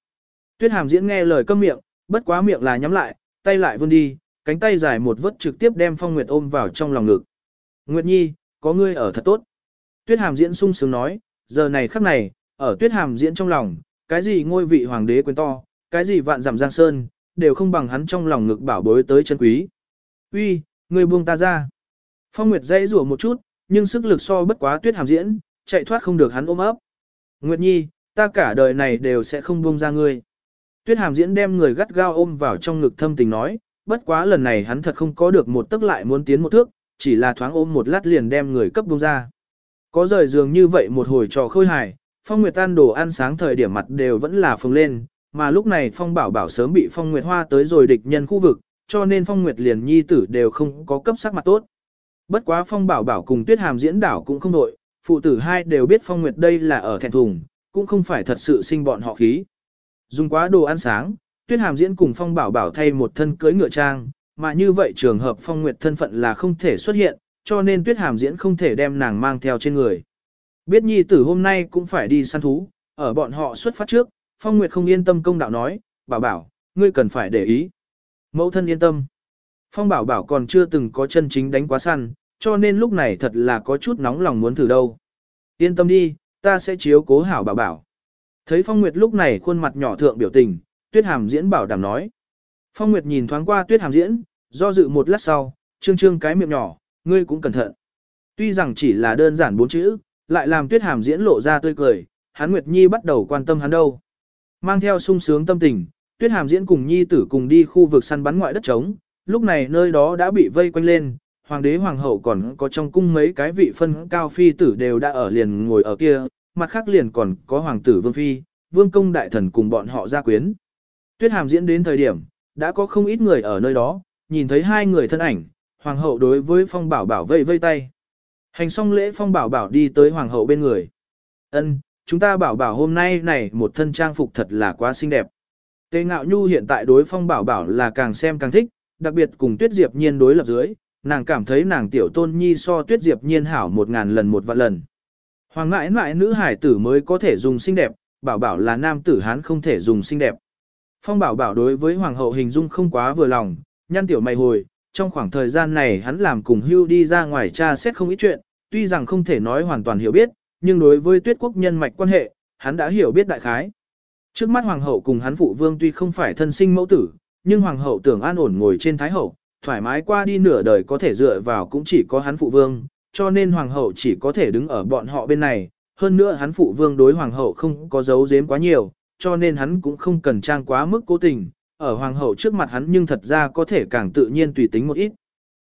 Tuyết hàm diễn nghe lời câm miệng, bất quá miệng là nhắm lại, tay lại vươn đi, cánh tay dài một vớt trực tiếp đem phong nguyệt ôm vào trong lòng ngực. Nguyệt nhi, có ngươi ở thật tốt. Tuyết hàm diễn sung sướng nói, giờ này khắc này, ở tuyết hàm diễn trong lòng, cái gì ngôi vị hoàng đế quyền to, cái gì vạn dặm giang sơn, đều không bằng hắn trong lòng ngực bảo bối tới chân quý. Uy, ngươi buông ta ra. Phong Nguyệt dãy rủa một chút, nhưng sức lực so bất quá tuyết hàm diễn, chạy thoát không được hắn ôm ấp. Nguyệt Nhi, ta cả đời này đều sẽ không buông ra ngươi. Tuyết hàm diễn đem người gắt gao ôm vào trong ngực thâm tình nói, bất quá lần này hắn thật không có được một tức lại muốn tiến một thước, chỉ là thoáng ôm một lát liền đem người cấp buông ra. Có rời giường như vậy một hồi trò khôi hài, Phong Nguyệt tan đồ ăn sáng thời điểm mặt đều vẫn là phồng lên, mà lúc này Phong Bảo Bảo sớm bị Phong Nguyệt Hoa tới rồi địch nhân khu vực, cho nên Phong Nguyệt liền nhi tử đều không có cấp sắc mặt tốt. Bất quá Phong Bảo Bảo cùng Tuyết Hàm diễn đảo cũng không đội, phụ tử hai đều biết Phong Nguyệt đây là ở thẹn thùng, cũng không phải thật sự sinh bọn họ khí. Dùng quá đồ ăn sáng, Tuyết Hàm diễn cùng Phong Bảo Bảo thay một thân cưới ngựa trang, mà như vậy trường hợp Phong Nguyệt thân phận là không thể xuất hiện, cho nên Tuyết Hàm diễn không thể đem nàng mang theo trên người. Biết nhi tử hôm nay cũng phải đi săn thú, ở bọn họ xuất phát trước, Phong Nguyệt không yên tâm công đạo nói, bảo bảo, ngươi cần phải để ý. Mẫu thân yên tâm. Phong bảo bảo còn chưa từng có chân chính đánh quá săn, cho nên lúc này thật là có chút nóng lòng muốn thử đâu. Yên tâm đi, ta sẽ chiếu cố hảo bảo bảo. Thấy Phong Nguyệt lúc này khuôn mặt nhỏ thượng biểu tình, Tuyết Hàm diễn bảo đảm nói. Phong Nguyệt nhìn thoáng qua Tuyết Hàm diễn, do dự một lát sau, trương trương cái miệng nhỏ, ngươi cũng cẩn thận. Tuy rằng chỉ là đơn giản bốn chữ, lại làm Tuyết Hàm diễn lộ ra tươi cười, hắn Nguyệt Nhi bắt đầu quan tâm hắn đâu. Mang theo sung sướng tâm tình, Tuyết Hàm diễn cùng Nhi tử cùng đi khu vực săn bắn ngoại đất trống, lúc này nơi đó đã bị vây quanh lên, hoàng đế hoàng hậu còn có trong cung mấy cái vị phân cao phi tử đều đã ở liền ngồi ở kia, mặt khác liền còn có hoàng tử vương phi, vương công đại thần cùng bọn họ ra quyến. Tuyết Hàm diễn đến thời điểm, đã có không ít người ở nơi đó, nhìn thấy hai người thân ảnh, hoàng hậu đối với phong bảo bảo vây vây tay. Hành xong lễ phong bảo bảo đi tới hoàng hậu bên người. Ân, chúng ta bảo bảo hôm nay này một thân trang phục thật là quá xinh đẹp. Tề ngạo nhu hiện tại đối phong bảo bảo là càng xem càng thích, đặc biệt cùng tuyết diệp nhiên đối lập dưới, nàng cảm thấy nàng tiểu tôn nhi so tuyết diệp nhiên hảo một ngàn lần một vạn lần. Hoàng ngại ngại nữ hải tử mới có thể dùng xinh đẹp, bảo bảo là nam tử hán không thể dùng xinh đẹp. Phong bảo bảo đối với hoàng hậu hình dung không quá vừa lòng, nhăn tiểu mày hồi, trong khoảng thời gian này hắn làm cùng hưu đi ra ngoài tra xét không ít chuyện, tuy rằng không thể nói hoàn toàn hiểu biết, nhưng đối với tuyết quốc nhân mạch quan hệ, hắn đã hiểu biết đại khái. Trước mắt hoàng hậu cùng hắn phụ vương tuy không phải thân sinh mẫu tử, nhưng hoàng hậu tưởng an ổn ngồi trên thái hậu, thoải mái qua đi nửa đời có thể dựa vào cũng chỉ có hắn phụ vương, cho nên hoàng hậu chỉ có thể đứng ở bọn họ bên này, hơn nữa hắn phụ vương đối hoàng hậu không có giấu giếm quá nhiều, cho nên hắn cũng không cần trang quá mức cố tình, ở hoàng hậu trước mặt hắn nhưng thật ra có thể càng tự nhiên tùy tính một ít.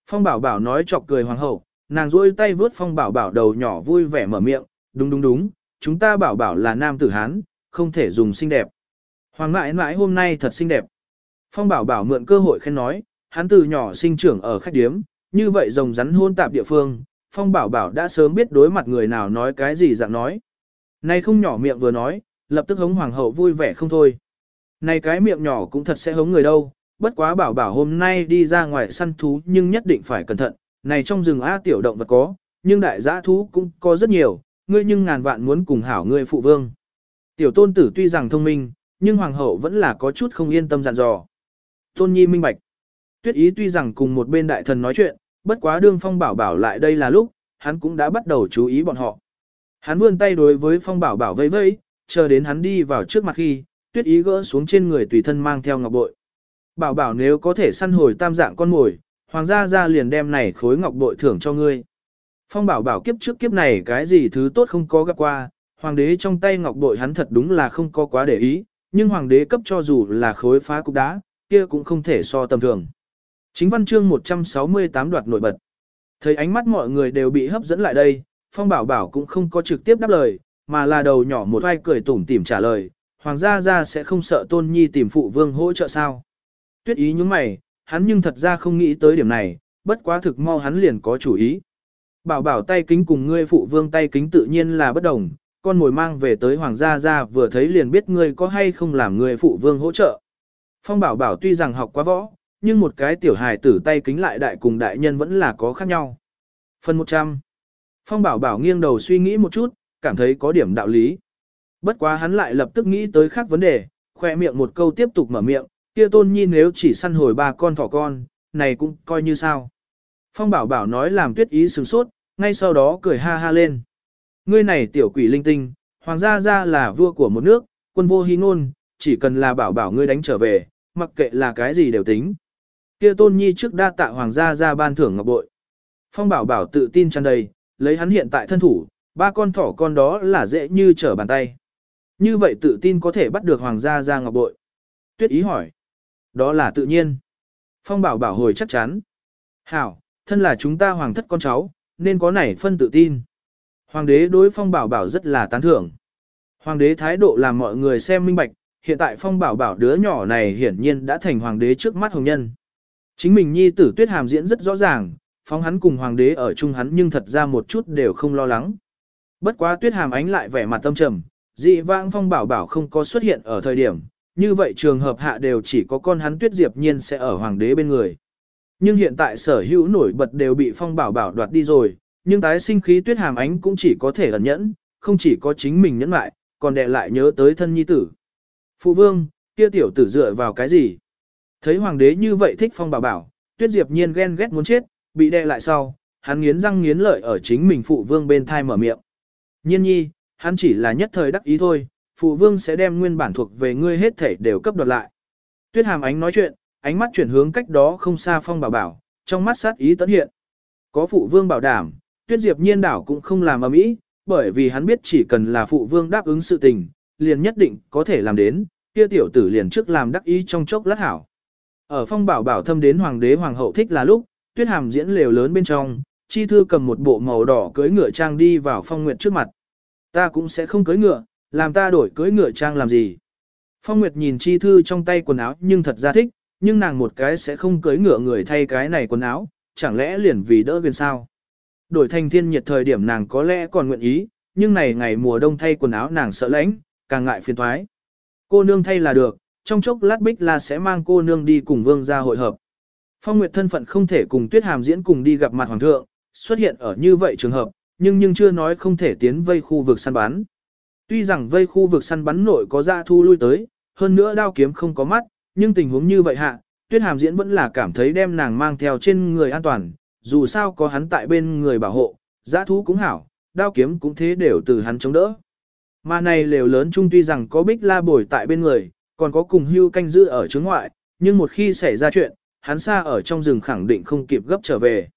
Phong bảo bảo nói chọc cười hoàng hậu, nàng rôi tay vướt phong bảo bảo đầu nhỏ vui vẻ mở miệng, đúng đúng đúng, chúng ta bảo bảo là nam tử hán, không thể dùng xinh đẹp. Hoàng mãi mãi hôm nay thật xinh đẹp. Phong bảo bảo mượn cơ hội khen nói, hắn từ nhỏ sinh trưởng ở khách điếm, như vậy rồng rắn hôn tạp địa phương, Phong bảo bảo đã sớm biết đối mặt người nào nói cái gì dạng nói. Nay không nhỏ miệng vừa nói, lập tức hống hoàng hậu vui vẻ không thôi. Này cái miệng nhỏ cũng thật sẽ hống người đâu, bất quá bảo bảo hôm nay đi ra ngoài săn thú nhưng nhất định phải cẩn thận, này trong rừng A tiểu động vật có, nhưng đại giã thú cũng có rất nhiều, ngươi nhưng ngàn vạn muốn cùng hảo ngươi phụ vương. Tiểu tôn tử tuy rằng thông minh, nhưng hoàng hậu vẫn là có chút không yên tâm dặn dò. Tôn nhi minh bạch. Tuyết ý tuy rằng cùng một bên đại thần nói chuyện, bất quá đương phong bảo bảo lại đây là lúc, hắn cũng đã bắt đầu chú ý bọn họ. Hắn vươn tay đối với phong bảo bảo vẫy vẫy, chờ đến hắn đi vào trước mặt khi, tuyết ý gỡ xuống trên người tùy thân mang theo ngọc bội. Bảo bảo nếu có thể săn hồi tam dạng con mồi, hoàng gia ra liền đem này khối ngọc bội thưởng cho ngươi. Phong bảo bảo kiếp trước kiếp này cái gì thứ tốt không có gặp qua, hoàng đế trong tay ngọc bội hắn thật đúng là không có quá để ý, nhưng hoàng đế cấp cho dù là khối phá cục đá, kia cũng không thể so tầm thường. Chính văn chương 168 đoạt nổi bật. Thấy ánh mắt mọi người đều bị hấp dẫn lại đây, Phong Bảo Bảo cũng không có trực tiếp đáp lời, mà là đầu nhỏ một vai cười tủm tỉm trả lời, Hoàng gia gia sẽ không sợ Tôn Nhi tìm phụ vương hỗ trợ sao. Tuyết ý những mày, hắn nhưng thật ra không nghĩ tới điểm này, bất quá thực mau hắn liền có chủ ý. Bảo bảo tay kính cùng ngươi phụ vương tay kính tự nhiên là bất đồng, con mồi mang về tới hoàng gia gia vừa thấy liền biết ngươi có hay không làm người phụ vương hỗ trợ. Phong bảo bảo tuy rằng học quá võ, nhưng một cái tiểu hài tử tay kính lại đại cùng đại nhân vẫn là có khác nhau. Phần 100 Phong bảo bảo nghiêng đầu suy nghĩ một chút, cảm thấy có điểm đạo lý. Bất quá hắn lại lập tức nghĩ tới khác vấn đề, khoe miệng một câu tiếp tục mở miệng, kia tôn nhi nếu chỉ săn hồi ba con thỏ con, này cũng coi như sao. Phong bảo bảo nói làm tuyết ý sướng sốt, ngay sau đó cười ha ha lên. Ngươi này tiểu quỷ linh tinh, hoàng gia gia là vua của một nước, quân vô hy ngôn, chỉ cần là bảo bảo ngươi đánh trở về, mặc kệ là cái gì đều tính. Kia tôn nhi trước đa tạ hoàng gia ra ban thưởng ngọc bội. Phong bảo bảo tự tin tràn đầy, lấy hắn hiện tại thân thủ, ba con thỏ con đó là dễ như trở bàn tay. Như vậy tự tin có thể bắt được hoàng gia ra ngọc bội. Tuyết ý hỏi. Đó là tự nhiên. Phong bảo bảo hồi chắc chắn. Hảo, thân là chúng ta hoàng thất con cháu, nên có nảy phân tự tin. Hoàng đế đối phong bảo bảo rất là tán thưởng. Hoàng đế thái độ làm mọi người xem minh bạch, hiện tại phong bảo bảo đứa nhỏ này hiển nhiên đã thành hoàng đế trước mắt hồng nhân. Chính mình nhi tử tuyết hàm diễn rất rõ ràng, phóng hắn cùng hoàng đế ở chung hắn nhưng thật ra một chút đều không lo lắng. Bất quá tuyết hàm ánh lại vẻ mặt tâm trầm, dị vãng phong bảo bảo không có xuất hiện ở thời điểm, như vậy trường hợp hạ đều chỉ có con hắn tuyết diệp nhiên sẽ ở hoàng đế bên người. Nhưng hiện tại sở hữu nổi bật đều bị phong bảo bảo đoạt đi rồi, nhưng tái sinh khí tuyết hàm ánh cũng chỉ có thể ẩn nhẫn, không chỉ có chính mình nhẫn lại, còn đè lại nhớ tới thân nhi tử. Phụ vương, kia tiểu tử dựa vào cái gì? Thấy hoàng đế như vậy thích phong bảo bảo, tuyết diệp nhiên ghen ghét muốn chết, bị đè lại sau, hắn nghiến răng nghiến lợi ở chính mình phụ vương bên thai mở miệng. Nhiên nhi, hắn chỉ là nhất thời đắc ý thôi, phụ vương sẽ đem nguyên bản thuộc về ngươi hết thể đều cấp đoạt lại. Tuyết hàm ánh nói chuyện, ánh mắt chuyển hướng cách đó không xa phong bảo bảo, trong mắt sát ý tấn hiện. Có phụ vương bảo đảm, tuyết diệp nhiên đảo cũng không làm ầm ĩ, bởi vì hắn biết chỉ cần là phụ vương đáp ứng sự tình, liền nhất định có thể làm đến, kia tiểu tử liền trước làm đắc ý trong chốc lát hảo. Ở phong bảo bảo thâm đến hoàng đế hoàng hậu thích là lúc, tuyết hàm diễn lều lớn bên trong, chi thư cầm một bộ màu đỏ cưới ngựa trang đi vào phong nguyệt trước mặt. Ta cũng sẽ không cưới ngựa, làm ta đổi cưới ngựa trang làm gì. Phong Nguyệt nhìn chi thư trong tay quần áo nhưng thật ra thích, nhưng nàng một cái sẽ không cưới ngựa người thay cái này quần áo, chẳng lẽ liền vì đỡ ghiền sao. Đổi thành thiên nhiệt thời điểm nàng có lẽ còn nguyện ý, nhưng này ngày mùa đông thay quần áo nàng sợ lạnh, càng ngại phiền thoái. Cô nương thay là được, trong chốc lát bích la sẽ mang cô nương đi cùng vương gia hội hợp. Phong Nguyệt thân phận không thể cùng Tuyết Hàm diễn cùng đi gặp mặt hoàng thượng, xuất hiện ở như vậy trường hợp, nhưng nhưng chưa nói không thể tiến vây khu vực săn bắn. Tuy rằng vây khu vực săn bắn nội có ra thu lui tới, hơn nữa đao kiếm không có mắt, nhưng tình huống như vậy hạ, Tuyết Hàm diễn vẫn là cảm thấy đem nàng mang theo trên người an toàn, dù sao có hắn tại bên người bảo hộ, giã thú cũng hảo, đao kiếm cũng thế đều từ hắn chống đỡ. Mà này lều lớn chung tuy rằng có bích la bồi tại bên người, còn có cùng hưu canh giữ ở trước ngoại, nhưng một khi xảy ra chuyện, hắn xa ở trong rừng khẳng định không kịp gấp trở về.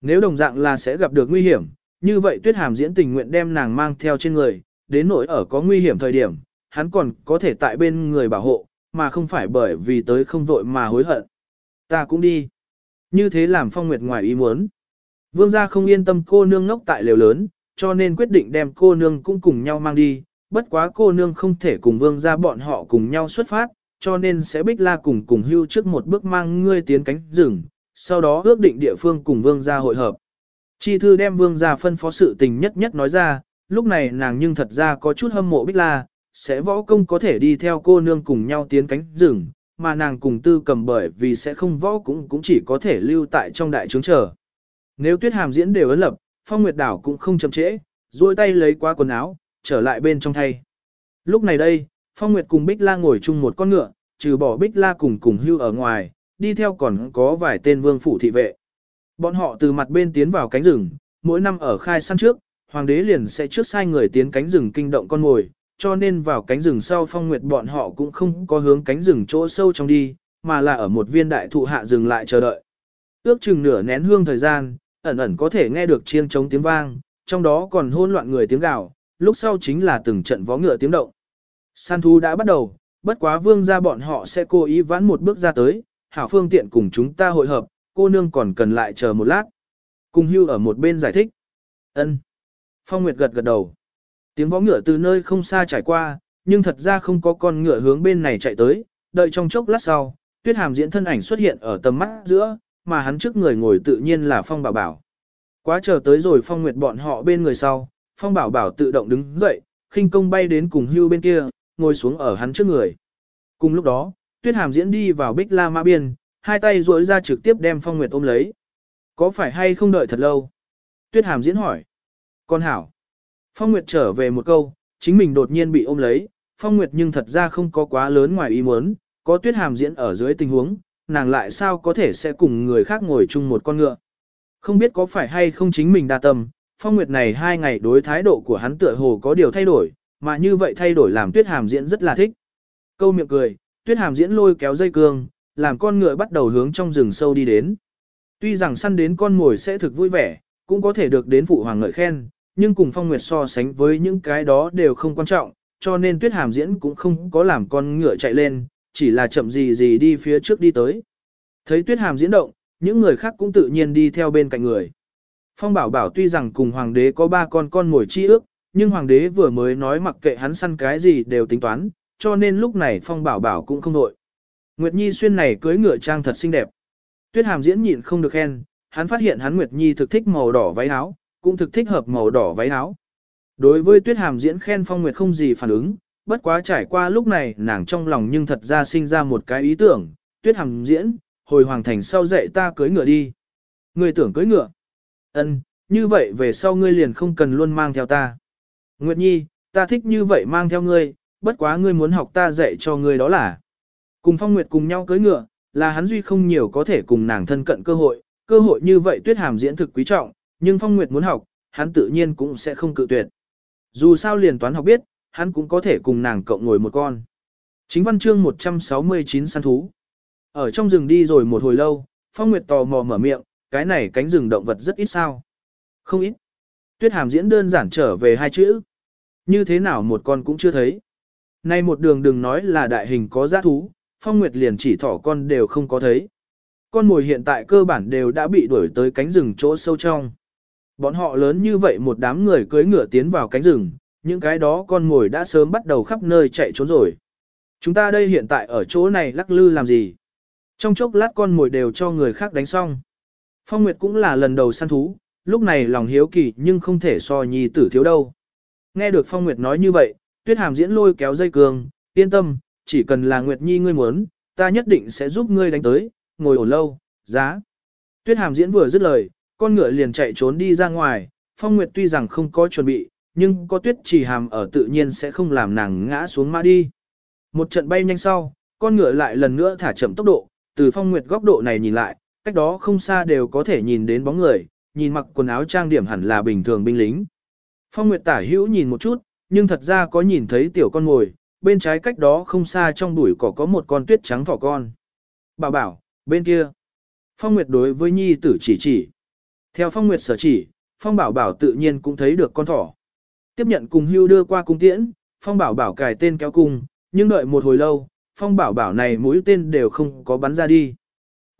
Nếu đồng dạng là sẽ gặp được nguy hiểm, như vậy tuyết hàm diễn tình nguyện đem nàng mang theo trên người, đến nỗi ở có nguy hiểm thời điểm, hắn còn có thể tại bên người bảo hộ, mà không phải bởi vì tới không vội mà hối hận. Ta cũng đi. Như thế làm phong nguyệt ngoài ý muốn. Vương gia không yên tâm cô nương ngốc tại lều lớn, cho nên quyết định đem cô nương cũng cùng nhau mang đi. Bất quá cô nương không thể cùng vương gia bọn họ cùng nhau xuất phát, cho nên sẽ bích la cùng cùng hưu trước một bước mang ngươi tiến cánh rừng, sau đó ước định địa phương cùng vương gia hội hợp. Chi thư đem vương gia phân phó sự tình nhất nhất nói ra, lúc này nàng nhưng thật ra có chút hâm mộ bích la, sẽ võ công có thể đi theo cô nương cùng nhau tiến cánh rừng, mà nàng cùng tư cầm bởi vì sẽ không võ cũng cũng chỉ có thể lưu tại trong đại trướng chờ. Nếu tuyết hàm diễn đều ấn lập, phong nguyệt đảo cũng không chậm trễ, duỗi tay lấy qua quần áo, trở lại bên trong thay. Lúc này đây, phong nguyệt cùng bích la ngồi chung một con ngựa, trừ bỏ bích la cùng cùng hưu ở ngoài, đi theo còn có vài tên vương phủ thị vệ. Bọn họ từ mặt bên tiến vào cánh rừng, mỗi năm ở khai săn trước, hoàng đế liền sẽ trước sai người tiến cánh rừng kinh động con ngồi, cho nên vào cánh rừng sau phong nguyệt bọn họ cũng không có hướng cánh rừng chỗ sâu trong đi, mà là ở một viên đại thụ hạ dừng lại chờ đợi. Ước chừng nửa nén hương thời gian, ẩn ẩn có thể nghe được chiêng trống tiếng vang, trong đó còn hỗn loạn người tiếng gào, lúc sau chính là từng trận vó ngựa tiếng động. Săn thú đã bắt đầu, bất quá vương ra bọn họ sẽ cố ý vãn một bước ra tới, hảo phương tiện cùng chúng ta hội hợp, cô nương còn cần lại chờ một lát. Cùng hưu ở một bên giải thích. ân Phong Nguyệt gật gật đầu. Tiếng vó ngựa từ nơi không xa trải qua, nhưng thật ra không có con ngựa hướng bên này chạy tới, đợi trong chốc lát sau, tuyết hàm diễn thân ảnh xuất hiện ở tầm mắt giữa, mà hắn trước người ngồi tự nhiên là Phong Bảo Bảo. Quá chờ tới rồi Phong Nguyệt bọn họ bên người sau, Phong Bảo Bảo tự động đứng dậy, khinh công bay đến cùng hưu bên kia, ngồi xuống ở hắn trước người. Cùng lúc đó, tuyết hàm diễn đi vào bích la mã biên, hai tay duỗi ra trực tiếp đem Phong Nguyệt ôm lấy. Có phải hay không đợi thật lâu? Tuyết Hàm diễn hỏi. Con hảo. Phong Nguyệt trở về một câu, chính mình đột nhiên bị ôm lấy, Phong Nguyệt nhưng thật ra không có quá lớn ngoài ý muốn, có Tuyết Hàm diễn ở dưới tình huống, nàng lại sao có thể sẽ cùng người khác ngồi chung một con ngựa. Không biết có phải hay không chính mình đa tâm, Phong Nguyệt này hai ngày đối thái độ của hắn tựa hồ có điều thay đổi, mà như vậy thay đổi làm Tuyết Hàm diễn rất là thích. Câu miệng cười, Tuyết Hàm diễn lôi kéo dây cương, làm con ngựa bắt đầu hướng trong rừng sâu đi đến. Tuy rằng săn đến con mồi sẽ thực vui vẻ, cũng có thể được đến phụ hoàng ngợi khen, nhưng cùng Phong Nguyệt so sánh với những cái đó đều không quan trọng, cho nên Tuyết Hàm diễn cũng không có làm con ngựa chạy lên, chỉ là chậm gì gì đi phía trước đi tới. Thấy Tuyết Hàm diễn động, những người khác cũng tự nhiên đi theo bên cạnh người. Phong Bảo Bảo tuy rằng cùng hoàng đế có ba con con ngồi chi ước, nhưng hoàng đế vừa mới nói mặc kệ hắn săn cái gì đều tính toán, cho nên lúc này Phong Bảo Bảo cũng không đội. Nguyệt Nhi xuyên này cưới ngựa trang thật xinh đẹp. Tuyết Hàm diễn nhịn không được khen, hắn phát hiện hắn Nguyệt Nhi thực thích màu đỏ váy áo, cũng thực thích hợp màu đỏ váy áo. Đối với Tuyết Hàm diễn khen Phong Nguyệt không gì phản ứng, bất quá trải qua lúc này nàng trong lòng nhưng thật ra sinh ra một cái ý tưởng, Tuyết Hàm diễn, hồi hoàng thành sau dạy ta cưới ngựa đi. Người tưởng cưới ngựa? Ân, như vậy về sau ngươi liền không cần luôn mang theo ta. Nguyệt Nhi, ta thích như vậy mang theo ngươi, bất quá ngươi muốn học ta dạy cho ngươi đó là. Cùng Phong Nguyệt cùng nhau cưới ngựa, là hắn duy không nhiều có thể cùng nàng thân cận cơ hội, cơ hội như vậy tuyết hàm diễn thực quý trọng, nhưng Phong Nguyệt muốn học, hắn tự nhiên cũng sẽ không cự tuyệt. Dù sao liền toán học biết, hắn cũng có thể cùng nàng cộng ngồi một con. Chính văn chương 169 săn thú. Ở trong rừng đi rồi một hồi lâu, Phong Nguyệt tò mò mở miệng, cái này cánh rừng động vật rất ít sao. Không ít. Tuyết hàm diễn đơn giản trở về hai chữ. Như thế nào một con cũng chưa thấy. Nay một đường đừng nói là đại hình có giá thú, Phong Nguyệt liền chỉ thỏ con đều không có thấy. Con mồi hiện tại cơ bản đều đã bị đuổi tới cánh rừng chỗ sâu trong. Bọn họ lớn như vậy một đám người cưỡi ngựa tiến vào cánh rừng, những cái đó con mồi đã sớm bắt đầu khắp nơi chạy trốn rồi. Chúng ta đây hiện tại ở chỗ này lắc lư làm gì? Trong chốc lát con mồi đều cho người khác đánh xong. Phong Nguyệt cũng là lần đầu săn thú, lúc này lòng hiếu kỳ nhưng không thể so nhi tử thiếu đâu. Nghe được Phong Nguyệt nói như vậy, Tuyết Hàm diễn lôi kéo dây cường, yên tâm, chỉ cần là Nguyệt Nhi ngươi muốn, ta nhất định sẽ giúp ngươi đánh tới, ngồi ổn lâu, giá. Tuyết Hàm diễn vừa dứt lời, con ngựa liền chạy trốn đi ra ngoài, Phong Nguyệt tuy rằng không có chuẩn bị, nhưng có Tuyết chỉ hàm ở tự nhiên sẽ không làm nàng ngã xuống mã đi. Một trận bay nhanh sau, con ngựa lại lần nữa thả chậm tốc độ, từ Phong Nguyệt góc độ này nhìn lại, cách đó không xa đều có thể nhìn đến bóng người, nhìn mặc quần áo trang điểm hẳn là bình thường binh lính. Phong Nguyệt tả hữu nhìn một chút, nhưng thật ra có nhìn thấy tiểu con ngồi, bên trái cách đó không xa trong bụi cỏ có một con tuyết trắng thỏ con. Bà bảo, bên kia. Phong Nguyệt đối với nhi tử chỉ chỉ. Theo Phong Nguyệt sở chỉ, Phong Bảo Bảo tự nhiên cũng thấy được con thỏ. Tiếp nhận cùng hưu đưa qua cung tiễn, Phong Bảo Bảo cài tên kéo cung, nhưng đợi một hồi lâu, Phong Bảo Bảo này mũi tên đều không có bắn ra đi.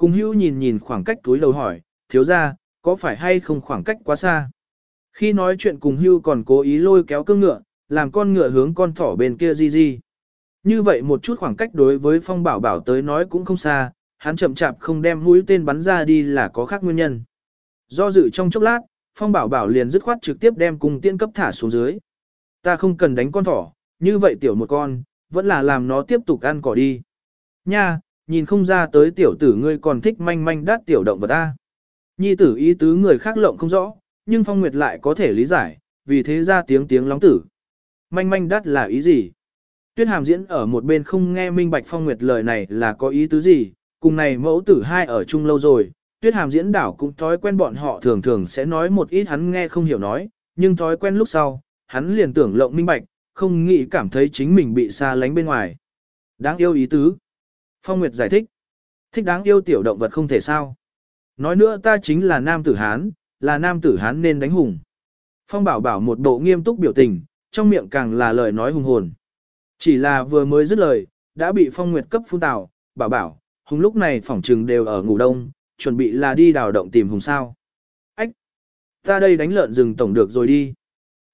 Cùng hưu nhìn nhìn khoảng cách túi đầu hỏi, thiếu ra, có phải hay không khoảng cách quá xa? Khi nói chuyện cùng hưu còn cố ý lôi kéo cương ngựa, làm con ngựa hướng con thỏ bên kia di di. Như vậy một chút khoảng cách đối với phong bảo bảo tới nói cũng không xa, hắn chậm chạp không đem mũi tên bắn ra đi là có khác nguyên nhân. Do dự trong chốc lát, phong bảo bảo liền dứt khoát trực tiếp đem cung tiên cấp thả xuống dưới. Ta không cần đánh con thỏ, như vậy tiểu một con, vẫn là làm nó tiếp tục ăn cỏ đi. Nha, nhìn không ra tới tiểu tử ngươi còn thích manh manh đát tiểu động vật ta. Nhi tử ý tứ người khác lộng không rõ, nhưng phong nguyệt lại có thể lý giải, vì thế ra tiếng tiếng lóng tử. Manh manh đát là ý gì? Tuyết hàm diễn ở một bên không nghe minh bạch phong nguyệt lời này là có ý tứ gì, cùng này mẫu tử hai ở chung lâu rồi, tuyết hàm diễn đảo cũng thói quen bọn họ thường thường sẽ nói một ít hắn nghe không hiểu nói, nhưng thói quen lúc sau, hắn liền tưởng lộng minh bạch, không nghĩ cảm thấy chính mình bị xa lánh bên ngoài. Đáng yêu ý tứ. Phong Nguyệt giải thích. Thích đáng yêu tiểu động vật không thể sao. Nói nữa ta chính là nam tử Hán, là nam tử Hán nên đánh hùng. Phong bảo bảo một bộ nghiêm túc biểu tình, trong miệng càng là lời nói hùng hồn. Chỉ là vừa mới dứt lời, đã bị phong nguyệt cấp phun tào, bảo bảo, hùng lúc này phỏng trừng đều ở ngủ đông, chuẩn bị là đi đào động tìm hùng sao. Ách! Ta đây đánh lợn rừng tổng được rồi đi.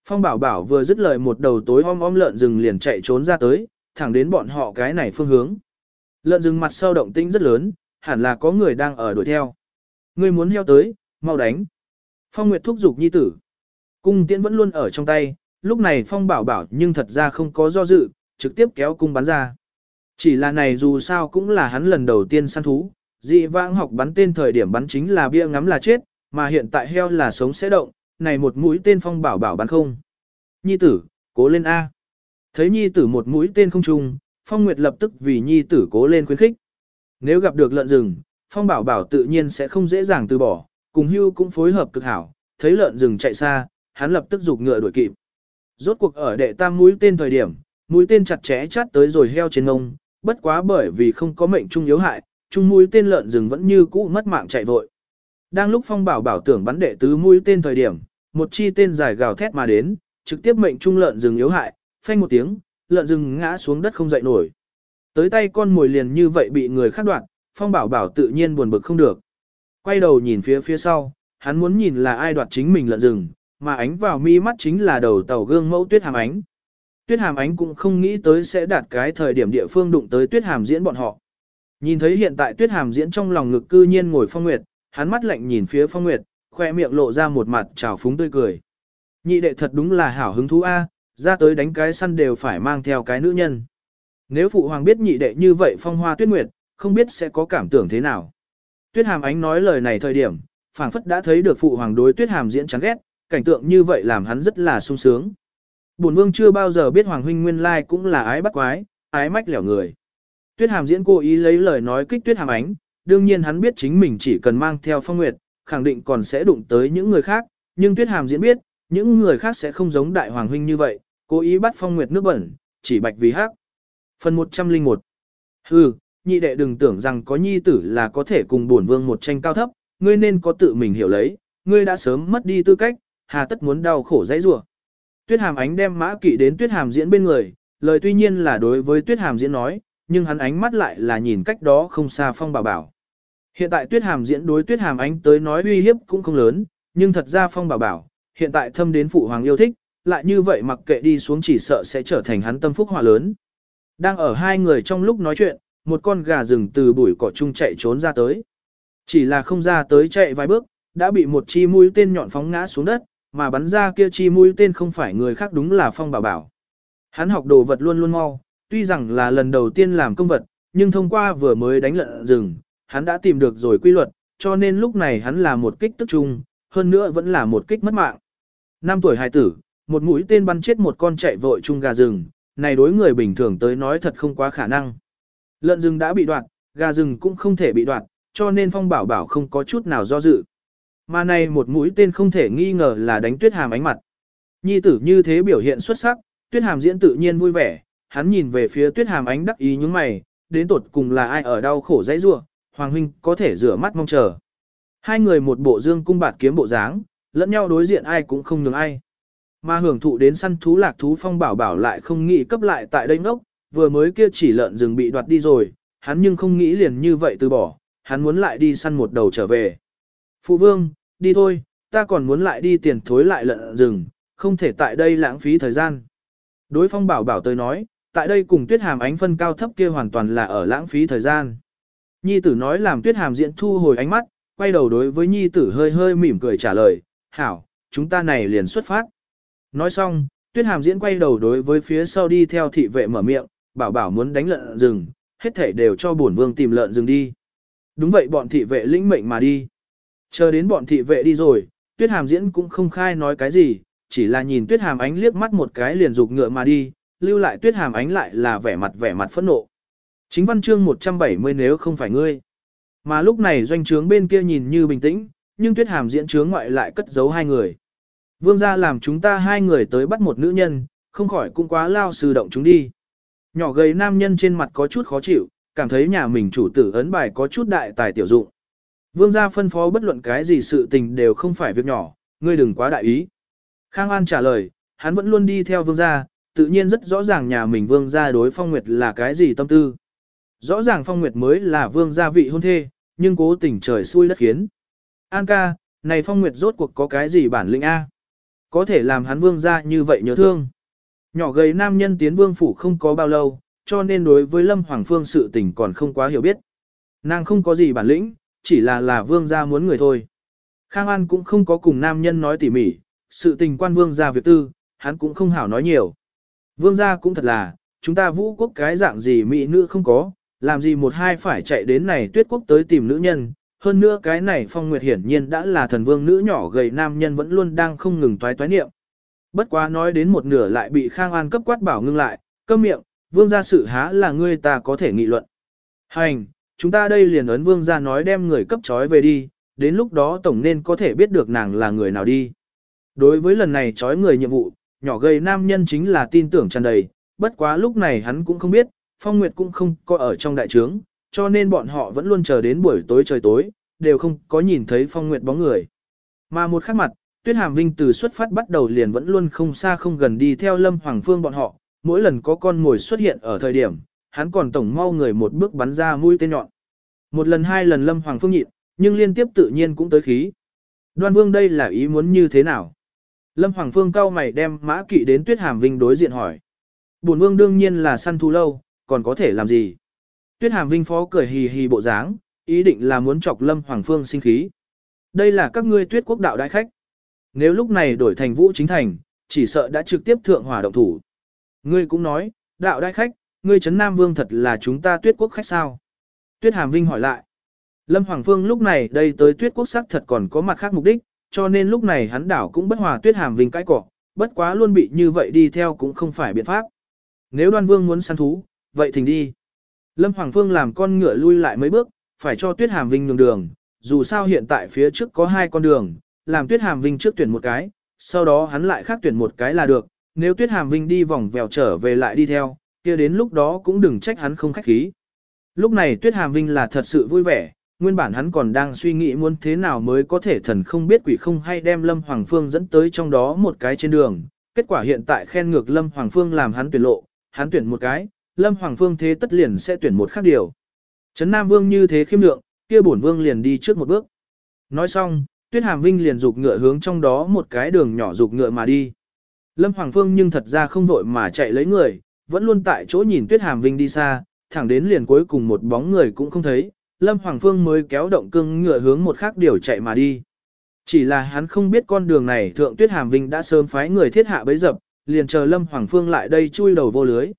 Phong bảo bảo vừa dứt lời một đầu tối om om lợn rừng liền chạy trốn ra tới, thẳng đến bọn họ cái này phương hướng. Lợn rừng mặt sau động tĩnh rất lớn, hẳn là có người đang ở đuổi theo. Ngươi muốn heo tới, mau đánh. Phong Nguyệt thúc giục nhi tử. Cung tiễn vẫn luôn ở trong tay, lúc này Phong bảo bảo nhưng thật ra không có do dự, trực tiếp kéo cung bắn ra. Chỉ là này dù sao cũng là hắn lần đầu tiên săn thú, Dị vãng học bắn tên thời điểm bắn chính là bia ngắm là chết, mà hiện tại heo là sống sẽ động, này một mũi tên phong bảo bảo bắn không. Nhi tử, cố lên A. Thấy nhi tử một mũi tên không trùng, phong nguyệt lập tức vì nhi tử cố lên khuyến khích. Nếu gặp được lợn rừng, phong bảo bảo tự nhiên sẽ không dễ dàng từ bỏ, cùng hưu cũng phối hợp cực hảo, thấy lợn rừng chạy xa, hắn lập tức giục ngựa đuổi kịp. Rốt cuộc ở đệ tam mũi tên thời điểm, mũi tên chặt chẽ chát tới rồi heo trên ngông, bất quá bởi vì không có mệnh trung yếu hại, trung mũi tên lợn rừng vẫn như cũ mất mạng chạy vội. Đang lúc phong bảo bảo tưởng bắn đệ tứ mũi tên thời điểm, một chi tên dài gào thét mà đến, trực tiếp mệnh trung lợn rừng yếu hại, phanh một tiếng, lợn rừng ngã xuống đất không dậy nổi. Tới tay con mồi liền như vậy bị người khác đoạt, phong bảo bảo tự nhiên buồn bực không được. Quay đầu nhìn phía phía sau, hắn muốn nhìn là ai đoạt chính mình lợn rừng, mà ánh vào mi mắt chính là đầu tàu gương mẫu tuyết hàm ánh. Tuyết hàm ánh cũng không nghĩ tới sẽ đạt cái thời điểm địa phương đụng tới tuyết hàm diễn bọn họ. Nhìn thấy hiện tại tuyết hàm diễn trong lòng ngực cư nhiên ngồi phong nguyệt, hắn mắt lạnh nhìn phía phong nguyệt, khoe miệng lộ ra một mặt trào phúng tươi cười. Nhị đệ thật đúng là hảo hứng thú A, ra tới đánh cái săn đều phải mang theo cái nữ nhân. Nếu phụ hoàng biết nhị đệ như vậy phong hoa tuyết nguyệt, không biết sẽ có cảm tưởng thế nào. Tuyết hàm ánh nói lời này thời điểm, phảng phất đã thấy được phụ hoàng đối tuyết hàm diễn chán ghét, cảnh tượng như vậy làm hắn rất là sung sướng. Bổn vương chưa bao giờ biết hoàng huynh nguyên lai cũng là ái bắt quái, ái mách lẻo người. Tuyết hàm diễn cố ý lấy lời nói kích tuyết hàm ánh, đương nhiên hắn biết chính mình chỉ cần mang theo phong nguyệt, khẳng định còn sẽ đụng tới những người khác, nhưng tuyết hàm diễn biết, những người khác sẽ không giống đại hoàng huynh như vậy, cố ý bắt phong nguyệt nước bẩn, chỉ bạch vì hắc. Phần 101 Hừ, nhị đệ đừng tưởng rằng có nhi tử là có thể cùng bổn vương một tranh cao thấp, ngươi nên có tự mình hiểu lấy, ngươi đã sớm mất đi tư cách, hà tất muốn đau khổ dãy rủa. Tuyết hàm ánh đem mã kỵ đến tuyết hàm diễn bên người, lời tuy nhiên là đối với tuyết hàm diễn nói, nhưng hắn ánh mắt lại là nhìn cách đó không xa phong bảo bảo. Hiện tại tuyết hàm diễn đối tuyết hàm ánh tới nói uy hiếp cũng không lớn, nhưng thật ra phong bảo bảo, hiện tại thâm đến phụ hoàng yêu thích, lại như vậy mặc kệ đi xuống chỉ sợ sẽ trở thành hắn tâm phúc hỏa lớn. Đang ở hai người trong lúc nói chuyện, một con gà rừng từ bụi cỏ chung chạy trốn ra tới. Chỉ là không ra tới chạy vài bước, đã bị một chi mũi tên nhọn phóng ngã xuống đất, mà bắn ra kia chi mũi tên không phải người khác đúng là phong bảo bảo. Hắn học đồ vật luôn luôn mau, tuy rằng là lần đầu tiên làm công vật, nhưng thông qua vừa mới đánh lợn rừng, hắn đã tìm được rồi quy luật, cho nên lúc này hắn là một kích tức trung, hơn nữa vẫn là một kích mất mạng. Năm tuổi hài tử, một mũi tên bắn chết một con chạy vội chung gà rừng, này đối người bình thường tới nói thật không quá khả năng. Lợn rừng đã bị đoạt, gà rừng cũng không thể bị đoạt, cho nên phong bảo bảo không có chút nào do dự. Mà này một mũi tên không thể nghi ngờ là đánh tuyết hàm ánh mặt. Nhi tử như thế biểu hiện xuất sắc, tuyết hàm diễn tự nhiên vui vẻ, hắn nhìn về phía tuyết hàm ánh đắc ý những mày, đến tột cùng là ai ở đau khổ dãy rua, hoàng huynh có thể rửa mắt mong chờ. Hai người một bộ dương cung bạt kiếm bộ dáng, lẫn nhau đối diện ai cũng không nhường ai. Mà hưởng thụ đến săn thú lạc thú phong bảo bảo lại không nghĩ cấp lại tại đây ngốc, vừa mới kia chỉ lợn rừng bị đoạt đi rồi, hắn nhưng không nghĩ liền như vậy từ bỏ, hắn muốn lại đi săn một đầu trở về. Phụ vương, đi thôi, ta còn muốn lại đi tiền thối lại lợn rừng, không thể tại đây lãng phí thời gian. Đối phong bảo bảo tới nói, tại đây cùng tuyết hàm ánh phân cao thấp kia hoàn toàn là ở lãng phí thời gian. Nhi tử nói làm tuyết hàm diễn thu hồi ánh mắt, quay đầu đối với nhi tử hơi hơi mỉm cười trả lời, hảo, chúng ta này liền xuất phát. Nói xong, tuyết hàm diễn quay đầu đối với phía sau đi theo thị vệ mở miệng, bảo bảo muốn đánh lợn rừng, hết thể đều cho bổn vương tìm lợn rừng đi. Đúng vậy bọn thị vệ lĩnh mệnh mà đi. Chờ đến bọn thị vệ đi rồi, tuyết hàm diễn cũng không khai nói cái gì, chỉ là nhìn tuyết hàm ánh liếc mắt một cái liền dục ngựa mà đi, lưu lại tuyết hàm ánh lại là vẻ mặt vẻ mặt phẫn nộ. Chính văn chương 170 nếu không phải ngươi. Mà lúc này doanh trướng bên kia nhìn như bình tĩnh, nhưng tuyết hàm diễn trướng ngoại lại cất giấu hai người. Vương gia làm chúng ta hai người tới bắt một nữ nhân, không khỏi cũng quá lao sư động chúng đi. Nhỏ gầy nam nhân trên mặt có chút khó chịu, cảm thấy nhà mình chủ tử ấn bài có chút đại tài tiểu dụng. Vương gia phân phó bất luận cái gì sự tình đều không phải việc nhỏ, ngươi đừng quá đại ý. Khang An trả lời, hắn vẫn luôn đi theo vương gia, tự nhiên rất rõ ràng nhà mình vương gia đối phong nguyệt là cái gì tâm tư. Rõ ràng phong nguyệt mới là vương gia vị hôn thê, nhưng cố tình trời xui đất khiến. An ca, này phong nguyệt rốt cuộc có cái gì bản lĩnh A? Có thể làm hắn vương gia như vậy nhớ thương. Nhỏ gầy nam nhân tiến vương phủ không có bao lâu, cho nên đối với Lâm Hoàng Phương sự tình còn không quá hiểu biết. Nàng không có gì bản lĩnh, chỉ là là vương gia muốn người thôi. Khang An cũng không có cùng nam nhân nói tỉ mỉ, sự tình quan vương gia việc tư, hắn cũng không hảo nói nhiều. Vương gia cũng thật là, chúng ta vũ quốc cái dạng gì mỹ nữ không có, làm gì một hai phải chạy đến này tuyết quốc tới tìm nữ nhân, hơn nữa cái này phong nguyệt hiển nhiên đã là thần vương nữ nhỏ gầy nam nhân vẫn luôn đang không ngừng toái toái niệm. Bất quá nói đến một nửa lại bị Khang An cấp quát bảo ngưng lại, câm miệng, vương gia sự há là ngươi ta có thể nghị luận. Hành, chúng ta đây liền ấn vương gia nói đem người cấp trói về đi, đến lúc đó tổng nên có thể biết được nàng là người nào đi. Đối với lần này trói người nhiệm vụ, nhỏ gầy nam nhân chính là tin tưởng tràn đầy, bất quá lúc này hắn cũng không biết, Phong Nguyệt cũng không có ở trong đại trướng, cho nên bọn họ vẫn luôn chờ đến buổi tối trời tối, đều không có nhìn thấy Phong Nguyệt bóng người. Mà một khắc mặt, Tuyết Hàm Vinh từ xuất phát bắt đầu liền vẫn luôn không xa không gần đi theo Lâm Hoàng Phương bọn họ, mỗi lần có con mồi xuất hiện ở thời điểm, hắn còn tổng mau người một bước bắn ra mũi tên nhọn. Một lần hai lần Lâm Hoàng Phương nhịn, nhưng liên tiếp tự nhiên cũng tới khí. Đoan Vương đây là ý muốn như thế nào? Lâm Hoàng Phương cao mày đem mã kỵ đến Tuyết Hàm Vinh đối diện hỏi. Bổn Vương đương nhiên là săn thú lâu, còn có thể làm gì? Tuyết Hàm Vinh phó cười hì hì bộ dáng, ý định là muốn chọc Lâm Hoàng Phương sinh khí. Đây là các ngươi tuyết quốc đạo đại khách. Nếu lúc này đổi thành vũ chính thành, chỉ sợ đã trực tiếp thượng hỏa động thủ. Ngươi cũng nói, đạo đại khách, ngươi chấn Nam Vương thật là chúng ta tuyết quốc khách sao? Tuyết Hàm Vinh hỏi lại. Lâm Hoàng Phương lúc này đây tới tuyết quốc sắc thật còn có mặt khác mục đích, cho nên lúc này hắn đảo cũng bất hòa tuyết hàm vinh cãi cỏ, bất quá luôn bị như vậy đi theo cũng không phải biện pháp. Nếu đoan vương muốn săn thú, vậy thỉnh đi. Lâm Hoàng Phương làm con ngựa lui lại mấy bước, phải cho tuyết hàm vinh nhường đường, dù sao hiện tại phía trước có hai con đường, làm tuyết hàm vinh trước tuyển một cái, sau đó hắn lại khác tuyển một cái là được, nếu tuyết hàm vinh đi vòng vèo trở về lại đi theo, kia đến lúc đó cũng đừng trách hắn không khách khí. Lúc này tuyết hàm vinh là thật sự vui vẻ, nguyên bản hắn còn đang suy nghĩ muốn thế nào mới có thể thần không biết quỷ không hay đem Lâm Hoàng Phương dẫn tới trong đó một cái trên đường. Kết quả hiện tại khen ngược Lâm Hoàng Phương làm hắn tuyển lộ, hắn tuyển một cái, Lâm Hoàng Phương thế tất liền sẽ tuyển một khác điều. Trấn Nam Vương như thế khiêm lượng, kia bổn vương liền đi trước một bước. Nói xong, Tuyết Hàm Vinh liền dục ngựa hướng trong đó một cái đường nhỏ dục ngựa mà đi. Lâm Hoàng Phương nhưng thật ra không vội mà chạy lấy người, vẫn luôn tại chỗ nhìn Tuyết Hàm Vinh đi xa, thẳng đến liền cuối cùng một bóng người cũng không thấy, Lâm Hoàng Phương mới kéo động cưng ngựa hướng một khác điều chạy mà đi. Chỉ là hắn không biết con đường này Thượng Tuyết Hàm Vinh đã sớm phái người thiết hạ bấy dập, liền chờ Lâm Hoàng Phương lại đây chui đầu vô lưới.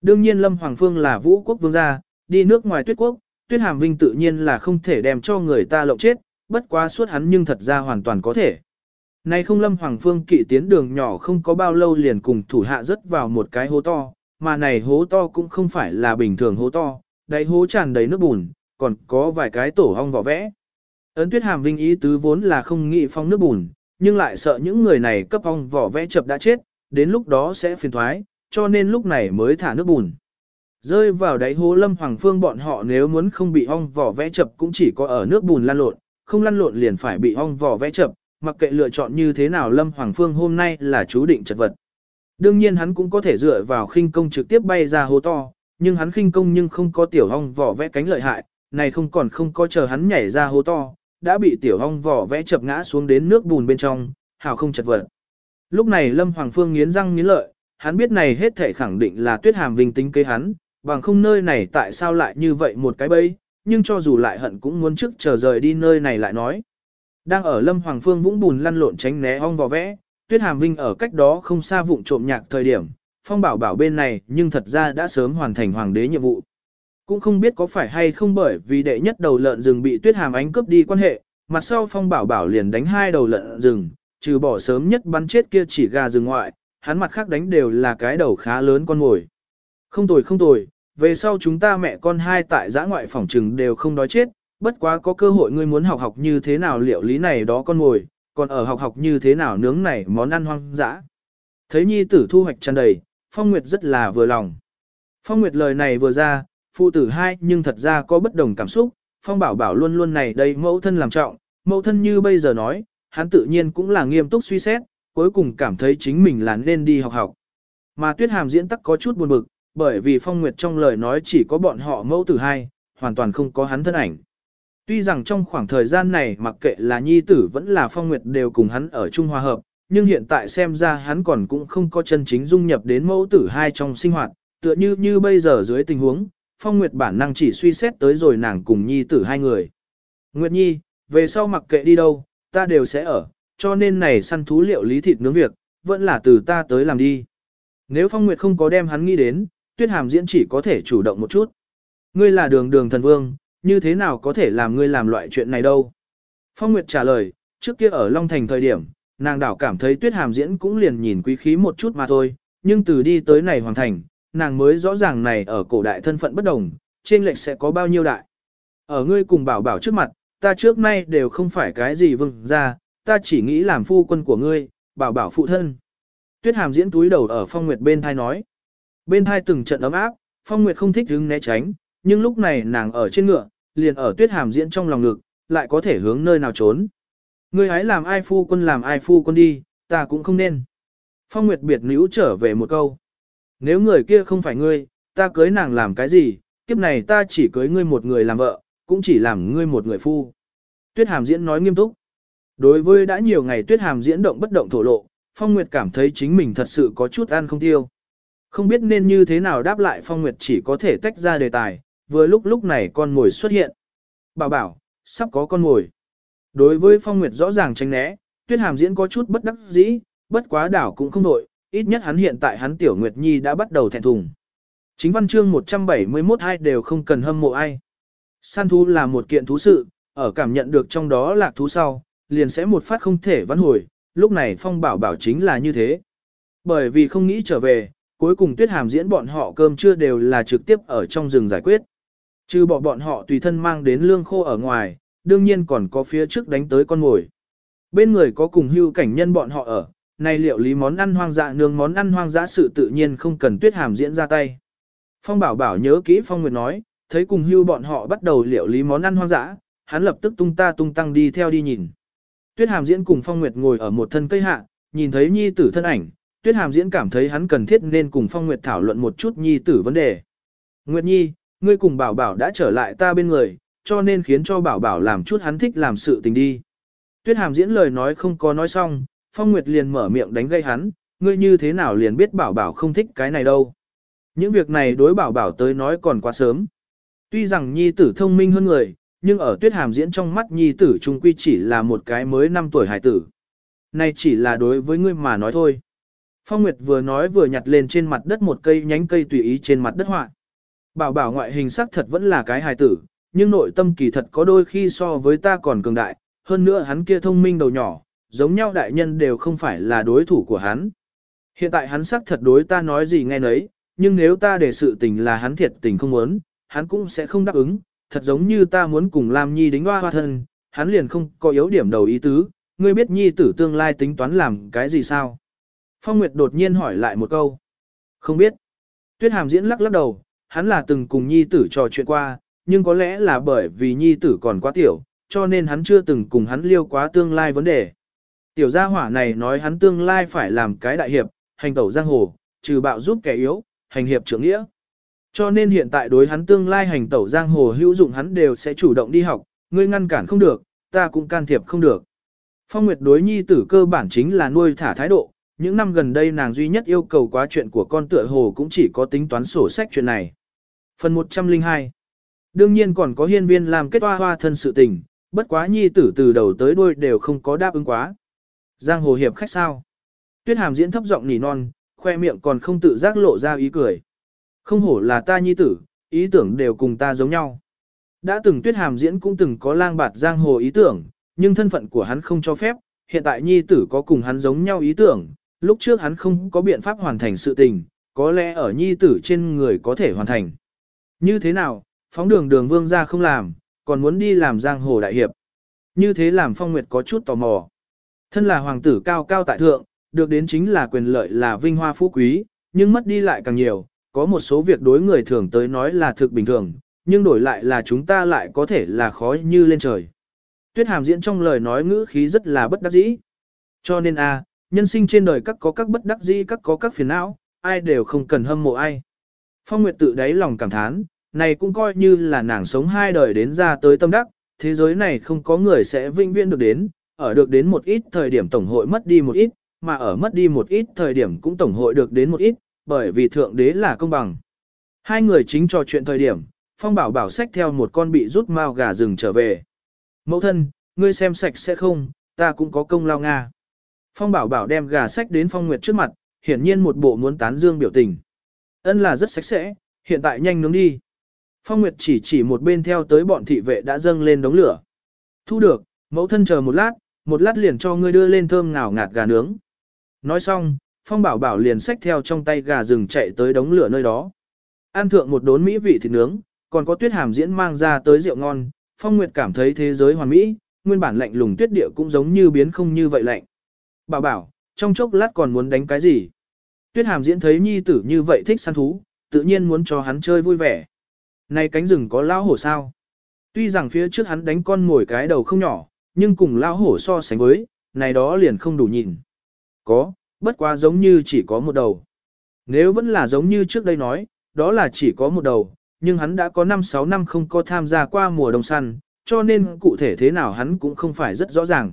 Đương nhiên Lâm Hoàng Phương là vũ quốc vương gia, đi nước ngoài tuyết quốc, Tuyết Hàm Vinh tự nhiên là không thể đem cho người ta lộng chết, bất quá suốt hắn nhưng thật ra hoàn toàn có thể. Này không Lâm Hoàng Phương kỵ tiến đường nhỏ không có bao lâu liền cùng thủ hạ rớt vào một cái hố to, mà này hố to cũng không phải là bình thường hố to, đáy hố tràn đầy nước bùn, còn có vài cái tổ ong vỏ vẽ. Ấn tuyết hàm vinh ý tứ vốn là không nghĩ phong nước bùn, nhưng lại sợ những người này cấp ong vỏ vẽ chập đã chết, đến lúc đó sẽ phiền thoái, cho nên lúc này mới thả nước bùn. Rơi vào đáy hố lâm hoàng phương bọn họ nếu muốn không bị ong vỏ vẽ chập cũng chỉ có ở nước bùn lăn lộn, không lăn lộn liền phải bị ong vỏ vẽ chập, mặc kệ lựa chọn như thế nào lâm hoàng phương hôm nay là chú định chật vật. Đương nhiên hắn cũng có thể dựa vào khinh công trực tiếp bay ra hố to, nhưng hắn khinh công nhưng không có tiểu ong vỏ vẽ cánh lợi hại, này không còn không có chờ hắn nhảy ra hố to, đã bị tiểu hong vỏ vẽ chập ngã xuống đến nước bùn bên trong, hào không chật vật. Lúc này Lâm Hoàng Phương nghiến răng nghiến lợi, hắn biết này hết thể khẳng định là tuyết hàm vinh tính kế hắn, bằng không nơi này tại sao lại như vậy một cái bẫy, nhưng cho dù lại hận cũng muốn trước chờ rời đi nơi này lại nói. Đang ở Lâm Hoàng Phương vũng bùn lăn lộn tránh né ong vò vẽ, tuyết hàm vinh ở cách đó không xa vụng trộm nhạc thời điểm, phong bảo bảo bên này nhưng thật ra đã sớm hoàn thành hoàng đế nhiệm vụ. Cũng không biết có phải hay không bởi vì đệ nhất đầu lợn rừng bị tuyết hàm ánh cướp đi quan hệ, mặt sau phong bảo bảo liền đánh hai đầu lợn rừng, trừ bỏ sớm nhất bắn chết kia chỉ gà rừng ngoại, hắn mặt khác đánh đều là cái đầu khá lớn con ngồi. Không tồi không tồi, về sau chúng ta mẹ con hai tại giã ngoại phòng trừng đều không đói chết, bất quá có cơ hội ngươi muốn học học như thế nào liệu lý này đó con ngồi, còn ở học học như thế nào nướng này món ăn hoang dã. Thấy nhi tử thu hoạch tràn đầy, Phong Nguyệt rất là vừa lòng. Phong Nguyệt lời này vừa ra, phụ tử hai nhưng thật ra có bất đồng cảm xúc, Phong Bảo Bảo luôn luôn này đây mẫu thân làm trọng, mẫu thân như bây giờ nói, hắn tự nhiên cũng là nghiêm túc suy xét, cuối cùng cảm thấy chính mình là nên đi học học. Mà Tuyết Hàm diễn tắc có chút buồn bực, bởi vì Phong Nguyệt trong lời nói chỉ có bọn họ mẫu tử hai, hoàn toàn không có hắn thân ảnh. Tuy rằng trong khoảng thời gian này mặc kệ là nhi tử vẫn là Phong Nguyệt đều cùng hắn ở chung hòa hợp, nhưng hiện tại xem ra hắn còn cũng không có chân chính dung nhập đến mẫu tử hai trong sinh hoạt, tựa như như bây giờ dưới tình huống, Phong Nguyệt bản năng chỉ suy xét tới rồi nàng cùng nhi tử hai người. Nguyệt Nhi, về sau mặc kệ đi đâu, ta đều sẽ ở, cho nên này săn thú liệu lý thịt nướng việc, vẫn là từ ta tới làm đi. Nếu Phong Nguyệt không có đem hắn nghĩ đến, Tuyết Hàm diễn chỉ có thể chủ động một chút. Ngươi là đường đường thần vương, như thế nào có thể làm ngươi làm loại chuyện này đâu? Phong Nguyệt trả lời, trước kia ở Long Thành thời điểm, nàng đảo cảm thấy tuyết hàm diễn cũng liền nhìn quý khí một chút mà thôi, nhưng từ đi tới này hoàng thành, nàng mới rõ ràng này ở cổ đại thân phận bất đồng, trên lệch sẽ có bao nhiêu đại. Ở ngươi cùng bảo bảo trước mặt, ta trước nay đều không phải cái gì vừng ra, ta chỉ nghĩ làm phu quân của ngươi, bảo bảo phụ thân. Tuyết hàm diễn túi đầu ở phong nguyệt bên thai nói. Bên thai từng trận ấm áp, phong nguyệt không thích đứng né tránh, nhưng lúc này nàng ở trên ngựa, liền ở tuyết hàm diễn trong lòng ngực, lại có thể hướng nơi nào trốn. Ngươi hãy làm ai phu quân làm ai phu quân đi, ta cũng không nên. Phong Nguyệt biệt níu trở về một câu. Nếu người kia không phải ngươi, ta cưới nàng làm cái gì, kiếp này ta chỉ cưới ngươi một người làm vợ, cũng chỉ làm ngươi một người phu. Tuyết Hàm diễn nói nghiêm túc. Đối với đã nhiều ngày Tuyết Hàm diễn động bất động thổ lộ, Phong Nguyệt cảm thấy chính mình thật sự có chút ăn không tiêu. Không biết nên như thế nào đáp lại Phong Nguyệt chỉ có thể tách ra đề tài, vừa lúc lúc này con mồi xuất hiện. Bảo bảo, sắp có con mồi. Đối với Phong Nguyệt rõ ràng tránh né, Tuyết Hàm diễn có chút bất đắc dĩ, bất quá đảo cũng không đổi, ít nhất hắn hiện tại hắn Tiểu Nguyệt Nhi đã bắt đầu thẹn thùng. Chính văn chương 171 hai đều không cần hâm mộ ai. Săn thú là một kiện thú sự, ở cảm nhận được trong đó lạc thú sau, liền sẽ một phát không thể vãn hồi, lúc này Phong Bảo Bảo chính là như thế. Bởi vì không nghĩ trở về, cuối cùng Tuyết Hàm diễn bọn họ cơm trưa đều là trực tiếp ở trong rừng giải quyết. Trừ bỏ bọn họ tùy thân mang đến lương khô ở ngoài, đương nhiên còn có phía trước đánh tới con ngồi. Bên người có cùng hưu cảnh nhân bọn họ ở, này liệu lý món ăn hoang dã nương món ăn hoang dã sự tự nhiên không cần tuyết hàm diễn ra tay. Phong bảo bảo nhớ kỹ Phong Nguyệt nói, thấy cùng hưu bọn họ bắt đầu liệu lý món ăn hoang dã, hắn lập tức tung ta tung tăng đi theo đi nhìn. Tuyết hàm diễn cùng Phong Nguyệt ngồi ở một thân cây hạ, nhìn thấy nhi tử thân ảnh, Tuyết hàm diễn cảm thấy hắn cần thiết nên cùng Phong Nguyệt thảo luận một chút nhi tử vấn đề. Nguyệt nhi, ngươi cùng bảo bảo đã trở lại ta bên người, cho nên khiến cho bảo bảo làm chút hắn thích làm sự tình đi. Tuyết hàm diễn lời nói không có nói xong, Phong Nguyệt liền mở miệng đánh gây hắn, ngươi như thế nào liền biết bảo bảo không thích cái này đâu. Những việc này đối bảo bảo tới nói còn quá sớm. Tuy rằng nhi tử thông minh hơn người, nhưng ở tuyết hàm diễn trong mắt nhi tử trung quy chỉ là một cái mới 5 tuổi hải tử. Này chỉ là đối với ngươi mà nói thôi. Phong Nguyệt vừa nói vừa nhặt lên trên mặt đất một cây nhánh cây tùy ý trên mặt đất họa. Bảo bảo ngoại hình sắc thật vẫn là cái hài tử, nhưng nội tâm kỳ thật có đôi khi so với ta còn cường đại, hơn nữa hắn kia thông minh đầu nhỏ, giống nhau đại nhân đều không phải là đối thủ của hắn. Hiện tại hắn sắc thật đối ta nói gì nghe nấy, nhưng nếu ta để sự tình là hắn thiệt tình không muốn, hắn cũng sẽ không đáp ứng, thật giống như ta muốn cùng Lam Nhi đính hoa hoa thân, hắn liền không có yếu điểm đầu ý tứ, ngươi biết Nhi tử tương lai tính toán làm cái gì sao? Phong Nguyệt đột nhiên hỏi lại một câu. Không biết. Tuyết Hàm diễn lắc lắc đầu, hắn là từng cùng Nhi tử trò chuyện qua, nhưng có lẽ là bởi vì nhi tử còn quá tiểu, cho nên hắn chưa từng cùng hắn liêu quá tương lai vấn đề. Tiểu gia hỏa này nói hắn tương lai phải làm cái đại hiệp, hành tẩu giang hồ, trừ bạo giúp kẻ yếu, hành hiệp trưởng nghĩa. Cho nên hiện tại đối hắn tương lai hành tẩu giang hồ hữu dụng hắn đều sẽ chủ động đi học, ngươi ngăn cản không được, ta cũng can thiệp không được. Phong Nguyệt đối nhi tử cơ bản chính là nuôi thả thái độ, những năm gần đây nàng duy nhất yêu cầu quá chuyện của con tựa hồ cũng chỉ có tính toán sổ sách chuyện này. Phần 102 Đương nhiên còn có hiên viên làm kết hoa hoa thân sự tình, bất quá nhi tử từ đầu tới đuôi đều không có đáp ứng quá. Giang hồ hiệp khách sao? Tuyết hàm diễn thấp giọng nỉ non, khoe miệng còn không tự giác lộ ra ý cười. Không hổ là ta nhi tử, ý tưởng đều cùng ta giống nhau. Đã từng tuyết hàm diễn cũng từng có lang bạt giang hồ ý tưởng, nhưng thân phận của hắn không cho phép, hiện tại nhi tử có cùng hắn giống nhau ý tưởng, lúc trước hắn không có biện pháp hoàn thành sự tình, có lẽ ở nhi tử trên người có thể hoàn thành. Như thế nào, phóng đường đường vương ra không làm, còn muốn đi làm giang hồ đại hiệp. Như thế làm phong nguyệt có chút tò mò. Thân là hoàng tử cao cao tại thượng, được đến chính là quyền lợi là vinh hoa phú quý, nhưng mất đi lại càng nhiều, có một số việc đối người thường tới nói là thực bình thường, nhưng đổi lại là chúng ta lại có thể là khó như lên trời. Tuyết hàm diễn trong lời nói ngữ khí rất là bất đắc dĩ. Cho nên a, nhân sinh trên đời các có các bất đắc dĩ các có các phiền não, ai đều không cần hâm mộ ai. Phong Nguyệt tự đáy lòng cảm thán, này cũng coi như là nàng sống hai đời đến ra tới tâm đắc, thế giới này không có người sẽ vinh viễn được đến, ở được đến một ít thời điểm tổng hội mất đi một ít, mà ở mất đi một ít thời điểm cũng tổng hội được đến một ít, bởi vì thượng đế là công bằng. Hai người chính trò chuyện thời điểm, Phong Bảo bảo sách theo một con bị rút mao gà rừng trở về. Mẫu thân, ngươi xem sạch sẽ không, ta cũng có công lao Nga. Phong Bảo bảo đem gà sách đến Phong Nguyệt trước mặt, hiển nhiên một bộ muốn tán dương biểu tình. Ân là rất sạch sẽ, hiện tại nhanh nướng đi. Phong Nguyệt chỉ chỉ một bên theo tới bọn thị vệ đã dâng lên đống lửa. Thu được, mẫu thân chờ một lát, một lát liền cho ngươi đưa lên thơm ngào ngạt gà nướng. Nói xong, Phong Bảo Bảo liền xách theo trong tay gà rừng chạy tới đống lửa nơi đó. Ăn thượng một đốn mỹ vị thịt nướng, còn có tuyết hàm diễn mang ra tới rượu ngon, Phong Nguyệt cảm thấy thế giới hoàn mỹ, nguyên bản lạnh lùng tuyết địa cũng giống như biến không như vậy lạnh. Bảo bảo, trong chốc lát còn muốn đánh cái gì? Tuyết hàm diễn thấy nhi tử như vậy thích săn thú, tự nhiên muốn cho hắn chơi vui vẻ. Này cánh rừng có lao hổ sao? Tuy rằng phía trước hắn đánh con ngồi cái đầu không nhỏ, nhưng cùng lao hổ so sánh với, này đó liền không đủ nhìn. Có, bất quá giống như chỉ có một đầu. Nếu vẫn là giống như trước đây nói, đó là chỉ có một đầu, nhưng hắn đã có 5-6 năm không có tham gia qua mùa đông săn, cho nên cụ thể thế nào hắn cũng không phải rất rõ ràng.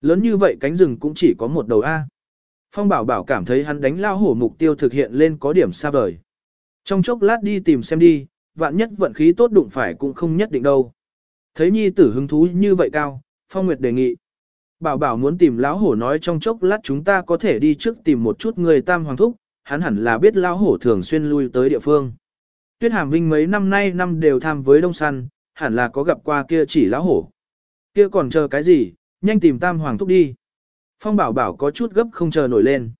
Lớn như vậy cánh rừng cũng chỉ có một đầu A. Phong bảo bảo cảm thấy hắn đánh lao hổ mục tiêu thực hiện lên có điểm xa vời. Trong chốc lát đi tìm xem đi, vạn nhất vận khí tốt đụng phải cũng không nhất định đâu. Thấy nhi tử hứng thú như vậy cao, Phong Nguyệt đề nghị. Bảo bảo muốn tìm lão hổ nói trong chốc lát chúng ta có thể đi trước tìm một chút người tam hoàng thúc, hắn hẳn là biết lão hổ thường xuyên lui tới địa phương. Tuyết Hàm Vinh mấy năm nay năm đều tham với đông săn, hẳn là có gặp qua kia chỉ lão hổ. Kia còn chờ cái gì, nhanh tìm tam hoàng thúc đi. Phong bảo bảo có chút gấp không chờ nổi lên.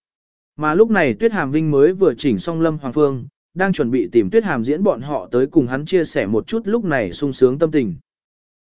Mà lúc này Tuyết Hàm Vinh mới vừa chỉnh xong Lâm Hoàng Phương, đang chuẩn bị tìm Tuyết Hàm diễn bọn họ tới cùng hắn chia sẻ một chút lúc này sung sướng tâm tình.